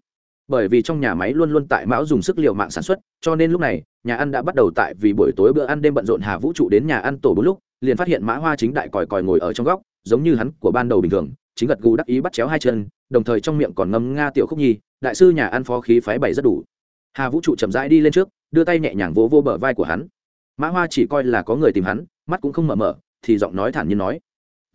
Bởi vì trong nhà máy luôn luôn tại mão dùng sức liệu mạng sản xuất, cho nên lúc này, nhà ăn đã bắt đầu tại vì buổi tối bữa ăn đêm bận rộn hà vũ trụ đến nhà ăn tổ bốn lúc, liền phát hiện mã hoa chính đại còi còi ngồi ở trong góc, giống như hắn của ban đầu bình thường, chính gật gù đắc ý bắt chéo hai chân, đồng thời trong miệng còn ngâm nga tiểu khúc nhi, đại sư nhà ăn phó khí phái bày rất đủ. Hà vũ trụ chậm rãi đi lên trước, đưa tay nhẹ nhàng vỗ vô bờ vai của hắn. Mã hoa chỉ coi là có người tìm hắn, mắt cũng không mở mở, thì giọng nói thản nhiên nói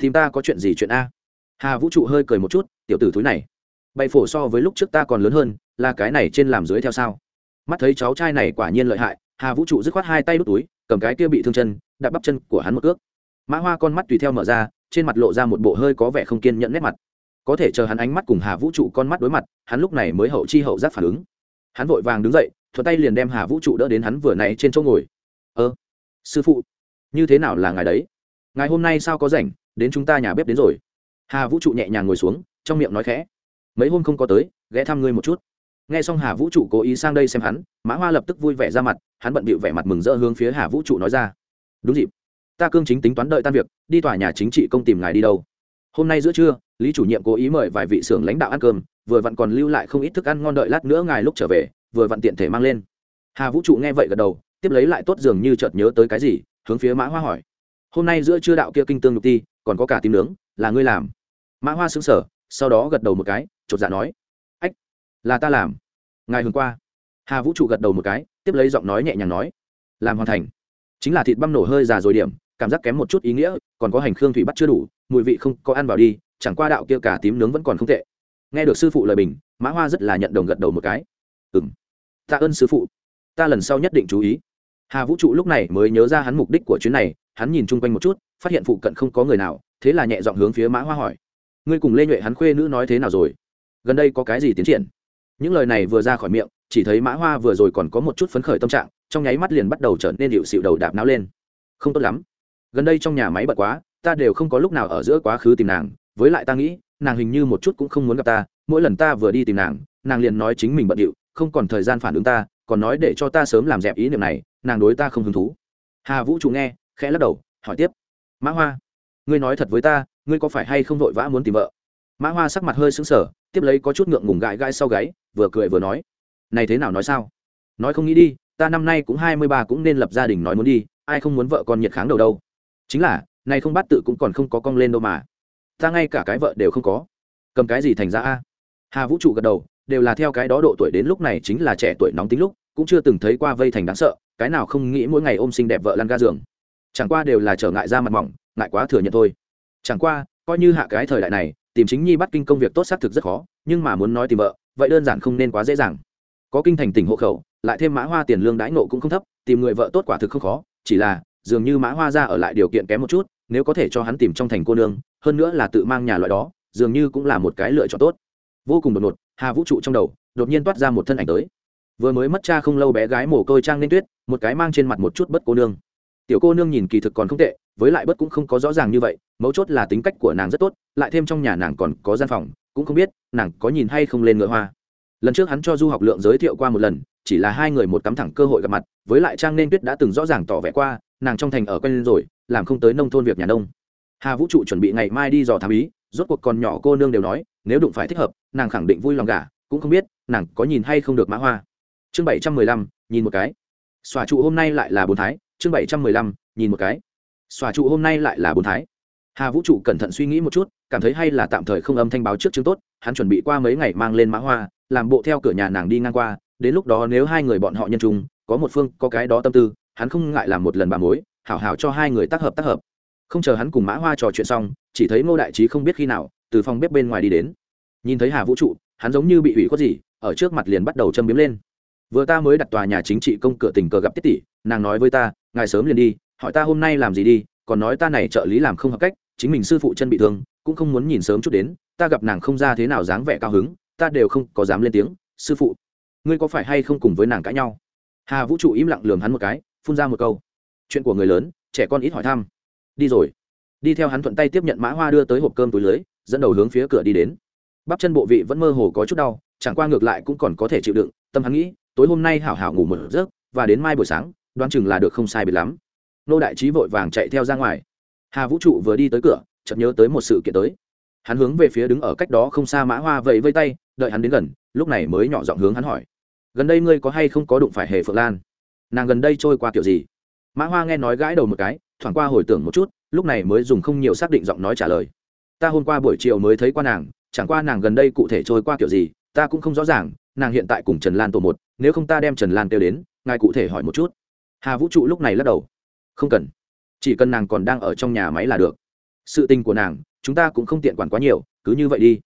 tìm ta có chuyện gì chuyện a? Hà vũ trụ hơi cười một chút, tiểu tử thúi này, bày phổ so với lúc trước ta còn lớn hơn, là cái này trên làm dưới theo sao? Mắt thấy cháu trai này quả nhiên lợi hại, hà vũ trụ dứt khoát hai tay đút túi, cầm cái kia bị thương chân đã bắp chân của hắn một ước mã hoa con mắt tùy theo mở ra, trên mặt lộ ra một bộ hơi có vẻ không kiên nhẫn nét mặt. Có thể chờ hắn ánh mắt cùng hà vũ trụ con mắt đối mặt, hắn lúc này mới hậu chi hậu giác phản ứng. Hắn vội vàng đứng dậy thuật tay liền đem hà vũ trụ đỡ đến hắn vừa này trên chỗ ngồi. Ơ, sư phụ, như thế nào là ngài đấy? Ngài hôm nay sao có rảnh? Đến chúng ta nhà bếp đến rồi. Hà vũ trụ nhẹ nhàng ngồi xuống, trong miệng nói khẽ. Mấy hôm không có tới, ghé thăm ngươi một chút. Nghe xong hà vũ trụ cố ý sang đây xem hắn, mã hoa lập tức vui vẻ ra mặt, hắn bận bịu vẻ mặt mừng rỡ hướng phía hà vũ trụ nói ra. Đúng dịp. Ta cương chính tính toán đợi tan việc, đi tòa nhà chính trị công tìm ngài đi đâu. Hôm nay giữa trưa, lý chủ nhiệm cố ý mời vài vị xưởng lãnh đạo ăn cơm, vừa vặn còn lưu lại không ít thức ăn ngon đợi lát nữa ngài lúc trở về, vừa vặn tiện thể mang lên. Hà vũ trụ nghe vậy gật đầu, tiếp lấy lại tốt dường như chợt nhớ tới cái gì, hướng phía mã hoa hỏi. Hôm nay giữa trưa đạo kia kinh tương nhục ti còn có cả tím nướng, là ngươi làm. Mã hoa xứng sở sau đó gật đầu một cái, chột dạ nói. Ách, là ta làm. Ngài hôm qua. Hà vũ trụ gật đầu một cái, tiếp lấy giọng nói nhẹ nhàng nói. Làm hoàn thành. Chính là thịt băm nổ hơi già rồi điểm, cảm giác kém một chút ý nghĩa, còn có hành khương thủy bắt chưa đủ, mùi vị không có ăn vào đi, chẳng qua đạo kia cả tím nướng vẫn còn không tệ. Nghe được sư phụ lời bình, mã hoa rất là nhận đồng gật đầu một cái. Ừ m tạ ơn sư phụ. Ta lần sau nhất định chú ý. Hà vũ trụ lúc này mới nhớ ra hắn mục đích của chuyến này, hắn nhìn chung quanh một chút phát hiện phụ cận không có người nào, thế là nhẹ dọn hướng phía mã hoa hỏi. Ngươi cùng lê nhuệ hắn khuê nữ nói thế nào rồi? Gần đây có cái gì tiến triển? Những lời này vừa ra khỏi miệng, chỉ thấy mã hoa vừa rồi còn có một chút phấn khởi tâm trạng, trong nháy mắt liền bắt đầu trở nên hiệu xịu đầu đạp náo lên. Không tốt lắm. Gần đây trong nhà máy bật quá, ta đều không có lúc nào ở giữa quá khứ tìm nàng, với lại ta nghĩ, nàng hình như một chút cũng không muốn gặp ta, mỗi lần ta vừa đi tìm nàng nàng liền nói chính mình bận điệu, không còn thời gian phản ứng ta, còn nói để cho ta sớm làm dẹp ý niệm này, nàng đối ta không hứng thú. Hà vũ trụ nghe, khẽ lắc đầu, hỏi tiếp mã hoa, ngươi nói thật với ta, ngươi có phải hay không vội vã muốn tìm vợ? Mã hoa sắc mặt hơi sững sờ, tiếp lấy có chút ngượng ngùng gãi gãi sau gáy, vừa cười vừa nói. Này thế nào nói sao? Nói không nghĩ đi, ta năm nay cũng hai mươi ba cũng nên lập gia đình nói muốn đi, ai không muốn vợ con nhiệt kháng đầu đâu. Chính là, này không bắt tự cũng còn không có cong lên đâu mà. Ta ngay cả cái vợ đều không có. Cầm cái gì thành ra a? Hà vũ trụ gật đầu, đều là theo cái đó độ tuổi đến lúc này chính là trẻ tuổi nóng tính lúc, cũng chưa từng thấy qua vây thành đáng sợ, cái nào không nghĩ mỗi ngày ôm xinh đẹp vợ lăn ga giường chẳng qua đều là trở ngại ra mặt mỏng, ngại quá thừa nhận thôi. Chẳng qua, coi như hạ cái thời đại này, tìm chính nhi bắt kinh công việc tốt xác thực rất khó, nhưng mà muốn nói tìm vợ, vậy đơn giản không nên quá dễ dàng. Có kinh thành tỉnh hộ khẩu, lại thêm mã hoa tiền lương đãi nộ cũng không thấp, tìm người vợ tốt quả thực không khó, chỉ là, dường như mã hoa ra ở lại điều kiện kém một chút, nếu có thể cho hắn tìm trong thành cô nương, hơn nữa là tự mang nhà loại đó, dường như cũng là một cái lựa chọn tốt. Vô cùng đột ngột, hà vũ trụ trong đầu, đột nhiên toát ra một thân ảnh tới. Vừa mới mất cha không lâu bé gái mồ côi trang nên tuyết, một cái mang trên mặt một chút bất cô nương tiểu cô nương nhìn kỳ thực còn không tệ, với lại bất cũng không có rõ ràng như vậy, mấu chốt là tính cách của nàng rất tốt, lại thêm trong nhà nàng còn có gian phòng, cũng không biết nàng có nhìn hay không lên ngựa hoa. Lần trước hắn cho du học lượng giới thiệu qua một lần, chỉ là hai người một cắm thẳng cơ hội gặp mặt, với lại trang nên tuyết đã từng rõ ràng tỏ vẻ qua, nàng trong thành ở quen rồi, làm không tới nông thôn việc nhà nông. Hà vũ trụ chuẩn bị ngày mai đi dò thám ý, rốt cuộc còn nhỏ cô nương đều nói, nếu đụng phải thích hợp, nàng khẳng định vui lòng gả, cũng không biết nàng có nhìn hay không được mã hoa. Chương bảy trăm mười lăm, nhìn một cái. Xòa trụ hôm nay lại là bốn thái chương bảy trăm mười lăm, nhìn một cái. Xòa trụ hôm nay lại là bốn thái. Hà vũ trụ cẩn thận suy nghĩ một chút, cảm thấy hay là tạm thời không âm thanh báo trước chứng tốt, hắn chuẩn bị qua mấy ngày mang lên mã hoa, làm bộ theo cửa nhà nàng đi ngang qua, đến lúc đó nếu hai người bọn họ nhân trung có một phương, có cái đó tâm tư, hắn không ngại làm một lần bà mối, hảo hảo cho hai người tác hợp tác hợp. Không chờ hắn cùng mã hoa trò chuyện xong, chỉ thấy ngô đại trí không biết khi nào, từ phòng bếp bên ngoài đi đến. Nhìn thấy hà vũ trụ, hắn giống như bị ủy khuất gì, ở trước mặt liền bắt đầu châm biếm lên. Vừa ta mới đặt tòa nhà chính trị công cửa tình cờ gặp tiết tỷ, nàng nói với ta ngài sớm liền đi, hỏi ta hôm nay làm gì đi, còn nói ta này trợ lý làm không hợp cách, chính mình sư phụ chân bị thương, cũng không muốn nhìn sớm chút đến, ta gặp nàng không ra thế nào dáng vẻ cao hứng, ta đều không có dám lên tiếng, sư phụ, ngươi có phải hay không cùng với nàng cãi nhau? Hà vũ trụ im lặng lườm hắn một cái, phun ra một câu. Chuyện của người lớn, trẻ con ít hỏi thăm. Đi rồi. Đi theo hắn thuận tay tiếp nhận mã hoa đưa tới hộp cơm túi lưới, dẫn đầu hướng phía cửa đi đến. Bắp chân bộ vị vẫn mơ hồ có chút đau, chẳng qua ngược lại cũng còn có thể chịu đựng, tâm hắn nghĩ, tối hôm nay hảo hảo ngủ một giấc, và đến mai buổi sáng đoán chừng là được không sai biệt lắm. Nô đại trí vội vàng chạy theo ra ngoài. Hà vũ trụ vừa đi tới cửa, chợt nhớ tới một sự kiện tới. Hắn hướng về phía đứng ở cách đó không xa mã hoa vẫy vây tay, đợi hắn đến gần, lúc này mới nhỏ giọng hướng hắn hỏi. Gần đây ngươi có hay không có đụng phải hề phượng lan? Nàng gần đây trôi qua kiểu gì? Mã hoa nghe nói gãi đầu một cái, thoảng qua hồi tưởng một chút, lúc này mới dùng không nhiều xác định giọng nói trả lời. Ta hôm qua buổi chiều mới thấy qua nàng, chẳng qua nàng gần đây cụ thể trôi qua kiểu gì, ta cũng không rõ ràng, nàng hiện tại cùng trần lan tổ một, nếu không ta đem trần lan kêu đến, ngài cụ thể hỏi một chút hà vũ trụ lúc này lắc đầu. Không cần. Chỉ cần nàng còn đang ở trong nhà máy là được. Sự tình của nàng, chúng ta cũng không tiện quản quá nhiều, cứ như vậy đi.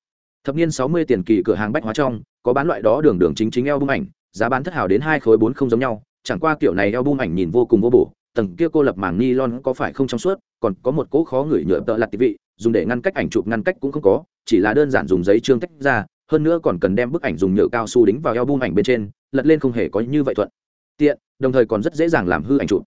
Thập niên sáu mươi tiền kỳ cửa hàng bách hóa trong, có bán loại đó đường đường chính chính eo bung ảnh, giá bán thất hào đến hai khối bốn không giống nhau, chẳng qua kiểu này eo bung ảnh nhìn vô cùng vô bổ, tầng kia cô lập màng ni lon có phải không trong suốt, còn có một cỗ khó ngửi nhựa tợ lặt vị, dùng để ngăn cách ảnh chụp ngăn cách cũng không có, chỉ là đơn giản dùng giấy trương tách ra, hơn nữa còn cần đem bức ảnh dùng nhựa cao su đính vào eo bung ảnh bên trên, lật lên không hề có như vậy thuận tiện, đồng thời còn rất dễ dàng làm hư ảnh chụp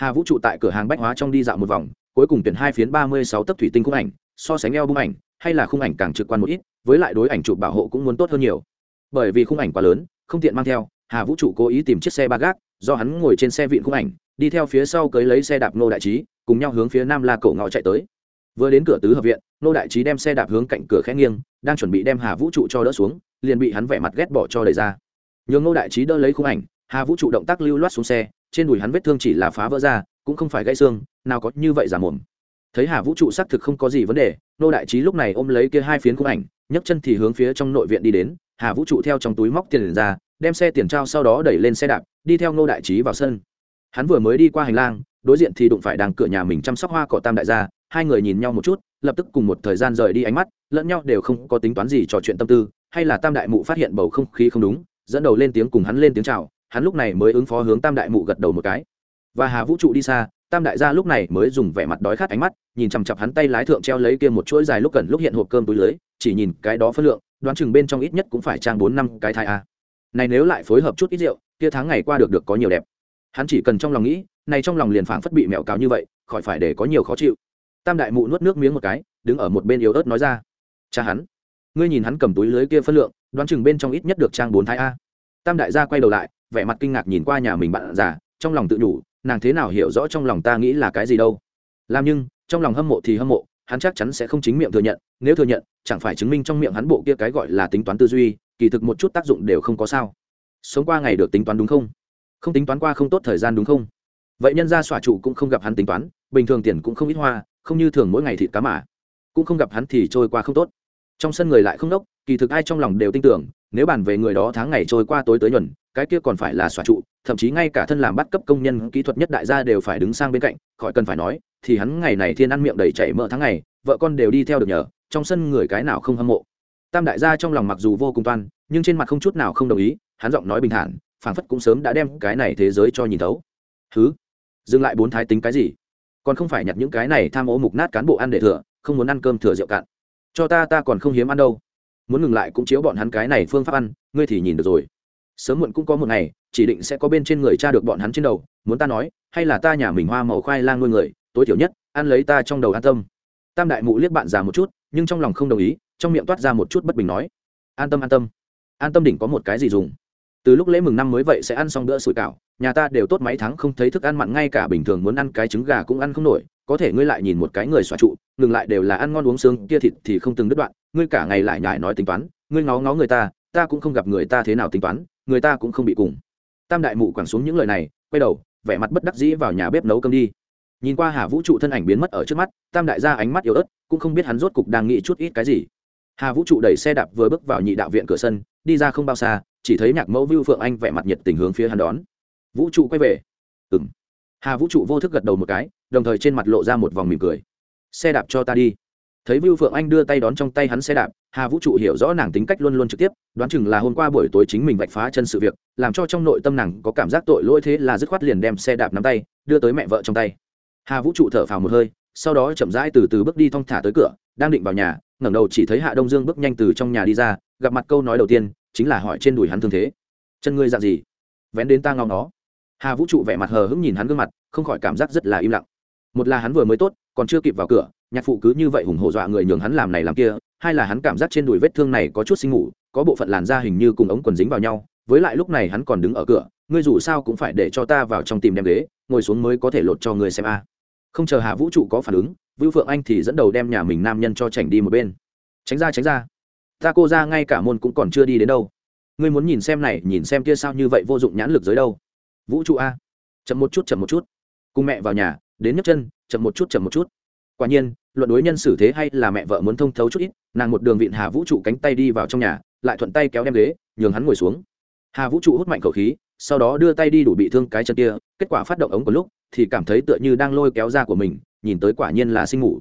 hà vũ trụ tại cửa hàng bách hóa trong đi dạo một vòng, cuối cùng tuyển hai phiến ba mươi sáu tấc thủy tinh khung ảnh, so sánh eo bung ảnh, hay là khung ảnh càng trực quan một ít, với lại đối ảnh chụp bảo hộ cũng muốn tốt hơn nhiều. Bởi vì khung ảnh quá lớn, không tiện mang theo, hà vũ trụ cố ý tìm chiếc xe ba gác, do hắn ngồi trên xe vịn khung ảnh, đi theo phía sau cưới lấy xe đạp nô đại trí, cùng nhau hướng phía nam la cổ ngõ chạy tới. Vừa đến cửa tứ hợp viện nô đại trí đem xe đạp hướng cạnh cửa khẽ nghiêng, đang chuẩn bị đem hà vũ trụ cho đỡ xuống, liền bị hắn vẻ mặt ghét bỏ cho đẩy ra. Nhường nô đại trí đỡ lấy khung ảnh hà vũ trụ động tác lưu loát xuống xe, trên đùi hắn vết thương chỉ là phá vỡ ra, cũng không phải gãy xương, nào có như vậy giả mồm. Thấy hà vũ trụ xác thực không có gì vấn đề, nô đại trí lúc này ôm lấy kia hai phiến khung ảnh, nhấc chân thì hướng phía trong nội viện đi đến. Hà vũ trụ theo trong túi móc tiền ra, đem xe tiền trao sau đó đẩy lên xe đạp, đi theo nô đại trí vào sân. Hắn vừa mới đi qua hành lang, đối diện thì đụng phải đàng cửa nhà mình chăm sóc hoa cỏ tam đại gia, hai người nhìn nhau một chút, lập tức cùng một thời gian rời đi ánh mắt, lẫn nhau đều không có tính toán gì trò chuyện tâm tư, hay là tam đại mụ phát hiện bầu không khí không đúng, dẫn đầu lên tiếng cùng hắn lên tiếng chào hắn lúc này mới ứng phó hướng tam đại mụ gật đầu một cái. Và hà vũ trụ đi xa, tam đại gia lúc này mới dùng vẻ mặt đói khát ánh mắt, nhìn chằm chặp hắn tay lái thượng treo lấy kia một chuỗi dài lúc cần lúc hiện hộp cơm túi lưới, chỉ nhìn cái đó phân lượng, đoán chừng bên trong ít nhất cũng phải trang bốn năm cái thai a. Này nếu lại phối hợp chút ít rượu, kia tháng ngày qua được được có nhiều đẹp. Hắn chỉ cần trong lòng nghĩ, này trong lòng liền phảng phất bị mẹo cáo như vậy, khỏi phải để có nhiều khó chịu. Tam đại mụ nuốt nước miếng một cái, đứng ở một bên yếu ớt nói ra. Cha hắn, ngươi nhìn hắn cầm túi lưới kia phân lượng, đoán chừng bên trong ít nhất được trang bốn thái a. Tam đại gia quay đầu lại vẻ mặt kinh ngạc nhìn qua nhà mình bạn già, trong lòng tự nhủ, nàng thế nào hiểu rõ trong lòng ta nghĩ là cái gì đâu. Làm nhưng, trong lòng hâm mộ thì hâm mộ, hắn chắc chắn sẽ không chính miệng thừa nhận, nếu thừa nhận, chẳng phải chứng minh trong miệng hắn bộ kia cái gọi là tính toán tư duy, kỳ thực một chút tác dụng đều không có sao. Sống qua ngày được tính toán đúng không? Không tính toán qua không tốt thời gian đúng không? Vậy nhân gia xòa trụ cũng không gặp hắn tính toán, bình thường tiền cũng không ít hoa, không như thường mỗi ngày thịt cá mà. Cũng không gặp hắn thì trôi qua không tốt. Trong sân người lại không đốc kỳ thực ai trong lòng đều tin tưởng, nếu bàn về người đó tháng ngày trôi qua tối tới nhuần, cái kia còn phải là xóa trụ, thậm chí ngay cả thân làm bắt cấp công nhân kỹ thuật nhất đại gia đều phải đứng sang bên cạnh, khỏi cần phải nói, thì hắn ngày này thiên ăn miệng đầy chảy mỡ tháng ngày, vợ con đều đi theo được nhờ, trong sân người cái nào không hâm mộ. Tam đại gia trong lòng mặc dù vô cùng toan, nhưng trên mặt không chút nào không đồng ý, hắn giọng nói bình thản, phảng phất cũng sớm đã đem cái này thế giới cho nhìn thấu. Thứ dừng lại bốn thái tính cái gì? Còn không phải nhặt những cái này tham ô mục nát cán bộ ăn để thừa, không muốn ăn cơm thừa rượu cạn. Cho ta ta còn không hiếm ăn đâu muốn ngừng lại cũng chiếu bọn hắn cái này phương pháp ăn, ngươi thì nhìn được rồi. Sớm muộn cũng có một ngày, chỉ định sẽ có bên trên người cha được bọn hắn trên đầu, muốn ta nói, hay là ta nhà mình hoa màu khoai lang nuôi người, tối thiểu nhất, ăn lấy ta trong đầu an tâm. Tam đại mụ liếc bạn già một chút, nhưng trong lòng không đồng ý, trong miệng toát ra một chút bất bình nói, an tâm an tâm. An tâm đỉnh có một cái gì dùng? Từ lúc lễ mừng năm mới vậy sẽ ăn xong bữa sủi cảo, nhà ta đều tốt mấy tháng không thấy thức ăn mặn, ngay cả bình thường muốn ăn cái trứng gà cũng ăn không nổi. Có thể ngươi lại nhìn một cái người xoa trụ, ngừng lại đều là ăn ngon uống sướng, kia thịt thì không từng đứt đoạn. Ngươi cả ngày lại nhải nói tính toán, ngươi ngó ngó người ta ta cũng không gặp người ta thế nào tính toán, người ta cũng không bị cùng. Tam đại mụ quẳng xuống những lời này, quay đầu, vẻ mặt bất đắc dĩ vào nhà bếp nấu cơm đi. Nhìn qua hà vũ trụ thân ảnh biến mất ở trước mắt, tam đại gia ánh mắt yếu ớt, cũng không biết hắn rốt cục đang nghĩ chút ít cái gì. Hà vũ trụ đẩy xe đạp vừa bước vào nhị đạo viện cửa sân, đi ra không bao xa chỉ thấy nhạc mẫu vưu phượng anh vẻ mặt nhiệt tình hướng phía hắn đón. Vũ trụ quay về. Ừng hà vũ trụ vô thức gật đầu một cái, đồng thời trên mặt lộ ra một vòng mỉm cười. Xe đạp cho ta đi. Thấy vưu phượng anh đưa tay đón trong tay hắn xe đạp, hà vũ trụ hiểu rõ nàng tính cách luôn luôn trực tiếp, đoán chừng là hôm qua buổi tối chính mình vạch phá chân sự việc, làm cho trong nội tâm nàng có cảm giác tội lỗi thế là dứt khoát liền đem xe đạp nắm tay, đưa tới mẹ vợ trong tay. Hà vũ trụ thở phào một hơi, sau đó chậm rãi từ từ bước đi thong thả tới cửa, đang định vào nhà ngẩng đầu chỉ thấy hạ đông dương bước nhanh từ trong nhà đi ra, gặp mặt câu nói đầu tiên, chính là hỏi trên đùi hắn thương thế. Chân ngươi dạng gì? Vén đến ta ngao nó hà vũ trụ vẻ mặt hờ hững nhìn hắn gương mặt, không khỏi cảm giác rất là im lặng. Một là hắn vừa mới tốt, còn chưa kịp vào cửa, nhạc phụ cứ như vậy hùng hổ dọa người nhường hắn làm này làm kia, hai là hắn cảm giác trên đùi vết thương này có chút sinh ngủ có bộ phận làn da hình như cùng ống quần dính vào nhau, với lại lúc này hắn còn đứng ở cửa, ngươi dù sao cũng phải để cho ta vào trong tìm đem ghế, ngồi xuống mới có thể lột cho người xem a. Không chờ hà vũ trụ có phản ứng vũ phượng anh thì dẫn đầu đem nhà mình nam nhân cho chảnh đi một bên. Tránh ra tránh ra. Ta cô ra ngay cả môn cũng còn chưa đi đến đâu. Ngươi muốn nhìn xem này, nhìn xem kia sao như vậy vô dụng nhãn lực dưới đâu. Vũ trụ a. Chậm một chút, chậm một chút. Cùng mẹ vào nhà, đến nhấc chân, chậm một chút, chậm một chút. Quả nhiên, luận đối nhân xử thế hay là mẹ vợ muốn thông thấu chút ít, nàng một đường vịn hà vũ trụ cánh tay đi vào trong nhà, lại thuận tay kéo đem ghế, nhường hắn ngồi xuống. Hà vũ trụ hút mạnh khẩu khí, sau đó đưa tay đi đủ bị thương cái chân kia, kết quả phát động ống của lúc, thì cảm thấy tựa như đang lôi kéo ra của mình nhìn tới quả nhiên là sinh ngủ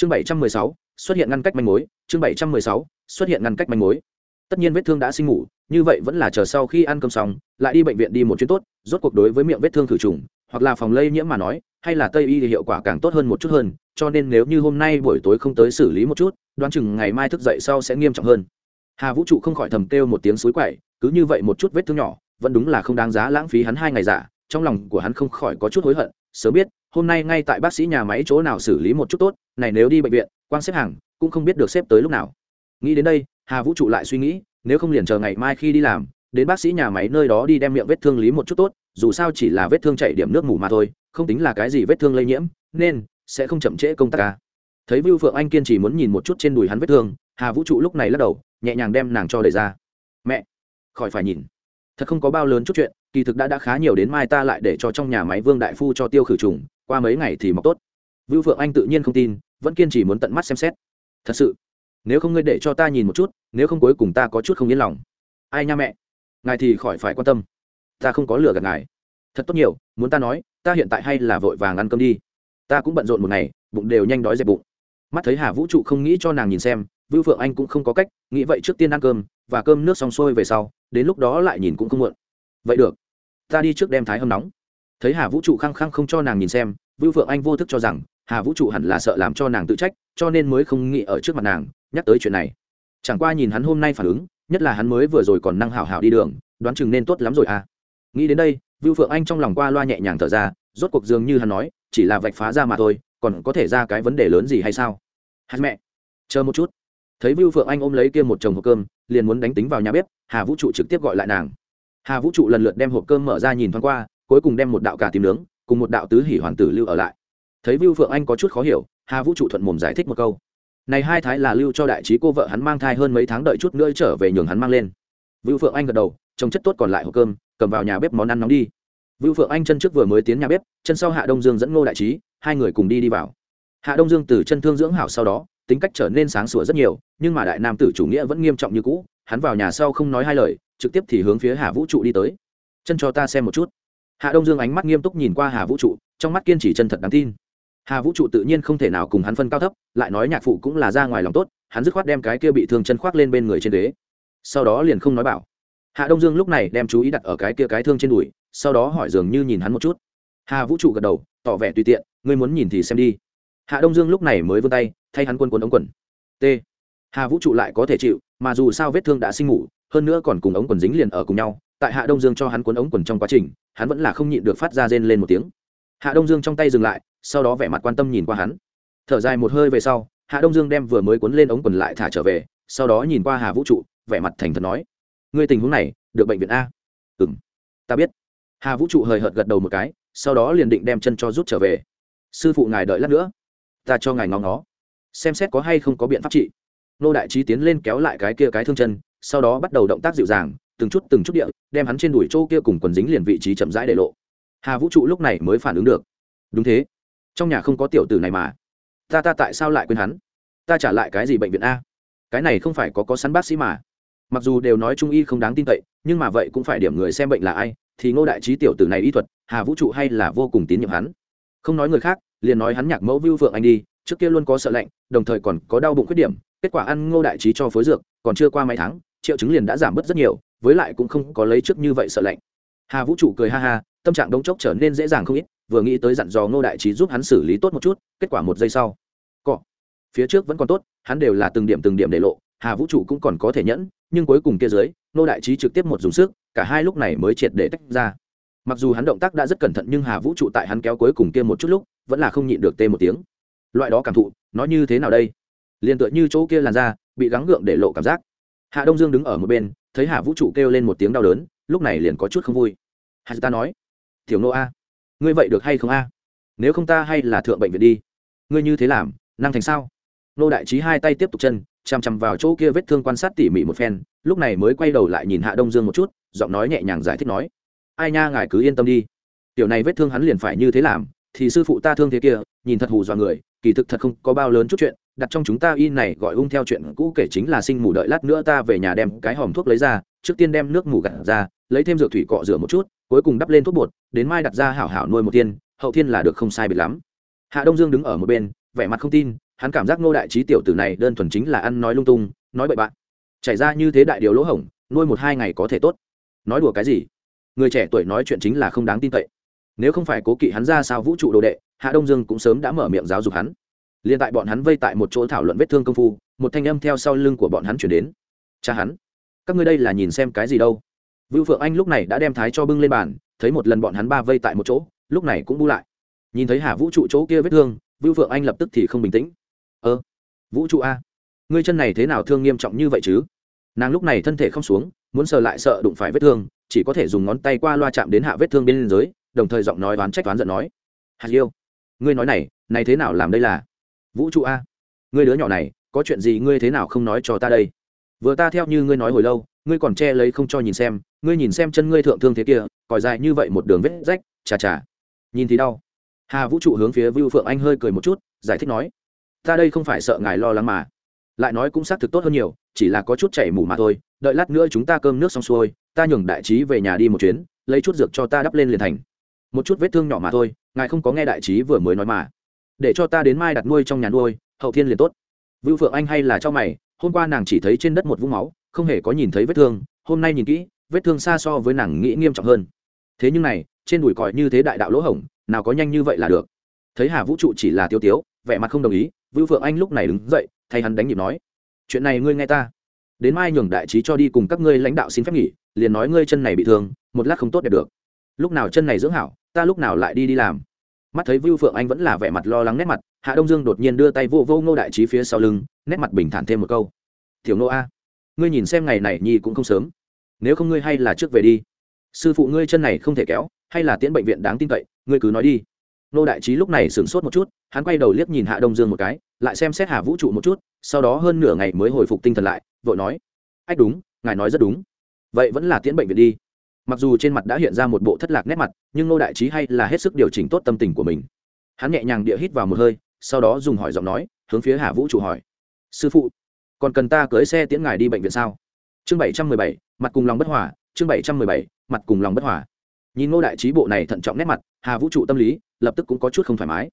chương bảy trăm mười sáu, xuất hiện ngăn cách manh mối, chương bảy trăm mười sáu, xuất hiện ngăn cách manh mối. Tất nhiên vết thương đã sinh ngủ như vậy vẫn là chờ sau khi ăn cơm xong, lại đi bệnh viện đi một chuyến tốt, rốt cuộc đối với miệng vết thương khử trùng, hoặc là phòng lây nhiễm mà nói, hay là tây y thì hiệu quả càng tốt hơn một chút hơn, cho nên nếu như hôm nay buổi tối không tới xử lý một chút, đoán chừng ngày mai thức dậy sau sẽ nghiêm trọng hơn. Hà vũ trụ không khỏi thầm kêu một tiếng suối quậy, cứ như vậy một chút vết thương nhỏ, vẫn đúng là không đáng giá lãng phí hắn hai ngày giả, trong lòng của hắn không khỏi có chút hối hận sớm biết, hôm nay ngay tại bác sĩ nhà máy chỗ nào xử lý một chút tốt, này nếu đi bệnh viện quan xếp hàng, cũng không biết được xếp tới lúc nào. Nghĩ đến đây, hà vũ trụ lại suy nghĩ, nếu không liền chờ ngày mai khi đi làm, đến bác sĩ nhà máy nơi đó đi đem miệng vết thương lý một chút tốt, dù sao chỉ là vết thương chảy điểm nước mủ mà thôi, không tính là cái gì vết thương lây nhiễm, nên sẽ không chậm trễ công tác ca thấy vưu phượng anh kiên chỉ muốn nhìn một chút trên đùi hắn vết thương, hà vũ trụ lúc này lắc đầu, nhẹ nhàng đem nàng cho đẩy ra. Mẹ, khỏi phải nhìn. Thật không có bao lớn chút chuyện kỳ thực đã đã khá nhiều đến mai ta lại để cho trong nhà máy vương đại phu cho tiêu khử trùng, qua mấy ngày thì mọc tốt. Vưu phượng anh tự nhiên không tin, vẫn kiên trì muốn tận mắt xem xét. Thật sự, nếu không ngươi để cho ta nhìn một chút, nếu không cuối cùng ta có chút không yên lòng. Ai nha mẹ? Ngài thì khỏi phải quan tâm. Ta không có lừa gạt ngài. Thật tốt nhiều, muốn ta nói, ta hiện tại hay là vội vàng ăn cơm đi. Ta cũng bận rộn một ngày, bụng đều nhanh đói dẹp bụng. Mắt thấy hà vũ trụ không nghĩ cho nàng nhìn xem, vưu phượng anh cũng không có cách, nghĩ vậy trước tiên ăn cơm, và cơm nước xong xuôi về sau, đến lúc đó lại nhìn cũng không muộn. Vậy được ta đi trước đem thái hâm nóng. Thấy hà vũ trụ khăng khăng không cho nàng nhìn xem, vưu phượng anh vô thức cho rằng, hà vũ trụ hẳn là sợ làm cho nàng tự trách, cho nên mới không nghĩ ở trước mặt nàng, nhắc tới chuyện này. Chẳng qua nhìn hắn hôm nay phản ứng, nhất là hắn mới vừa rồi còn năng hảo hảo đi đường, đoán chừng nên tốt lắm rồi à. Nghĩ đến đây, vưu phượng anh trong lòng qua loa nhẹ nhàng thở ra, rốt cuộc dường như hắn nói, chỉ là vạch phá ra mà thôi, còn có thể ra cái vấn đề lớn gì hay sao? Hắn mẹ, chờ một chút. Thấy vưu phượng anh ôm lấy kia một chồng hộp cơm, liền muốn đánh tính vào nhà bếp, hà vũ trụ trực tiếp gọi lại nàng hà vũ trụ lần lượt đem hộp cơm mở ra nhìn thoáng qua, cuối cùng đem một đạo cà tím nướng, cùng một đạo tứ hỉ hoàn tử lưu ở lại. Thấy vưu phượng anh có chút khó hiểu, hà vũ trụ thuận mồm giải thích một câu. Này hai thái là lưu cho đại trí cô vợ hắn mang thai hơn mấy tháng đợi chút nữa trở về nhường hắn mang lên. Vưu phượng anh gật đầu trồng chất tốt còn lại hộp cơm, cầm vào nhà bếp món ăn nóng đi. Vưu phượng anh chân trước vừa mới tiến nhà bếp, chân sau hạ đông dương dẫn ngô đại trí, hai người cùng đi đi vào. Hạ đông dương từ chân thương dưỡng hảo sau đó, tính cách trở nên sáng sủa rất nhiều, nhưng mà đại nam tử chủ nghĩa vẫn nghiêm trọng như cũ hắn vào nhà sau không nói hai lời, trực tiếp thì hướng phía hà vũ trụ đi tới. Chân cho ta xem một chút. Hạ đông dương ánh mắt nghiêm túc nhìn qua hà vũ trụ, trong mắt kiên trì chân thật đáng tin. Hà vũ trụ tự nhiên không thể nào cùng hắn phân cao thấp, lại nói nhạc phụ cũng là ra ngoài lòng tốt, hắn dứt khoát đem cái kia bị thương chân khoác lên bên người trên ghế. Sau đó liền không nói bảo. Hạ đông dương lúc này đem chú ý đặt ở cái kia cái thương trên đùi, sau đó hỏi dường như nhìn hắn một chút. Hà vũ trụ gật đầu, tỏ vẻ tùy tiện, ngươi muốn nhìn thì xem đi. Hạ đông dương lúc này mới vươn tay, thay hắn quân quần ống quần. T hà vũ trụ lại có thể chịu, mà dù sao vết thương đã sinh ngủ hơn nữa còn cùng ống quần dính liền ở cùng nhau, tại hạ đông dương cho hắn cuốn ống quần trong quá trình, hắn vẫn là không nhịn được phát ra rên lên một tiếng. Hạ đông dương trong tay dừng lại, sau đó vẻ mặt quan tâm nhìn qua hắn. Thở dài một hơi về sau, hạ đông dương đem vừa mới cuốn lên ống quần lại thả trở về, sau đó nhìn qua hà vũ trụ, vẻ mặt thành thật nói, ngươi tình huống này, được bệnh viện a. Ừ m ta biết. Hà vũ trụ hời hợt gật đầu một cái, sau đó liền định đem chân cho rút trở về. Sư phụ ngài đợi lát nữa, ta cho ngài ngó ngó, xem xét có hay không có biện pháp trị nô đại trí tiến lên kéo lại cái kia cái thương chân, sau đó bắt đầu động tác dịu dàng, từng chút từng chút địa, đem hắn trên đùi chỗ kia cùng quần dính liền vị trí chậm rãi để lộ. Hà vũ trụ lúc này mới phản ứng được. Đúng thế. Trong nhà không có tiểu tử này mà. Ta ta tại sao lại quên hắn? Ta trả lại cái gì bệnh viện a? Cái này không phải có có sắn bác sĩ mà. Mặc dù đều nói trung y không đáng tin cậy, nhưng mà vậy cũng phải điểm người xem bệnh là ai, thì ngô đại trí tiểu tử này y thuật, hà vũ trụ hay là vô cùng tín nhiệm hắn. Không nói người khác, liền nói hắn nhạc mẫu vưu phượng anh đi trước kia luôn có sợ lạnh, đồng thời còn có đau bụng khuyết điểm, kết quả ăn ngô đại trí cho phối dược, còn chưa qua mấy tháng, triệu chứng liền đã giảm bớt rất nhiều, với lại cũng không có lấy trước như vậy sợ lạnh. Hà vũ trụ cười ha ha, tâm trạng đống chốc trở nên dễ dàng không ít, vừa nghĩ tới dặn dò ngô đại trí giúp hắn xử lý tốt một chút, kết quả một giây sau, cọ. Phía trước vẫn còn tốt, hắn đều là từng điểm từng điểm để lộ, hà vũ trụ cũng còn có thể nhẫn, nhưng cuối cùng kia dưới, ngô đại trí trực tiếp một dùng sức, cả hai lúc này mới triệt để tách ra. Mặc dù hắn động tác đã rất cẩn thận nhưng hà vũ trụ tại hắn kéo cuối cùng kia một chút lúc, vẫn là không nhịn được tê một tiếng loại đó cảm thụ, nó như thế nào đây? Liền tựa như chỗ kia làn da, bị gắng gượng để lộ cảm giác. Hạ đông dương đứng ở một bên, thấy Hạ vũ trụ kêu lên một tiếng đau đớn, lúc này liền có chút không vui. Hạ ta nói thiểu nô a, ngươi vậy được hay không a? Nếu không ta hay là thượng bệnh viện đi. Ngươi như thế làm, năng thành sao? Nô đại trí hai tay tiếp tục chân chằm chằm vào chỗ kia vết thương quan sát tỉ mỉ một phen, lúc này mới quay đầu lại nhìn hạ đông dương một chút, giọng nói nhẹ nhàng giải thích nói, ai nha, ngài cứ yên tâm đi. Tiểu này vết thương hắn liền phải như thế làm, thì sư phụ ta thương thế kia, nhìn thật hù dọa người kỳ thực thật không có bao lớn chút chuyện, đặt trong chúng ta y này gọi ung theo chuyện cũ kể chính là sinh mù đợi lát nữa ta về nhà đem cái hòm thuốc lấy ra, trước tiên đem nước mù gặt ra, lấy thêm dược thủy cọ rửa một chút, cuối cùng đắp lên thuốc bột, đến mai đặt ra hảo hảo nuôi một tiên, hậu thiên là được không sai biệt lắm. Hạ đông dương đứng ở một bên, vẻ mặt không tin, hắn cảm giác ngô đại trí tiểu tử này đơn thuần chính là ăn nói lung tung, nói bậy bạn. Chảy ra như thế đại điều lỗ hổng, nuôi một hai ngày có thể tốt. Nói đùa cái gì? Người trẻ tuổi nói chuyện chính là không đáng tin cậy nếu không phải cố kỵ hắn ra sao vũ trụ đồ đệ, hạ đông dương cũng sớm đã mở miệng giáo dục hắn. Liền tại bọn hắn vây tại một chỗ thảo luận vết thương công phu, một thanh âm theo sau lưng của bọn hắn chuyển đến. Cha hắn, các ngươi đây là nhìn xem cái gì đâu? Vưu phượng anh lúc này đã đem thái cho bưng lên bàn, thấy một lần bọn hắn ba vây tại một chỗ, lúc này cũng bu lại. Nhìn thấy hà vũ trụ chỗ kia vết thương, vưu phượng anh lập tức thì không bình tĩnh. Ơ, vũ trụ a, ngươi chân này thế nào thương nghiêm trọng như vậy chứ? Nàng lúc này thân thể không xuống, muốn sờ lại sợ đụng phải vết thương, chỉ có thể dùng ngón tay qua loa chạm đến hạ vết thương bên dưới đồng thời giọng nói đoán trách đoán giận nói hạt yêu ngươi nói này này thế nào làm đây là? Vũ trụ a, ngươi đứa nhỏ này, có chuyện gì ngươi thế nào không nói cho ta đây? Vừa ta theo như ngươi nói hồi lâu, ngươi còn che lấy không cho nhìn xem, ngươi nhìn xem chân ngươi thượng thương thế kia, còi dài như vậy một đường vết rách, chà chà. Nhìn thì đau. Hà vũ trụ hướng phía vưu phượng anh hơi cười một chút, giải thích nói, ta đây không phải sợ ngài lo lắng mà. Lại nói cũng xác thực tốt hơn nhiều, chỉ là có chút chảy mủ mà thôi, đợi lát nữa chúng ta cơm nước xong xuôi, ta nhường đại trí về nhà đi một chuyến, lấy chút dược cho ta đắp lên liền thành một chút vết thương nhỏ mà thôi, ngài không có nghe đại trí vừa mới nói mà. Để cho ta đến mai đặt nuôi trong nhà nuôi, hậu thiên liền tốt. Vưu phượng anh hay là cho mày, hôm qua nàng chỉ thấy trên đất một vũng máu, không hề có nhìn thấy vết thương, hôm nay nhìn kỹ, vết thương xa so với nàng nghĩ nghiêm trọng hơn. Thế nhưng này, trên đùi còi như thế đại đạo lỗ hổng, nào có nhanh như vậy là được. Thấy hà vũ trụ chỉ là tiêu tiếu, vẻ mặt không đồng ý, vưu phượng anh lúc này đứng dậy, thay hắn đánh nhịp nói, chuyện này ngươi nghe ta. Đến mai nhường đại trí cho đi cùng các ngươi lãnh đạo xin phép nghỉ, liền nói ngươi chân này bị thương, một lát không tốt đẹp được lúc nào chân này dưỡng hảo, ta lúc nào lại đi đi làm. Mắt thấy vưu phượng anh vẫn là vẻ mặt lo lắng nét mặt, hạ đông dương đột nhiên đưa tay vô vô ngô đại trí phía sau lưng, nét mặt bình thản thêm một câu. Tiểu nô a, ngươi nhìn xem ngày này nhi cũng không sớm. Nếu không ngươi hay là trước về đi. Sư phụ ngươi chân này không thể kéo, hay là tiễn bệnh viện đáng tin cậy, ngươi cứ nói đi. Nô đại trí lúc này sửng sốt một chút, hắn quay đầu liếc nhìn hạ đông dương một cái, lại xem xét hà vũ trụ một chút, sau đó hơn nửa ngày mới hồi phục tinh thần lại, vội nói, ách đúng, ngài nói rất đúng. Vậy vẫn là tiễn bệnh viện đi mặc dù trên mặt đã hiện ra một bộ thất lạc nét mặt, nhưng nô đại trí hay là hết sức điều chỉnh tốt tâm tình của mình. Hắn nhẹ nhàng địa hít vào một hơi, sau đó dùng hỏi giọng nói, hướng phía hà vũ trụ hỏi. Sư phụ, còn cần ta cưới xe tiễn ngài đi bệnh viện sao? Chương bảy trăm mười bảy, mặt cùng lòng bất hòa, chương bảy trăm mười bảy, mặt cùng lòng bất hòa. Nhìn ngô đại trí bộ này thận trọng nét mặt, hà vũ trụ tâm lý lập tức cũng có chút không thoải mái.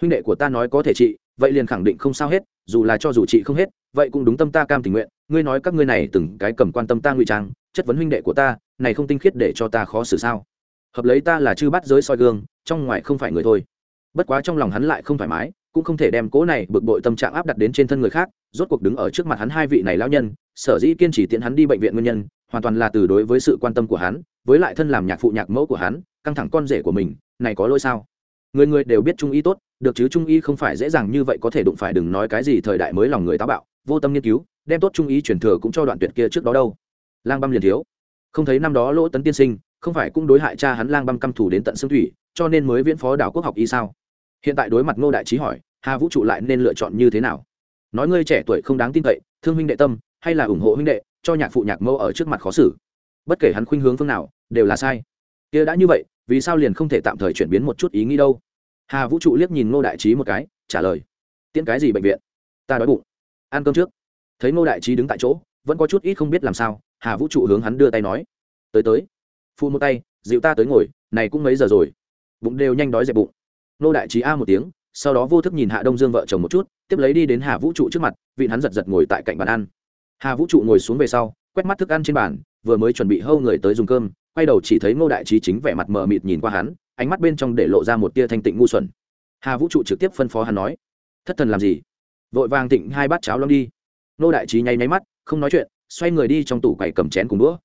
Huynh đệ của ta nói có thể trị, vậy liền khẳng định không sao hết, dù là cho dù trị không hết, vậy cũng đúng tâm ta cam tình nguyện, ngươi nói các ngươi này từng cái cầm quan tâm ta ngụy trang, chất vấn huynh đệ của ta này không tinh khiết để cho ta khó xử sao? Hợp lấy ta là chư bắt giới soi gương, trong ngoài không phải người thôi. Bất quá trong lòng hắn lại không thoải mái, cũng không thể đem cố này bực bội tâm trạng áp đặt đến trên thân người khác, rốt cuộc đứng ở trước mặt hắn hai vị này lão nhân, sở dĩ kiên trì tiện hắn đi bệnh viện nguyên nhân, hoàn toàn là từ đối với sự quan tâm của hắn, với lại thân làm nhạc phụ nhạc mẫu của hắn, căng thẳng con rể của mình, này có lỗi sao? Người người đều biết trung y tốt, được chứ trung y không phải dễ dàng như vậy có thể đụng phải đừng nói cái gì thời đại mới lòng người táo bạo, vô tâm nghiên cứu, đem tốt trung y truyền thừa cũng cho đoạn tuyệt kia trước đó đâu. Lang băm liền thiếu không thấy năm đó lỗ tấn tiên sinh, không phải cũng đối hại cha hắn lang băm căm thủ đến tận xương thủy, cho nên mới viễn phó đảo quốc học y sao? Hiện tại đối mặt ngô đại trí hỏi, hà vũ trụ lại nên lựa chọn như thế nào? Nói ngươi trẻ tuổi không đáng tin cậy, thương huynh đệ tâm, hay là ủng hộ huynh đệ, cho nhạc phụ nhạc mẫu ở trước mặt khó xử. Bất kể hắn khuynh hướng phương nào, đều là sai. Kia đã như vậy, vì sao liền không thể tạm thời chuyển biến một chút ý nghĩ đâu? Hà vũ trụ liếc nhìn ngô đại trí một cái, trả lời, tiễn cái gì bệnh viện? Ta đói bụng. Ăn cơm trước. Thấy ngô đại trí đứng tại chỗ, vẫn có chút ít không biết làm sao hà vũ trụ hướng hắn đưa tay nói, tới tới. Phu một tay, dịu ta tới ngồi, này cũng mấy giờ rồi? Bụng đều nhanh đói dẹp bụng. Ngô đại trí a một tiếng, sau đó vô thức nhìn hạ đông dương vợ chồng một chút, tiếp lấy đi đến hà vũ trụ trước mặt, vị hắn giật giật ngồi tại cạnh bàn ăn. Hà vũ trụ ngồi xuống về sau, quét mắt thức ăn trên bàn, vừa mới chuẩn bị hâu người tới dùng cơm, quay đầu chỉ thấy ngô đại trí chính vẻ mặt mờ mịt nhìn qua hắn, ánh mắt bên trong để lộ ra một tia thanh tịnh ngu xuẩn. Hà vũ trụ trực tiếp phân phó hắn nói, thất thần làm gì? Vội vàng tịnh hai bát cháo lông đi. Ngô đại trí nháy nháy mắt, không nói chuyện xoay người đi trong tủ quầy cầm chén cùng đũa.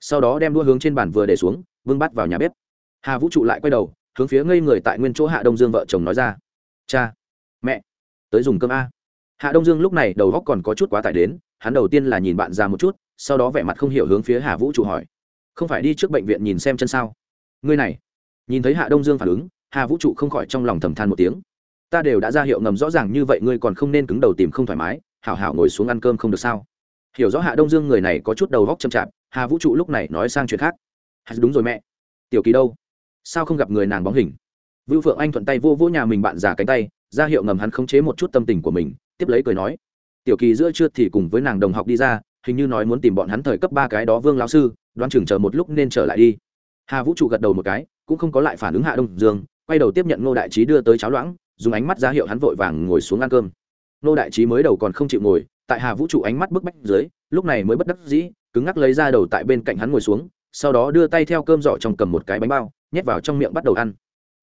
Sau đó đem đũa hướng trên bàn vừa để xuống, vương bắt vào nhà bếp. Hà vũ trụ lại quay đầu, hướng phía ngây người tại nguyên chỗ hạ đông dương vợ chồng nói ra, cha, mẹ, tới dùng cơm a. Hạ đông dương lúc này đầu góc còn có chút quá tải đến, hắn đầu tiên là nhìn bạn già một chút, sau đó vẻ mặt không hiểu hướng phía hà vũ trụ hỏi, không phải đi trước bệnh viện nhìn xem chân sao? Ngươi này. Nhìn thấy hạ đông dương phản ứng, hà vũ trụ không khỏi trong lòng thầm than một tiếng, ta đều đã ra hiệu ngầm rõ ràng như vậy ngươi còn không nên cứng đầu tìm không thoải mái, hảo hảo ngồi xuống ăn cơm không được sao? Hiểu rõ hạ đông dương người này có chút đầu góc chậm chạp, hà vũ trụ lúc này nói sang chuyện khác. Hà, đúng rồi mẹ. Tiểu kỳ đâu? Sao không gặp người nàng bóng hình? Vưu phượng anh thuận tay vô vỗ nhà mình bạn già cánh tay, ra hiệu ngầm hắn khống chế một chút tâm tình của mình, tiếp lấy cười nói. Tiểu kỳ giữa trưa thì cùng với nàng đồng học đi ra, hình như nói muốn tìm bọn hắn thời cấp ba cái đó vương lão sư, đoán chừng chờ một lúc nên trở lại đi. Hà vũ trụ gật đầu một cái, cũng không có lại phản ứng hạ đông dương, quay đầu tiếp nhận ngô đại trí đưa tới cháo loãng, dùng ánh mắt ra hiệu hắn vội vàng ngồi xuống ăn cơm. Ngô đại trí mới đầu còn không chịu ngồi tại hà vũ trụ ánh mắt bức bách dưới, lúc này mới bất đắc dĩ, cứng ngắc lấy ra đầu tại bên cạnh hắn ngồi xuống, sau đó đưa tay theo cơm giỏ trong cầm một cái bánh bao, nhét vào trong miệng bắt đầu ăn.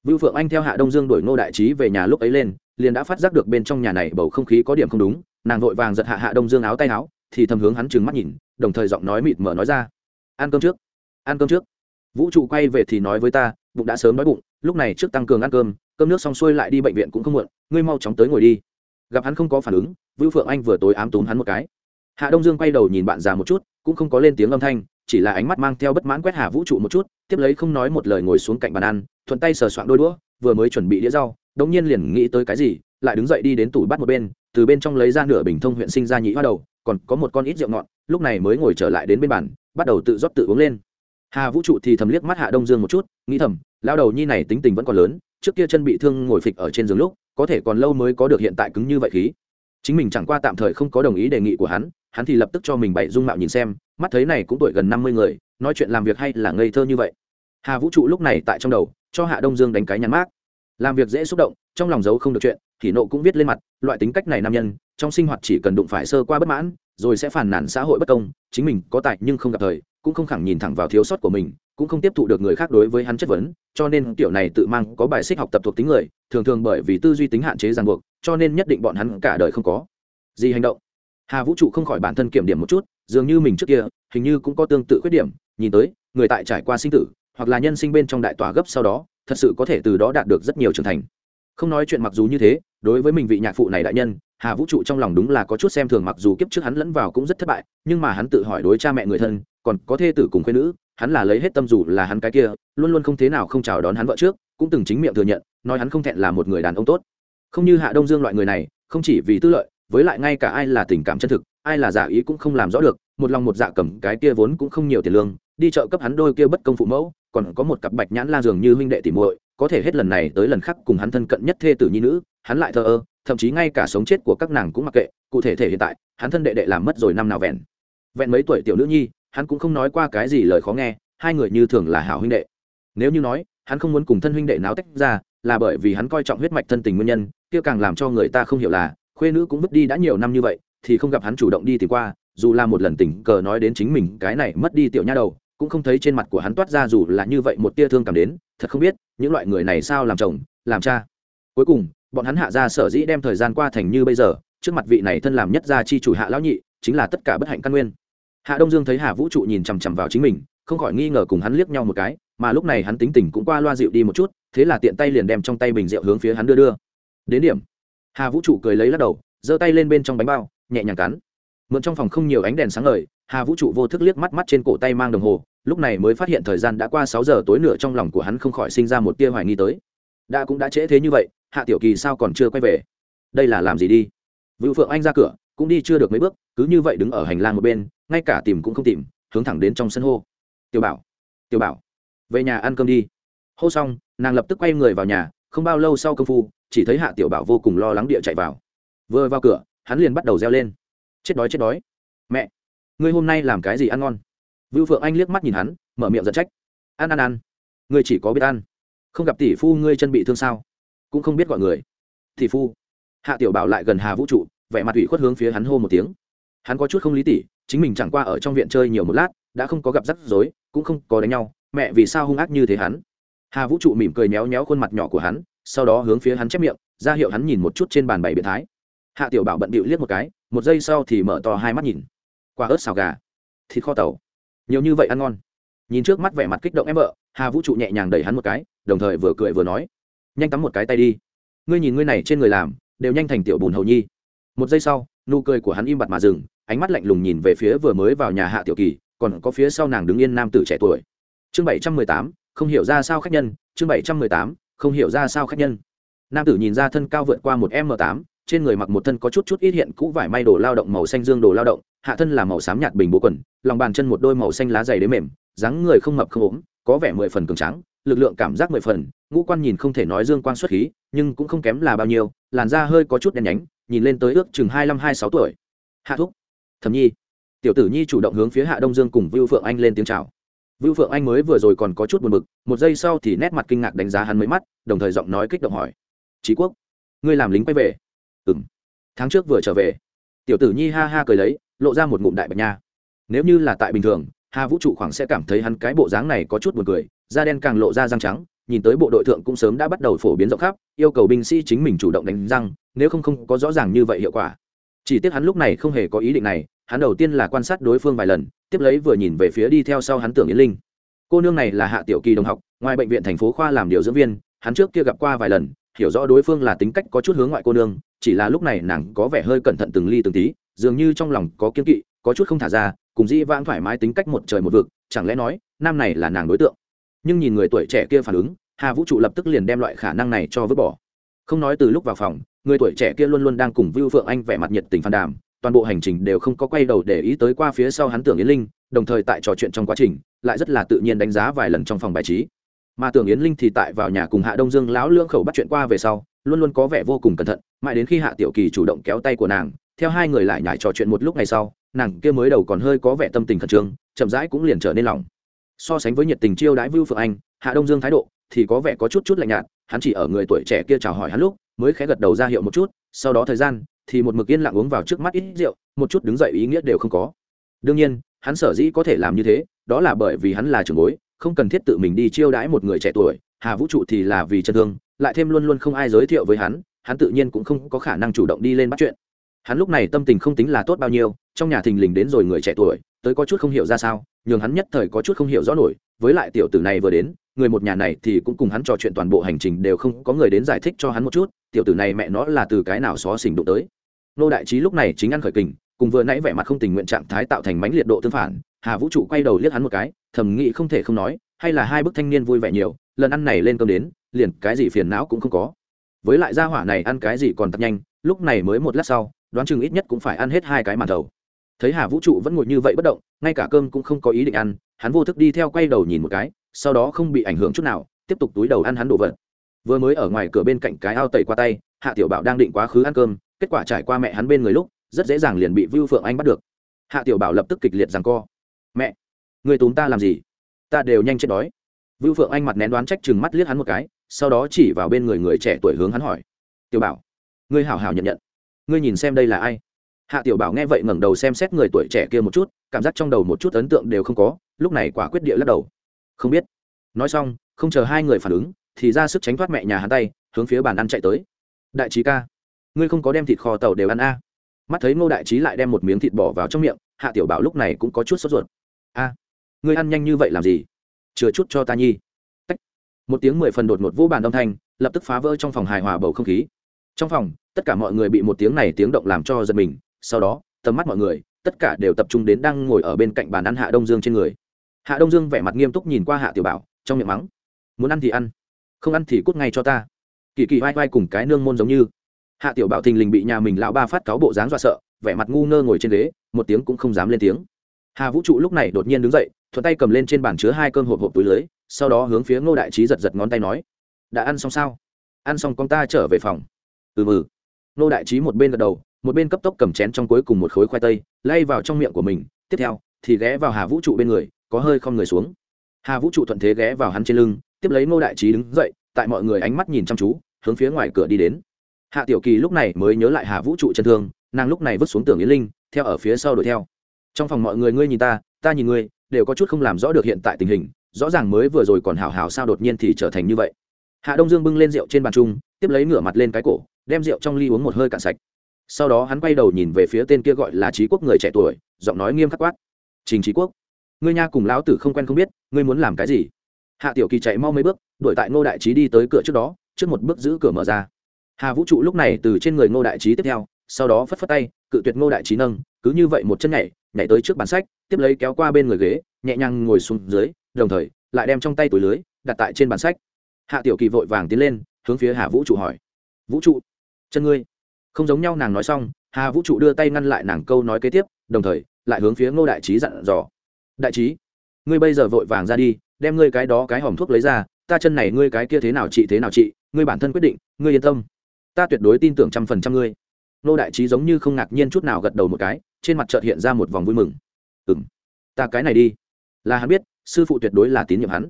Vưu phượng anh theo hạ đông dương đổi ngô đại trí về nhà lúc ấy lên, liền đã phát giác được bên trong nhà này bầu không khí có điểm không đúng, nàng vội vàng giật hạ hạ đông dương áo tay áo, thì thầm hướng hắn trừng mắt nhìn, đồng thời giọng nói mịt mờ nói ra, ăn cơm trước, ăn cơm trước. Vũ trụ quay về thì nói với ta, bụng đã sớm đói bụng, lúc này trước tăng cường ăn cơm cơm nước xong xuôi lại đi bệnh viện cũng không muộn, ngươi mau chóng tới ngồi đi gặp hắn không có phản ứng vũ phượng anh vừa tối ám túm hắn một cái. Hạ đông dương quay đầu nhìn bạn già một chút, cũng không có lên tiếng âm thanh, chỉ là ánh mắt mang theo bất mãn quét hà vũ trụ một chút, tiếp lấy không nói một lời ngồi xuống cạnh bàn ăn, thuận tay sờ soạn đôi đũa, vừa mới chuẩn bị đĩa rau, đống nhiên liền nghĩ tới cái gì, lại đứng dậy đi đến tủ bắt một bên, từ bên trong lấy ra nửa bình thông huyện sinh ra nhị hoa đầu, còn có một con ít rượu ngọn lúc này mới ngồi trở lại đến bên bàn, bắt đầu tự rót tự uống lên. Hà vũ trụ thì thầm liếc mắt hạ đông dương một chút, nghĩ thầm lao đầu nhi này tính tình vẫn còn lớn, trước kia chân bị thương ngồi phịch ở trên giường lúc có thể còn lâu mới có được hiện tại cứng như vậy khí. Chính mình chẳng qua tạm thời không có đồng ý đề nghị của hắn hắn thì lập tức cho mình bày dung mạo nhìn xem, mắt thấy này cũng tuổi gần năm mươi người, nói chuyện làm việc hay là ngây thơ như vậy. Hà vũ trụ lúc này tại trong đầu, cho hạ đông dương đánh cái nhắn mát làm việc dễ xúc động, trong lòng giấu không được chuyện, thì nộ cũng viết lên mặt, loại tính cách này nam nhân, trong sinh hoạt chỉ cần đụng phải sơ qua bất mãn, rồi sẽ phản nản xã hội bất công, chính mình có tài nhưng không gặp thời, cũng không khẳng nhìn thẳng vào thiếu sót của mình cũng không tiếp thụ được người khác đối với hắn chất vấn, cho nên tiểu này tự mang có bài xích học tập thuộc tính người, thường thường bởi vì tư duy tính hạn chế ràng buộc, cho nên nhất định bọn hắn cả đời không có gì hành động. Hà vũ trụ không khỏi bản thân kiểm điểm một chút, dường như mình trước kia, hình như cũng có tương tự khuyết điểm, nhìn tới, người tại trải qua sinh tử, hoặc là nhân sinh bên trong đại tòa gấp sau đó, thật sự có thể từ đó đạt được rất nhiều trưởng thành. Không nói chuyện mặc dù như thế, đối với mình vị nhạc phụ này đại nhân, hà vũ trụ trong lòng đúng là có chút xem thường mặc dù kiếp trước hắn lẫn vào cũng rất thất bại, nhưng mà hắn tự hỏi đối cha mẹ người thân, còn có thê tử cùng khuyên nữ hắn là lấy hết tâm dù là hắn cái kia, luôn luôn không thế nào không chào đón hắn vợ trước, cũng từng chính miệng thừa nhận, nói hắn không thẹn là một người đàn ông tốt. Không như hạ đông dương loại người này, không chỉ vì tư lợi, với lại ngay cả ai là tình cảm chân thực, ai là giả ý cũng không làm rõ được, một lòng một dạ cầm cái kia vốn cũng không nhiều tiền lương, đi chợ cấp hắn đôi kia bất công phụ mẫu, còn có một cặp bạch nhãn la dường như huynh đệ tỉ muội, có thể hết lần này tới lần khác cùng hắn thân cận nhất thê tử nhi nữ, hắn lại thờ ơ, thậm chí ngay cả sống chết của các nàng cũng mặc kệ, cụ thể thể hiện tại, hắn thân đệ đệ làm mất rồi năm nào vẹn. Vẹn mấy tuổi tiểu nữ nhi hắn cũng không nói qua cái gì lời khó nghe, hai người như thường là hảo huynh đệ. Nếu như nói, hắn không muốn cùng thân huynh đệ náo tách ra, là bởi vì hắn coi trọng huyết mạch thân tình nguyên nhân, kia càng làm cho người ta không hiểu là, khuê nữ cũng vứt đi đã nhiều năm như vậy, thì không gặp hắn chủ động đi tìm qua, dù là một lần tình cờ nói đến chính mình, cái này mất đi tiểu nha đầu, cũng không thấy trên mặt của hắn toát ra dù là như vậy một tia thương cảm đến, thật không biết, những loại người này sao làm chồng, làm cha. Cuối cùng, bọn hắn hạ ra sở dĩ đem thời gian qua thành như bây giờ, trước mặt vị này thân làm nhất gia chi chủ hạ lão nhị, chính là tất cả bất hạnh căn nguyên hạ đông dương thấy hà vũ trụ nhìn chằm chằm vào chính mình, không khỏi nghi ngờ cùng hắn liếc nhau một cái, mà lúc này hắn tính tình cũng qua loa dịu đi một chút, thế là tiện tay liền đem trong tay bình rượu hướng phía hắn đưa đưa. Đến điểm. Hà vũ trụ cười lấy lắc đầu, giơ tay lên bên trong bánh bao, nhẹ nhàng cắn. Mượn trong phòng không nhiều ánh đèn sáng ngời, hà vũ trụ vô thức liếc mắt mắt trên cổ tay mang đồng hồ, lúc này mới phát hiện thời gian đã qua sáu giờ tối nửa trong lòng của hắn không khỏi sinh ra một tia hoài nghi tới. Đã cũng đã trễ thế như vậy, hạ tiểu kỳ sao còn chưa quay về? Đây là làm gì đi? Vũ phượng anh ra cửa cũng đi chưa được mấy bước, cứ như vậy đứng ở hành lang một bên, ngay cả tìm cũng không tìm, hướng thẳng đến trong sân hô. Tiểu bảo tiểu bảo, về nhà ăn cơm đi. Hô xong, nàng lập tức quay người vào nhà, không bao lâu sau công phu, chỉ thấy hạ tiểu bảo vô cùng lo lắng địa chạy vào. Vừa vào cửa, hắn liền bắt đầu reo lên. Chết đói chết đói. Mẹ, ngươi hôm nay làm cái gì ăn ngon? Vưu phượng anh liếc mắt nhìn hắn, mở miệng giận trách. Ăn ăn ăn. Ngươi chỉ có biết ăn. Không gặp tỷ phu ngươi chân bị thương sao? Cũng không biết gọi người. Tỷ phu. Hạ tiểu bảo lại gần hà vũ trụ vẻ mặt ủy khuất hướng phía hắn hô một tiếng. Hắn có chút không lý tỉ, chính mình chẳng qua ở trong viện chơi nhiều một lát, đã không có gặp rắc rối, cũng không có đánh nhau, mẹ vì sao hung ác như thế hắn? Hà vũ trụ mỉm cười méo méo khuôn mặt nhỏ của hắn, sau đó hướng phía hắn chép miệng, ra hiệu hắn nhìn một chút trên bàn bày biện thái. Hạ tiểu bảo bận bịu liếc một cái, một giây sau thì mở to hai mắt nhìn. Quả ớt xào gà, thịt kho tàu. Nhiều như vậy ăn ngon. Nhìn trước mắt vẻ mặt kích động em vợ, hà vũ trụ nhẹ nhàng đẩy hắn một cái, đồng thời vừa cười vừa nói. Nhanh tắm một cái tay đi. Ngươi nhìn ngươi này trên người làm, đều nhanh thành tiểu bùn hầu nhi một giây sau, nụ cười của hắn im bặt mà dừng, ánh mắt lạnh lùng nhìn về phía vừa mới vào nhà hạ tiểu kỳ, còn có phía sau nàng đứng yên nam tử trẻ tuổi. Chương bảy trăm mười tám, không hiểu ra sao khách nhân, chương bảy trăm mười tám, không hiểu ra sao khách nhân. Nam tử nhìn ra thân cao vượt qua một m tám, trên người mặc một thân có chút chút ít hiện cũ vải may đồ lao động màu xanh dương đồ lao động, hạ thân là màu xám nhạt bình bố quần, lòng bàn chân một đôi màu xanh lá dày đế mềm, dáng người không mập không ốm, có vẻ mười phần cường trắng lực lượng cảm giác mười phần, ngũ quan nhìn không thể nói dương quan xuất khí, nhưng cũng không kém là bao nhiêu, làn da hơi có chút đen nhánh, nhìn lên tới ước chừng hai mươi hai sáu tuổi. Hạ thúc. Thẩm nhi. Tiểu tử nhi chủ động hướng phía hạ đông dương cùng vưu phượng anh lên tiếng chào. Vưu phượng anh mới vừa rồi còn có chút buồn bực, một giây sau thì nét mặt kinh ngạc đánh giá hắn mấy mắt, đồng thời giọng nói kích động hỏi. Trí quốc, ngươi làm lính quay về? Ừ m tháng trước vừa trở về. Tiểu tử nhi ha ha cười lấy, lộ ra một ngụm đại bạch nha. Nếu như là tại bình thường, hà vũ trụ khoảng sẽ cảm thấy hắn cái bộ dáng này có chút buồn cười da đen càng lộ ra răng trắng, nhìn tới bộ đội thượng cũng sớm đã bắt đầu phổ biến rộng khắp, yêu cầu binh sĩ chính mình chủ động đánh răng, nếu không không có rõ ràng như vậy hiệu quả. Chỉ tiếc hắn lúc này không hề có ý định này, hắn đầu tiên là quan sát đối phương vài lần, tiếp lấy vừa nhìn về phía đi theo sau hắn tưởng yến linh. Cô nương này là hạ tiểu kỳ đồng học, ngoài bệnh viện thành phố khoa làm điều dưỡng viên, hắn trước kia gặp qua vài lần, hiểu rõ đối phương là tính cách có chút hướng ngoại cô nương, chỉ là lúc này nàng có vẻ hơi cẩn thận từng ly từng tí, dường như trong lòng có kiên kỵ, có chút không thả ra, cùng dĩ vãng thoải mái tính cách một trời một vực, chẳng lẽ nói, nam này là nàng đối tượng? Nhưng nhìn người tuổi trẻ kia phản ứng, hà vũ trụ lập tức liền đem loại khả năng này cho vứt bỏ. Không nói từ lúc vào phòng, người tuổi trẻ kia luôn luôn đang cùng vưu phượng anh vẻ mặt nhiệt tình phàn đàm, toàn bộ hành trình đều không có quay đầu để ý tới qua phía sau hắn tưởng yến linh, đồng thời tại trò chuyện trong quá trình, lại rất là tự nhiên đánh giá vài lần trong phòng bài trí. Mà tưởng yến linh thì tại vào nhà cùng hạ đông dương lão lưỡng khẩu bắt chuyện qua về sau, luôn luôn có vẻ vô cùng cẩn thận, mãi đến khi hạ tiểu kỳ chủ động kéo tay của nàng, theo hai người lại nhải trò chuyện một lúc ngày sau, nàng kia mới đầu còn hơi có vẻ tâm tình khẩn trương, chậm rãi cũng liền trở nên lòng so sánh với nhiệt tình chiêu đãi vưu phượng anh, hạ đông dương thái độ thì có vẻ có chút chút lạnh nhạt, hắn chỉ ở người tuổi trẻ kia chào hỏi hắn lúc, mới khẽ gật đầu ra hiệu một chút, sau đó thời gian, thì một mực yên lặng uống vào trước mắt ít rượu, một chút đứng dậy ý nghĩa đều không có. Đương nhiên, hắn sở dĩ có thể làm như thế, đó là bởi vì hắn là trưởng bối, không cần thiết tự mình đi chiêu đãi một người trẻ tuổi, hà vũ trụ thì là vì chân thương, lại thêm luôn luôn không ai giới thiệu với hắn hắn tự nhiên cũng không có khả năng chủ động đi lên bắt chuyện. Hắn lúc này tâm tình không tính là tốt bao nhiêu, trong nhà thình lình đến rồi người trẻ tuổi, tới có chút không hiểu ra sao nhường hắn nhất thời có chút không hiểu rõ nổi, với lại tiểu tử này vừa đến, người một nhà này thì cũng cùng hắn trò chuyện toàn bộ hành trình đều không có người đến giải thích cho hắn một chút, tiểu tử này mẹ nó là từ cái nào xó xỉnh đụng tới. Nô đại trí lúc này chính ăn khởi kình, cùng vừa nãy vẻ mặt không tình nguyện trạng thái tạo thành mánh liệt độ tương phản, hà vũ trụ quay đầu liếc hắn một cái, thầm nghĩ không thể không nói, hay là hai bức thanh niên vui vẻ nhiều, lần ăn này lên cơm đến, liền cái gì phiền não cũng không có. Với lại gia hỏa này ăn cái gì còn tập nhanh, lúc này mới một lát sau, đoán chừng ít nhất cũng phải ăn hết hai cái màn thầu thấy hà vũ trụ vẫn ngồi như vậy bất động, ngay cả cơm cũng không có ý định ăn, hắn vô thức đi theo quay đầu nhìn một cái, sau đó không bị ảnh hưởng chút nào, tiếp tục túi đầu ăn hắn đồ vật. Vừa mới ở ngoài cửa bên cạnh cái ao tẩy qua tay, hạ tiểu bảo đang định quá khứ ăn cơm, kết quả trải qua mẹ hắn bên người lúc, rất dễ dàng liền bị vưu phượng anh bắt được. Hạ tiểu bảo lập tức kịch liệt rằng co. Mẹ, người túm ta làm gì? Ta đều nhanh chết đói. Vưu phượng anh mặt nén đoán trách chừng mắt liếc hắn một cái, sau đó chỉ vào bên người người trẻ tuổi hướng hắn hỏi. Tiểu bảo, ngươi hảo hảo nhận nhận. Ngươi nhìn xem đây là ai? Hạ tiểu bảo nghe vậy ngẩng đầu xem xét người tuổi trẻ kia một chút, cảm giác trong đầu một chút ấn tượng đều không có, lúc này quả quyết địa lắc đầu. Không biết. Nói xong, không chờ hai người phản ứng, thì ra sức tránh thoát mẹ nhà hắn tay, hướng phía bàn ăn chạy tới. Đại trí ca, ngươi không có đem thịt kho tàu đều ăn a? Mắt thấy ngô đại trí lại đem một miếng thịt bỏ vào trong miệng, hạ tiểu bảo lúc này cũng có chút sốt ruột. A, ngươi ăn nhanh như vậy làm gì? Chừa chút cho ta nhi. Tách. một tiếng mười phần đột một vô bàn âm thanh, lập tức phá vỡ trong phòng hài hòa bầu không khí. Trong phòng, tất cả mọi người bị một tiếng này tiếng động làm cho giật mình sau đó, tầm mắt mọi người, tất cả đều tập trung đến đang ngồi ở bên cạnh bàn ăn hạ đông dương trên người. Hạ đông dương vẻ mặt nghiêm túc nhìn qua hạ tiểu bảo, trong miệng mắng, muốn ăn thì ăn, không ăn thì cút ngay cho ta. Kỳ kỳ vai vai cùng cái nương môn giống như. Hạ tiểu bảo thình lình bị nhà mình lão ba phát cáo bộ dáng dọa sợ, vẻ mặt ngu ngơ ngồi trên ghế, một tiếng cũng không dám lên tiếng. Hà vũ trụ lúc này đột nhiên đứng dậy, thuận tay cầm lên trên bàn chứa hai cơm hộp hộp túi lưới, sau đó hướng phía ngô đại trí giật giật ngón tay nói, đã ăn xong sao? Ăn xong con ta trở về phòng. Ừ mừ ngô đại trí một bên gật đầu một bên cấp tốc cầm chén trong cuối cùng một khối khoai tây, lay vào trong miệng của mình, tiếp theo, thì ghé vào hà vũ trụ bên người, có hơi không người xuống. Hà vũ trụ thuận thế ghé vào hắn trên lưng, tiếp lấy ngô đại trí đứng dậy, tại mọi người ánh mắt nhìn chăm chú, hướng phía ngoài cửa đi đến. Hạ tiểu kỳ lúc này mới nhớ lại hà vũ trụ chân thương, nàng lúc này vứt xuống tường yến linh, theo ở phía sau đuổi theo. Trong phòng mọi người ngươi nhìn ta ta nhìn ngươi, đều có chút không làm rõ được hiện tại tình hình, rõ ràng mới vừa rồi còn hào hào sao đột nhiên thì trở thành như vậy. Hạ đông dương bưng lên rượu trên bàn trung tiếp lấy ngửa mặt lên cái cổ, đem rượu trong ly uống một hơi cạn sạch sau đó hắn quay đầu nhìn về phía tên kia gọi là trí quốc người trẻ tuổi, giọng nói nghiêm khắc quát. Trình trí quốc, ngươi nha cùng lão tử không quen không biết, ngươi muốn làm cái gì? Hạ tiểu kỳ chạy mau mấy bước, đuổi tại ngô đại trí đi tới cửa trước đó, trước một bước giữ cửa mở ra. Hà vũ trụ lúc này từ trên người ngô đại trí tiếp theo, sau đó phất phất tay, cự tuyệt ngô đại trí nâng, cứ như vậy một chân nhảy nhảy tới trước bàn sách, tiếp lấy kéo qua bên người ghế, nhẹ nhàng ngồi xuống dưới, đồng thời, lại đem trong tay túi lưới, đặt tại trên bàn sách. Hạ tiểu kỳ vội vàng tiến lên, hướng phía hà vũ trụ hỏi. Vũ trụ, chân ngươi không giống nhau nàng nói xong, hà vũ trụ đưa tay ngăn lại nàng câu nói kế tiếp, đồng thời, lại hướng phía ngô đại trí dặn dò. Đại trí, ngươi bây giờ vội vàng ra đi, đem ngươi cái đó cái hòm thuốc lấy ra, ta chân này ngươi cái kia thế nào chị thế nào chị ngươi bản thân quyết định, ngươi yên tâm. Ta tuyệt đối tin tưởng trăm phần trăm ngươi. Ngô đại trí giống như không ngạc nhiên chút nào gật đầu một cái, trên mặt trợt hiện ra một vòng vui mừng. Ừ m ta cái này đi. Là hắn biết, sư phụ tuyệt đối là tín nhiệm hắn.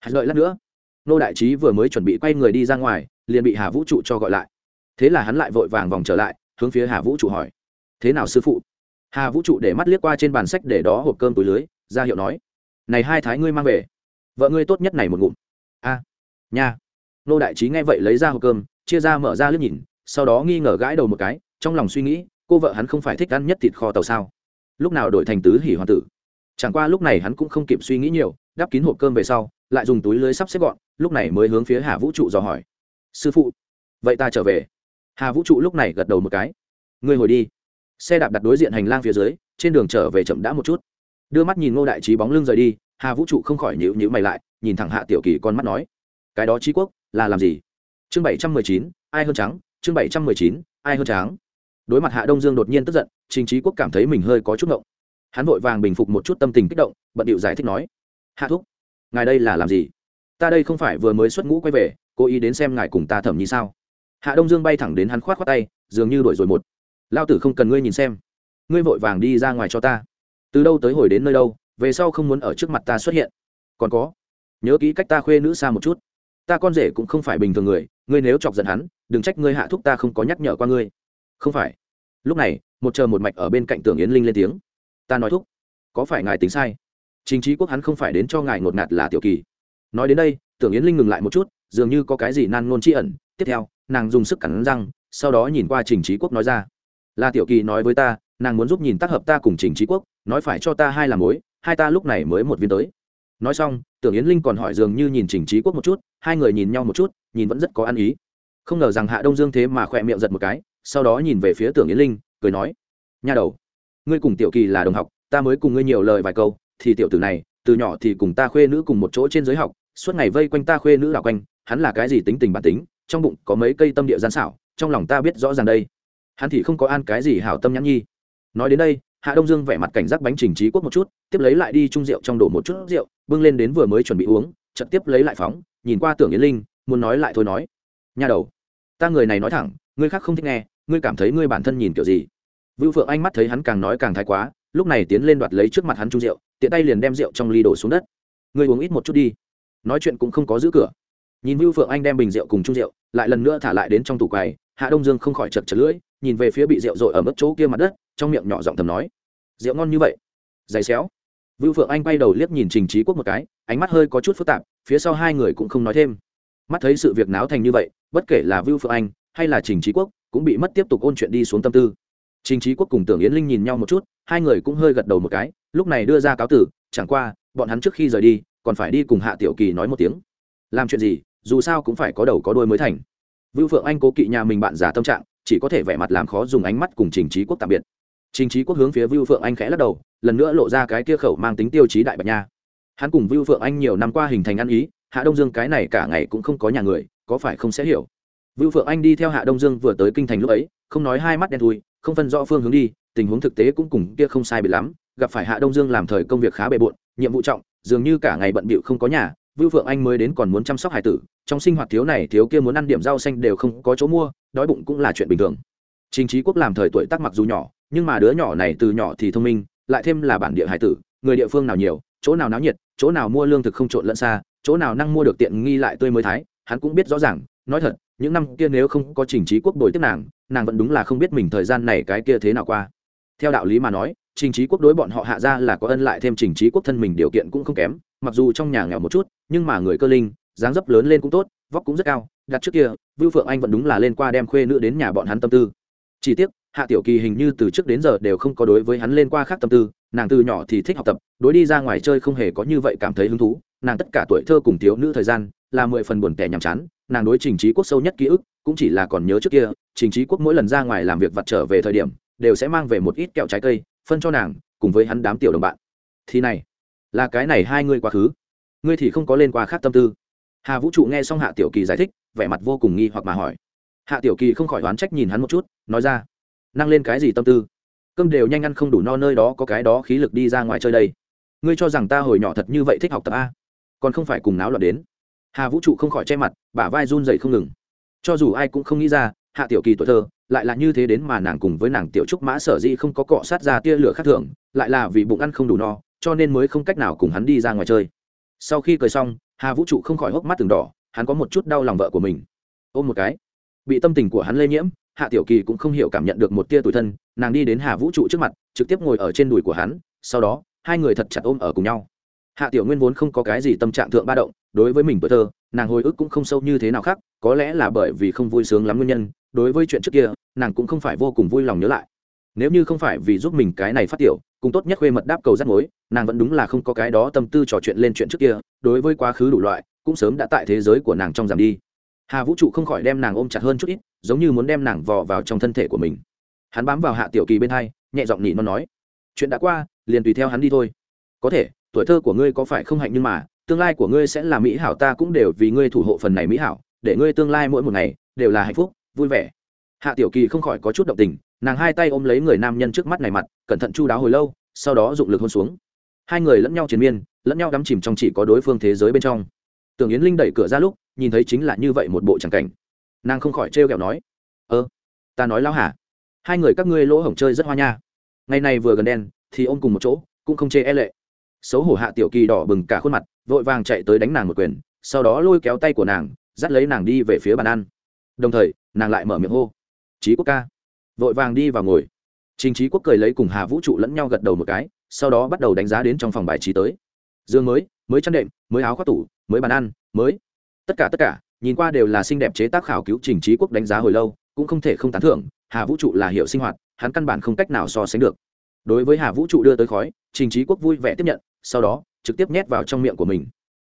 Hắn lợi lát nữa, Ngô đại trí vừa mới chuẩn bị quay người đi ra ngoài, liền bị hà vũ trụ cho gọi lại thế là hắn lại vội vàng vòng trở lại, hướng phía hà vũ trụ hỏi. Thế nào sư phụ? Hà vũ trụ để mắt liếc qua trên bàn sách để đó hộp cơm túi lưới, ra hiệu nói. Này hai thái ngươi mang về. Vợ ngươi tốt nhất này một ngụm. A, nha. Nô đại trí nghe vậy lấy ra hộp cơm, chia ra mở ra liếc nhìn, sau đó nghi ngờ gãi đầu một cái, trong lòng suy nghĩ, cô vợ hắn không phải thích ăn nhất thịt kho tàu sao? Lúc nào đổi thành tứ hỉ hoàn tử? Chẳng qua lúc này hắn cũng không kịp suy nghĩ nhiều, đắp kín hộp cơm về sau, lại dùng túi lưới sắp xếp gọn, lúc này mới hướng phía hà vũ trụ dò hỏi. Sư phụ, vậy ta trở về hà vũ trụ lúc này gật đầu một cái. Ngươi hồi đi. Xe đạp đặt đối diện hành lang phía dưới, trên đường trở về chậm đã một chút. Đưa mắt nhìn ngô đại trí bóng lưng rời đi, hà vũ trụ không khỏi nhịu nhịu mày lại, nhìn thẳng hạ tiểu kỳ con mắt nói, cái đó trí quốc, là làm gì? Chương bảy trăm mười chín, ai hơn trắng, chương bảy trăm mười chín, ai hơn trắng. Đối mặt hạ đông dương đột nhiên tức giận, trình trí quốc cảm thấy mình hơi có chút ngộng. Hắn vội vàng bình phục một chút tâm tình kích động, bận điệu giải thích nói, hạ thúc, ngài đây là làm gì? Ta đây không phải vừa mới xuất ngũ quay về, cố ý đến xem ngài cùng ta thẩm nhi sao? Hạ đông dương bay thẳng đến hắn khoát khoát tay, dường như đuổi rồi một. Lao tử không cần ngươi nhìn xem. Ngươi vội vàng đi ra ngoài cho ta. Từ đâu tới hồi đến nơi đâu, về sau không muốn ở trước mặt ta xuất hiện. Còn có, nhớ kỹ cách ta khuê nữ xa một chút. Ta con rể cũng không phải bình thường người, ngươi nếu chọc giận hắn, đừng trách ngươi hạ thúc ta không có nhắc nhở qua ngươi. Không phải. Lúc này, một chờ một mạch ở bên cạnh tưởng yến linh lên tiếng. Ta nói thúc, có phải ngài tính sai? Chính trí quốc hắn không phải đến cho ngài ngột ngạt là tiểu kỳ. Nói đến đây tưởng yến linh ngừng lại một chút, dường như có cái gì nan ngôn tri ẩn. Tiếp theo nàng dùng sức cắn răng, sau đó nhìn qua trình trí quốc nói ra. La tiểu kỳ nói với ta, nàng muốn giúp nhìn tác hợp ta cùng trình trí quốc, nói phải cho ta hai làm mối, hai ta lúc này mới một viên tới. Nói xong, tưởng yến linh còn hỏi dường như nhìn trình trí quốc một chút, hai người nhìn nhau một chút, nhìn vẫn rất có ăn ý. Không ngờ rằng hạ đông dương thế mà khỏe miệng giật một cái, sau đó nhìn về phía tưởng yến linh, cười nói, nha đầu, ngươi cùng tiểu kỳ là đồng học, ta mới cùng ngươi nhiều lời vài câu, thì tiểu tử này, từ nhỏ thì cùng ta khuê nữ cùng một chỗ trên giới học, suốt ngày vây quanh ta khuê nữ đảo quanh, hắn là cái gì tính tình bản tính? Trong bụng có mấy cây tâm địa gian xảo, trong lòng ta biết rõ ràng đây. Hắn thì không có an cái gì hảo tâm nhãn nhi. Nói đến đây, hạ đông dương vẻ mặt cảnh giác bánh trình trí quốc một chút, tiếp lấy lại đi chung rượu trong đổ một chút rượu, bưng lên đến vừa mới chuẩn bị uống chật tiếp lấy lại phóng, nhìn qua tưởng yến linh, muốn nói lại thôi nói. Nhà đầu, ta người này nói thẳng ngươi khác không thích nghe, ngươi cảm thấy ngươi bản thân nhìn kiểu gì? Vưu phượng anh mắt thấy hắn càng nói càng thái quá, lúc này tiến lên đoạt lấy trước mặt hắn chung rượu, tiện tay liền đem rượu trong ly đổ xuống đất. Ngươi uống ít một chút đi. Nói chuyện cũng không có giữ cửa nhìn vưu phượng anh đem bình rượu cùng chung rượu, lại lần nữa thả lại đến trong tủ quầy, hạ đông dương không khỏi chật chật lưỡi, nhìn về phía bị rượu rội ở mức chỗ kia mặt đất, trong miệng nhỏ giọng thầm nói, rượu ngon như vậy, dày xéo. Vưu phượng anh quay đầu liếc nhìn trình trí quốc một cái, ánh mắt hơi có chút phức tạp, phía sau hai người cũng không nói thêm. Mắt thấy sự việc náo thành như vậy, bất kể là vưu phượng anh hay là trình trí quốc cũng bị mất tiếp tục ôn chuyện đi xuống tâm tư. Trình trí quốc cùng tưởng yến linh nhìn nhau một chút, hai người cũng hơi gật đầu một cái, lúc này đưa ra cáo tử, chẳng qua, bọn hắn trước khi rời đi, còn phải đi cùng hạ tiểu kỳ nói một tiếng. Làm chuyện gì? Dù sao cũng phải có đầu có đuôi mới thành. Vưu phượng anh cố kỵ nhà mình bạn giả tâm trạng, chỉ có thể vẻ mặt làm khó dùng ánh mắt cùng trình trí quốc tạm biệt. Trình trí quốc hướng phía vưu phượng anh khẽ lắc đầu, lần nữa lộ ra cái kia khẩu mang tính tiêu chí đại bạch nha. Hắn cùng vưu phượng anh nhiều năm qua hình thành ăn ý, hạ đông dương cái này cả ngày cũng không có nhà người, có phải không sẽ hiểu? Vưu phượng anh đi theo hạ đông dương vừa tới kinh thành lúc ấy, không nói hai mắt đen thui, không phân rõ phương hướng đi, tình huống thực tế cũng cùng kia không sai bị lắm, gặp phải hạ đông dương làm thời công việc khá bề bộn, nhiệm vụ trọng, dường như cả ngày bận bịu không có nhà vưu phượng anh mới đến còn muốn chăm sóc hải tử, trong sinh hoạt thiếu này thiếu kia muốn ăn điểm rau xanh đều không có chỗ mua, đói bụng cũng là chuyện bình thường. Trình Chí quốc làm thời tuổi tác mặc dù nhỏ, nhưng mà đứa nhỏ này từ nhỏ thì thông minh, lại thêm là bản địa hải tử, người địa phương nào nhiều, chỗ nào náo nhiệt, chỗ nào mua lương thực không trộn lẫn xa, chỗ nào năng mua được tiện nghi lại tươi mới thái, hắn cũng biết rõ ràng, nói thật, những năm kia nếu không có trình Chí quốc bồi tiếp nàng nàng vẫn đúng là không biết mình thời gian này cái kia thế nào qua. Theo đạo lý mà nói, trình Chí quốc đối bọn họ hạ ra là có ân lại thêm trình Chí quốc thân mình điều kiện cũng không kém mặc dù trong nhà nghèo một chút, nhưng mà người cơ linh, dáng dấp lớn lên cũng tốt, vóc cũng rất cao, đặt trước kia, vưu phượng anh vẫn đúng là lên qua đem khuê nữ đến nhà bọn hắn tâm tư. Chỉ tiếc, hạ tiểu kỳ hình như từ trước đến giờ đều không có đối với hắn lên qua khác tâm tư, nàng từ nhỏ thì thích học tập, đối đi ra ngoài chơi không hề có như vậy cảm thấy hứng thú, nàng tất cả tuổi thơ cùng thiếu nữ thời gian là mười phần buồn tẻ nhàm chán, nàng đối trình trí quốc sâu nhất ký ức, cũng chỉ là còn nhớ trước kia, trình trí quốc mỗi lần ra ngoài làm việc vặt trở về thời điểm, đều sẽ mang về một ít kẹo trái cây, phân cho nàng, cùng với hắn đám tiểu đồng bạn. Thì này là cái này hai ngươi quá khứ. Ngươi thì không có lên qua khác tâm tư. Hà vũ trụ nghe xong hạ tiểu kỳ giải thích, vẻ mặt vô cùng nghi hoặc mà hỏi. Hạ tiểu kỳ không khỏi oán trách nhìn hắn một chút, nói ra, năng lên cái gì tâm tư? Cơm đều nhanh ăn không đủ no nơi đó có cái đó khí lực đi ra ngoài chơi đây. Ngươi cho rằng ta hồi nhỏ thật như vậy thích học tập a? Còn không phải cùng náo loạn đến. Hà vũ trụ không khỏi che mặt, bả vai run dậy không ngừng. Cho dù ai cũng không nghĩ ra, hạ tiểu kỳ tuổi thơ lại là như thế đến mà nàng cùng với nàng tiểu trúc mã sở di không có cọ sát ra tia lửa khác thường, lại là vì bụng ăn không đủ no cho nên mới không cách nào cùng hắn đi ra ngoài chơi. Sau khi cười xong, hà vũ trụ không khỏi hốc mắt từng đỏ, hắn có một chút đau lòng vợ của mình. Ôm một cái. Bị tâm tình của hắn lây nhiễm, hạ tiểu kỳ cũng không hiểu cảm nhận được một tia tủi thân, nàng đi đến hà vũ trụ trước mặt, trực tiếp ngồi ở trên đùi của hắn, sau đó, hai người thật chặt ôm ở cùng nhau. Hạ tiểu nguyên vốn không có cái gì tâm trạng thượng ba động, đối với mình tuổi thơ, nàng hồi ức cũng không sâu như thế nào khác, có lẽ là bởi vì không vui sướng lắm nguyên nhân, đối với chuyện trước kia, nàng cũng không phải vô cùng vui lòng nhớ lại nếu như không phải vì giúp mình cái này phát tiểu, cùng tốt nhất khuê mật đáp cầu rắt mối, nàng vẫn đúng là không có cái đó tâm tư trò chuyện lên chuyện trước kia, đối với quá khứ đủ loại, cũng sớm đã tại thế giới của nàng trong giảm đi. Hà vũ trụ không khỏi đem nàng ôm chặt hơn chút ít, giống như muốn đem nàng vò vào trong thân thể của mình. Hắn bám vào hạ tiểu kỳ bên hai, nhẹ giọng nhị nó nói, chuyện đã qua, liền tùy theo hắn đi thôi. Có thể, tuổi thơ của ngươi có phải không hạnh nhưng mà, tương lai của ngươi sẽ là mỹ hảo, ta cũng đều vì ngươi thủ hộ phần này mỹ hảo, để ngươi tương lai mỗi một ngày đều là hạnh phúc, vui vẻ. Hạ tiểu kỳ không khỏi có chút động tình nàng hai tay ôm lấy người nam nhân trước mắt này mặt, cẩn thận chu đáo hồi lâu, sau đó dụng lực hôn xuống. Hai người lẫn nhau chiến miên, lẫn nhau đắm chìm trong chỉ có đối phương thế giới bên trong. Tưởng yến linh đẩy cửa ra lúc, nhìn thấy chính là như vậy một bộ tràng cảnh. Nàng không khỏi trêu ghẹo nói, ơ, ta nói lao hả hai người các ngươi lỗ hổng chơi rất hoa nha. Ngày này vừa gần đen, thì ôm cùng một chỗ, cũng không chê e lệ. Xấu hổ hạ tiểu kỳ đỏ bừng cả khuôn mặt, vội vàng chạy tới đánh nàng một quyền, sau đó lôi kéo tay của nàng, dắt lấy nàng đi về phía bàn ăn. Đồng thời, nàng lại mở miệng hô trí quốc ca vội vàng đi vào ngồi. Trình trí quốc cười lấy cùng hà vũ trụ lẫn nhau gật đầu một cái, sau đó bắt đầu đánh giá đến trong phòng bài trí tới. Dương mới mới chăn đệm, mới áo khoác tủ, mới bàn ăn, mới. Tất cả tất cả, nhìn qua đều là xinh đẹp chế tác khảo cứu trình trí quốc đánh giá hồi lâu, cũng không thể không tán thưởng, hà vũ trụ là hiệu sinh hoạt, hắn căn bản không cách nào so sánh được. Đối với hà vũ trụ đưa tới khói, trình trí quốc vui vẻ tiếp nhận, sau đó, trực tiếp nhét vào trong miệng của mình.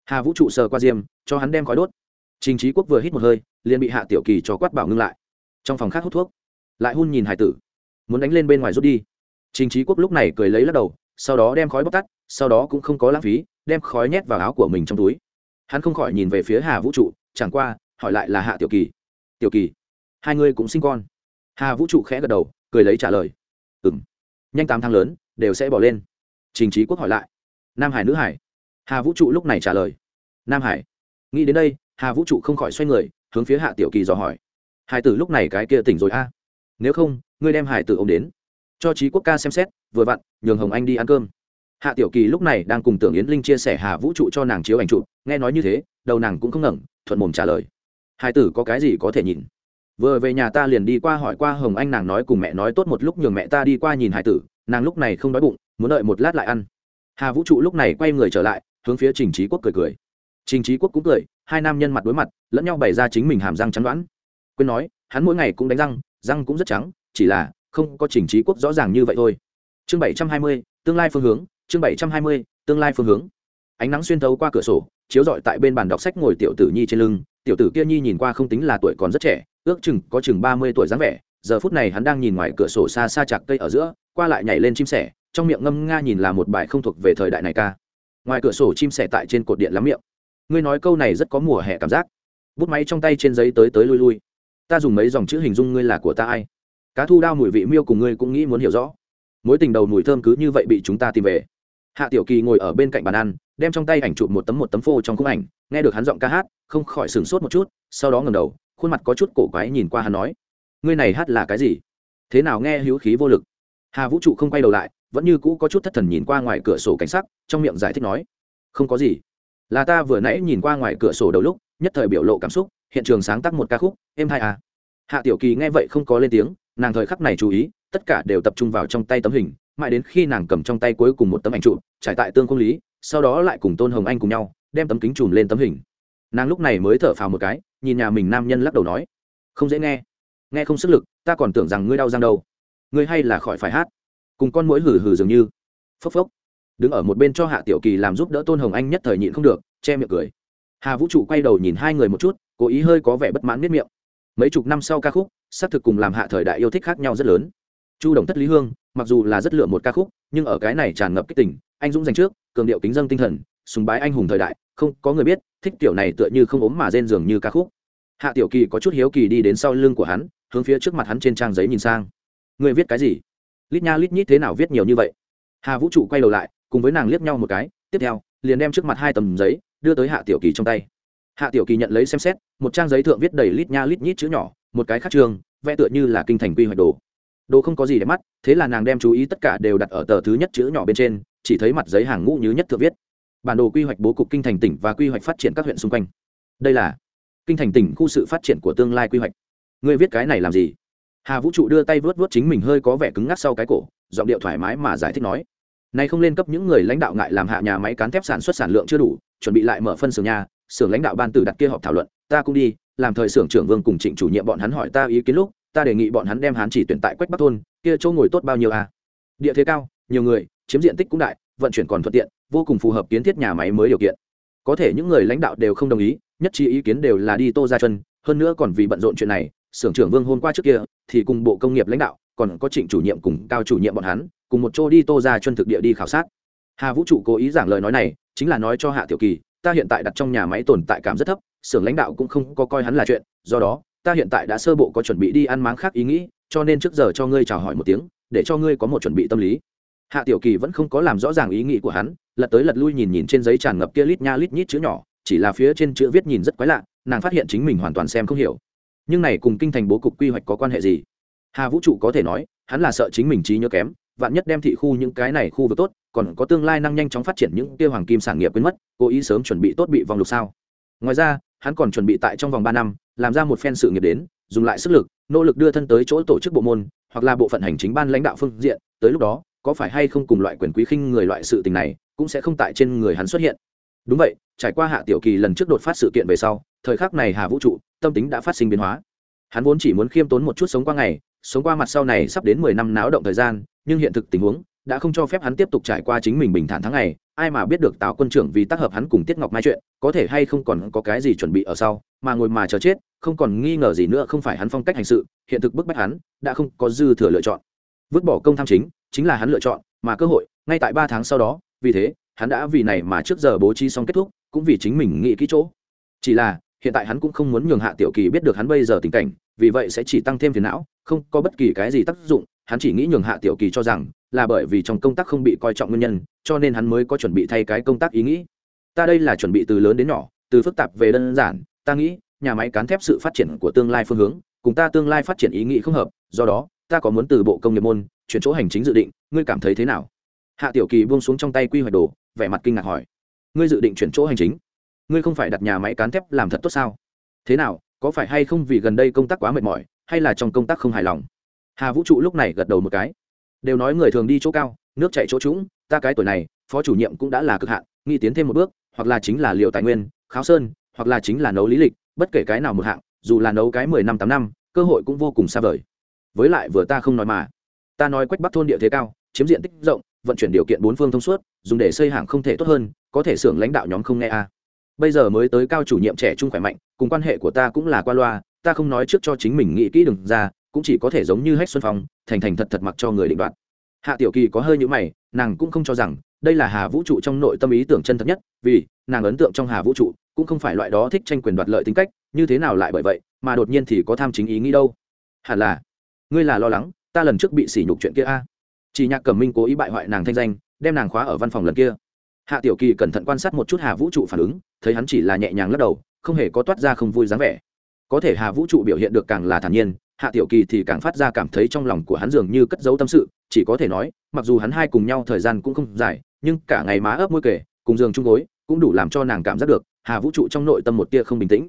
Hà vũ trụ sờ qua diêm, cho hắn đem khói đốt. Trình trí quốc vừa hít một hơi, liền bị hạ tiểu kỳ cho quát bảo ngưng lại. Trong phòng khác hút thuốc lại hun nhìn hải tử. Muốn đánh lên bên ngoài rút đi. Trình trí quốc lúc này cười lấy lắc đầu, sau đó đem khói bóc tắt, sau đó cũng không có lãng phí, đem khói nhét vào áo của mình trong túi. Hắn không khỏi nhìn về phía hà vũ trụ, chẳng qua, hỏi lại là hạ tiểu kỳ. Tiểu kỳ, hai người cũng sinh con. Hà vũ trụ khẽ gật đầu, cười lấy trả lời. Ừ m nhanh tám tháng lớn, đều sẽ bỏ lên. Trình trí quốc hỏi lại. Nam hải, nữ hải? Hà vũ trụ lúc này trả lời. Nam hải. Nghĩ đến đây, hà vũ trụ không khỏi xoay người, hướng phía hạ tiểu kỳ dò hỏi. Hải tử lúc này cái kia tỉnh rồi a? Nếu không, ngươi đem hải tử ô m đến. Cho trí quốc ca xem xét, vừa vặn, nhường hồng anh đi ăn cơm. Hạ tiểu kỳ lúc này đang cùng tưởng yến linh chia sẻ hà vũ trụ cho nàng chiếu ảnh trụ, nghe nói như thế, đầu nàng cũng không ngẩng, thuận mồm trả lời. Hải tử có cái gì có thể nhìn? Vừa về nhà ta liền đi qua hỏi qua hồng anh nàng nói cùng mẹ nói tốt một lúc nhường mẹ ta đi qua nhìn hải tử, nàng lúc này không đói bụng, muốn đợi một lát lại ăn. Hà vũ trụ lúc này quay người trở lại, hướng phía trình trí quốc cười cười. Trình trí quốc cũng cười, hai nam nhân mặt đối mặt, lẫn nhau bày ra chính mình hàm răng chắn đoán. Quên nói, hắn mỗi ngày cũng đánh răng răng cũng rất trắng, chỉ là không có trình trí quốc rõ ràng như vậy thôi. Chương bảy trăm hai mươi, tương lai phương hướng, chương bảy trăm hai mươi, tương lai phương hướng. Ánh nắng xuyên thấu qua cửa sổ, chiếu rọi tại bên bàn đọc sách ngồi tiểu tử nhi trên lưng. Tiểu tử kia nhi nhìn qua không tính là tuổi còn rất trẻ, ước chừng có chừng ba mươi tuổi dáng vẻ. Giờ phút này hắn đang nhìn ngoài cửa sổ xa xa chạc cây ở giữa, qua lại nhảy lên chim sẻ, trong miệng ngâm nga nhìn là một bài không thuộc về thời đại này ca. Ngoài cửa sổ chim sẻ tại trên cột điện lắm miệng. Ngươi nói câu này rất có mùa hè cảm giác. Bút máy trong tay trên giấy tới tới lui lui ta dùng mấy dòng chữ hình dung ngươi là của ta ai? Cá thu đao mùi vị miêu cùng ngươi cũng nghĩ muốn hiểu rõ. Mối tình đầu mùi thơm cứ như vậy bị chúng ta tìm về. Hạ tiểu kỳ ngồi ở bên cạnh bàn ăn, đem trong tay ảnh chụp một tấm một tấm phô trong khung ảnh, nghe được hắn giọng ca hát, không khỏi sửng sốt một chút, sau đó ngầm đầu, khuôn mặt có chút cổ quái nhìn qua hắn nói, ngươi này hát là cái gì? Thế nào nghe hữu khí vô lực? Hà vũ trụ không quay đầu lại, vẫn như cũ có chút thất thần nhìn qua ngoài cửa sổ cảnh sắc, trong miệng giải thích nói, không có gì. Là ta vừa nãy nhìn qua ngoài cửa sổ đầu lúc, nhất thời biểu lộ cảm xúc hiện trường sáng tác một ca khúc, em hai à hạ tiểu kỳ nghe vậy không có lên tiếng, nàng thời khắc này chú ý, tất cả đều tập trung vào trong tay tấm hình, mãi đến khi nàng cầm trong tay cuối cùng một tấm ảnh trụ trải tại tương công lý, sau đó lại cùng tôn hồng anh cùng nhau, đem tấm kính chùm lên tấm hình. Nàng lúc này mới thở phào một cái, nhìn nhà mình nam nhân lắc đầu nói, không dễ nghe. Nghe không sức lực, ta còn tưởng rằng ngươi đau răng đâu. Ngươi hay là khỏi phải hát. Cùng con mũi hừ hừ dường như. Phốc phốc. Đứng ở một bên cho hạ tiểu kỳ làm giúp đỡ tôn hồng anh nhất thời nhịn không được, che miệng cười hà vũ trụ quay đầu nhìn hai người một chút, cố ý hơi có vẻ bất mãn miết miệng. Mấy chục năm sau ca khúc, xác thực cùng làm hạ thời đại yêu thích khác nhau rất lớn. Chu đồng thất lý hương, mặc dù là rất lựa một ca khúc, nhưng ở cái này tràn ngập kích tình, anh dũng dành trước, cường điệu kính dân tinh thần, sùng bái anh hùng thời đại, không có người biết, thích tiểu này tựa như không ốm mà rên dường như ca khúc. Hạ tiểu kỳ có chút hiếu kỳ đi đến sau lưng của hắn, hướng phía trước mặt hắn trên trang giấy nhìn sang. Người viết cái gì? Lít nha lít nhít thế nào viết nhiều như vậy? Hà vũ trụ quay đầu lại, cùng với nàng liếc nhau một cái, tiếp theo, liền đem trước mặt hai tầm giấy đưa tới hạ tiểu kỳ trong tay. Hạ tiểu kỳ nhận lấy xem xét, một trang giấy thượng viết đầy lít nha lít nhít chữ nhỏ, một cái khắc trường, vẽ tựa như là kinh thành quy hoạch đồ. Đồ không có gì để mắt, thế là nàng đem chú ý tất cả đều đặt ở tờ thứ nhất chữ nhỏ bên trên, chỉ thấy mặt giấy hàng ngũ như nhất thượng viết. Bản đồ quy hoạch bố cục kinh thành tỉnh và quy hoạch phát triển các huyện xung quanh. Đây là kinh thành tỉnh khu sự phát triển của tương lai quy hoạch. Ngươi viết cái này làm gì? Hà vũ trụ đưa tay vớt vớt chính mình hơi có vẻ cứng ngắc sau cái cổ, giọng điệu thoải mái mà giải thích nói. Này không lên cấp những người lãnh đạo ngại làm hạ nhà máy cán thép sản xuất sản lượng chưa đủ chuẩn bị lại mở phân xưởng nhà, xưởng lãnh đạo ban tử đặt kia họp thảo luận, ta cũng đi, làm thời xưởng trưởng vương cùng trịnh chủ nhiệm bọn hắn hỏi ta ý kiến lúc, ta đề nghị bọn hắn đem hắn chỉ tuyển tại quách bắc thôn, kia chỗ ngồi tốt bao nhiêu à? Địa thế cao, nhiều người, chiếm diện tích cũng đại, vận chuyển còn thuận tiện, vô cùng phù hợp kiến thiết nhà máy mới điều kiện. Có thể những người lãnh đạo đều không đồng ý, nhất trí ý kiến đều là đi tô ra chân, hơn nữa còn vì bận rộn chuyện này, xưởng trưởng vương hôm qua trước kia thì cùng bộ công nghiệp lãnh đạo, còn có trịnh chủ nhiệm cùng cao chủ nhiệm bọn hắn, cùng một chỗ đi tô ra chân thực địa đi khảo sát. Hà vũ trụ cố ý giảng lời nói này chính là nói cho hạ tiểu kỳ, ta hiện tại đặt trong nhà máy tồn tại cảm rất thấp, xưởng lãnh đạo cũng không có coi hắn là chuyện, do đó, ta hiện tại đã sơ bộ có chuẩn bị đi ăn máng khác ý nghĩ, cho nên trước giờ cho ngươi chào hỏi một tiếng, để cho ngươi có một chuẩn bị tâm lý. Hạ tiểu kỳ vẫn không có làm rõ ràng ý nghĩ của hắn, lật tới lật lui nhìn nhìn trên giấy tràn ngập kia lít nha lít nhít chữ nhỏ, chỉ là phía trên chữ viết nhìn rất quái lạ, nàng phát hiện chính mình hoàn toàn xem không hiểu. Nhưng này cùng kinh thành bố cục quy hoạch có quan hệ gì? Hà vũ trụ có thể nói, hắn là sợ chính mình trí nhớ kém, vạn nhất đem thị khu những cái này khu vực tốt còn có tương lai năng nhanh chóng phát triển những kia hoàng kim sản nghiệp quên mất, cố ý sớm chuẩn bị tốt bị vòng lục sao? Ngoài ra, hắn còn chuẩn bị tại trong vòng ba năm, làm ra một phen sự nghiệp đến, dùng lại sức lực, nỗ lực đưa thân tới chỗ tổ chức bộ môn, hoặc là bộ phận hành chính ban lãnh đạo phương diện, tới lúc đó, có phải hay không cùng loại quyền quý khinh người loại sự tình này, cũng sẽ không tại trên người hắn xuất hiện. Đúng vậy, trải qua hạ tiểu kỳ lần trước đột phát sự kiện về sau, thời khắc này hà vũ trụ, tâm tính đã phát sinh biến hóa. Hắn vốn chỉ muốn khiêm tốn một chút sống qua ngày, sống qua mặt sau này sắp đến mười năm náo động thời gian, nhưng hiện thực tình huống đã không cho phép hắn tiếp tục trải qua chính mình bình thản tháng ngày, ai mà biết được tào quân trưởng vì tác hợp hắn cùng tiết ngọc mai chuyện, có thể hay không còn có cái gì chuẩn bị ở sau, mà ngồi mà chờ chết, không còn nghi ngờ gì nữa không phải hắn phong cách hành sự, hiện thực bức bách hắn, đã không có dư thừa lựa chọn. Vứt bỏ công tham chính chính là hắn lựa chọn, mà cơ hội, ngay tại ba tháng sau đó, vì thế, hắn đã vì này mà trước giờ bố trí xong kết thúc, cũng vì chính mình nghĩ kỹ chỗ. Chỉ là, hiện tại hắn cũng không muốn nhường hạ tiểu kỳ biết được hắn bây giờ tình cảnh, vì vậy sẽ chỉ tăng thêm phiền não, không có bất kỳ cái gì tác dụng, hắn chỉ nghĩ nhường hạ tiểu kỳ cho rằng là bởi vì trong công tác không bị coi trọng nguyên nhân, cho nên hắn mới có chuẩn bị thay cái công tác ý nghĩ. Ta đây là chuẩn bị từ lớn đến nhỏ, từ phức tạp về đơn giản, ta nghĩ, nhà máy cán thép sự phát triển của tương lai phương hướng, cùng ta tương lai phát triển ý nghĩ không hợp, do đó, ta có muốn từ bộ công nghiệp môn, chuyển chỗ hành chính dự định, ngươi cảm thấy thế nào? Hạ tiểu kỳ buông xuống trong tay quy hoạch đồ, vẻ mặt kinh ngạc hỏi. Ngươi dự định chuyển chỗ hành chính? Ngươi không phải đặt nhà máy cán thép làm thật tốt sao? Thế nào, có phải hay không vì gần đây công tác quá mệt mỏi, hay là trong công tác không hài lòng? Hà vũ trụ lúc này gật đầu một cái đều nói người thường đi chỗ cao, nước chạy chỗ trũng, ta cái tuổi này, phó chủ nhiệm cũng đã là cực hạn, nghĩ tiến thêm một bước, hoặc là chính là liệu tài nguyên, kháo sơn, hoặc là chính là nấu lý lịch, bất kể cái nào một hạng, dù là nấu cái mười năm, tám năm, cơ hội cũng vô cùng xa vời với lại vừa ta không nói mà ta nói quách bắc thôn địa thế cao, chiếm diện tích rộng, vận chuyển điều kiện bốn phương thông suốt, dùng để xây hàng không thể tốt hơn, có thể xưởng lãnh đạo nhóm không nghe a à. bây giờ mới tới cao chủ nhiệm trẻ trung khỏe mạnh, cùng quan hệ của ta cũng là qua loa, ta không nói trước cho chính mình nghĩ kỹ đừng ra cũng chỉ có thể giống như hách xuân phong, thành thành thật thật mặc cho người định đoạt. Hạ tiểu kỳ có hơi nhữ mày, nàng cũng không cho rằng đây là hà vũ trụ trong nội tâm ý tưởng chân thật nhất, vì nàng ấn tượng trong hà vũ trụ cũng không phải loại đó thích tranh quyền đoạt lợi tính cách, như thế nào lại bởi vậy mà đột nhiên thì có tham chính ý nghĩ đâu. Hẳn là, ngươi là lo lắng, ta lần trước bị sỉ nhục chuyện kia a. Chỉ nhạc cẩm minh cố ý bại hoại nàng thanh danh, đem nàng khóa ở văn phòng lần kia. Hạ tiểu kỳ cẩn thận quan sát một chút hà vũ trụ phản ứng, thấy hắn chỉ là nhẹ nhàng lắc đầu, không hề có toát ra không vui dáng vẻ. Có thể hà vũ trụ biểu hiện được càng là thản nhiên hạ tiểu kỳ thì càng phát ra cảm thấy trong lòng của hắn dường như cất giấu tâm sự, chỉ có thể nói, mặc dù hắn hai cùng nhau thời gian cũng không dài, nhưng cả ngày má ấp môi kể, cùng giường chung gối, cũng đủ làm cho nàng cảm giác được, hà vũ trụ trong nội tâm một tia không bình tĩnh.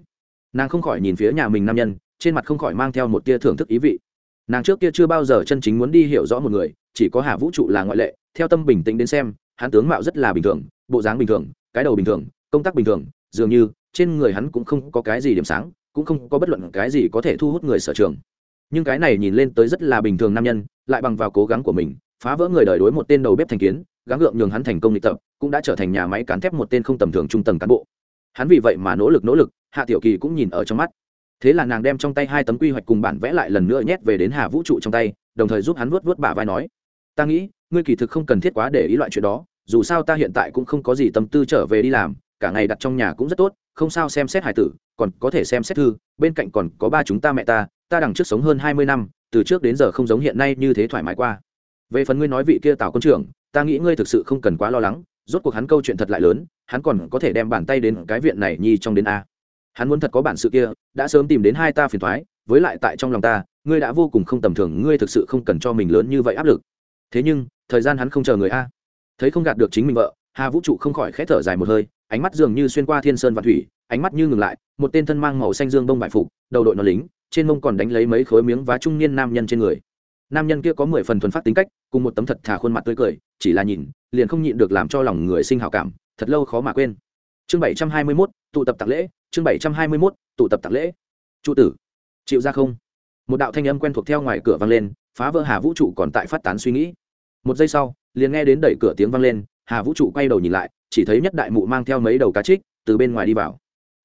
Nàng không khỏi nhìn phía nhà mình nam nhân, trên mặt không khỏi mang theo một tia thưởng thức ý vị. Nàng trước kia chưa bao giờ chân chính muốn đi hiểu rõ một người, chỉ có hà vũ trụ là ngoại lệ, theo tâm bình tĩnh đến xem, hắn tướng mạo rất là bình thường, bộ dáng bình thường, cái đầu bình thường, công tác bình thường, dường như, trên người hắn cũng không có cái gì điểm sáng, cũng không có bất luận cái gì có thể thu hút người sở trường nhưng cái này nhìn lên tới rất là bình thường nam nhân, lại bằng vào cố gắng của mình, phá vỡ người đời đối một tên đầu bếp thành kiến, gắng gượng nhường hắn thành công lịch tập, cũng đã trở thành nhà máy cán thép một tên không tầm thường trung tầng cán bộ. Hắn vì vậy mà nỗ lực nỗ lực, hạ tiểu kỳ cũng nhìn ở trong mắt. Thế là nàng đem trong tay hai tấm quy hoạch cùng bản vẽ lại lần nữa nhét về đến hà vũ trụ trong tay, đồng thời giúp hắn vuốt vuốt bả vai nói, ta nghĩ, ngươi kỳ thực không cần thiết quá để ý loại chuyện đó, dù sao ta hiện tại cũng không có gì tâm tư trở về đi làm, cả ngày đặt trong nhà cũng rất tốt, không sao xem xét hải tử, còn có thể xem xét thư, bên cạnh còn có ba chúng ta mẹ ta ta đằng trước sống hơn hai mươi năm, từ trước đến giờ không giống hiện nay như thế thoải mái qua. Về phần ngươi nói vị kia tào quân trưởng, ta nghĩ ngươi thực sự không cần quá lo lắng, rốt cuộc hắn câu chuyện thật lại lớn, hắn còn có thể đem bàn tay đến cái viện này nhi trong đến a. Hắn muốn thật có bản sự kia, đã sớm tìm đến hai ta phiền thoái, với lại tại trong lòng ta, ngươi đã vô cùng không tầm thường, ngươi thực sự không cần cho mình lớn như vậy áp lực. Thế nhưng, thời gian hắn không chờ người a. Thấy không gạt được chính mình vợ, hà vũ trụ không khỏi khẽ thở dài một hơi, ánh mắt dường như xuyên qua thiên sơn và thủy, ánh mắt như ngừng lại, một tên thân mang màu xanh dương bông bại phục, đầu đội nó lính trên mông còn đánh lấy mấy khối miếng vá trung niên nam nhân trên người. Nam nhân kia có mười phần thuần phát tính cách, cùng một tấm thật thà khuôn mặt tươi cười, chỉ là nhìn, liền không nhịn được làm cho lòng người sinh hào cảm, thật lâu khó mà quên. Chương bảy trăm hai mươi mốt, tụ tập tạc lễ, chương bảy trăm hai mươi mốt, tụ tập tạc lễ. Trụ tử, chịu ra không? Một đạo thanh âm quen thuộc theo ngoài cửa vang lên, phá vỡ hà vũ trụ còn tại phát tán suy nghĩ. Một giây sau, liền nghe đến đẩy cửa tiếng vang lên, hà vũ trụ quay đầu nhìn lại, chỉ thấy nhất đại mụ mang theo mấy đầu cá trích từ bên ngoài đi vào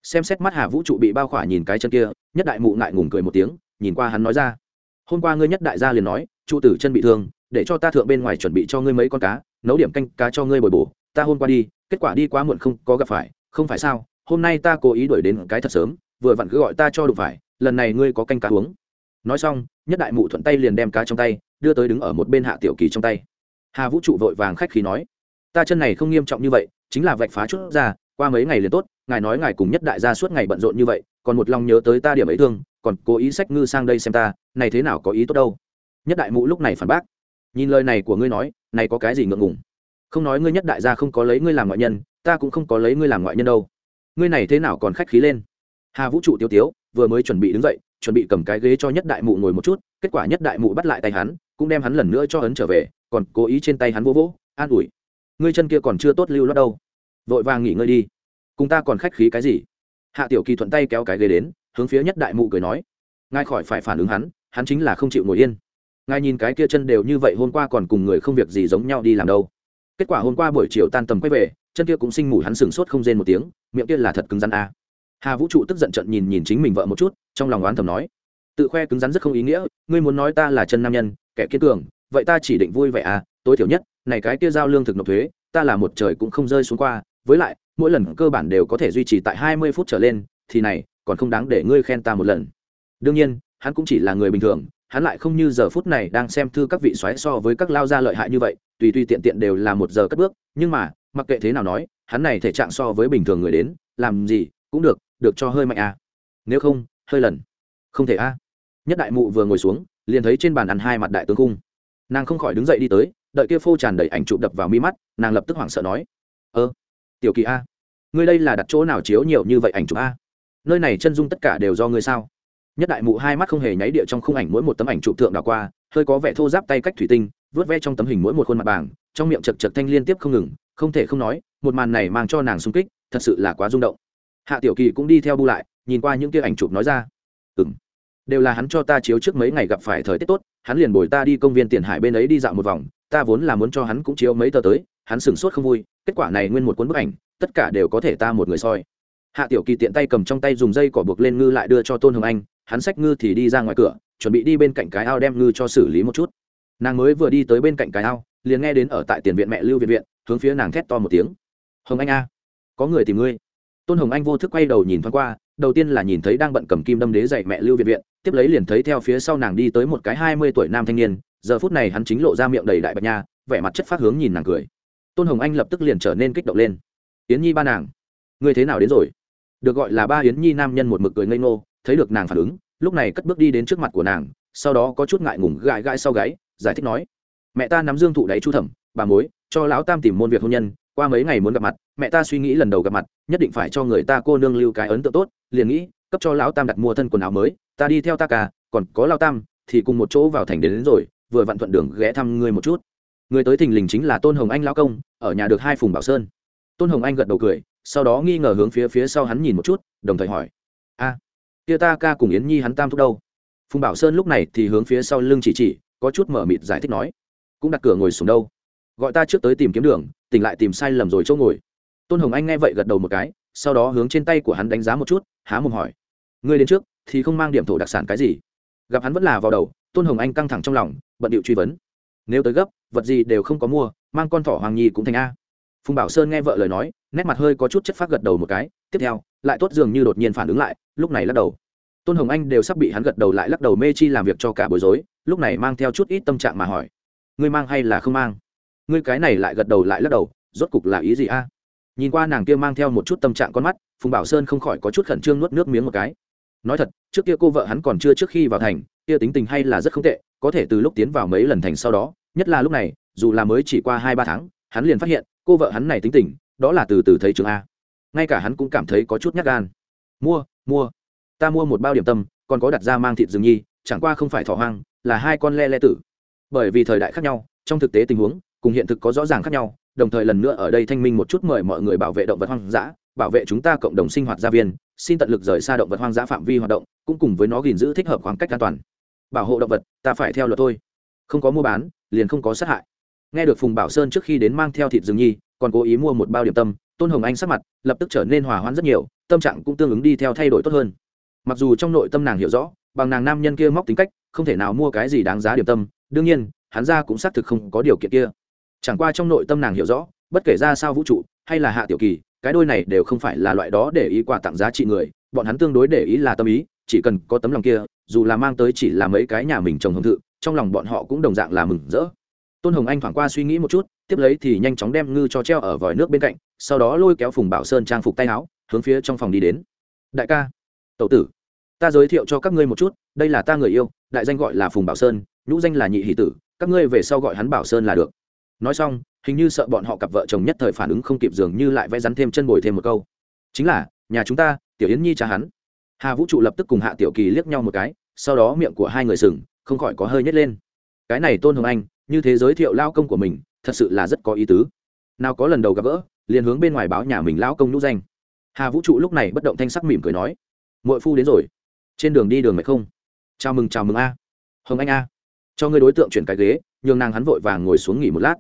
xem xét mắt hà vũ trụ bị bao khỏa nhìn cái chân kia, nhất đại mụ ngại ngùng cười một tiếng, nhìn qua hắn nói ra. Hôm qua ngươi nhất đại gia liền nói, trụ tử chân bị thương, để cho ta thượng bên ngoài chuẩn bị cho ngươi mấy con cá, nấu điểm canh cá cho ngươi bồi bổ. Ta hôm qua đi, kết quả đi quá muộn không có gặp phải, không phải sao? Hôm nay ta cố ý đuổi đến cái thật sớm, vừa vặn cứ gọi ta cho đụng phải, lần này ngươi có canh cá uống. Nói xong, nhất đại mụ thuận tay liền đem cá trong tay, đưa tới đứng ở một bên hạ tiểu kỳ trong tay. Hà vũ trụ vội vàng khách khí nói, ta chân này không nghiêm trọng như vậy, chính là vạch phá chút ra, qua mấy ngày liền tốt ngài nói ngài cùng nhất đại gia suốt ngày bận rộn như vậy, còn một lòng nhớ tới ta điểm ấy thương, còn cố ý sách ngư sang đây xem ta, này thế nào có ý tốt đâu. Nhất đại mụ lúc này phản bác, nhìn lời này của ngươi nói, này có cái gì ngượng ngùng? Không nói ngươi nhất đại gia không có lấy ngươi làm ngoại nhân, ta cũng không có lấy ngươi làm ngoại nhân đâu. Ngươi này thế nào còn khách khí lên? Hà vũ trụ tiêu tiếu, vừa mới chuẩn bị đứng dậy, chuẩn bị cầm cái ghế cho nhất đại mụ ngồi một chút, kết quả nhất đại mụ bắt lại tay hắn, cũng đem hắn lần nữa cho ấn trở về, còn cố ý trên tay hắn vô vỗ, an ủi. Ngươi chân kia còn chưa tốt lưu lót đâu. Vội vàng nghỉ ngơi đi cùng ta còn khách khí cái gì? Hạ tiểu kỳ thuận tay kéo cái ghế đến, hướng phía nhất đại mụ cười nói. Ngài khỏi phải phản ứng hắn hắn chính là không chịu ngồi yên. Ngài nhìn cái kia chân đều như vậy hôm qua còn cùng người không việc gì giống nhau đi làm đâu. Kết quả hôm qua buổi chiều tan tầm quay về, chân kia cũng sinh mủ hắn sừng sốt không rên một tiếng, miệng kia là thật cứng rắn a. Hà vũ trụ tức giận trận nhìn nhìn chính mình vợ một chút, trong lòng oán thầm nói. Tự khoe cứng rắn rất không ý nghĩa, ngươi muốn nói ta là chân nam nhân, kẻ kiên cường, vậy ta chỉ định vui vẻ à tối thiểu nhất, này cái kia giao lương thực nộp thuế, ta là một trời cũng không rơi xuống qua, với lại mỗi lần cơ bản đều có thể duy trì tại hai mươi phút trở lên, thì này, còn không đáng để ngươi khen ta một lần đương nhiên, hắn cũng chỉ là người bình thường, hắn lại không như giờ phút này đang xem thư các vị xoáy so với các lao gia lợi hại như vậy, tùy tùy tiện tiện đều là một giờ cất bước, nhưng mà, mặc kệ thế nào nói, hắn này thể trạng so với bình thường người đến, làm gì, cũng được được cho hơi mạnh à. nếu không, hơi lần không thể a à. nhất đại mụ vừa ngồi xuống, liền thấy trên bàn ăn hai mặt đại tướng cung nàng không khỏi đứng dậy đi tới, đợi kia phô tràn đầy ảnh chụp đập vào mi mắt, nàng lập tức hoảng sợ nói, ơ tiểu kỳ a, ngươi đây là đặt chỗ nào chiếu nhiều như vậy ảnh chụp a? Nơi này chân dung tất cả đều do ngươi sao? Nhất đại mụ hai mắt không hề nháy địa trong khung ảnh mỗi một tấm ảnh chụp thượng đảo qua, hơi có vẻ thô giáp tay cách thủy tinh vớt ve trong tấm hình mỗi một khuôn mặt bảng, trong miệng chật chật thanh liên tiếp không ngừng, không thể không nói, một màn này mang cho nàng sung kích, thật sự là quá rung động. Hạ tiểu kỳ cũng đi theo bu lại, nhìn qua những kia ảnh chụp nói ra. Ừng đều là hắn cho ta chiếu trước mấy ngày gặp phải thời tiết tốt, hắn liền bồi ta đi công viên tiền hải bên ấy đi dạo một vòng, ta vốn là muốn cho hắn cũng chiếu mấy tờ tới, hắn sửng sốt không vui kết quả này nguyên một cuốn bức ảnh, tất cả đều có thể ta một người soi. Hạ tiểu kỳ tiện tay cầm trong tay dùng dây cỏ buộc lên ngư lại đưa cho tôn hồng anh, hắn xách ngư thì đi ra ngoài cửa, chuẩn bị đi bên cạnh cái ao đem ngư cho xử lý một chút. Nàng mới vừa đi tới bên cạnh cái ao, liền nghe đến ở tại tiền viện mẹ lưu viện viện, hướng phía nàng thét to một tiếng. Hồng anh a, có người tìm ngươi. Tôn hồng anh vô thức quay đầu nhìn thoáng qua, đầu tiên là nhìn thấy đang bận cầm kim đâm đế dạy mẹ lưu viện viện, tiếp lấy liền thấy theo phía sau nàng đi tới một cái hai mươi tuổi nam thanh niên, giờ phút này hắn chính lộ ra miệng đầy đại bạch nha, vẻ mặt chất phát hướng nhìn nàng cười tôn hồng anh lập tức liền trở nên kích động lên. Yến nhi ba nàng ngươi thế nào đến rồi? Được gọi là ba yến nhi nam nhân một mực cười ngây ngô thấy được nàng phản ứng lúc này cất bước đi đến trước mặt của nàng sau đó có chút ngại ngùng gãi gãi sau gáy giải thích nói mẹ ta nắm dương thụ đáy chu thẩm bà mối cho lão tam tìm môn việc hôn nhân qua mấy ngày muốn gặp mặt mẹ ta suy nghĩ lần đầu gặp mặt nhất định phải cho người ta cô nương lưu cái ấn tượng tốt liền nghĩ cấp cho lão tam đặt mua thân quần áo mới ta đi theo ta cả còn có lão tam thì cùng một chỗ vào thành đến, đến rồi vừa vặn thuận đường ghé thăm ngươi một chút người tới thình lình chính là tôn hồng anh lão công, ở nhà được hai phùng bảo sơn. Tôn hồng anh gật đầu cười, sau đó nghi ngờ hướng phía phía sau hắn nhìn một chút, đồng thời hỏi, a, kia ta ca cùng yến nhi hắn tam thúc đâu? Phùng bảo sơn lúc này thì hướng phía sau lưng chỉ chỉ, có chút mở mịt giải thích nói, cũng đặt cửa ngồi xuống đâu. Gọi ta trước tới tìm kiếm đường, tỉnh lại tìm sai lầm rồi chỗ ngồi. Tôn hồng anh nghe vậy gật đầu một cái, sau đó hướng trên tay của hắn đánh giá một chút, há mồm hỏi, ngươi đến trước, thì không mang điểm thổ đặc sản cái gì? Gặp hắn vẫn là vào đầu, tôn hồng anh căng thẳng trong lòng, bận điệu truy vấn, nếu tới gấp vật gì đều không có mua, mang con thỏ hoàng nhi cũng thành a. Phùng bảo sơn nghe vợ lời nói, nét mặt hơi có chút chất phát gật đầu một cái, tiếp theo, lại tốt dường như đột nhiên phản ứng lại, lúc này lắc đầu. Tôn hồng anh đều sắp bị hắn gật đầu lại lắc đầu mê chi làm việc cho cả bối rối, lúc này mang theo chút ít tâm trạng mà hỏi. Ngươi mang hay là không mang? Ngươi cái này lại gật đầu lại lắc đầu, rốt cục là ý gì a? Nhìn qua nàng kia mang theo một chút tâm trạng con mắt, phùng bảo sơn không khỏi có chút khẩn trương nuốt nước miếng một cái. Nói thật, trước kia cô vợ hắn còn chưa trước khi vào thành, kia tính tình hay là rất không tệ, có thể từ lúc tiến vào mấy lần thành sau đó nhất là lúc này, dù là mới chỉ qua hai ba tháng, hắn liền phát hiện, cô vợ hắn này tính tình, đó là từ từ thấy trường a. Ngay cả hắn cũng cảm thấy có chút nhát gan. Mua mua. Ta mua một bao điểm tâm, còn có đặt ra mang thịt rừng nhi, chẳng qua không phải thỏ hoang, là hai con le le tử. Bởi vì thời đại khác nhau, trong thực tế tình huống, cùng hiện thực có rõ ràng khác nhau, đồng thời lần nữa ở đây thanh minh một chút mời mọi người bảo vệ động vật hoang dã, bảo vệ chúng ta cộng đồng sinh hoạt gia viên, xin tận lực rời xa động vật hoang dã phạm vi hoạt động, cũng cùng với nó gìn giữ thích hợp khoảng cách an toàn. Bảo hộ động vật, ta phải theo luật thôi. Không có mua bán liền không có sát hại. Nghe được phùng bảo sơn trước khi đến mang theo thịt rừng nhi, còn cố ý mua một bao điểm tâm, tôn hồng anh sắc mặt lập tức trở nên hòa hoãn rất nhiều, tâm trạng cũng tương ứng đi theo thay đổi tốt hơn. Mặc dù trong nội tâm nàng hiểu rõ, bằng nàng nam nhân kia móc tính cách, không thể nào mua cái gì đáng giá điểm tâm, đương nhiên, hắn ra cũng xác thực không có điều kiện kia. Chẳng qua trong nội tâm nàng hiểu rõ, bất kể ra sao vũ trụ, hay là hạ tiểu kỳ, cái đôi này đều không phải là loại đó để ý quà tặng giá trị người, bọn hắn tương đối để ý là tâm ý, chỉ cần có tấm lòng kia, dù là mang tới chỉ là mấy cái nhà mình trồng hồng thự trong lòng bọn họ cũng đồng dạng là mừng rỡ. Tôn hồng anh thoảng qua suy nghĩ một chút, tiếp lấy thì nhanh chóng đem ngư cho treo ở vòi nước bên cạnh, sau đó lôi kéo phùng bảo sơn trang phục tay áo, hướng phía trong phòng đi đến. Đại ca tậu tử, ta giới thiệu cho các ngươi một chút, đây là ta người yêu, đại danh gọi là phùng bảo sơn, nhũ danh là nhị hỷ tử, các ngươi về sau gọi hắn bảo sơn là được. Nói xong, hình như sợ bọn họ cặp vợ chồng nhất thời phản ứng không kịp dường như lại vẽ rắn thêm chân bồi thêm một câu. Chính là, nhà chúng ta, tiểu yến nhi cha hắn. Hà vũ trụ lập tức cùng hạ tiểu kỳ liếc nhau một cái, sau đó miệng của hai người sừng không khỏi có hơi nhét lên. Cái này tôn hồng anh, như thế giới thiệu lao công của mình, thật sự là rất có ý tứ. Nào có lần đầu gặp gỡ, liền hướng bên ngoài báo nhà mình lao công nhũ danh. Hà vũ trụ lúc này bất động thanh sắc mỉm cười nói mội phu đến rồi. Trên đường đi đường mệt không? Chào mừng chào mừng a. Hồng anh a. Cho người đối tượng chuyển cái ghế. Nhường nàng hắn vội vàng ngồi xuống nghỉ một lát.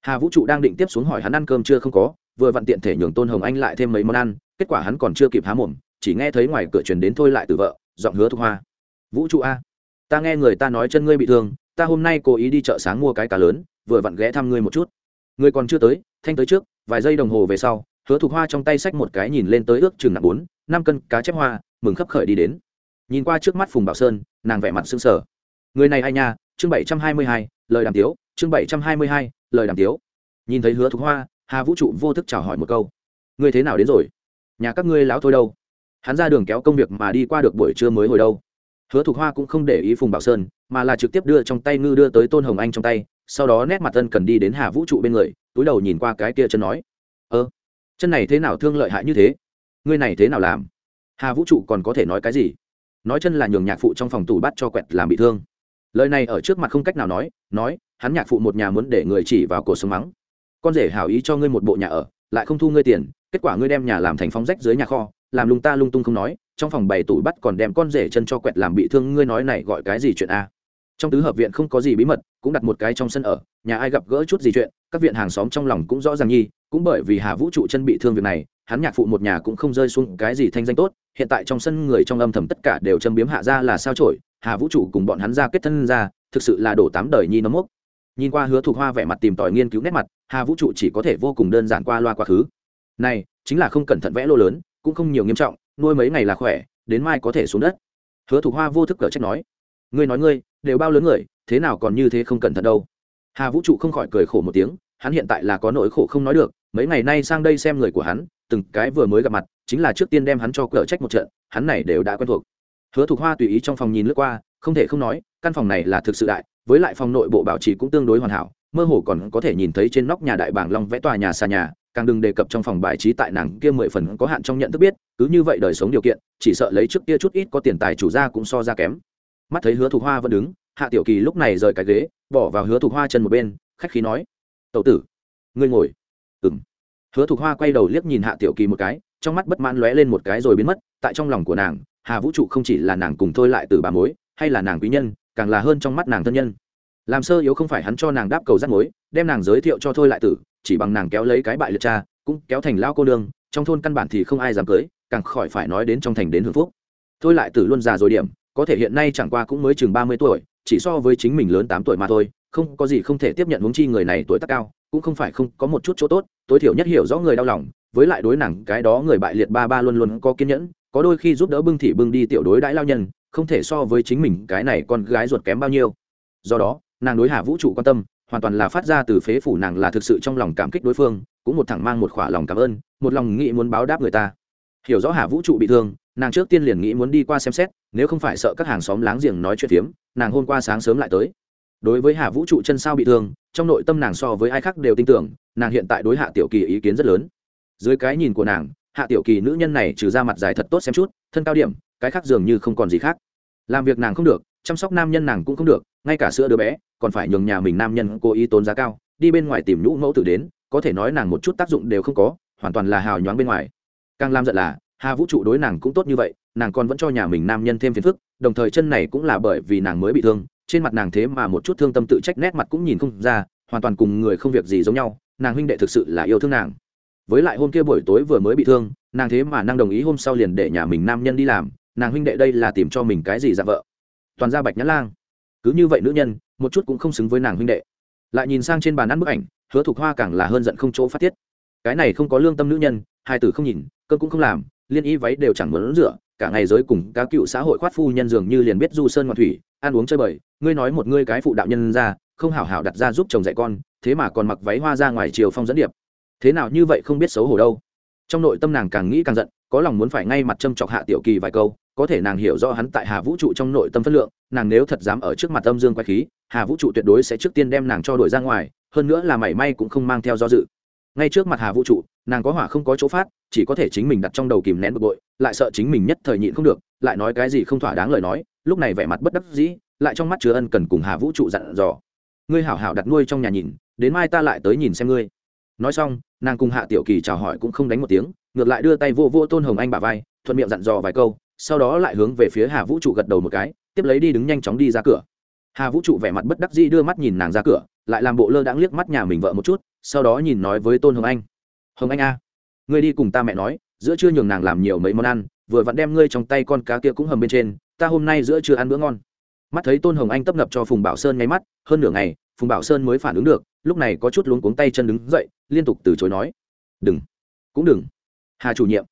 Hà vũ trụ đang định tiếp xuống hỏi hắn ăn cơm chưa không có, vừa vặn tiện thể nhường tôn hồng anh lại thêm mấy món ăn, kết quả hắn còn chưa kịp há mồm, chỉ nghe thấy ngoài cửa truyền đến thôi lại từ vợ, giọng hứa thục hoa. Vũ trụ a ta nghe người ta nói chân ngươi bị thương, ta hôm nay cố ý đi chợ sáng mua cái cá lớn, vừa vặn ghé thăm ngươi một chút. Ngươi còn chưa tới, thanh tới trước, vài giây đồng hồ về sau, hứa thục hoa trong tay xách một cái nhìn lên tới ước chừng nặng bốn, năm cân cá chép hoa, mừng khấp khởi đi đến. Nhìn qua trước mắt phùng bảo sơn, nàng vẻ mặt sưng sờ. Người này ai nha? Chương bảy trăm hai mươi hai, lời đàm tiếu, chương bảy trăm hai mươi hai, lời đàm tiếu. Nhìn thấy hứa thục hoa, hà vũ trụ vô thức chào hỏi một câu. Ngươi thế nào đến rồi? Nhà các ngươi láo thôi đâu? Hắn ra đường kéo công việc mà đi qua được buổi trưa mới hồi đâu? Hứa thục hoa cũng không để ý phùng bảo sơn, mà là trực tiếp đưa trong tay ngư đưa tới tôn hồng anh trong tay, sau đó nét mặt tân cần đi đến hà vũ trụ bên người, túi đầu nhìn qua cái kia chân nói, ơ, chân này thế nào thương lợi hại như thế? Ngươi này thế nào làm? Hà vũ trụ còn có thể nói cái gì? Nói chân là nhường nhạc phụ trong phòng tủ bắt cho quẹt làm bị thương. Lời này ở trước mặt không cách nào nói nói, hắn nhạc phụ một nhà muốn để người chỉ vào cổ sống mắng. Con rể hảo ý cho ngươi một bộ nhà ở, lại không thu ngươi tiền, kết quả ngươi đem nhà làm thành phóng rách dưới nhà kho, làm lung ta lung tung không nói trong phòng bày tủ bắt còn đem con rể chân cho quẹt làm bị thương, ngươi nói này gọi cái gì chuyện a? Trong tứ hợp viện không có gì bí mật, cũng đặt một cái trong sân ở, nhà ai gặp gỡ chút gì chuyện, các viện hàng xóm trong lòng cũng rõ ràng nhi, cũng bởi vì hà vũ trụ chân bị thương việc này, hắn nhạc phụ một nhà cũng không rơi xuống cái gì thanh danh tốt, hiện tại trong sân người trong âm thầm tất cả đều châm biếm hạ ra là sao trổi hà vũ trụ cùng bọn hắn ra kết thân ra, thực sự là đổ tám đời nhi nấm mốc. Nhìn qua hứa thuộc hoa vẻ mặt tìm tòi nghiên cứu nét mặt, hà vũ trụ chỉ có thể vô cùng đơn giản qua loa quá khứ. Này, chính là không cẩn thận vẽ lô lớn, cũng không nhiều nghiêm trọng nuôi mấy ngày là khỏe, đến mai có thể xuống đất. Hứa thục hoa vô thức cở trách nói, ngươi nói ngươi, đều bao lớn người, thế nào còn như thế không cẩn thận đâu? Hà vũ trụ không khỏi cười khổ một tiếng, hắn hiện tại là có nỗi khổ không nói được, mấy ngày nay sang đây xem người của hắn, từng cái vừa mới gặp mặt, chính là trước tiên đem hắn cho cở trách một trận, hắn này đều đã quen thuộc. Hứa thục hoa tùy ý trong phòng nhìn lướt qua, không thể không nói, căn phòng này là thực sự đại, với lại phòng nội bộ bảo trì cũng tương đối hoàn hảo, mơ hồ còn có thể nhìn thấy trên nóc nhà đại bảng long vẽ tòa nhà xa nhà càng đừng đề cập trong phòng bài trí tại nàng kia mười phần có hạn trong nhận thức biết, cứ như vậy đời sống điều kiện, chỉ sợ lấy trước kia chút ít có tiền tài chủ ra cũng so ra kém. Mắt thấy hứa thục hoa vẫn đứng, hạ tiểu kỳ lúc này rời cái ghế, bỏ vào hứa thục hoa chân một bên, khách khí nói tậu tử, ngươi ngồi. Ừ m hứa thục hoa quay đầu liếc nhìn hạ tiểu kỳ một cái, trong mắt bất mãn lóe lên một cái rồi biến mất, tại trong lòng của nàng, hà vũ trụ không chỉ là nàng cùng thôi lại từ bà mối, hay là nàng quý nhân, càng là hơn trong mắt nàng thân nhân làm sơ yếu không phải hắn cho nàng đáp cầu rắt mối, đem nàng giới thiệu cho thôi lại tử, chỉ bằng nàng kéo lấy cái bại liệt cha, cũng kéo thành lao cô nương, trong thôn căn bản thì không ai dám cưới, càng khỏi phải nói đến trong thành đến hưởng phúc. Thôi lại tử luôn già rồi điểm, có thể hiện nay chẳng qua cũng mới chừng ba mươi tuổi, chỉ so với chính mình lớn tám tuổi mà thôi, không có gì không thể tiếp nhận huống chi người này tuổi tác cao, cũng không phải không có một chút chỗ tốt, tối thiểu nhất hiểu rõ người đau lòng, với lại đối nàng cái đó người bại liệt ba ba luôn luôn có kiên nhẫn, có đôi khi giúp đỡ bưng thị bưng đi tiểu đối đãi lao nhân, không thể so với chính mình cái này con gái ruột kém bao nhiêu. Do đó nàng đối hà vũ trụ quan tâm, hoàn toàn là phát ra từ phế phủ nàng là thực sự trong lòng cảm kích đối phương, cũng một thẳng mang một khỏa lòng cảm ơn, một lòng nghĩ muốn báo đáp người ta. Hiểu rõ hà vũ trụ bị thương, nàng trước tiên liền nghĩ muốn đi qua xem xét, nếu không phải sợ các hàng xóm láng giềng nói chuyện phiếm, nàng hôm qua sáng sớm lại tới. Đối với hà vũ trụ chân sao bị thương, trong nội tâm nàng so với ai khác đều tin tưởng, nàng hiện tại đối hạ tiểu kỳ ý kiến rất lớn. Dưới cái nhìn của nàng, hạ tiểu kỳ nữ nhân này trừ ra mặt dài thật tốt xem chút, thân cao điểm, cái khác dường như không còn gì khác. Làm việc nàng không được, chăm sóc nam nhân nàng cũng không được ngay cả sữa đứa bé còn phải nhường nhà mình nam nhân cố ý tốn giá cao, đi bên ngoài tìm nhũ mẫu tử đến, có thể nói nàng một chút tác dụng đều không có, hoàn toàn là hào nhoáng bên ngoài. Càng làm giận là, hà vũ trụ đối nàng cũng tốt như vậy, nàng còn vẫn cho nhà mình nam nhân thêm phiền phức, đồng thời chân này cũng là bởi vì nàng mới bị thương, trên mặt nàng thế mà một chút thương tâm tự trách nét mặt cũng nhìn không ra, hoàn toàn cùng người không việc gì giống nhau, nàng huynh đệ thực sự là yêu thương nàng. Với lại hôm kia buổi tối vừa mới bị thương, nàng thế mà năng đồng ý hôm sau liền để nhà mình nam nhân đi làm, nàng huynh đệ đây là tìm cho mình cái gì dạng vợ? Toàn ra bạch nhã lang cứ như vậy nữ nhân, một chút cũng không xứng với nàng huynh đệ. Lại nhìn sang trên bàn ăn bức ảnh, hứa thục hoa càng là hơn giận không chỗ phát tiết. Cái này không có lương tâm nữ nhân, hai tử không nhìn, cơ cũng không làm, liên y váy đều chẳng muốn rửa, cả ngày giới cùng cá cựu xã hội khoát phu nhân dường như liền biết du sơn ngoạn thủy, ăn uống chơi bời, ngươi nói một ngươi cái phụ đạo nhân ra, không hảo hảo đặt ra giúp chồng dạy con, thế mà còn mặc váy hoa ra ngoài chiều phong dẫn điệp. Thế nào như vậy không biết xấu hổ đâu. Trong nội tâm nàng càng nghĩ càng giận, có lòng muốn phải ngay mặt châm chọc hạ tiểu kỳ vài câu có thể nàng hiểu rõ hắn tại hà vũ trụ trong nội tâm phân lượng, nàng nếu thật dám ở trước mặt âm dương quay khí, hà vũ trụ tuyệt đối sẽ trước tiên đem nàng cho đổi ra ngoài, hơn nữa là mảy may cũng không mang theo do dự. Ngay trước mặt hà vũ trụ, nàng có hỏa không có chỗ phát, chỉ có thể chính mình đặt trong đầu kìm nén bực bội, lại sợ chính mình nhất thời nhịn không được, lại nói cái gì không thỏa đáng lời nói, lúc này vẻ mặt bất đắc dĩ, lại trong mắt chứa ân cần cùng hà vũ trụ dặn dò. Ngươi hảo hảo đặt nuôi trong nhà nhìn, đến mai ta lại tới nhìn xem ngươi. Nói xong, nàng cùng hạ tiểu kỳ chào hỏi cũng không đánh một tiếng, ngược lại đưa tay vô vô tôn hồng anh bà vai, thuận miệng dặn dò vài câu sau đó lại hướng về phía hà vũ trụ gật đầu một cái, tiếp lấy đi đứng nhanh chóng đi ra cửa. Hà vũ trụ vẻ mặt bất đắc dĩ đưa mắt nhìn nàng ra cửa, lại làm bộ lơ đãng liếc mắt nhà mình vợ một chút, sau đó nhìn nói với tôn hồng anh. Hồng anh a, ngươi đi cùng ta mẹ nói, giữa trưa nhường nàng làm nhiều mấy món ăn, vừa vặn đem ngươi trong tay con cá kia cũng hầm bên trên, ta hôm nay giữa trưa ăn bữa ngon. Mắt thấy tôn hồng anh tấp nập cho phùng bảo sơn nháy mắt, hơn nửa ngày, phùng bảo sơn mới phản ứng được, lúc này có chút luống cuống tay chân đứng dậy, liên tục từ chối nói. Đừng, cũng đừng. Hà chủ nhiệm,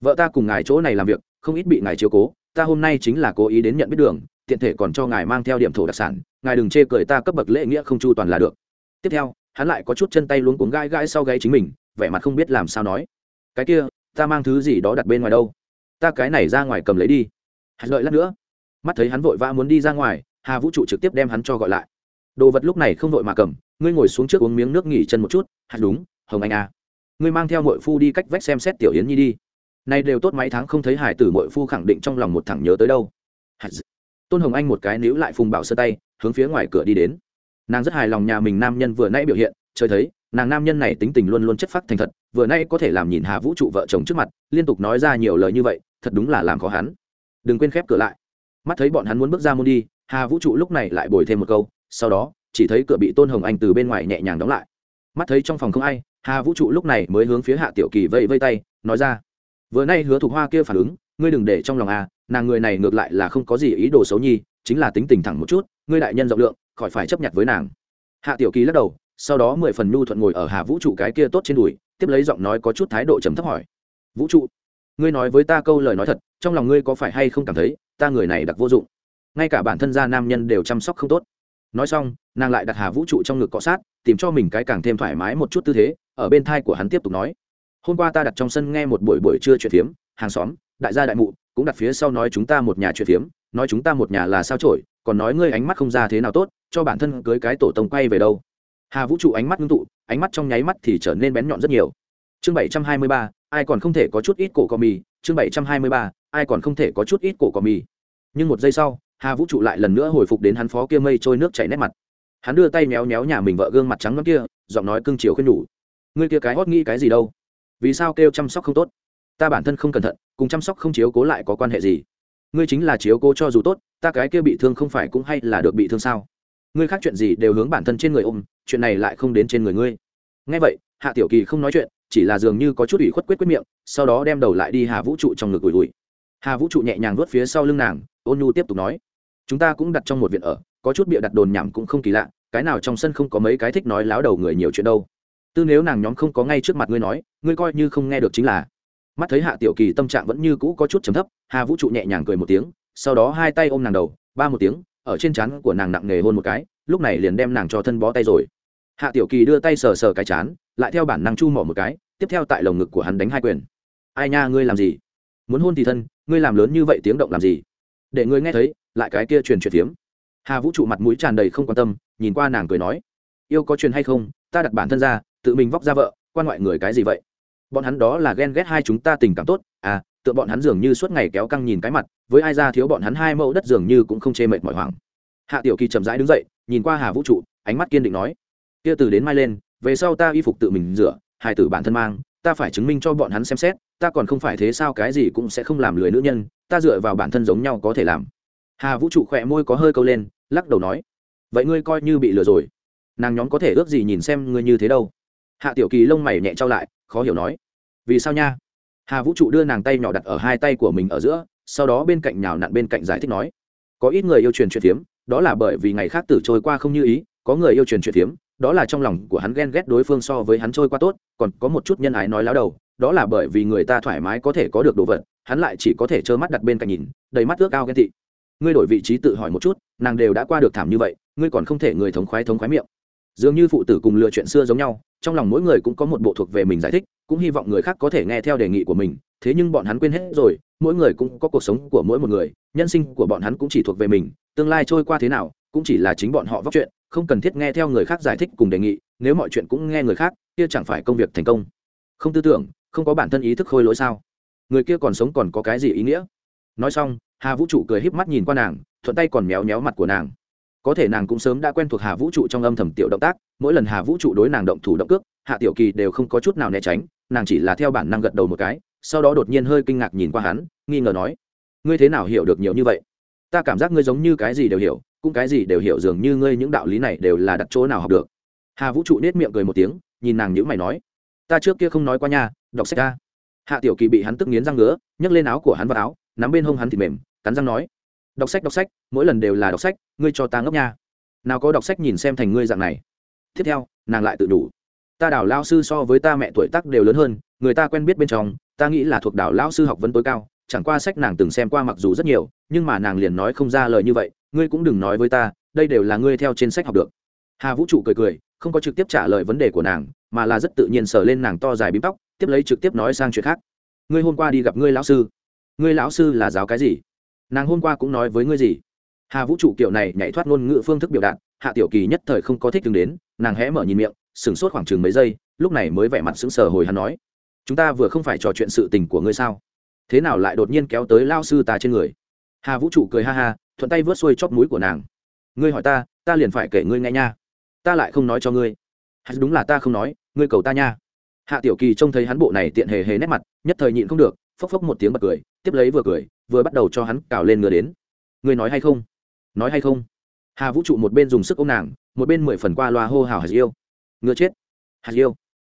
vợ ta cùng ngài chỗ này làm việc không ít bị ngài chiếu cố, ta hôm nay chính là cố ý đến nhận biết đường, tiện thể còn cho ngài mang theo điểm thổ đặc sản, ngài đừng chê cười ta cấp bậc lễ nghĩa không chu toàn là được. Tiếp theo, hắn lại có chút chân tay luống cuống gai gai sau gáy chính mình, vẻ mặt không biết làm sao nói. Cái kia, ta mang thứ gì đó đặt bên ngoài đâu? Ta cái này ra ngoài cầm lấy đi. Hắn đợi lát nữa. Mắt thấy hắn vội vã muốn đi ra ngoài, hà vũ trụ trực tiếp đem hắn cho gọi lại. Đồ vật lúc này không vội mà cầm, ngươi ngồi xuống trước uống miếng nước nghỉ chân một chút. Hạt đúng, hồng anh à. ngươi mang theo mội phu đi cách vách xem xét tiểu yến nhi đi nay đều tốt mấy tháng không thấy hải tử mội phu khẳng định trong lòng một thẳng nhớ tới đâu. Tôn hồng anh một cái níu lại phùng bảo sơ tay, hướng phía ngoài cửa đi đến. Nàng rất hài lòng nhà mình nam nhân vừa nãy biểu hiện, trời thấy, nàng nam nhân này tính tình luôn luôn chất phác thành thật, vừa nay có thể làm nhìn hà vũ trụ vợ chồng trước mặt, liên tục nói ra nhiều lời như vậy, thật đúng là làm khó hắn. Đừng quên khép cửa lại. Mắt thấy bọn hắn muốn bước ra môn đi, hà vũ trụ lúc này lại bồi thêm một câu, sau đó, chỉ thấy cửa bị tôn hồng anh từ bên ngoài nhẹ nhàng đóng lại. Mắt thấy trong phòng không ai, hà vũ trụ lúc này mới hướng phía hạ tiểu kỳ vây vây tay, nói ra vừa nay hứa thục hoa kia phản ứng, ngươi đừng để trong lòng à nàng người này ngược lại là không có gì ý đồ xấu nhi, chính là tính tình thẳng một chút, ngươi đại nhân rộng lượng, khỏi phải chấp nhận với nàng. Hạ tiểu kỳ lắc đầu, sau đó mười phần nhu thuận ngồi ở hạ vũ trụ cái kia tốt trên đùi, tiếp lấy giọng nói có chút thái độ trầm thấp hỏi. Vũ trụ, ngươi nói với ta câu lời nói thật, trong lòng ngươi có phải hay không cảm thấy, ta người này đặc vô dụng. Ngay cả bản thân gia nam nhân đều chăm sóc không tốt. Nói xong, nàng lại đặt hà vũ trụ trong ngực cọ sát, tìm cho mình cái càng thêm thoải mái một chút tư thế, ở bên thai của hắn tiếp tục nói hôm qua ta đặt trong sân nghe một buổi buổi trưa chuyện phiếm, hàng xóm, đại gia đại mụ, cũng đặt phía sau nói chúng ta một nhà chuyện phiếm, nói chúng ta một nhà là sao trổi còn nói ngươi ánh mắt không ra thế nào tốt, cho bản thân cưới cái tổ tông quay về đâu. Hà vũ trụ ánh mắt ngưng tụ, ánh mắt trong nháy mắt thì trở nên bén nhọn rất nhiều. Chương bảy trăm hai mươi ba, ai còn không thể có chút ít cổ cò mì, chương bảy trăm hai mươi ba, ai còn không thể có chút ít cổ cò mì. Nhưng một giây sau, hà vũ trụ lại lần nữa hồi phục đến hắn phó kia mây trôi nước chảy nét mặt. Hắn đưa tay méo méo nhà mình vợ gương mặt trắng ngắm kia, giọng nói cưng chiều khuyên nhủ. Ngươi kia cái hót nghĩ cái gì đâu? Vì sao kêu chăm sóc không tốt? Ta bản thân không cẩn thận, cùng chăm sóc không chiếu cố lại có quan hệ gì? Ngươi chính là chiếu cố cho dù tốt, ta cái kia bị thương không phải cũng hay là được bị thương sao? Ngươi khác chuyện gì đều hướng bản thân trên người ôm, chuyện này lại không đến trên người ngươi. Ngay vậy, hạ tiểu kỳ không nói chuyện, chỉ là dường như có chút ủy khuất quyết quyết miệng, sau đó đem đầu lại đi hà vũ trụ trong ngực ủi ủi. Hà vũ trụ nhẹ nhàng vớt phía sau lưng nàng, ôn nhu tiếp tục nói, chúng ta cũng đặt trong một viện ở, có chút bịa đặt đồn nhảm cũng không kỳ lạ, cái nào trong sân không có mấy cái thích nói láo đầu người nhiều chuyện đâu tư nếu nàng nhóm không có ngay trước mặt ngươi nói, ngươi coi như không nghe được chính là. Mắt thấy hạ tiểu kỳ tâm trạng vẫn như cũ có chút trầm thấp, hà vũ trụ nhẹ nhàng cười một tiếng, sau đó hai tay ôm nàng đầu, ba một tiếng, ở trên trán của nàng nặng nề hôn một cái, lúc này liền đem nàng cho thân bó tay rồi. Hạ tiểu kỳ đưa tay sờ sờ cái chán, lại theo bản năng chu mỏ một cái, tiếp theo tại lồng ngực của hắn đánh hai quyền. Ai nha, ngươi làm gì? Muốn hôn thì thân, ngươi làm lớn như vậy tiếng động làm gì? Để ngươi nghe thấy, lại cái kia truyền truyền phiếm hà vũ trụ mặt mũi tràn đầy không quan tâm, nhìn qua nàng cười nói. Yêu có truyền hay không, ta đặt bản thân ra tự mình vóc ra vợ, quan ngoại người cái gì vậy? Bọn hắn đó là ghen ghét hai chúng ta tình cảm tốt à tựa bọn hắn dường như suốt ngày kéo căng nhìn cái mặt, với ai ra thiếu bọn hắn hai mẫu đất dường như cũng không chê mệt mỏi hoảng. Hạ tiểu kỳ chậm rãi đứng dậy, nhìn qua hà vũ trụ, ánh mắt kiên định nói, kia từ đến mai lên, về sau ta y phục tự mình rửa hai tử bản thân mang, ta phải chứng minh cho bọn hắn xem xét, ta còn không phải thế sao cái gì cũng sẽ không làm lười nữ nhân, ta dựa vào bản thân giống nhau có thể làm. Hà vũ trụ khỏe môi có hơi câu lên, lắc đầu nói, vậy ngươi coi như bị lừa rồi. Nàng nhóm có thể ước gì nhìn xem ngươi như thế đâu? Hạ tiểu kỳ lông mày nhẹ trao lại, khó hiểu nói, vì sao nha? Hà vũ trụ đưa nàng tay nhỏ đặt ở hai tay của mình ở giữa, sau đó bên cạnh nhào nặn bên cạnh giải thích nói, có ít người yêu truyền chuyện phiếm đó là bởi vì ngày khác tử trôi qua không như ý, có người yêu truyền chuyện phiếm đó là trong lòng của hắn ghen ghét đối phương so với hắn trôi qua tốt, còn có một chút nhân ái nói láo đầu, đó là bởi vì người ta thoải mái có thể có được đồ vật, hắn lại chỉ có thể trơ mắt đặt bên cạnh nhìn, đầy mắt ước ao ghen tị. Ngươi đổi vị trí tự hỏi một chút, nàng đều đã qua được thảm như vậy, ngươi còn không thể người thống khoái thống khoái miệng dường như phụ tử cùng lựa chuyện xưa giống nhau, trong lòng mỗi người cũng có một bộ thuộc về mình giải thích, cũng hy vọng người khác có thể nghe theo đề nghị của mình, thế nhưng bọn hắn quên hết rồi, mỗi người cũng có cuộc sống của mỗi một người, nhân sinh của bọn hắn cũng chỉ thuộc về mình, tương lai trôi qua thế nào, cũng chỉ là chính bọn họ vóc chuyện, không cần thiết nghe theo người khác giải thích cùng đề nghị, nếu mọi chuyện cũng nghe người khác, kia chẳng phải công việc thành công. Không tư tưởng, không có bản thân ý thức khôi lỗi sao? Người kia còn sống còn có cái gì ý nghĩa? Nói xong, hà vũ trụ cười híp mắt nhìn qua nàng, thuận tay còn méo méo mặt của nàng có thể nàng cũng sớm đã quen thuộc hà vũ trụ trong âm thầm tiểu động tác, mỗi lần hà vũ trụ đối nàng động thủ động cước, hạ tiểu kỳ đều không có chút nào né tránh, nàng chỉ là theo bản năng gật đầu một cái, sau đó đột nhiên hơi kinh ngạc nhìn qua hắn, nghi ngờ nói, ngươi thế nào hiểu được nhiều như vậy? Ta cảm giác ngươi giống như cái gì đều hiểu, cũng cái gì đều hiểu dường như ngươi những đạo lý này đều là đặt chỗ nào học được. Hà vũ trụ nết miệng cười một tiếng, nhìn nàng nhữ mày nói, ta trước kia không nói qua nha, đọc sách ca hạ tiểu kỳ bị hắn tức nghiến răng ngứa, nhấc lên áo của hắn vào áo, nắm bên hông hắn thì mềm, cắn răng nói đọc sách đọc sách, mỗi lần đều là đọc sách, ngươi cho ta ngốc nha. Nào có đọc sách nhìn xem thành ngươi dạng này. Tiếp theo, nàng lại tự đủ. Ta đảo lao sư so với ta mẹ tuổi tác đều lớn hơn, người ta quen biết bên trong, ta nghĩ là thuộc đảo lao sư học vấn tối cao, chẳng qua sách nàng từng xem qua mặc dù rất nhiều, nhưng mà nàng liền nói không ra lời như vậy, ngươi cũng đừng nói với ta, đây đều là ngươi theo trên sách học được. Hà vũ trụ cười cười, không có trực tiếp trả lời vấn đề của nàng, mà là rất tự nhiên sờ lên nàng to dài bím tóc, tiếp lấy trực tiếp nói sang chuyện khác. Ngươi hôm qua đi gặp ngươi lão sư. Ngươi lão sư là giáo cái gì? Nàng hôm qua cũng nói với ngươi gì? Hà vũ trụ kiểu này nhảy thoát ngôn ngữ phương thức biểu đạt, hạ tiểu kỳ nhất thời không có thích đứng đến, nàng hé mở nhìn miệng, sửng sốt khoảng chừng mấy giây, lúc này mới vẻ mặt sững sờ hồi hắn nói, chúng ta vừa không phải trò chuyện sự tình của ngươi sao? Thế nào lại đột nhiên kéo tới lao sư ta trên người? Hà vũ trụ cười ha ha, thuận tay vớt xuôi chóp mũi của nàng. Ngươi hỏi ta ta liền phải kể ngươi nghe nha. Ta lại không nói cho ngươi. Hay đúng là ta không nói, ngươi cầu ta nha. Hạ tiểu kỳ trông thấy hắn bộ này tiện hề hề nét mặt, nhất thời nhịn không được phốc phốc một tiếng bật cười, tiếp lấy vừa cười, vừa bắt đầu cho hắn cào lên ngựa đến. Người nói hay không? Nói hay không? Hà vũ trụ một bên dùng sức ô m nàng, một bên mười phần qua loa hô hào hạt yêu ngựa chết. Hạt yêu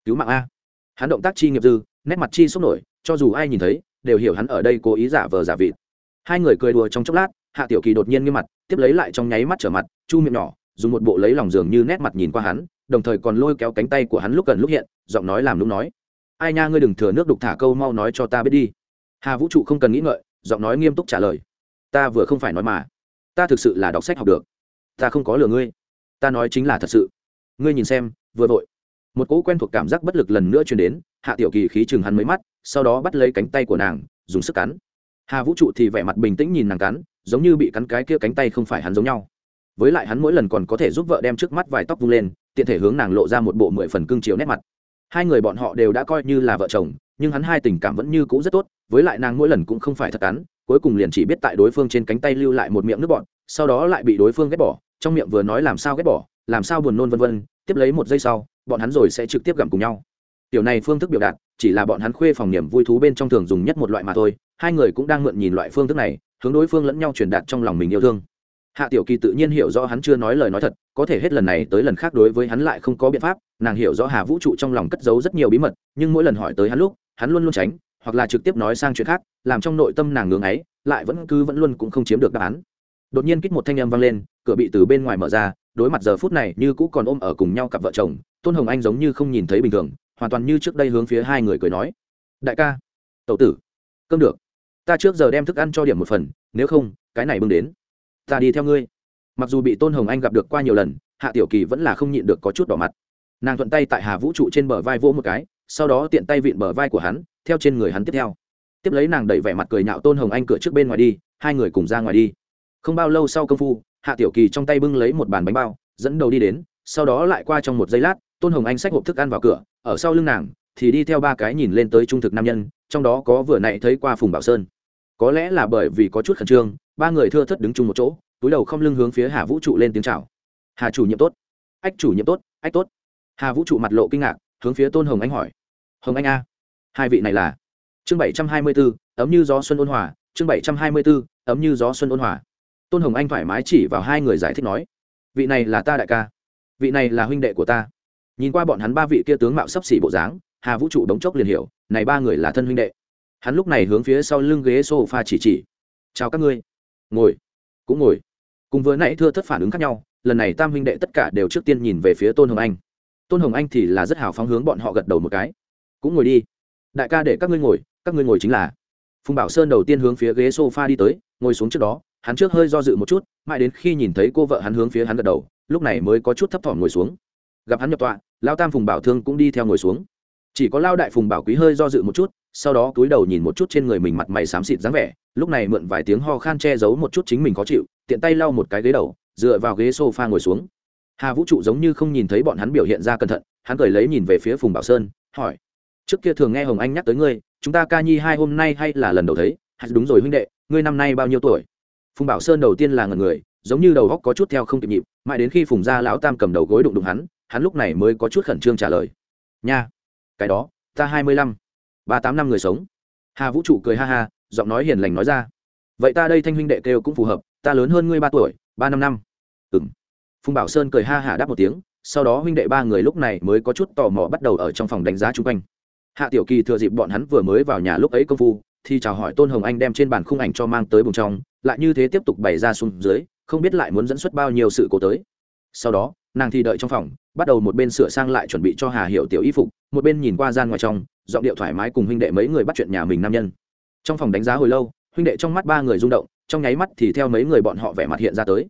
cứu mạng a. Hắn động tác chi nghiệp dư, nét mặt chi sốc nổi, cho dù ai nhìn thấy, đều hiểu hắn ở đây cố ý giả vờ giả vịt. Hai người cười đùa trong chốc lát, hạ tiểu kỳ đột nhiên nghiêm mặt, tiếp lấy lại trong nháy mắt trở mặt, chu miệng nhỏ, dùng một bộ lấy lòng giường như nét mặt nhìn qua hắn, đồng thời còn lôi kéo cánh tay của hắn lúc gần lúc hiện, giọng nói làm lúc nói ai nha, ngươi đừng thừa nước đục thả câu, mau nói cho ta biết đi. Hà vũ trụ không cần nghĩ ngợi, giọng nói nghiêm túc trả lời. Ta vừa không phải nói mà. Ta thực sự là đọc sách học được. Ta không có lừa ngươi. Ta nói chính là thật sự. Ngươi nhìn xem, vừa vội. Một cỗ quen thuộc cảm giác bất lực lần nữa truyền đến, hạ tiểu kỳ khí chừng hắn mấy mắt, sau đó bắt lấy cánh tay của nàng, dùng sức cắn. Hà vũ trụ thì vẻ mặt bình tĩnh nhìn nàng cắn, giống như bị cắn cái kia cánh tay không phải hắn giống nhau. Với lại hắn mỗi lần còn có thể giúp vợ đem trước mắt vài tóc vung lên, tiện thể hướng nàng lộ ra một bộ mười phần cưng chiếu nét mặt hai người bọn họ đều đã coi như là vợ chồng, nhưng hắn hai tình cảm vẫn như cũ rất tốt, với lại nàng mỗi lần cũng không phải thật cắn, cuối cùng liền chỉ biết tại đối phương trên cánh tay lưu lại một miệng nước bọn sau đó lại bị đối phương ghét bỏ, trong miệng vừa nói làm sao ghét bỏ, làm sao buồn nôn vân vân, tiếp lấy một giây sau, bọn hắn rồi sẽ trực tiếp gặm cùng nhau. Tiểu này phương thức biểu đạt, chỉ là bọn hắn khuê phòng niềm vui thú bên trong thường dùng nhất một loại mà thôi, hai người cũng đang mượn nhìn loại phương thức này, hướng đối phương lẫn nhau truyền đạt trong lòng mình yêu thương hạ tiểu kỳ tự nhiên hiểu rõ hắn chưa nói lời nói thật, có thể hết lần này tới lần khác đối với hắn lại không có biện pháp, nàng hiểu rõ hà vũ trụ trong lòng cất giấu rất nhiều bí mật, nhưng mỗi lần hỏi tới hắn lúc, hắn luôn luôn tránh, hoặc là trực tiếp nói sang chuyện khác, làm trong nội tâm nàng ngưỡng ấy lại vẫn cứ vẫn luôn cũng không chiếm được đáp án. Đột nhiên kích một thanh âm vang lên, cửa bị từ bên ngoài mở ra, đối mặt giờ phút này như cũ còn ôm ở cùng nhau cặp vợ chồng, tôn hồng anh giống như không nhìn thấy bình thường, hoàn toàn như trước đây hướng phía hai người cười nói, đại ca tậu tử, cơm được. Ta trước giờ đem thức ăn cho điểm một phần, nếu không, cái này bưng đến ta đi theo ngươi. Mặc dù bị tôn hồng anh gặp được qua nhiều lần, hạ tiểu kỳ vẫn là không nhịn được có chút đỏ mặt. Nàng thuận tay tại hà vũ trụ trên bờ vai vỗ một cái, sau đó tiện tay vịn bờ vai của hắn, theo trên người hắn tiếp theo. Tiếp lấy nàng đẩy vẻ mặt cười nhạo tôn hồng anh cửa trước bên ngoài đi, hai người cùng ra ngoài đi. Không bao lâu sau công phu, hạ tiểu kỳ trong tay bưng lấy một bàn bánh bao, dẫn đầu đi đến, sau đó lại qua trong một giây lát, tôn hồng anh xách hộp thức ăn vào cửa, ở sau lưng nàng, thì đi theo ba cái nhìn lên tới trung thực nam nhân, trong đó có vừa nãy thấy qua phùng bảo sơn có lẽ là bởi vì có chút khẩn trương, ba người thưa thất đứng chung một chỗ, túi đầu không lưng hướng phía hà vũ trụ lên tiếng chào. Hà chủ nhiệm tốt. Ách chủ nhiệm tốt, ách tốt. Hà vũ trụ mặt lộ kinh ngạc, hướng phía tôn hồng anh hỏi. Hồng anh a, hai vị này là? Chương bảy trăm hai mươi b ố ấm như gió xuân ôn hòa, chương bảy trăm hai mươi b ố ấm như gió xuân ôn hòa. Tôn hồng anh thoải mái chỉ vào hai người giải thích nói. Vị này là ta đại ca, vị này là huynh đệ của ta. Nhìn qua bọn hắn ba vị kia tướng mạo sấp xỉ bộ dáng, hà vũ trụ đống chốc liền hiểu, này ba người là thân huynh đệ hắn lúc này hướng phía sau lưng ghế sofa chỉ chỉ. Chào các ngươi. Ngồi. Cũng ngồi. Cùng vừa nãy thưa thất phản ứng khác nhau, lần này tam huynh đệ tất cả đều trước tiên nhìn về phía tôn hồng anh. Tôn hồng anh thì là rất hào phóng hướng bọn họ gật đầu một cái. Cũng ngồi đi. Đại ca để các ngươi ngồi, các ngươi ngồi chính là. Phùng bảo sơn đầu tiên hướng phía ghế s o f a đi tới, ngồi xuống trước đó, hắn trước hơi do dự một chút, mãi đến khi nhìn thấy cô vợ hắn hướng phía hắn gật đầu, lúc này mới có chút thấp thỏm ngồi xuống. Gặp hắn nhập tọa, lao tam phùng bảo thương cũng đi theo ngồi xuống. Chỉ có lao đại phùng bảo quý hơi do dự một chút sau đó cúi đầu nhìn một chút trên người mình mặt mày xám xịt dáng vẻ, lúc này mượn vài tiếng ho khan che giấu một chút chính mình khó chịu, tiện tay lau một cái ghế đầu, dựa vào ghế s o f a ngồi xuống. Hà vũ trụ giống như không nhìn thấy bọn hắn biểu hiện ra cẩn thận, hắn cười lấy nhìn về phía phùng bảo sơn, hỏi, trước kia thường nghe hồng anh nhắc tới ngươi, chúng ta ca nhi hai hôm nay hay là lần đầu thấy? Hay đúng rồi huynh đệ, ngươi năm nay bao nhiêu tuổi? Phùng bảo sơn đầu tiên là ngần người, giống như đầu góc có chút theo không kịp nhịp, mãi đến khi phùng gia lão tam cầm đầu gối đụng đụng hắn hắn lúc này mới có chút khẩn trương trả lời, nha, cái đó, ta hai mươi lăm ba tám năm người sống. Hà vũ trụ cười ha ha, giọng nói hiền lành nói ra. Vậy ta đây thanh huynh đệ kêu cũng phù hợp, ta lớn hơn ngươi ba tuổi, ba năm năm. Ừ m phùng bảo sơn cười ha hả đáp một tiếng, sau đó huynh đệ ba người lúc này mới có chút tò mò bắt đầu ở trong phòng đánh giá chung quanh. Hạ tiểu kỳ thừa dịp bọn hắn vừa mới vào nhà lúc ấy công phu, thì chào hỏi tôn hồng anh đem trên bàn khung ảnh cho mang tới bùng trong, lại như thế tiếp tục bày ra xuống dưới, không biết lại muốn dẫn xuất bao nhiêu sự cố tới. Sau đó, nàng thì đợi trong phòng, bắt đầu một bên sửa sang lại chuẩn bị cho hà hiệu tiểu y phục, một bên nhìn qua gian ngoài trong giọng điệu thoải mái cùng huynh đệ mấy người bắt chuyện nhà mình nam nhân. Trong phòng đánh giá hồi lâu, huynh đệ trong mắt ba người rung động, trong nháy mắt thì theo mấy người bọn họ vẻ mặt hiện ra tới.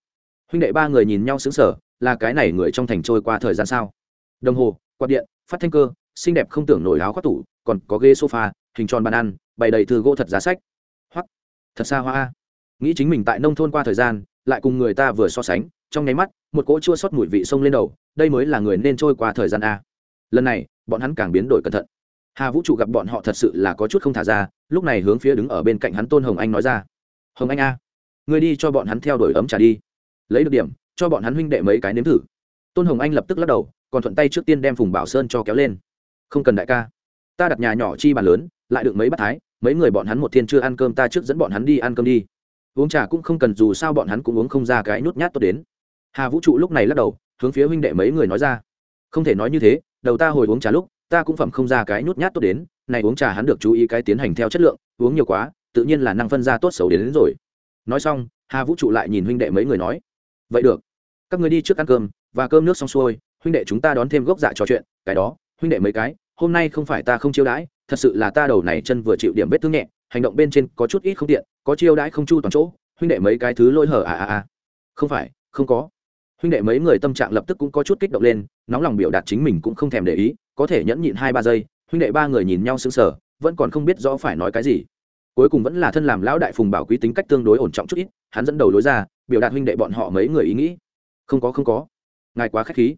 Huynh đệ ba người nhìn nhau xứng sở là cái này người trong thành trôi qua thời gian sao? Đồng hồ, quạt điện, phát thanh cơ, xinh đẹp không tưởng nổi áo khoác tủ, còn có ghế sofa, hình tròn bàn ăn, bày đầy thư gỗ thật giá sách. Hoặc thật xa hoa nghĩ chính mình tại nông thôn qua thời gian, lại cùng người ta vừa so sánh, trong nháy mắt, một cỗ chua xót mùi vị sông lên đầu, đây mới là người nên trôi qua thời gian a. Lần này, bọn hắn càng biến đổi cẩn thận hà vũ trụ gặp bọn họ thật sự là có chút không thả ra, lúc này hướng phía đứng ở bên cạnh hắn tôn hồng anh nói ra. Hồng anh a người đi cho bọn hắn theo đuổi ấm trả đi. Lấy được điểm, cho bọn hắn huynh đệ mấy cái nếm thử. Tôn hồng anh lập tức lắc đầu, còn thuận tay trước tiên đem phùng bảo sơn cho kéo lên. Không cần đại ca, ta đặt nhà nhỏ chi bàn lớn, lại được mấy bát thái, mấy người bọn hắn một thiên chưa ăn cơm ta trước dẫn bọn hắn đi ăn cơm đi. Uống trà cũng không cần dù sao bọn hắn cũng uống không ra cái nhút nhát tốt đến. Hà vũ trụ lúc này lắc đầu, hướng phía huynh đệ mấy người nói ra. Không thể nói như thế, đầu ta hồi uống trà lúc ta cũng phẩm không ra cái nhút nhát tốt đến này uống trà hắn được chú ý cái tiến hành theo chất lượng uống nhiều quá tự nhiên là năng phân ra tốt xấu đến, đến rồi. Nói xong hà vũ trụ lại nhìn huynh đệ mấy người nói vậy được các người đi trước ăn cơm và cơm nước xong xuôi huynh đệ chúng ta đón thêm gốc dạ trò chuyện cái đó huynh đệ mấy cái hôm nay không phải ta không chiêu đãi thật sự là ta đầu này chân vừa chịu điểm vết thương nhẹ hành động bên trên có chút ít không tiện có chiêu đãi không chu toàn chỗ huynh đệ mấy cái thứ lôi hở à à à. Không phải không có. Huynh đệ mấy người tâm trạng lập tức cũng có chút kích động lên nóng lòng biểu đạt chính mình cũng không thèm để ý có thể nhẫn nhịn hai ba giây, huynh đệ ba người nhìn nhau sững sờ, vẫn còn không biết rõ phải nói cái gì. Cuối cùng vẫn là thân làm lão đại phùng bảo quý tính cách tương đối ổn trọng chút ít, hắn dẫn đầu lối ra, biểu đạt huynh đệ bọn họ mấy người ý nghĩ. Không có không có. Ngài quá khách khí.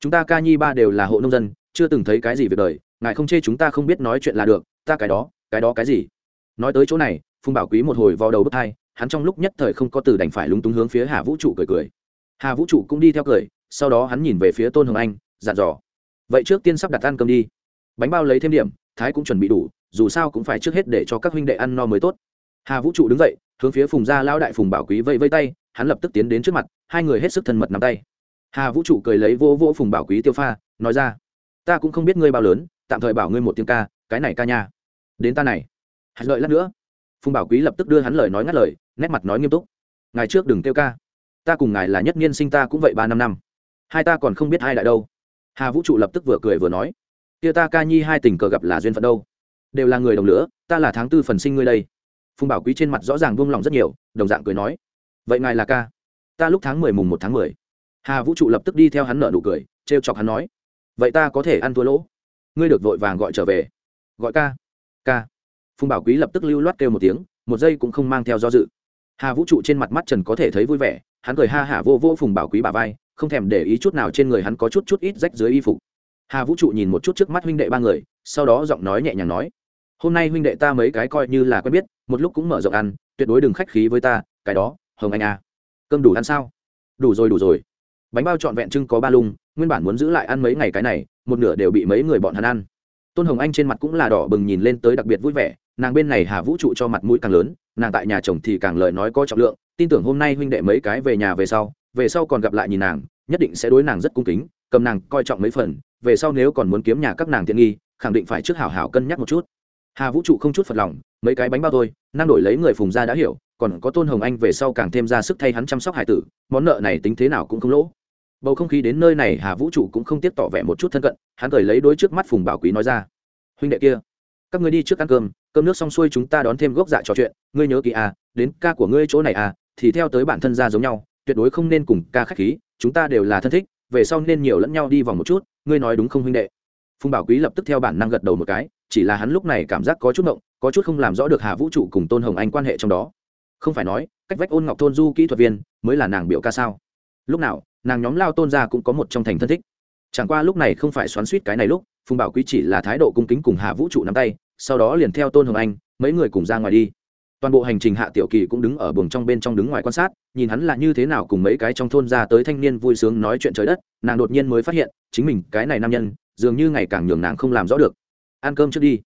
Chúng ta ca nhi ba đều là hộ nông dân, chưa từng thấy cái gì việc đời, ngài không chê chúng ta không biết nói chuyện là được, ta cái đó cái đó cái gì? Nói tới chỗ này, phùng bảo quý một hồi vào đầu bước hai hắn trong lúc nhất thời không có từ đành phải lúng túng hướng phía hà vũ trụ cười cười. Hà vũ trụ cũng đi theo cười, sau đó hắn nhìn về phía tôn hồng anh, dặn dò vậy trước tiên sắp đặt ăn cơm đi. Bánh bao lấy thêm điểm, thái cũng chuẩn bị đủ, dù sao cũng phải trước hết để cho các huynh đệ ăn no mới tốt. Hà vũ trụ đứng dậy, hướng phía phùng gia lão đại phùng bảo quý vây vây tay, hắn lập tức tiến đến trước mặt, hai người hết sức thân mật nắm tay. Hà vũ trụ cười lấy vô vô phùng bảo quý tiêu pha, nói ra, ta cũng không biết ngươi bao lớn, tạm thời bảo ngươi một tiếng ca, cái này ca nha. Đến ta này. Hạt lợi lát nữa. Phùng bảo quý lập tức đưa hắn lời nói ngắt lời, nét mặt nói nghiêm túc, ngài trước đừng tiêu ca. Ta cùng ngài là nhất niên sinh ta cũng vậy ba năm năm. Hai ta còn không biết hai đại đâu hà vũ trụ lập tức vừa cười vừa nói, kia ta ca nhi hai tình cờ gặp là duyên phận đâu? Đều là người đồng lửa, ta là tháng tư phần sinh ngươi đây. Phùng bảo quý trên mặt rõ ràng buông lòng rất nhiều, đồng dạng cười nói, vậy ngài là ca? Ta lúc tháng mười mùng một tháng mười. Hà vũ trụ lập tức đi theo hắn nợ nụ cười t r e o chọc hắn nói, vậy ta có thể ăn thua lỗ? Ngươi được vội vàng gọi trở về. Gọi ca ca. Phùng bảo quý lập tức lưu loát kêu một tiếng, một giây cũng không mang theo do dự. Hà vũ trụ trên mặt mắt trần có thể thấy vui vẻ, hắn cười ha hả vô vô phùng bảo quý bà vai không thèm để ý chút nào trên người hắn có chút chút ít rách dưới y phục. Hà vũ trụ nhìn một chút trước mắt huynh đệ ba người, sau đó giọng nói nhẹ nhàng nói, hôm nay huynh đệ ta mấy cái coi như là quen biết, một lúc cũng mở rộng ăn, tuyệt đối đừng khách khí với ta, cái đó, hồng anh à. cơm đủ ăn sao? Đủ rồi đủ rồi. Bánh bao trọn vẹn trưng có ba lung, nguyên bản muốn giữ lại ăn mấy ngày cái này, một nửa đều bị mấy người bọn hắn ăn. Tôn hồng anh trên mặt cũng là đỏ bừng nhìn lên tới đặc biệt vui vẻ, nàng bên này hà vũ trụ cho mặt mũi càng lớn, nàng tại nhà chồng thì càng lời nói có trọng lượng, tin tưởng hôm nay huynh đệ mấy cái về nhà về sau về sau còn gặp lại nhìn nàng, nhất định sẽ đối nàng rất cung kính, cầm nàng coi trọng mấy phần, về sau nếu còn muốn kiếm nhà các nàng tiện nghi, khẳng định phải trước hảo hảo cân nhắc một chút. Hà vũ trụ không chút phật lòng, mấy cái bánh bao thôi, năng đổi lấy người phùng gia đã hiểu, còn có tôn hồng anh về sau càng thêm ra sức thay hắn chăm sóc hải tử, món nợ này tính thế nào cũng không lỗ. Bầu không khí đến nơi này hà vũ trụ cũng không tiếp tỏ vẻ một chút thân cận, hắn cười lấy đôi trước mắt phùng bảo quý nói ra. Huynh đệ kia, các ngươi đi trước ăn cơm cơm nước xong xuôi chúng ta đón thêm gốc dạ trò chuyện, ngươi nhớ kỳ à đến ca của ngươi chỗ này à thì theo tới bản thân ra giống nhau tuyệt đối không nên cùng ca khách khí, chúng ta đều là thân thích, về sau nên nhiều lẫn nhau đi vòng một chút, ngươi nói đúng không huynh đệ? Phùng bảo quý lập tức theo bản năng gật đầu một cái, chỉ là hắn lúc này cảm giác có chút ngộng, có chút không làm rõ được hà vũ trụ cùng tôn hồng anh quan hệ trong đó. Không phải nói, cách vách ôn ngọc thôn du kỹ thuật viên mới là nàng biểu ca sao? Lúc nào, nàng nhóm lao tôn gia cũng có một trong thành thân thích. Chẳng qua lúc này không phải xoắn suýt cái này lúc, phùng bảo quý chỉ là thái độ cung kính cùng hà vũ trụ nắm tay, sau đó liền theo tôn hồng anh, mấy người cùng ra ngoài đi toàn bộ hành trình hạ tiểu kỳ cũng đứng ở buồng trong bên trong đứng ngoài quan sát, nhìn hắn là như thế nào cùng mấy cái trong thôn ra tới thanh niên vui sướng nói chuyện trời đất, nàng đột nhiên mới phát hiện, chính mình, cái này nam nhân, dường như ngày càng nhường nàng không làm rõ được. Ăn cơm trước đi,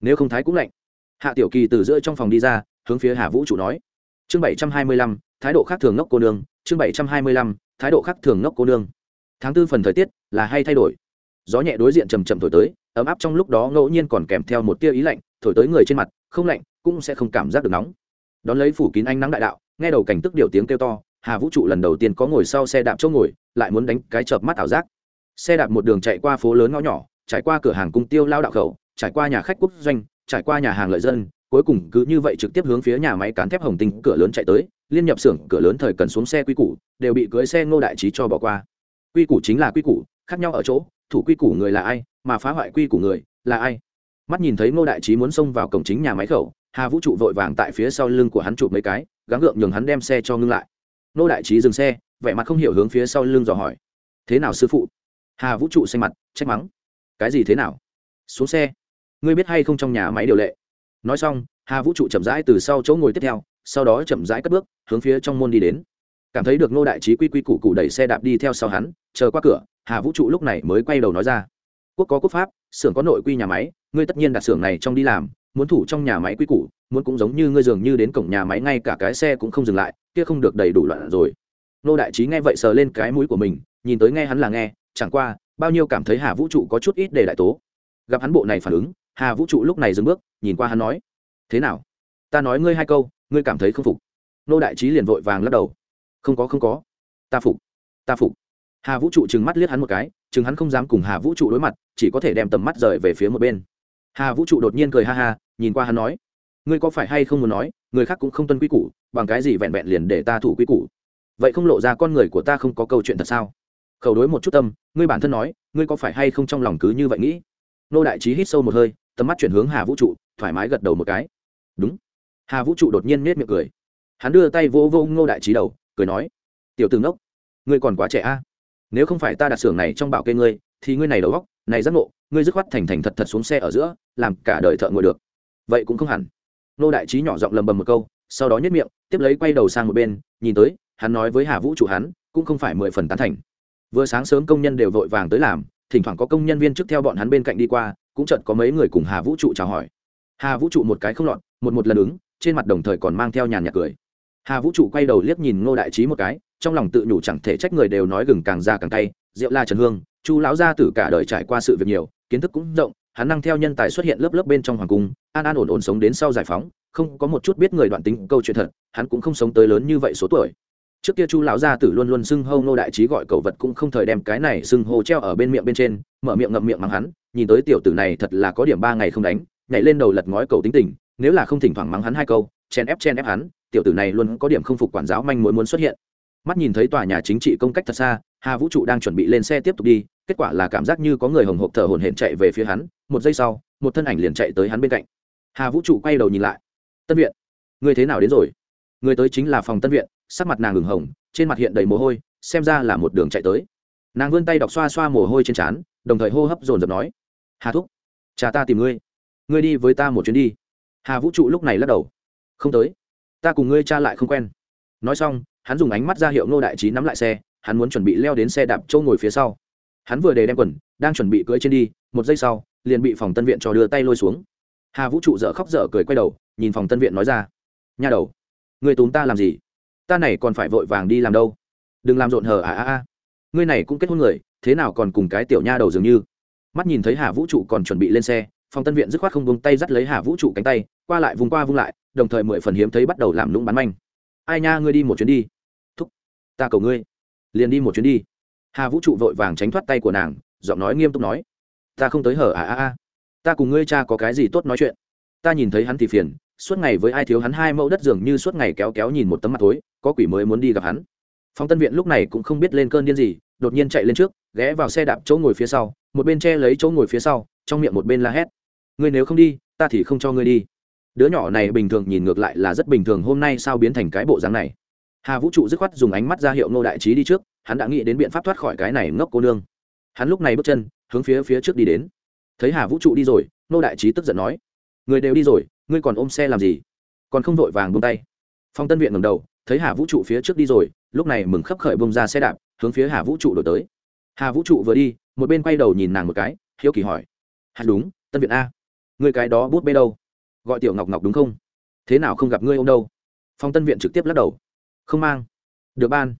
nếu không thái cũng lạnh. Hạ tiểu kỳ từ giữa trong phòng đi ra, hướng phía hà vũ trụ nói. Chương bảy trăm hai mươi lăm, thái độ khác thường ngốc cô nương, chương bảy trăm hai mươi lăm, thái độ khác thường ngốc cô nương. Tháng tư phần thời tiết là hay thay đổi. Gió nhẹ đối diện chầm chậm thổi tới, ấm áp trong lúc đó ngẫu nhiên còn kèm theo một tia ý lạnh, thổi tới người trên mặt, không lạnh cũng sẽ không cảm giác được nóng. Đón lấy phủ kín ánh nắng đại đạo, nghe đầu cảnh tức điều tiếng kêu to, hà vũ trụ lần đầu tiên có ngồi sau xe đạp chỗ ngồi, lại muốn đánh cái chợp mắt ảo giác. Xe đạp một đường chạy qua phố lớn ngõ nhỏ, trải qua cửa hàng cung tiêu lao đạo khẩu, trải qua nhà khách quốc doanh, trải qua nhà hàng lợi dân, cuối cùng cứ như vậy trực tiếp hướng phía nhà máy cán thép hồng tinh cửa lớn chạy tới, liên nhập xưởng cửa lớn thời cần xuống xe quy củ, đều bị cưới xe ngô đại trí cho bỏ qua. Quy củ chính là quy củ, khác nhau ở chỗ, thủ quy củ người là ai, mà phá hoại quy củ người là ai? Mắt nhìn thấy ngô đại trí muốn xông vào cổng chính nhà máy khẩu hà vũ trụ vội vàng tại phía sau lưng của hắn chụp mấy cái, gắng gượng nhường hắn đem xe cho ngưng lại. Nô đại trí dừng xe, vẻ mặt không hiểu hướng phía sau lưng dò hỏi. Thế nào sư phụ? Hà vũ trụ xanh mặt, trách mắng. Cái gì thế nào? Xuống xe. Ngươi biết hay không trong nhà máy điều lệ? Nói xong, hà vũ trụ chậm rãi từ sau chỗ ngồi tiếp theo, sau đó chậm rãi cất bước, hướng phía trong môn đi đến. Cảm thấy được Nô đại trí quy quy củ cụ đẩy xe đạp đi theo sau hắn, chờ qua cửa, hà vũ trụ lúc này mới quay đầu nói ra. Quốc có quốc pháp, xưởng có nội quy nhà máy, ngươi tất nhiên đặt xưởng này trong đi làm muốn thủ trong nhà máy quy củ, muốn cũng giống như ngươi dường như đến cổng nhà máy ngay cả cái xe cũng không dừng lại, kia không được đầy đủ loạn rồi. Nô đại trí nghe vậy sờ lên cái mũi của mình, nhìn tới nghe hắn là nghe, chẳng qua, bao nhiêu cảm thấy hà vũ trụ có chút ít để đại tố. Gặp hắn bộ này phản ứng, hà vũ trụ lúc này dừng bước, nhìn qua hắn nói, thế nào? Ta nói ngươi hai câu, ngươi cảm thấy không phục. Nô đại trí liền vội vàng lắc đầu, không có không có. Ta phục ta phục. Hà vũ trụ trừng mắt liếc hắn một cái chừng hắn không dám cùng hà vũ trụ đối mặt, chỉ có thể đem tầm mắt rời về phía một bên hà vũ trụ đột nhiên cười ha ha, nhìn qua hắn nói, ngươi có phải hay không muốn nói, người khác cũng không tuân quy củ, bằng cái gì vẹn vẹn liền để ta thủ quy củ? Vậy không lộ ra con người của ta không có câu chuyện thật sao? Khẩu đối một chút tâm, ngươi bản thân nói, ngươi có phải hay không trong lòng cứ như vậy nghĩ? Nô đại trí hít sâu một hơi, tầm mắt chuyển hướng hà vũ trụ, thoải mái gật đầu một cái. Đúng. Hà vũ trụ đột nhiên nết miệng cười. Hắn đưa tay vô vô ngô đại trí đầu, cười nói, tiểu tướng đốc ngươi còn quá trẻ a. Nếu không phải ta đặt xưởng này trong bảo kê ngươi, thì ngươi này đầu góc này giác ngộ ngươi dứt khoát thành thành thật thật xuống xe ở giữa, làm cả đời thợ ngồi được. Vậy cũng không hẳn. Nô đại trí nhỏ giọng lầm bầm một câu, sau đó nhất miệng, tiếp lấy quay đầu sang một bên, nhìn tới, hắn nói với hà vũ trụ hắn, cũng không phải mười phần tán thành. Vừa sáng sớm công nhân đều vội vàng tới làm, thỉnh thoảng có công nhân viên trước theo bọn hắn bên cạnh đi qua, cũng chợt có mấy người cùng hà vũ trụ chào hỏi. Hà vũ trụ một cái không lọt, một một lần ứng, trên mặt đồng thời còn mang theo nhàn nhạc cười. Hà vũ trụ quay đầu liếc nhìn ngô đại trí một cái, trong lòng tự nhủ chẳng thể trách người đều nói gừng càng ra càng tay rượu la trần hương, chu lão gia tử cả đời trải qua sự việc nhiều kiến thức cũng rộng, hắn năng theo nhân tài xuất hiện lớp lớp bên trong hoàng cung, an an ổn ổn sống đến sau giải phóng, không có một chút biết người đoạn tính câu chuyện thật, hắn cũng không sống tới lớn như vậy số tuổi. Trước kia chu lão gia tử luôn luôn xưng hô nô đại trí gọi cầu vật cũng không thời đem cái này xưng hô treo ở bên miệng bên trên, mở miệng ngậm miệng mắng hắn, nhìn tới tiểu tử này thật là có điểm ba ngày không đánh, nhảy lên đầu lật ngói cầu tính tình, nếu là không thỉnh thoảng mắng hắn hai câu chen ép chen ép hắn, tiểu tử này luôn có điểm không phục quản giáo manh mối muốn xuất hiện mắt nhìn thấy tòa nhà chính trị công cách thật xa, hà vũ trụ đang chuẩn bị lên xe tiếp tục đi, kết quả là cảm giác như có người hồng hộp thở hổn hển chạy về phía hắn, một giây sau, một thân ảnh liền chạy tới hắn bên cạnh. Hà vũ trụ quay đầu nhìn lại. Tân viện, người thế nào đến rồi? Người tới chính là phòng tân viện. Sắc mặt nàng ngừng hồng, trên mặt hiện đầy mồ hôi, xem ra là một đường chạy tới. Nàng vươn tay đọc xoa xoa mồ hôi trên trán, đồng thời hô hấp dồn dập nói, hà thúc, cha ta tìm ngươi. Ngươi đi với ta một chuyến đi. Hà vũ trụ lúc này lắc đầu, không tới. Ta cùng ngươi cha lại không quen. Nói xong hắn dùng ánh mắt ra hiệu ngô đại trí nắm lại xe, hắn muốn chuẩn bị leo đến xe đạp châu ngồi phía sau. Hắn vừa để đem quần, đang chuẩn bị cưỡi trên đi, một giây sau, liền bị phòng tân viện cho đưa tay lôi xuống. Hà vũ trụ dở khóc dở cười quay đầu, nhìn phòng tân viện nói ra, nha đầu người túm ta làm gì? Ta này còn phải vội vàng đi làm đâu? Đừng làm rộn hờ à à à. Ngươi này cũng kết hôn người, thế nào còn cùng cái tiểu nha đầu dường như? Mắt nhìn thấy hà vũ trụ còn chuẩn bị lên xe, phòng tân viện dứt khoát không buông tay dắt lấy hà vũ trụ cánh tay, qua lại vùng qua vung lại, đồng thời mười phần hiếm thấy bắt đầu làm lũng bắn manh. Ai nha, ngươi đi một chuyến đi ta cầu ngươi, liền đi một chuyến đi. Hà vũ trụ vội vàng tránh thoát tay của nàng, giọng nói nghiêm túc nói, ta không tới hở à à à. Ta cùng ngươi cha có cái gì tốt nói chuyện? Ta nhìn thấy hắn thì phiền, suốt ngày với ai thiếu hắn hai mẫu đất dường như suốt ngày kéo kéo nhìn một tấm mặt tối có quỷ mới muốn đi gặp hắn. Phong tân viện lúc này cũng không biết lên cơn điên gì, đột nhiên chạy lên trước, ghé vào xe đạp chỗ ngồi phía sau, một bên che lấy chỗ ngồi phía sau, trong miệng một bên la hét, ngươi nếu không đi, ta thì không cho ngươi đi. Đứa nhỏ này bình thường nhìn ngược lại là rất bình thường, hôm nay sao biến thành cái bộ dáng này? Hà vũ trụ dứt khoát dùng ánh mắt ra hiệu ngô đại trí đi trước, hắn đã nghĩ đến biện pháp thoát khỏi cái này ngốc cô nương. Hắn lúc này bước chân, hướng phía phía trước đi đến. Thấy hà vũ trụ đi rồi, ngô đại trí tức giận nói, người đều đi rồi, ngươi còn ôm xe làm gì? Còn không vội vàng buông tay. Phong tân viện ngầm đầu, thấy hà vũ trụ phía trước đi rồi, lúc này mừng khấp khởi bông ra xe đạp, hướng phía hà vũ trụ đổi tới. Hà vũ trụ vừa đi, một bên quay đầu nhìn nàng một cái, hiếu kỳ hỏi, hà, đúng, tân viện a người cái đó bút bê đâu? Gọi tiểu ngọc ngọc đúng không? Thế nào không gặp ngươi ô m đâu? Phong tân viện trực tiếp lắc đầu không mang. Được ban.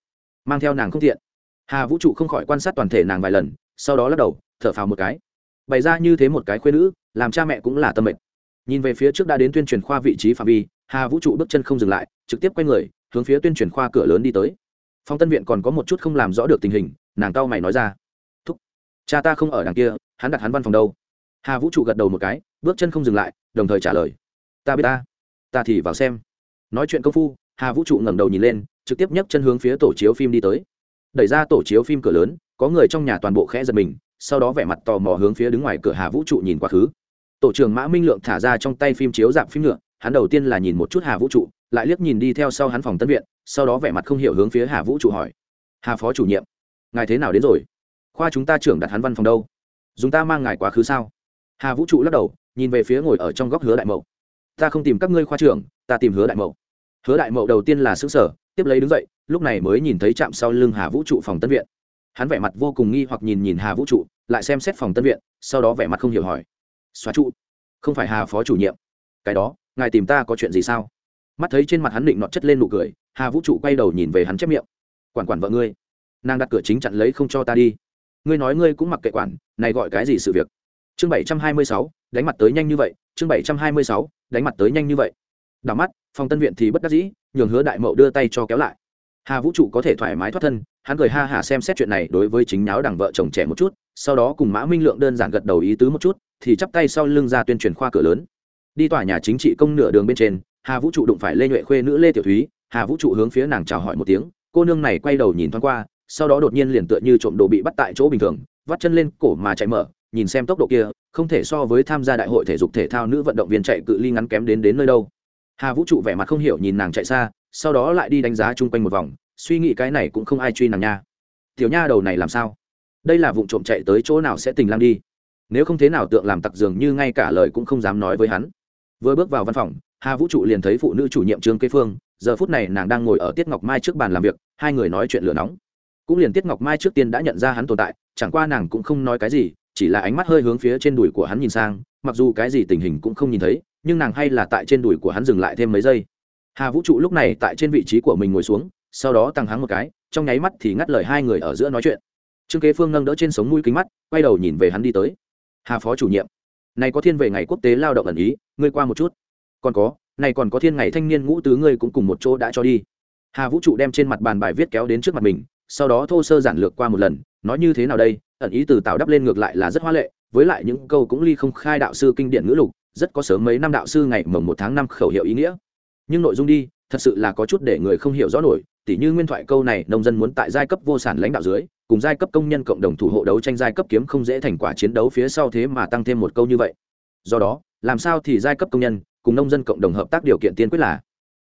Mang theo nàng không thiện. Hà vũ trụ không khỏi quan sát toàn thể nàng vài lần, sau đó lắc đầu, thở phào một cái. Bày ra như thế một cái khuyên nữ, làm cha mẹ cũng là tâm mệnh nhìn về phía trước đã đến tuyên truyền khoa vị trí phạm vi, hà vũ trụ bước chân không dừng lại, trực tiếp quay người, hướng phía tuyên truyền khoa cửa lớn đi tới. Phong tân viện còn có một chút không làm rõ được tình hình, nàng tao mày nói ra. Thúc, cha ta không ở đằng kia, hắn đặt hắn văn phòng đâu. Hà vũ trụ gật đầu một cái, bước chân không dừng lại, đồng thời trả lời. Ta biết ta ta thì vào xem. Nói chuyện công phu hà vũ trụ ngẩng đầu nhìn lên trực tiếp nhấc chân hướng phía tổ chiếu phim đi tới. Đẩy ra tổ chiếu phim cửa lớn có người trong nhà toàn bộ khẽ giật mình sau đó vẻ mặt tò mò hướng phía đứng ngoài cửa hà vũ trụ nhìn quá khứ. Tổ trưởng mã minh lượng thả ra trong tay phim chiếu dạp phim nhựa, hắn đầu tiên là nhìn một chút hà vũ trụ lại liếc nhìn đi theo sau hắn phòng tân viện sau đó vẻ mặt không hiểu hướng phía hà vũ trụ hỏi. Hà phó chủ nhiệm ngài thế nào đến rồi? Khoa chúng ta trưởng đặt hắn văn phòng đâu? Dùng ta mang ngài quá khứ sao? Hà vũ trụ lắc đầu nhìn về phía ngồi ở trong góc hứa đại mậu. Ta không tìm các ngươi khoa trưởng ta tìm hứa đại mậu hứa đại mậu đầu tiên là xứ sở tiếp lấy đứng dậy, lúc này mới nhìn thấy chạm sau lưng hà vũ trụ phòng tân viện. Hắn vẻ mặt vô cùng nghi hoặc nhìn nhìn hà vũ trụ, lại xem xét phòng tân viện, sau đó vẻ mặt không hiểu hỏi. Xóa trụ? Không phải hà phó chủ nhiệm. Cái đó, ngài tìm ta có chuyện gì sao? Mắt thấy trên mặt hắn định nọt chất lên nụ cười, hà vũ trụ quay đầu nhìn về hắn chép miệng. Quản quản vợ ngươi, nàng đặt cửa chính chặn lấy không cho ta đi. Ngươi nói ngươi cũng mặc kệ quản, này gọi cái gì sự việc? Chương bảy trăm hai mươi sáu, đánh mặt tới nhanh như vậy, chương bảy trăm hai mươi sáu, đánh mặt tới nhanh như vậy đảo mắt phòng tân viện thì bất đắc dĩ, nhường hứa đại mậu đưa tay cho kéo lại. Hà vũ trụ có thể thoải mái thoát thân, hắn cười ha hả xem xét chuyện này đối với chính náo đằng vợ chồng trẻ một chút, sau đó cùng mã minh lượng đơn giản gật đầu ý tứ một chút, thì chắp tay sau lưng ra tuyên truyền khoa cửa lớn. Đi tòa nhà chính trị công nửa đường bên trên, hà vũ trụ đụng phải lê nhuệ khuê nữ lê tiểu thúy, hà vũ trụ hướng phía nàng chào hỏi một tiếng, cô nương này quay đầu nhìn thoáng qua, sau đó đột nhiên liền tựa như trộm đồ bị bắt tại chỗ bình thường, vắt chân lên cổ mà chạy mở, nhìn xem tốc độ kia, không thể so với tham gia đại hội thể dục thể thao nữ vận động viên chạy cự ly ngắn kém đến đến nơi đâu hà vũ trụ vẻ mặt không hiểu nhìn nàng chạy xa, sau đó lại đi đánh giá chung quanh một vòng, suy nghĩ cái này cũng không ai truy nàng nha. Tiểu nha đầu này làm sao? Đây là vụ trộm chạy tới chỗ nào sẽ tình lang đi? Nếu không thế nào tượng làm tặc dường như ngay cả lời cũng không dám nói với hắn. Vừa bước vào văn phòng, hà vũ trụ liền thấy phụ nữ chủ nhiệm trương kế phương, giờ phút này nàng đang ngồi ở tiết ngọc mai trước bàn làm việc, hai người nói chuyện lửa nóng. Cũng liền tiết ngọc mai trước tiên đã nhận ra hắn tồn tại, chẳng qua nàng cũng không nói cái gì, chỉ là ánh mắt hơi hướng phía trên đùi của hắn nhìn sang, mặc dù cái gì tình hình cũng không nhìn thấy nhưng nàng hay là tại trên đùi của hắn dừng lại thêm mấy giây. Hà vũ trụ lúc này tại trên vị trí của mình ngồi xuống, sau đó tăng hắng một cái, trong nháy mắt thì ngắt lời hai người ở giữa nói chuyện. Trương kế phương nâng đỡ trên sống mũi kính mắt, quay đầu nhìn về hắn đi tới. Hà phó chủ nhiệm, này có thiên về ngày quốc tế lao động ẩn ý, ngươi qua một chút. Còn có, này còn có thiên ngày thanh niên ngũ tứ ngươi cũng cùng một chỗ đã cho đi. Hà vũ trụ đem trên mặt bàn bài viết kéo đến trước mặt mình, sau đó thô sơ giản lược qua một lần, nói như thế nào đây, ẩn ý từ tạo đắp lên ngược lại là rất hoa lệ, với lại những câu cũng ly không khai đạo sư kinh điển ngữ lục rất có sớm mấy năm đạo sư ngày mồng một tháng năm khẩu hiệu ý nghĩa. Nhưng nội dung đi, thật sự là có chút để người không hiểu rõ nổi, tỉ như nguyên thoại câu này, nông dân muốn tại giai cấp vô sản lãnh đạo dưới, cùng giai cấp công nhân cộng đồng thủ hộ đấu tranh giai cấp kiếm không dễ thành quả chiến đấu phía sau thế mà tăng thêm một câu như vậy. Do đó, làm sao thì giai cấp công nhân cùng nông dân cộng đồng hợp tác điều kiện tiên quyết là?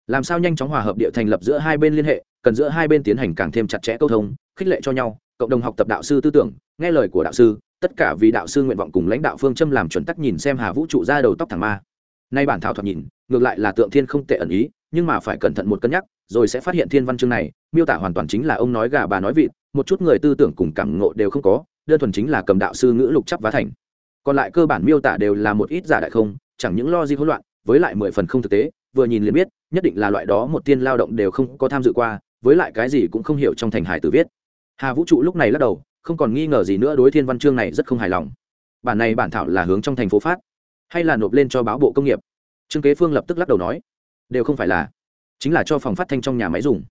Làm sao nhanh chóng hòa hợp địa thành lập giữa hai bên liên hệ, cần giữa hai bên tiến hành càng thêm chặt chẽ câu thông, khích lệ cho nhau, cộng đồng học tập đạo sư tư tưởng, nghe lời của đạo sư tất cả vì đạo sư nguyện vọng cùng lãnh đạo phương châm làm chuẩn tắc nhìn xem hà vũ trụ ra đầu tóc thẳng ma. Nay bản thảo thoạt nhìn, ngược lại là tượng thiên không tệ ẩn ý, nhưng mà phải cẩn thận một cân nhắc, rồi sẽ phát hiện thiên văn chương này, miêu tả hoàn toàn chính là ông nói gà bà nói vịt, một chút người tư tưởng cùng cảm ngộ đều không có, đơn thuần chính là cầm đạo sư ngữ lục chắp vá thành. Còn lại cơ bản miêu tả đều là một ít giả đại không, chẳng những lo gì hỗn loạn, với lại mười phần không thực tế, vừa nhìn liền biết, nhất định là loại đó một tiên lao động đều không có tham dự qua, với lại cái gì cũng không hiểu trong thành hải tử viết. Hà vũ trụ lúc này lắc đầu không còn nghi ngờ gì nữa đối thiên văn chương này rất không hài lòng. Bản này bản thảo là hướng trong thành phố phát, hay là nộp lên cho báo bộ công nghiệp? Trương kế phương lập tức lắc đầu nói, đều không phải là, chính là cho phòng phát thanh trong nhà máy dùng.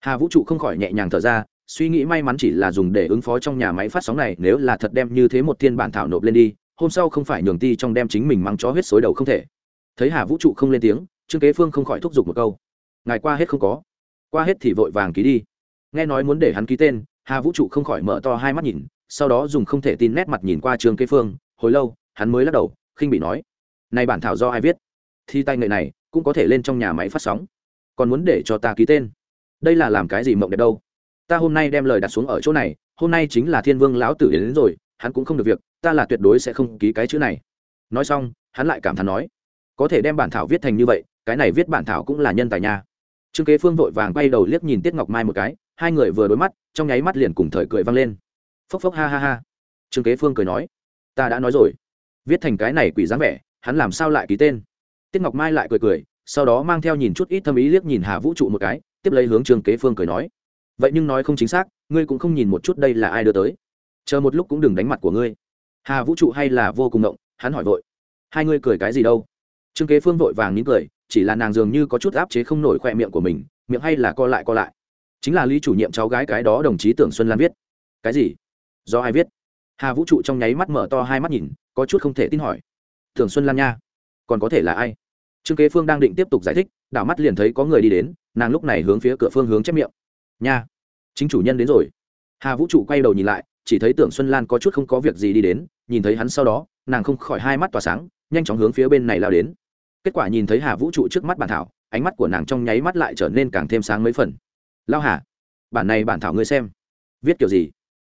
Hà vũ trụ không khỏi nhẹ nhàng thở ra, suy nghĩ may mắn chỉ là dùng để ứng phó trong nhà máy phát sóng này, nếu là thật đem như thế một thiên bản thảo nộp lên đi, hôm sau không phải nhường ti trong đem chính mình mang chó huyết xối đầu không thể. Thấy hà vũ trụ không lên tiếng, trương kế phương không khỏi thúc giục một câu, ngài qua hết không có, qua hết thì vội vàng ký đi. Nghe nói muốn để hắn ký tên hà vũ trụ không khỏi mở to hai mắt nhìn sau đó dùng không thể tin nét mặt nhìn qua Trường kế phương hồi lâu hắn mới lắc đầu khinh bị nói này bản thảo do ai viết? Thì tay nghệ này cũng có thể lên trong nhà máy phát sóng. Còn muốn để cho ta ký tên? Đây là làm cái gì mộng đẹp đâu? Ta hôm nay đem lời đặt xuống ở chỗ này hôm nay chính là thiên vương lão tử đến, đến rồi hắn cũng không được việc ta là tuyệt đối sẽ không ký cái chữ này. Nói xong hắn lại cảm thán nói có thể đem bản thảo viết thành như vậy cái này viết bản thảo cũng là nhân tài nha trương kế phương vội vàng bay đầu liếc nhìn tiết ngọc mai một cái, hai người vừa đối mắt, trong nháy mắt liền cùng thời cười vang lên. Phốc phốc ha ha ha. Trương kế phương cười nói, ta đã nói rồi. Viết thành cái này quỷ dáng vẻ, hắn làm sao lại ký tên? Tiết ngọc mai lại cười cười, sau đó mang theo nhìn chút ít thâm ý liếc nhìn hà vũ trụ một cái, tiếp lấy hướng trương kế phương cười nói, vậy nhưng nói không chính xác, ngươi cũng không nhìn một chút đây là ai đưa tới. Chờ một lúc cũng đừng đánh mặt của ngươi. Hà vũ trụ hay là vô cùng động hắn hỏi vội, hai ngươi cười cái gì đâu? Trương kế phương vội vàng nín cười chỉ là nàng dường như có chút áp chế không nổi khoe miệng của mình, miệng hay là co lại co lại. Chính là lý chủ nhiệm cháu gái cái đó đồng chí tưởng xuân lan viết. Cái gì? Do ai viết? Hà vũ trụ trong nháy mắt mở to hai mắt nhìn, có chút không thể tin hỏi. Tưởng xuân lan nha, còn có thể là ai? Trương kế phương đang định tiếp tục giải thích, đảo mắt liền thấy có người đi đến, nàng lúc này hướng phía cửa phương hướng chép miệng. Nha, chính chủ nhân đến rồi. Hà vũ trụ quay đầu nhìn lại, chỉ thấy tưởng xuân lan có chút không có việc gì đi đến, nhìn thấy hắn sau đó, nàng không khỏi hai mắt tỏa sáng, nhanh chóng hướng phía bên này lao đến kết quả nhìn thấy hà vũ trụ trước mắt bản thảo ánh mắt của nàng trong nháy mắt lại trở nên càng thêm sáng mấy phần lao hà bản này bản thảo ngươi xem viết kiểu gì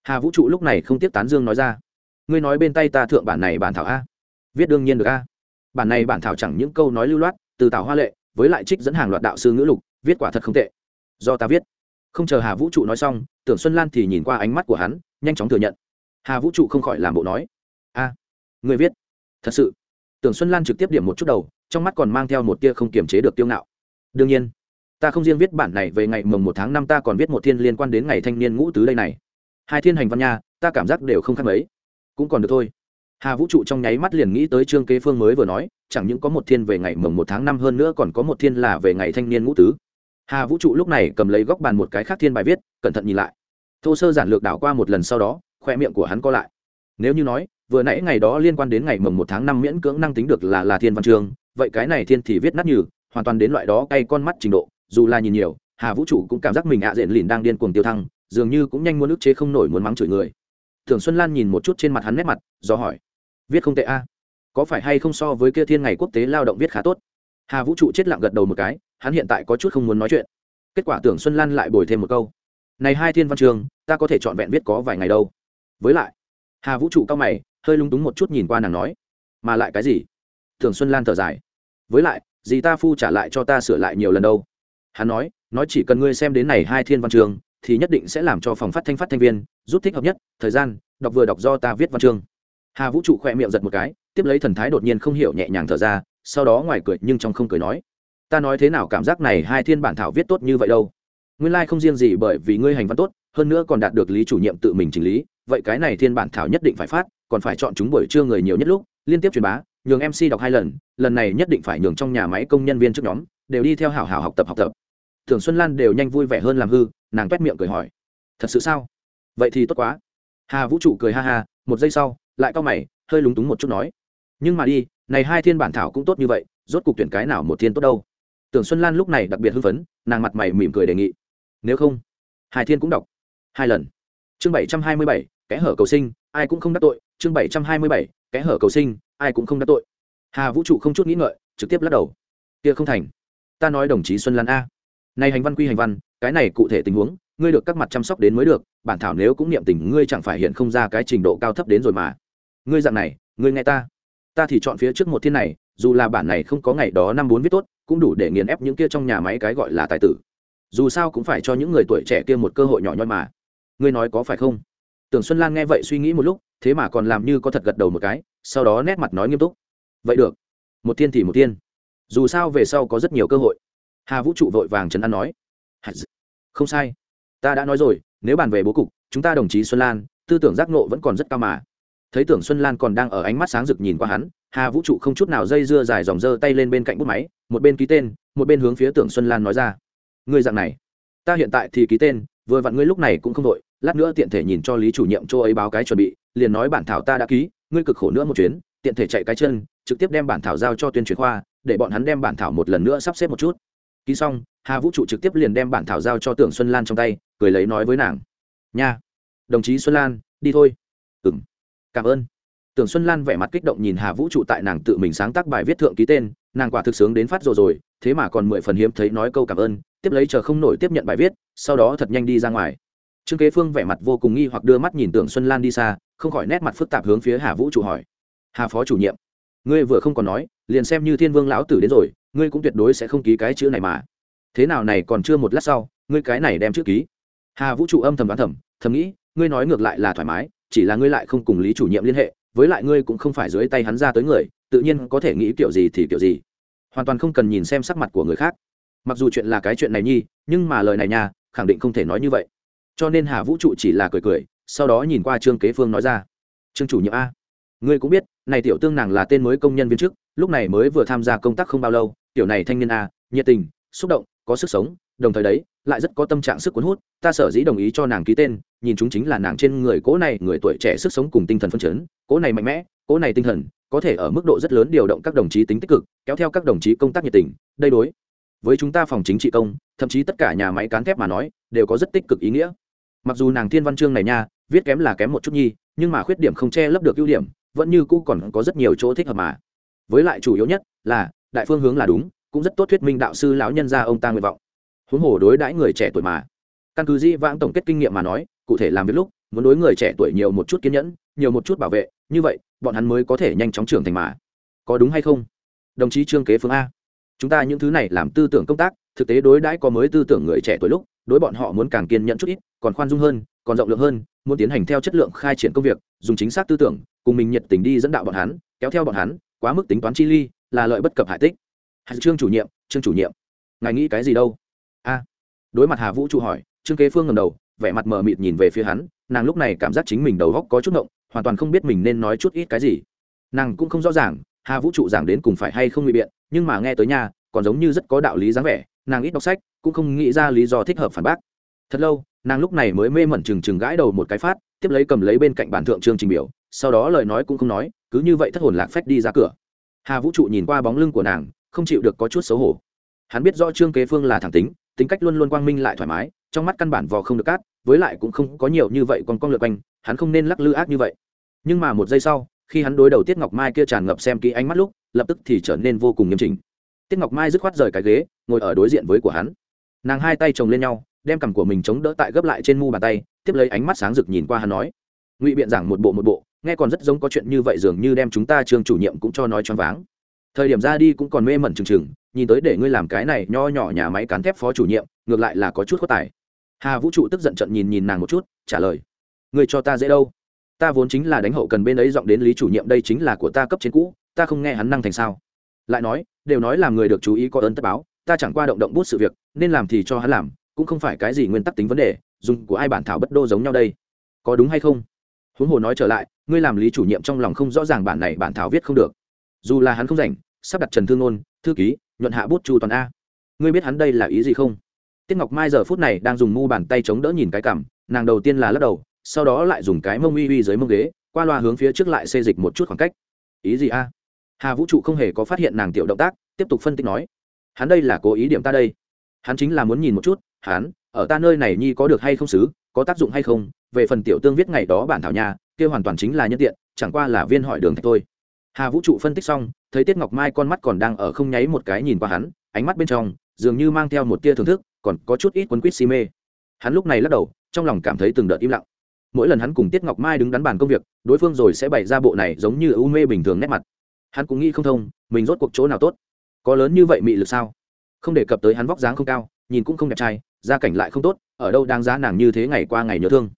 hà vũ trụ lúc này không tiếp tán dương nói ra ngươi nói bên tay ta thượng bản này bản thảo a viết đương nhiên được a bản này bản thảo chẳng những câu nói lưu loát từ tảo hoa lệ với lại trích dẫn hàng loạt đạo sư ngữ lục viết quả thật không tệ do ta viết không chờ hà vũ trụ nói xong tưởng xuân lan thì nhìn qua ánh mắt của hắn nhanh chóng thừa nhận hà vũ trụ không khỏi làm bộ nói a người viết thật sự tưởng xuân lan trực tiếp điểm một chút đầu trong mắt còn mang theo một tia không kiềm chế được tiêu ngạo. Đương nhiên, ta không riêng viết bản này về ngày mồng một tháng năm, ta còn viết một thiên liên quan đến ngày thanh niên ngũ tứ đây này. Hai thiên hành văn nha, ta cảm giác đều không khác mấy. Cũng còn được thôi. Hà vũ trụ trong nháy mắt liền nghĩ tới trương kế phương mới vừa nói, chẳng những có một thiên về ngày mồng một tháng năm, hơn nữa còn có một thiên là về ngày thanh niên ngũ tứ. Hà vũ trụ lúc này cầm lấy góc bàn một cái khác thiên bài viết, cẩn thận nhìn lại. Thô sơ giản lược đảo qua một lần sau đó, khoe miệng của hắn co lại nếu như nói, vừa nãy ngày đó liên quan đến ngày mồng một tháng năm miễn cưỡng năng tính được là là thiên văn trường, vậy cái này thiên thì viết nát như hoàn toàn đến loại đó cay con mắt trình độ, dù là nhìn nhiều, hà vũ trụ cũng cảm giác mình ạ diện lìn đang điên cuồng tiêu thăng, dường như cũng nhanh muốn ức chế không nổi muốn mắng chửi người. Thường xuân lan nhìn một chút trên mặt hắn nét mặt, do hỏi, viết không tệ a. Có phải hay không so với kia thiên ngày quốc tế lao động viết khá tốt? Hà vũ trụ chết lặng gật đầu một cái, hắn hiện tại có chút không muốn nói chuyện. Kết quả tưởng xuân lan lại bồi thêm một câu, này hai thiên văn trường, ta có thể chọn vẹn viết có vài ngày đâu. Với lại hà vũ trụ cao mày, hơi lung túng một chút nhìn qua nàng nói, mà lại cái gì? Thường xuân lan thở dài, với lại gì ta phu trả lại cho ta sửa lại nhiều lần đâu. Hắn nói nói chỉ cần ngươi xem đến này hai thiên văn trường, thì nhất định sẽ làm cho phòng phát thanh phát thanh viên rút thích hợp nhất, thời gian, đọc vừa đọc do ta viết văn chương. Hà vũ trụ khỏe miệng giật một cái, tiếp lấy thần thái đột nhiên không hiểu nhẹ nhàng thở ra, sau đó ngoài cười nhưng trong không cười nói, ta nói thế nào cảm giác này hai thiên bản thảo viết tốt như vậy đâu? Nguyên lai、like、không riêng gì bởi vì ngươi hành văn tốt, hơn nữa còn đạt được lý chủ nhiệm tự mình chỉnh lý vậy cái này thiên bản thảo nhất định phải phát, còn phải chọn chúng buổi trưa người nhiều nhất lúc, liên tiếp truyền bá, nhường mc đọc hai lần lần này nhất định phải nhường trong nhà máy công nhân viên trước nhóm, đều đi theo hảo hảo học tập học tập. Thường xuân lan đều nhanh vui vẻ hơn làm hư, nàng t miệng cười hỏi. Thật sự sao? Vậy thì tốt quá. Hà vũ trụ cười ha ha, một giây sau, lại cau mày, hơi lúng túng một chút nói. Nhưng mà đi, này hai thiên bản thảo cũng tốt như vậy, rốt cục tuyển cái nào một thiên tốt đâu. Tưởng xuân lan lúc này đặc biệt hưng phấn, nàng mặt mày mỉm cười đề nghị. Nếu không, hai thiên cũng đọc. Hai lần. Chương bảy trăm hai mươi bảy kẽ hở cầu sinh, ai cũng không đắc tội, chương bảy trăm hai mươi bảy, kẽ hở cầu sinh, ai cũng không đắc tội. Hà vũ trụ không chút nghĩ ngợi, trực tiếp lắc đầu. Kia không thành. Ta nói đồng chí xuân lan a. Này hành văn quy hành văn, cái này cụ thể tình huống, ngươi được các mặt chăm sóc đến mới được, bản thảo nếu cũng niệm tình, ngươi chẳng phải hiện không ra cái trình độ cao thấp đến rồi mà. Ngươi dạng này, ngươi nghe ta. Ta thì chọn phía trước một thiên này, dù là bản này không có ngày đó năm bốn viết tốt, cũng đủ để nghiền ép những kia trong nhà máy cái gọi là tài tử. Dù sao cũng phải cho những người tuổi trẻ kia một cơ hội nhỏ nhoi mà. Ngươi nói có phải không? Tưởng xuân lan nghe vậy suy nghĩ một lúc, thế mà còn làm như có thật gật đầu một cái, sau đó nét mặt nói nghiêm túc. Vậy được, một thiên thì một thiên. Dù sao về sau có rất nhiều cơ hội. Hà vũ trụ vội vàng trấn an nói. Không sai. Ta đã nói rồi, nếu bàn về bố cục, chúng ta đồng chí xuân lan, tư tưởng giác nộ vẫn còn rất cao mà. Thấy tưởng xuân lan còn đang ở ánh mắt sáng rực nhìn qua hắn, hà vũ trụ không chút nào dây dưa dài dòng dơ tay lên bên cạnh bút máy, một bên ký tên, một bên hướng phía tưởng xuân lan nói ra. Ngươi dạng này, ta hiện tại thì ký tên, vừa vặn ngươi lúc này cũng không đội lát nữa tiện thể nhìn cho lý chủ nhiệm chỗ ấy báo cái chuẩn bị, liền nói bản thảo ta đã ký, ngươi cực khổ nữa một chuyến, tiện thể chạy cái chân, trực tiếp đem bản thảo giao cho tuyên truyền khoa, để bọn hắn đem bản thảo một lần nữa sắp xếp một chút. Ký xong, hà vũ trụ trực tiếp liền đem bản thảo giao cho tưởng xuân lan trong tay, cười lấy nói với nàng. Nha, đồng chí xuân lan, đi thôi. Ừng cảm ơn. Tưởng xuân lan vẻ mặt kích động nhìn hà vũ trụ tại nàng tự mình sáng tác bài viết thượng ký tên, nàng quả thực sướng đến phát rồi rồi, thế mà còn mười phần hiếm thấy nói câu cảm ơn, tiếp lấy chờ không nổi tiếp nhận bài viết, sau đó thật nhanh đi ra ngoài trương kế phương vẻ mặt vô cùng nghi hoặc đưa mắt nhìn tưởng xuân lan đi xa, không khỏi nét mặt phức tạp hướng phía hà vũ trụ hỏi. Hà phó chủ nhiệm, ngươi vừa không còn nói, liền xem như thiên vương lão tử đến rồi, ngươi cũng tuyệt đối sẽ không ký cái chữ này mà. Thế nào này còn chưa một lát sau, ngươi cái này đem chữ ký. Hà vũ trụ âm thầm đoán thầm thầm nghĩ, ngươi nói ngược lại là thoải mái, chỉ là ngươi lại không cùng lý chủ nhiệm liên hệ, với lại ngươi cũng không phải dưới tay hắn ra tới người, tự nhiên có thể nghĩ kiểu gì thì kiểu gì. Hoàn toàn không cần nhìn xem sắc mặt của người khác. Mặc dù chuyện là cái chuyện này nhi, nhưng mà lời này nha, khẳng định không thể nói như vậy cho nên hà vũ trụ chỉ là cười cười, sau đó nhìn qua trương kế phương nói ra, trương chủ nhiệm a, ngươi cũng biết, này tiểu tương nàng là tên mới công nhân viên chức, lúc này mới vừa tham gia công tác không bao lâu, tiểu này thanh niên a, nhiệt tình, xúc động, có sức sống, đồng thời đấy, lại rất có tâm trạng sức cuốn hút, ta sở dĩ đồng ý cho nàng ký tên, nhìn chúng chính là nàng trên người cố này, người tuổi trẻ sức sống cùng tinh thần phân chấn, cố này mạnh mẽ, cố này tinh thần, có thể ở mức độ rất lớn điều động các đồng chí tính tích cực, kéo theo các đồng chí công tác nhiệt tình, đây đối với chúng ta phòng chính trị công, thậm chí tất cả nhà máy cán thép mà nói, đều có rất tích cực ý nghĩa mặc dù nàng thiên văn chương này nha, viết kém là kém một chút nhi, nhưng mà khuyết điểm không che lấp được ưu điểm, vẫn như cũ còn có rất nhiều chỗ thích hợp mà. Với lại chủ yếu nhất là, đại phương hướng là đúng, cũng rất tốt thuyết minh đạo sư lão nhân gia ông ta nguyện vọng. Huống hồ đối đãi người trẻ tuổi mà. Căn cứ di vãng tổng kết kinh nghiệm mà nói, cụ thể làm việc lúc, muốn đối người trẻ tuổi nhiều một chút kiên nhẫn, nhiều một chút bảo vệ, như vậy, bọn hắn mới có thể nhanh chóng trưởng thành mà. Có đúng hay không? Đồng chí trương kế phương a. Chúng ta những thứ này làm tư tưởng công tác, thực tế đối đãi có mới tư tưởng người trẻ tuổi lúc, đối bọn họ muốn càng kiên nhẫn chút ít còn khoan dung hơn, còn rộng lượng hơn, muốn tiến hành theo chất lượng khai triển công việc, dùng chính xác tư tưởng, cùng mình nhiệt tình đi dẫn đạo bọn hắn, kéo theo bọn hắn, quá mức tính toán chi ly, là lợi bất cập hại tích. Hạt trương chủ nhiệm trương chủ nhiệm. Ngài nghĩ cái gì đâu? A. À, đối mặt hà vũ trụ hỏi, trương kế phương ngầm đầu, vẻ mặt mờ mịt nhìn về phía hắn, nàng lúc này cảm giác chính mình đầu góc có chút ngộng, hoàn toàn không biết mình nên nói chút ít cái gì. Nàng cũng không rõ ràng, hà vũ trụ giảng đến cùng phải hay không ngụy biện, nhưng mà nghe tới nhà còn giống như rất có đạo lý dáng vẻ, nàng ít đọc sách, cũng không nghĩ ra lý do thích hợp phản bác thật lâu, nàng lúc này mới mê mẩn chừng chừng gãi đầu một cái phát, tiếp lấy cầm lấy bên cạnh bản thượng trương trình biểu, sau đó lời nói cũng không nói, cứ như vậy thất hồn lạc phách đi ra cửa. Hà vũ trụ nhìn qua bóng lưng của nàng, không chịu được có chút xấu hổ. Hắn biết rõ trương kế phương là thẳng tính tính cách luôn luôn quang minh lại thoải mái, trong mắt căn bản vò không được cát, với lại cũng không có nhiều như vậy còn con lượt quanh, hắn không nên lắc lư ác như vậy. Nhưng mà một giây sau, khi hắn đối đầu tiết ngọc mai kia tràn ngập xem kỹ ánh mắt lúc, lập tức thì trở nên vô cùng nghiêm chỉnh. Tiết ngọc mai dứt khoát rời cái ghế, ngồi ở đối diện với của hắn. Nàng hai tay chồng lên nhau đem cằm của mình chống đỡ tại gấp lại trên mu bàn tay, tiếp lấy ánh mắt sáng rực nhìn qua hắn nói, ngụy biện giảng một bộ một bộ, nghe còn rất giống có chuyện như vậy dường như đem chúng ta trường chủ nhiệm cũng cho nói choáng váng. Thời điểm ra đi cũng còn mê mẩn chừng chừng, nhìn tới để ngươi làm cái này nho nhỏ nhà máy cán thép phó chủ nhiệm, ngược lại là có chút có tài. Hà vũ trụ tức giận trận nhìn nhìn nàng một chút, trả lời, ngươi cho ta dễ đâu? Ta vốn chính là đánh hậu cần bên ấy giọng đến lý chủ nhiệm đây chính là của ta cấp trên cũ, ta không nghe hắn năng thành sao? Lại nói, đều nói làm người được chú ý có ơn tất báo, ta chẳng qua động động bút sự việc, nên làm thì cho hắn làm cũng không phải cái gì nguyên tắc tính vấn đề, dùng của ai bản thảo bất đô giống nhau đây. Có đúng hay không? Huống hồ nói trở lại, ngươi làm lý chủ nhiệm trong lòng không rõ ràng bản này bản thảo viết không được. Dù là hắn không rảnh, sắp đặt trần thương ngôn thư ký, nhuận hạ bút chu toàn a. Ngươi biết hắn đây là ý gì không? Tiết ngọc mai giờ phút này đang dùng mu bàn tay chống đỡ nhìn cái cảm, nàng đầu tiên là lắc đầu, sau đó lại dùng cái mông uy uy dưới mông ghế, qua loa hướng phía trước lại xê dịch một chút khoảng cách. Ý gì a? Hà vũ trụ không hề có phát hiện nàng tiểu động tác, tiếp tục phân tích nói, hắn đây là cố ý điểm ta đây. Hắn chính là muốn nhìn một chút hắn ở ta nơi này nhi có được hay không xứ, có tác dụng hay không, về phần tiểu tương viết ngày đó bản thảo nhà, kia hoàn toàn chính là nhân tiện, chẳng qua là viên hỏi đường thạch thôi. Hà vũ trụ phân tích xong, thấy tiết ngọc mai con mắt còn đang ở không nháy một cái nhìn qua hắn, ánh mắt bên trong, dường như mang theo một tia thưởng thức, còn có chút ít quấn quýt si mê. Hắn lúc này lắc đầu, trong lòng cảm thấy từng đợt im lặng. Mỗi lần hắn cùng tiết ngọc mai đứng đắn bàn công việc, đối phương rồi sẽ bày ra bộ này giống như u mê bình thường nét mặt. Hắn cũng nghĩ không thông, mình rốt cuộc chỗ nào tốt? Có lớn như vậy mị lực sao? Không đề cập tới hắn vóc dáng không cao, nhìn cũng không đẹp trai gia cảnh lại không tốt, ở đâu đang giá nàng như thế ngày qua ngày nhớ thương.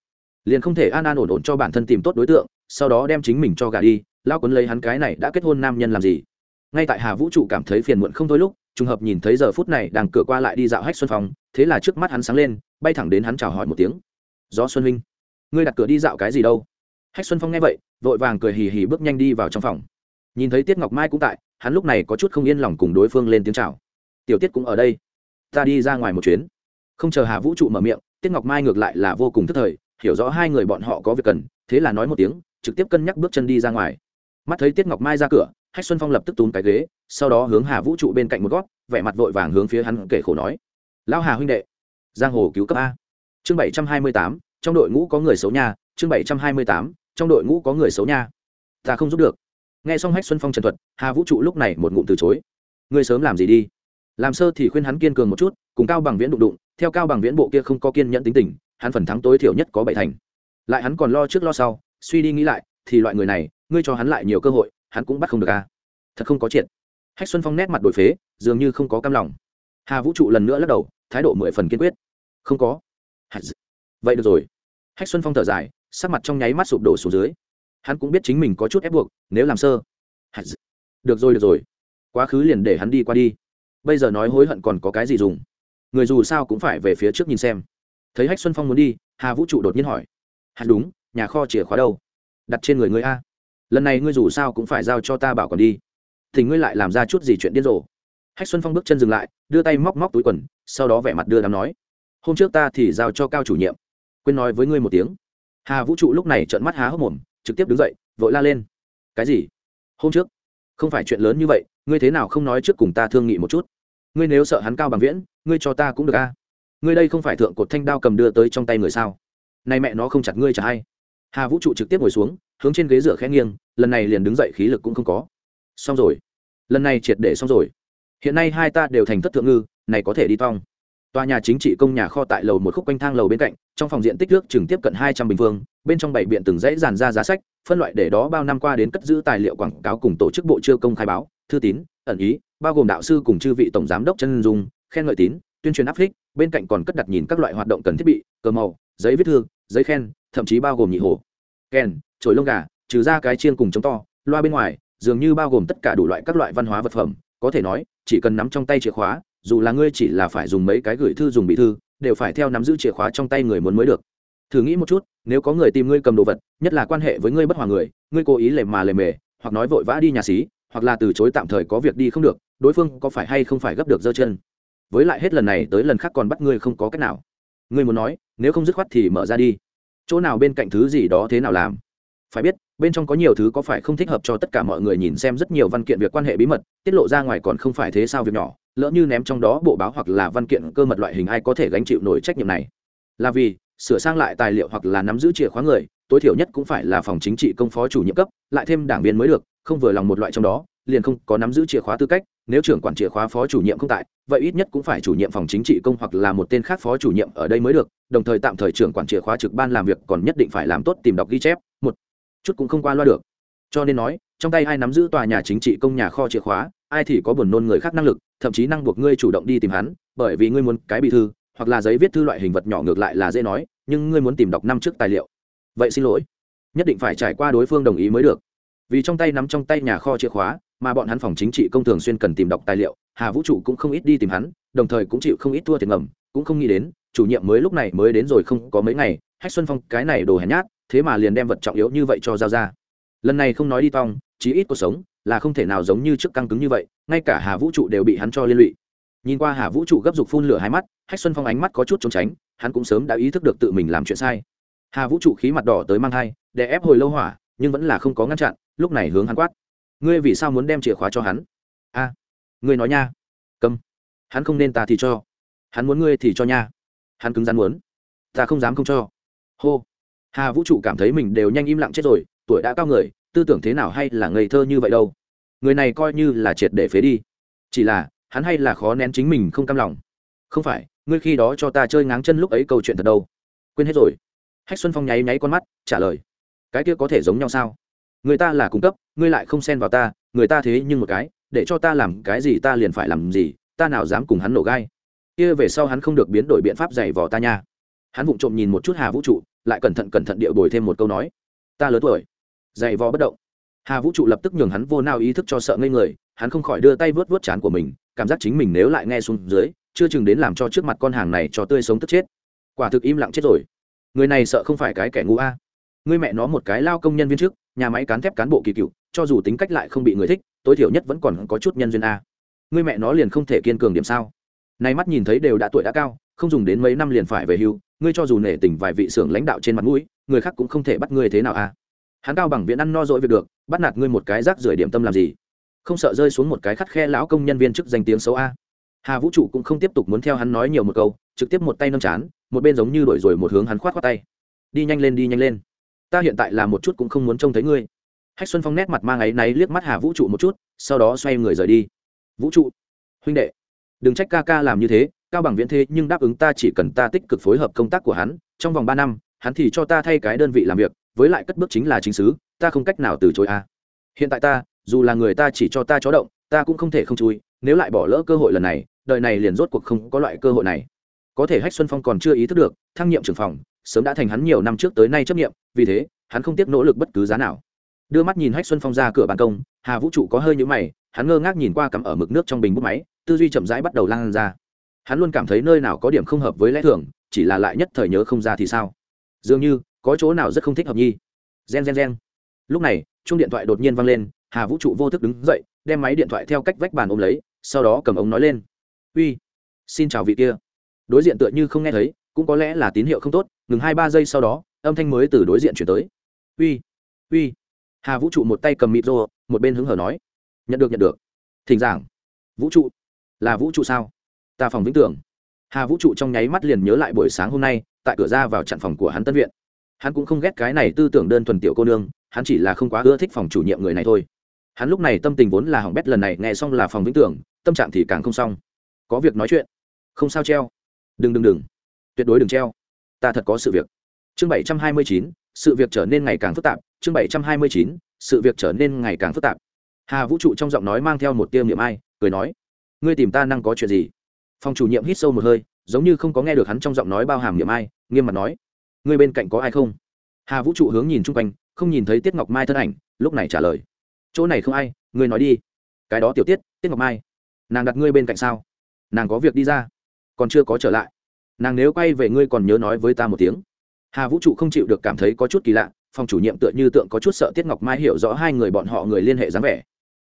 Liền không thể an an ổn ổn cho bản thân tìm tốt đối tượng, sau đó đem chính mình cho gà đi, lao quấn lấy hắn cái này đã kết hôn nam nhân làm gì. Ngay tại hà vũ trụ cảm thấy phiền muộn không thôi lúc, trùng hợp nhìn thấy giờ phút này đang cửa qua lại đi dạo hách xuân phong, thế là trước mắt hắn sáng lên, bay thẳng đến hắn chào hỏi một tiếng. Gió xuân huynh, ngươi đặt cửa đi dạo cái gì đâu? Hách xuân phong nghe vậy, vội vàng cười hì hì bước nhanh đi vào trong phòng. Nhìn thấy tiết ngọc mai cũng tại, hắn lúc này có chút không yên lòng cùng đối phương lên tiếng chào. Tiểu tiết cũng ở đây, ta đi ra ngoài một chuyến không chờ hà vũ trụ mở miệng, tiết ngọc mai ngược lại là vô cùng thức thời, hiểu rõ hai người bọn họ có việc cần, thế là nói một tiếng, trực tiếp cân nhắc bước chân đi ra ngoài. Mắt thấy tiết ngọc mai ra cửa, hách xuân phong lập tức túm cái ghế, sau đó hướng hà vũ trụ bên cạnh một gót, vẻ mặt vội vàng hướng phía hắn kể khổ nói. Lão hà huynh đệ, giang hồ cứu cấp a. Chương bảy trăm hai mươi tám, trong đội ngũ có người xấu nha, chương bảy trăm hai mươi tám, trong đội ngũ có người xấu nha. Ta không giúp được. Nghe xong hách xuân phong trần thuật, hà vũ trụ lúc này một ngụm từ chối. Ngươi sớm làm gì đi? Làm sơ thì khuyên hắn kiên cường một chút, cùng cao bằng viễn đụng đụng, theo cao bằng viễn bộ kia không có kiên nhẫn tính tình, hắn phần thắng tối thiểu nhất có bảy thành. Lại hắn còn lo trước lo sau, suy đi nghĩ lại, thì loại người này, ngươi cho hắn lại nhiều cơ hội, hắn cũng bắt không được a thật không có triệt. Hách xuân phong nét mặt đổi phế, dường như không có cam lòng. Hà vũ trụ lần nữa lắc đầu, thái độ mười phần kiên quyết. Không có. Vậy được rồi. Hách xuân phong thở dài, sắc mặt trong nháy mắt sụp đổ xuống dưới. Hắn cũng biết chính mình có chút ép buộc, nếu làm sơ. Được rồi được rồi. Quá khứ liền để hắn đi qua đi bây giờ nói hối hận còn có cái gì dùng? Người dù sao cũng phải về phía trước nhìn xem. Thấy hách xuân phong muốn đi, hà vũ trụ đột nhiên hỏi. Hạt đúng, nhà kho chìa khóa đâu? Đặt trên người ngươi a. Lần này ngươi dù sao cũng phải giao cho ta bảo còn đi. Thì ngươi lại làm ra chút gì chuyện điên rồ? Hách xuân phong bước chân dừng lại, đưa tay móc móc túi quần, sau đó vẻ mặt đưa đám nói. Hôm trước ta thì giao cho cao chủ nhiệm. Quên nói với ngươi một tiếng. Hà vũ trụ lúc này trợn mắt há hốc mồm, trực tiếp đứng dậy, vội la lên. Cái gì? Hôm trước? Không phải chuyện lớn như vậy, ngươi thế nào không nói trước cùng ta thương nghị một chút? Ngươi nếu sợ hắn cao bằng viễn, ngươi cho ta cũng được a. Ngươi đây không phải thượng cột thanh đao cầm đưa tới trong tay người sao? Nay mẹ nó không chặt ngươi chả hay. Hà vũ trụ trực tiếp ngồi xuống, hướng trên ghế dựa khẽ nghiêng, lần này liền đứng dậy khí lực cũng không có. Xong rồi. Lần này triệt để xong rồi. Hiện nay hai ta đều thành thất thượng ngư, này có thể đi tong. Tòa nhà chính trị công nhà kho tại lầu một khúc quanh thang lầu bên cạnh, trong phòng diện tích nước chừng tiếp cận hai trăm bình phương, bên trong bảy biện từng dãy dàn ra giá sách, phân loại để đó bao năm qua đến cất giữ tài liệu quảng cáo cùng tổ chức bộ chưa công khai báo thư tín, ẩn ý, bao gồm đạo sư cùng chư vị tổng giám đốc chân dung, khen ngợi tín, tuyên truyền áp phích, bên cạnh còn cất đặt nhìn các loại hoạt động cần thiết bị, cờ màu, giấy viết thư, giấy khen, thậm chí bao gồm nhị hồ. Kèn trồi lông gà, trừ ra cái chiên cùng chống to, loa bên ngoài, dường như bao gồm tất cả đủ loại các loại văn hóa vật phẩm, có thể nói, chỉ cần nắm trong tay chìa khóa, dù là ngươi chỉ là phải dùng mấy cái gửi thư dùng bị thư, đều phải theo nắm giữ chìa khóa trong tay người muốn mới được. Thử nghĩ một chút, nếu có người tìm ngươi cầm đồ vật, nhất là quan hệ với ngươi bất hòa người, ngươi cố ý lề mà lề mề, hoặc nói vội vã đi nhà xí hoặc là từ chối tạm thời có việc đi không được, đối phương có phải hay không phải gấp được giơ chân? Với lại hết lần này tới lần khác còn bắt ngươi không có cách nào. Ngươi muốn nói, nếu không dứt khoát thì mở ra đi. Chỗ nào bên cạnh thứ gì đó thế nào làm? Phải biết, bên trong có nhiều thứ có phải không thích hợp cho tất cả mọi người nhìn xem rất nhiều văn kiện việc quan hệ bí mật, tiết lộ ra ngoài còn không phải thế sao việc nhỏ, lỡ như ném trong đó bộ báo hoặc là văn kiện cơ mật loại hình ai có thể gánh chịu nổi trách nhiệm này? Là vì, sửa sang lại tài liệu hoặc là nắm giữ chìa khóa người, tối thiểu nhất cũng phải là phòng chính trị công phó chủ nhiệm cấp, lại thêm đảng viên mới được không vừa lòng một loại trong đó, liền không có nắm giữ chìa khóa tư cách, nếu trưởng quản chìa khóa phó chủ nhiệm không tại, vậy ít nhất cũng phải chủ nhiệm phòng chính trị công hoặc là một tên khác phó chủ nhiệm ở đây mới được, đồng thời tạm thời trưởng quản chìa khóa trực ban làm việc còn nhất định phải làm tốt tìm đọc ghi chép, một, chút cũng không qua loa được. Cho nên nói, trong tay ai nắm giữ tòa nhà chính trị công nhà kho chìa khóa, ai thì có buồn nôn người khác năng lực, thậm chí năng buộc ngươi chủ động đi tìm hắn, bởi vì ngươi muốn cái bị thư, hoặc là giấy viết thư loại hình vật nhỏ ngược lại là dễ nói, nhưng ngươi muốn tìm đọc năm trước tài liệu. Vậy xin lỗi. Nhất định phải trải qua đối phương đồng ý mới được vì trong tay nắm trong tay nhà kho chìa khóa, mà bọn hắn phòng chính trị công thường xuyên cần tìm đọc tài liệu, hà vũ trụ cũng không ít đi tìm hắn, đồng thời cũng chịu không ít thua tiền ngầm, cũng không nghĩ đến, chủ nhiệm mới lúc này mới đến rồi không có mấy ngày, hách xuân phong cái này đồ hèn nhát, thế mà liền đem vật trọng yếu như vậy cho giao ra. Lần này không nói đi tong, chí ít cuộc sống là không thể nào giống như trước căng cứng như vậy, ngay cả hà vũ trụ đều bị hắn cho liên lụy. Nhìn qua hà vũ trụ gấp dục phun lửa hai mắt, hách xuân phong ánh mắt có chút trốn tránh, hắn cũng sớm đã ý thức được tự mình làm chuyện sai. Hà vũ trụ khí mặt đỏ tới mang thai để ép hồi lâu hỏa, nhưng vẫn là không có ngăn chặn lúc này hướng hắn quát. Ngươi vì sao muốn đem chìa khóa cho hắn? A, ngươi nói nha. Câm hắn không nên ta thì cho. Hắn muốn ngươi thì cho nha. Hắn cứng rắn muốn. Ta không dám không cho. Hô. Hà vũ trụ cảm thấy mình đều nhanh im lặng chết rồi, tuổi đã cao người, tư tưởng thế nào hay là ngây thơ như vậy đâu. Người này coi như là triệt để phế đi. Chỉ là, hắn hay là khó nén chính mình không cam lòng. Không phải, ngươi khi đó cho ta chơi ngáng chân lúc ấy câu chuyện thật đâu. Quên hết rồi. Hách xuân phong nháy nháy con mắt, trả lời. Cái kia có thể giống nhau sao? Người ta là cung cấp, ngươi lại không xen vào ta, người ta thế nhưng một cái, để cho ta làm cái gì ta liền phải làm gì, ta nào dám cùng hắn nổ gai. Kia về sau hắn không được biến đổi biện pháp dày vò ta nha. Hắn vụng trộm nhìn một chút hà vũ trụ, lại cẩn thận cẩn thận điệu bồi thêm một câu nói. Ta lớn tuổi. Dày vò bất động. Hà vũ trụ lập tức nhường hắn vô nao ý thức cho sợ ngây người, hắn không khỏi đưa tay vớt vớt chán của mình, cảm giác chính mình nếu lại nghe xuống dưới, chưa chừng đến làm cho trước mặt con hàng này cho tươi sống tức chết. Quả thực im lặng chết rồi. Người này sợ không phải cái kẻ ngu a. À. người mẹ nó một cái lao công nhân viên trước nhà máy cán thép cán bộ kỳ cựu, cho dù tính cách lại không bị người thích, tối thiểu nhất vẫn còn có chút nhân duyên a. Người mẹ nó liền không thể kiên cường điểm sao? Nay mắt nhìn thấy đều đã tuổi đã cao, không dùng đến mấy năm liền phải về hưu, ngươi cho dù nể tình vài vị xưởng lãnh đạo trên mặt mũi, người khác cũng không thể bắt ngươi thế nào a. Hắn cao bằng viện ăn no dội việc được, bắt nạt ngươi một cái rác rưởi điểm tâm làm gì? Không sợ rơi xuống một cái khắt khe lão công nhân viên chức danh tiếng xấu a. Hà vũ trụ cũng không tiếp tục muốn theo hắn nói nhiều một câu, trực tiếp một tay nâng chán, một bên giống như đổi rồi một hướng hắn khoát khoát tay. Đi nhanh lên, đi nhanh lên ta hiện tại là một chút cũng không muốn trông thấy ngươi. Hách xuân phong nét mặt mang áy náy liếc mắt hà vũ trụ một chút, sau đó xoay người rời đi. Vũ trụ, huynh đệ, đừng trách ca ca làm như thế, cao bằng viễn thế nhưng đáp ứng ta chỉ cần ta tích cực phối hợp công tác của hắn, trong vòng ba năm, hắn thì cho ta thay cái đơn vị làm việc, với lại cất bước chính là chính xứ, ta không cách nào từ chối a. Hiện tại ta, dù là người ta chỉ cho ta chó động, ta cũng không thể không chui, nếu lại bỏ lỡ cơ hội lần này, đời này liền rốt cuộc không có loại cơ hội này. Có thể hách xuân phong còn chưa ý thức được, thăng nhiệm trưởng phòng sớm đã thành hắn nhiều năm trước tới nay chấp nghiệm vì thế, hắn không tiếp nỗ lực bất cứ giá nào. Đưa mắt nhìn hách xuân phong ra cửa ban công, hà vũ trụ có hơi nhũ mày, hắn ngơ ngác nhìn qua cắm ở mực nước trong bình bút máy, tư duy chậm rãi bắt đầu lan ra. Hắn luôn cảm thấy nơi nào có điểm không hợp với lẽ thường, chỉ là lại nhất thời nhớ không ra thì sao. Dường như, có chỗ nào rất không thích hợp nhi. Gen gen gen. Lúc này chung điện thoại đột nhiên vang lên, hà vũ trụ vô thức đứng dậy, đem máy điện thoại theo cách vách bàn ôm lấy, sau đó cầm ống nói lên. Uy, xin chào vị kia. Đối diện tựa như không nghe thấy cũng có lẽ là tín hiệu không tốt, ngừng hai ba giây sau đó, âm thanh mới từ đối diện chuyển tới. Uy uy. Hà vũ trụ một tay cầm mịt rô, một bên hứng hở nói. Nhận được nhận được. Thỉnh giảng. Vũ trụ, là vũ trụ sao? Ta phòng vĩnh tưởng. Hà vũ trụ trong nháy mắt liền nhớ lại buổi sáng hôm nay, tại cửa ra vào chặn phòng của hắn tân viện. Hắn cũng không ghét cái này tư tưởng đơn thuần tiểu cô nương, hắn chỉ là không quá ưa thích phòng chủ nhiệm người này thôi. Hắn lúc này tâm tình vốn là hỏng bét lần này, nghe xong là phòng vĩnh tưởng, tâm trạng thì càng không xong. Có việc nói chuyện. Không sao treo. Đừng đừng đừng tuyệt đối đừng treo. Ta thật có sự việc. Chương bảy trăm hai mươi chín, sự việc trở nên ngày càng phức tạp. Chương bảy trăm hai mươi chín, sự việc trở nên ngày càng phức tạp. Hà vũ trụ trong giọng nói mang theo một tiêu niệm ai, cười nói, ngươi tìm ta năng có chuyện gì? Phòng chủ nhiệm hít sâu một hơi, giống như không có nghe được hắn trong giọng nói bao hàm niệm ai, nghiêm mặt nói, ngươi bên cạnh có ai không? Hà vũ trụ hướng nhìn chung quanh, không nhìn thấy tiết ngọc mai thân ảnh, lúc này trả lời, chỗ này không ai, ngươi nói đi. Cái đó tiểu tiết tiết ngọc mai, nàng đặt ngươi bên cạnh sao? Nàng có việc đi ra, còn chưa có trở lại nàng nếu quay về ngươi còn nhớ nói với ta một tiếng. Hà vũ trụ không chịu được cảm thấy có chút kỳ lạ, phòng chủ nhiệm tựa như tượng có chút sợ tiết ngọc mai hiểu rõ hai người bọn họ người liên hệ dáng vẻ.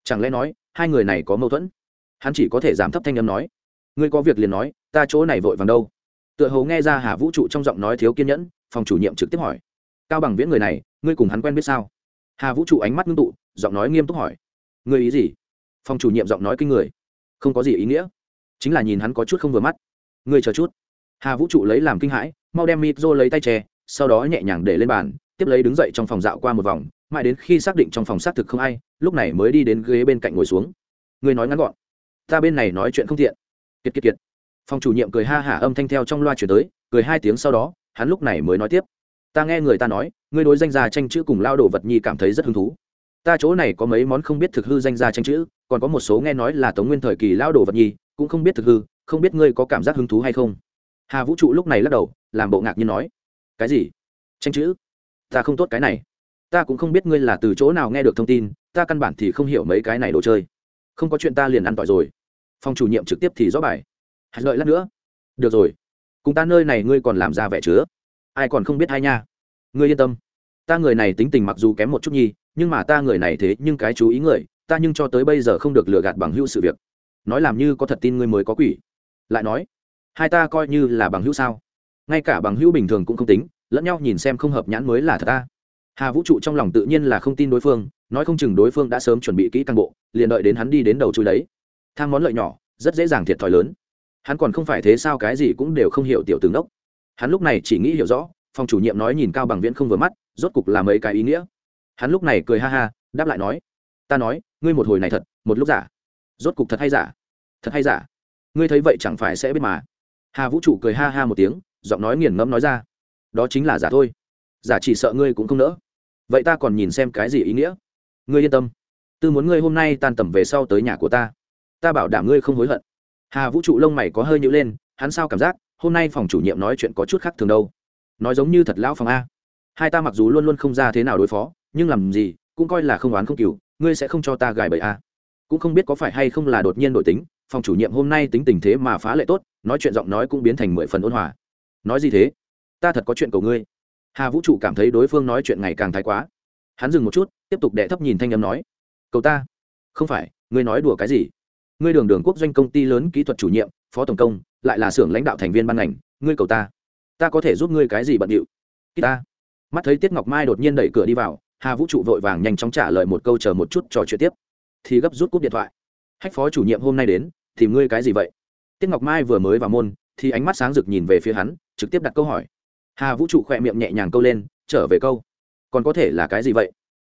Chẳng lẽ nói, hai người này có mâu thuẫn? Hắn chỉ có thể giảm thấp thanh âm nói. Ngươi có việc liền nói, ta chỗ này vội vàng đâu. Tựa hồ nghe ra hà vũ trụ trong giọng nói thiếu kiên nhẫn, phòng chủ nhiệm trực tiếp hỏi. Cao bằng viễn người này, ngươi cùng hắn quen biết sao? Hà vũ trụ ánh mắt ngưng tụ, giọng nói nghiêm túc hỏi. Ngươi ý gì? Phòng chủ nhiệm giọng nói kinh người. Không có gì ý nghĩa. Chính là nhìn hắn có chút không vừa mắt. Ngươi chờ chút hà vũ trụ lấy làm kinh hãi, mau đem mịp rô lấy tay che, sau đó nhẹ nhàng để lên bàn, tiếp lấy đứng dậy trong phòng dạo qua một vòng, mãi đến khi xác định trong phòng xác thực không ai, lúc này mới đi đến ghế bên cạnh ngồi xuống. Người nói ngắn gọn, ta bên này nói chuyện không thiện kiệt kiệt kiệt. Phòng chủ nhiệm cười ha hả âm thanh theo trong loa chuyển tới, cười hai tiếng sau đó, hắn lúc này mới nói tiếp, ta nghe người ta nói, ngươi đối danh gia tranh chữ cùng lao đồ vật nhi cảm thấy rất hứng thú. Ta chỗ này có mấy món không biết thực hư danh gia tranh chữ, còn có một số nghe nói là tống nguyên thời kỳ lao đồ vật nhi, cũng không biết thực hư, không biết ngươi có cảm giác hứng thú hay không? Hà vũ trụ lúc này lắc đầu làm bộ ngạc nhiên nói cái gì tranh chữ ta không tốt cái này ta cũng không biết ngươi là từ chỗ nào nghe được thông tin ta căn bản thì không hiểu mấy cái này đồ chơi không có chuyện ta liền ăn tỏi rồi phòng chủ nhiệm trực tiếp thì rõ bài hạt lợi lát nữa được rồi cùng ta nơi này ngươi còn làm ra vẻ chứa ai còn không biết hay nha ngươi yên tâm ta người này tính tình mặc dù kém một chút nhi nhưng mà ta người này thế nhưng cái chú ý người ta nhưng cho tới bây giờ không được lừa gạt bằng hữu sự việc nói làm như có thật tin ngươi mới có quỷ lại nói hai ta coi như là bằng hữu sao? Ngay cả bằng hữu bình thường cũng không tính, lẫn nhau nhìn xem không hợp nhãn mới là thật ta. Hà vũ trụ trong lòng tự nhiên là không tin đối phương, nói không chừng đối phương đã sớm chuẩn bị kỹ căn bộ, liền đợi đến hắn đi đến đầu chui đấy. Tham món lợi nhỏ, rất dễ dàng thiệt thòi lớn. Hắn còn không phải thế sao cái gì cũng đều không hiểu tiểu tướng đốc. Hắn lúc này chỉ nghĩ hiểu rõ, phòng chủ nhiệm nói nhìn cao bằng viễn không vừa mắt, rốt cục là mấy cái ý nghĩa. Hắn lúc này cười ha ha, đáp lại nói, ta nói, ngươi một hồi này thật, một lúc giả. Rốt cục thật hay giả? Thật hay giả? Ngươi thấy vậy chẳng phải sẽ biết mà hà vũ trụ cười ha ha một tiếng, giọng nói nghiền ngẫm nói ra. Đó chính là giả thôi. Giả chỉ sợ ngươi cũng không nỡ. Vậy ta còn nhìn xem cái gì ý nghĩa? Ngươi yên tâm. Tư muốn ngươi hôm nay tan tầm về sau tới nhà của ta. Ta bảo đảm ngươi không hối hận. Hà vũ trụ lông mày có hơi nhữ lên, hắn sao cảm giác, hôm nay phòng chủ nhiệm nói chuyện có chút khác thường đâu. Nói giống như thật lão phòng a. Hai ta mặc dù luôn luôn không ra thế nào đối phó, nhưng làm gì, cũng coi là không oán không cừu, ngươi sẽ không cho ta gài bậy a. Cũng không biết có phải hay không là đột nhiên đổi tính, phòng chủ nhiệm hôm nay tính tình thế mà phá lệ tốt nói chuyện giọng nói cũng biến thành mười phần ôn hòa. Nói gì thế? Ta thật có chuyện cầu ngươi. Hà vũ trụ cảm thấy đối phương nói chuyện ngày càng thái quá. Hắn dừng một chút, tiếp tục đệ thấp nhìn thanh âm nói. Cầu ta. Không phải, ngươi nói đùa cái gì? Ngươi đường đường quốc doanh công ty lớn kỹ thuật chủ nhiệm, phó tổng công, lại là xưởng lãnh đạo thành viên ban ngành, ngươi cầu ta. Ta có thể giúp ngươi cái gì bận điệu? Ta. Mắt thấy tiết ngọc mai đột nhiên đẩy cửa đi vào, hà vũ trụ vội vàng nhanh chóng trả lời một câu chờ một chút trò chuyện tiếp. Thì gấp rút cúp điện thoại. Hách phó chủ nhiệm hôm nay đến thì ngươi cái gì vậy? Tiết ngọc mai vừa mới vào môn, thì ánh mắt sáng rực nhìn về phía hắn, trực tiếp đặt câu hỏi. Hà vũ trụ khỏe miệng nhẹ nhàng câu lên, trở về câu. Còn có thể là cái gì vậy?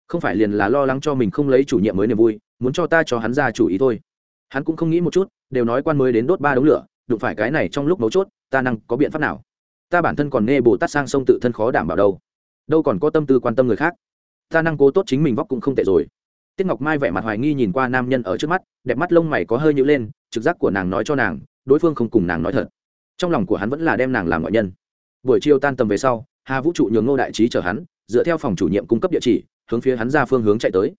Không phải liền là lo lắng cho mình không lấy chủ nhiệm mới niềm vui, muốn cho ta cho hắn ra chủ ý thôi. Hắn cũng không nghĩ một chút, đều nói quan mới đến đốt ba đống lửa, đụng phải cái này trong lúc mấu chốt, ta năng có biện pháp nào? Ta bản thân còn nê bồ tát sang sông tự thân khó đảm bảo đâu. Đâu còn có tâm tư quan tâm người khác. Ta năng cố tốt chính mình vóc cũng không tệ rồi. Tiết ngọc mai vẻ mặt hoài nghi nhìn qua nam nhân ở trước mắt, đẹp mắt lông mày có hơi nhữ lên, trực giác của nàng nói cho nàng đối phương không cùng nàng nói thật. Trong lòng của hắn vẫn là đem nàng làm ngoại nhân. Buổi chiều tan tầm về sau, hà vũ trụ nhường ngô đại trí chở hắn, dựa theo phòng chủ nhiệm cung cấp địa chỉ, hướng phía hắn ra phương hướng chạy tới.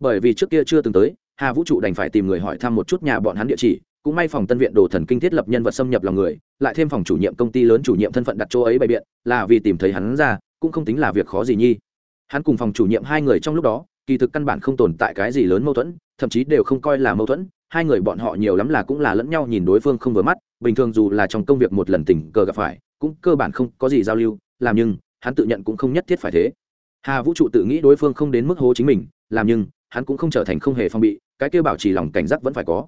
Bởi vì trước kia chưa từng tới, hà vũ trụ đành phải tìm người hỏi thăm một chút nhà bọn hắn địa chỉ, cũng may phòng tân viện đồ thần kinh thiết lập nhân vật xâm nhập lòng người, lại thêm phòng chủ nhiệm công ty lớn chủ nhiệm thân phận đặt chỗ ấy bày biện, là vì tìm thấy hắn ra, cũng không tính là việc khó gì nhi. Hắn cùng phòng chủ nhiệm hai người trong lúc đó, kỳ thực căn bản không tồn tại cái gì lớn mâu thuẫn thậm chí đều không coi là mâu thuẫn, hai người bọn họ nhiều lắm là cũng là lẫn nhau nhìn đối phương không vừa mắt, bình thường dù là trong công việc một lần tình cờ gặp phải, cũng cơ bản không có gì giao lưu, làm nhưng, hắn tự nhận cũng không nhất thiết phải thế. Hà vũ trụ tự nghĩ đối phương không đến mức hố chính mình, làm nhưng, hắn cũng không trở thành không hề phong bị, cái kêu bảo trì lòng cảnh giác vẫn phải có.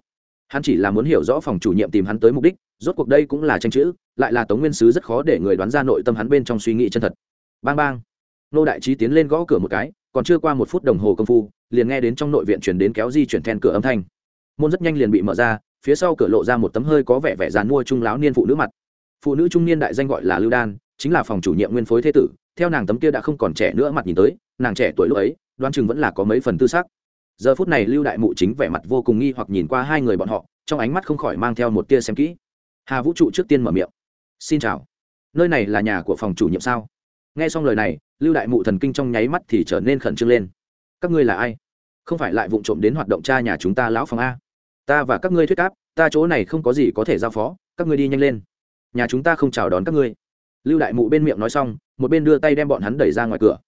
Hắn chỉ là muốn hiểu rõ phòng chủ nhiệm tìm hắn tới mục đích, rốt cuộc đây cũng là tranh chữ, lại là tống nguyên sứ rất khó để người đoán ra nội tâm hắn bên trong suy nghĩ chân thật. Bang bang nô đại trí tiến lên gõ cửa một cái, còn chưa qua một phút đồng hồ công phu, liền nghe đến trong nội viện chuyển đến kéo di chuyển then cửa âm thanh. Môn rất nhanh liền bị mở ra, phía sau cửa lộ ra một tấm hơi có vẻ vẻ dán mua trung láo niên phụ nữ mặt. Phụ nữ trung niên đại danh gọi là lưu đan, chính là phòng chủ nhiệm nguyên phối thế tử, theo nàng tấm kia đã không còn trẻ nữa mặt nhìn tới, nàng trẻ tuổi lúc ấy đoan chừng vẫn là có mấy phần tư sắc. Giờ phút này lưu đại mụ chính vẻ mặt vô cùng nghi hoặc nhìn qua hai người bọn họ, trong ánh mắt không khỏi mang theo một tia xem kỹ. Hà vũ trụ trước tiên mở miệng. Xin chào. Nơi này là nhà của phòng chủ nhiệm sao? Nghe xong lời này lưu đại mụ thần kinh trong nháy mắt thì trở nên khẩn trương lên. Các ngươi là ai? Không phải lại vụng trộm đến hoạt động cha nhà chúng ta lão phòng a. Ta và các ngươi thuyết áp, ta chỗ này không có gì có thể giao phó các ngươi đi nhanh lên. Nhà chúng ta không chào đón các ngươi. Lưu đại mụ bên miệng nói xong một bên đưa tay đem bọn hắn đẩy ra ngoài cửa.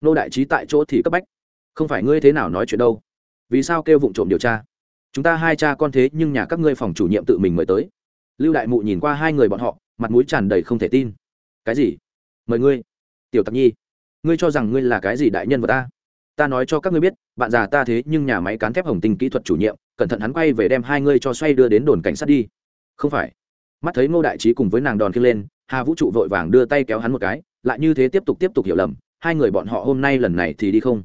Nô đại trí tại chỗ thì cấp bách. Không phải ngươi thế nào nói chuyện đâu? Vì sao kêu vụng trộm điều tra? Chúng ta hai cha con thế nhưng nhà các ngươi phòng chủ nhiệm tự mình mời tới. Lưu đại mụ nhìn qua hai người bọn họ mặt mũi tràn đầy không thể tin. Cái gì? Mời ngươi tiểu tặc nhi, ngươi cho rằng ngươi là cái gì đại nhân vật ta? Ta nói cho các ngươi biết, bạn già ta thế nhưng nhà máy cán thép hồng tinh kỹ thuật chủ nhiệm, cẩn thận hắn quay về đem hai ngươi cho xoay đưa đến đồn cảnh sát đi. Không phải. Mắt thấy ngô đại trí cùng với nàng đòn kia lên, hà vũ trụ vội vàng đưa tay kéo hắn một cái, lại như thế tiếp tục tiếp tục hiểu lầm, hai người bọn họ hôm nay lần này thì đi không?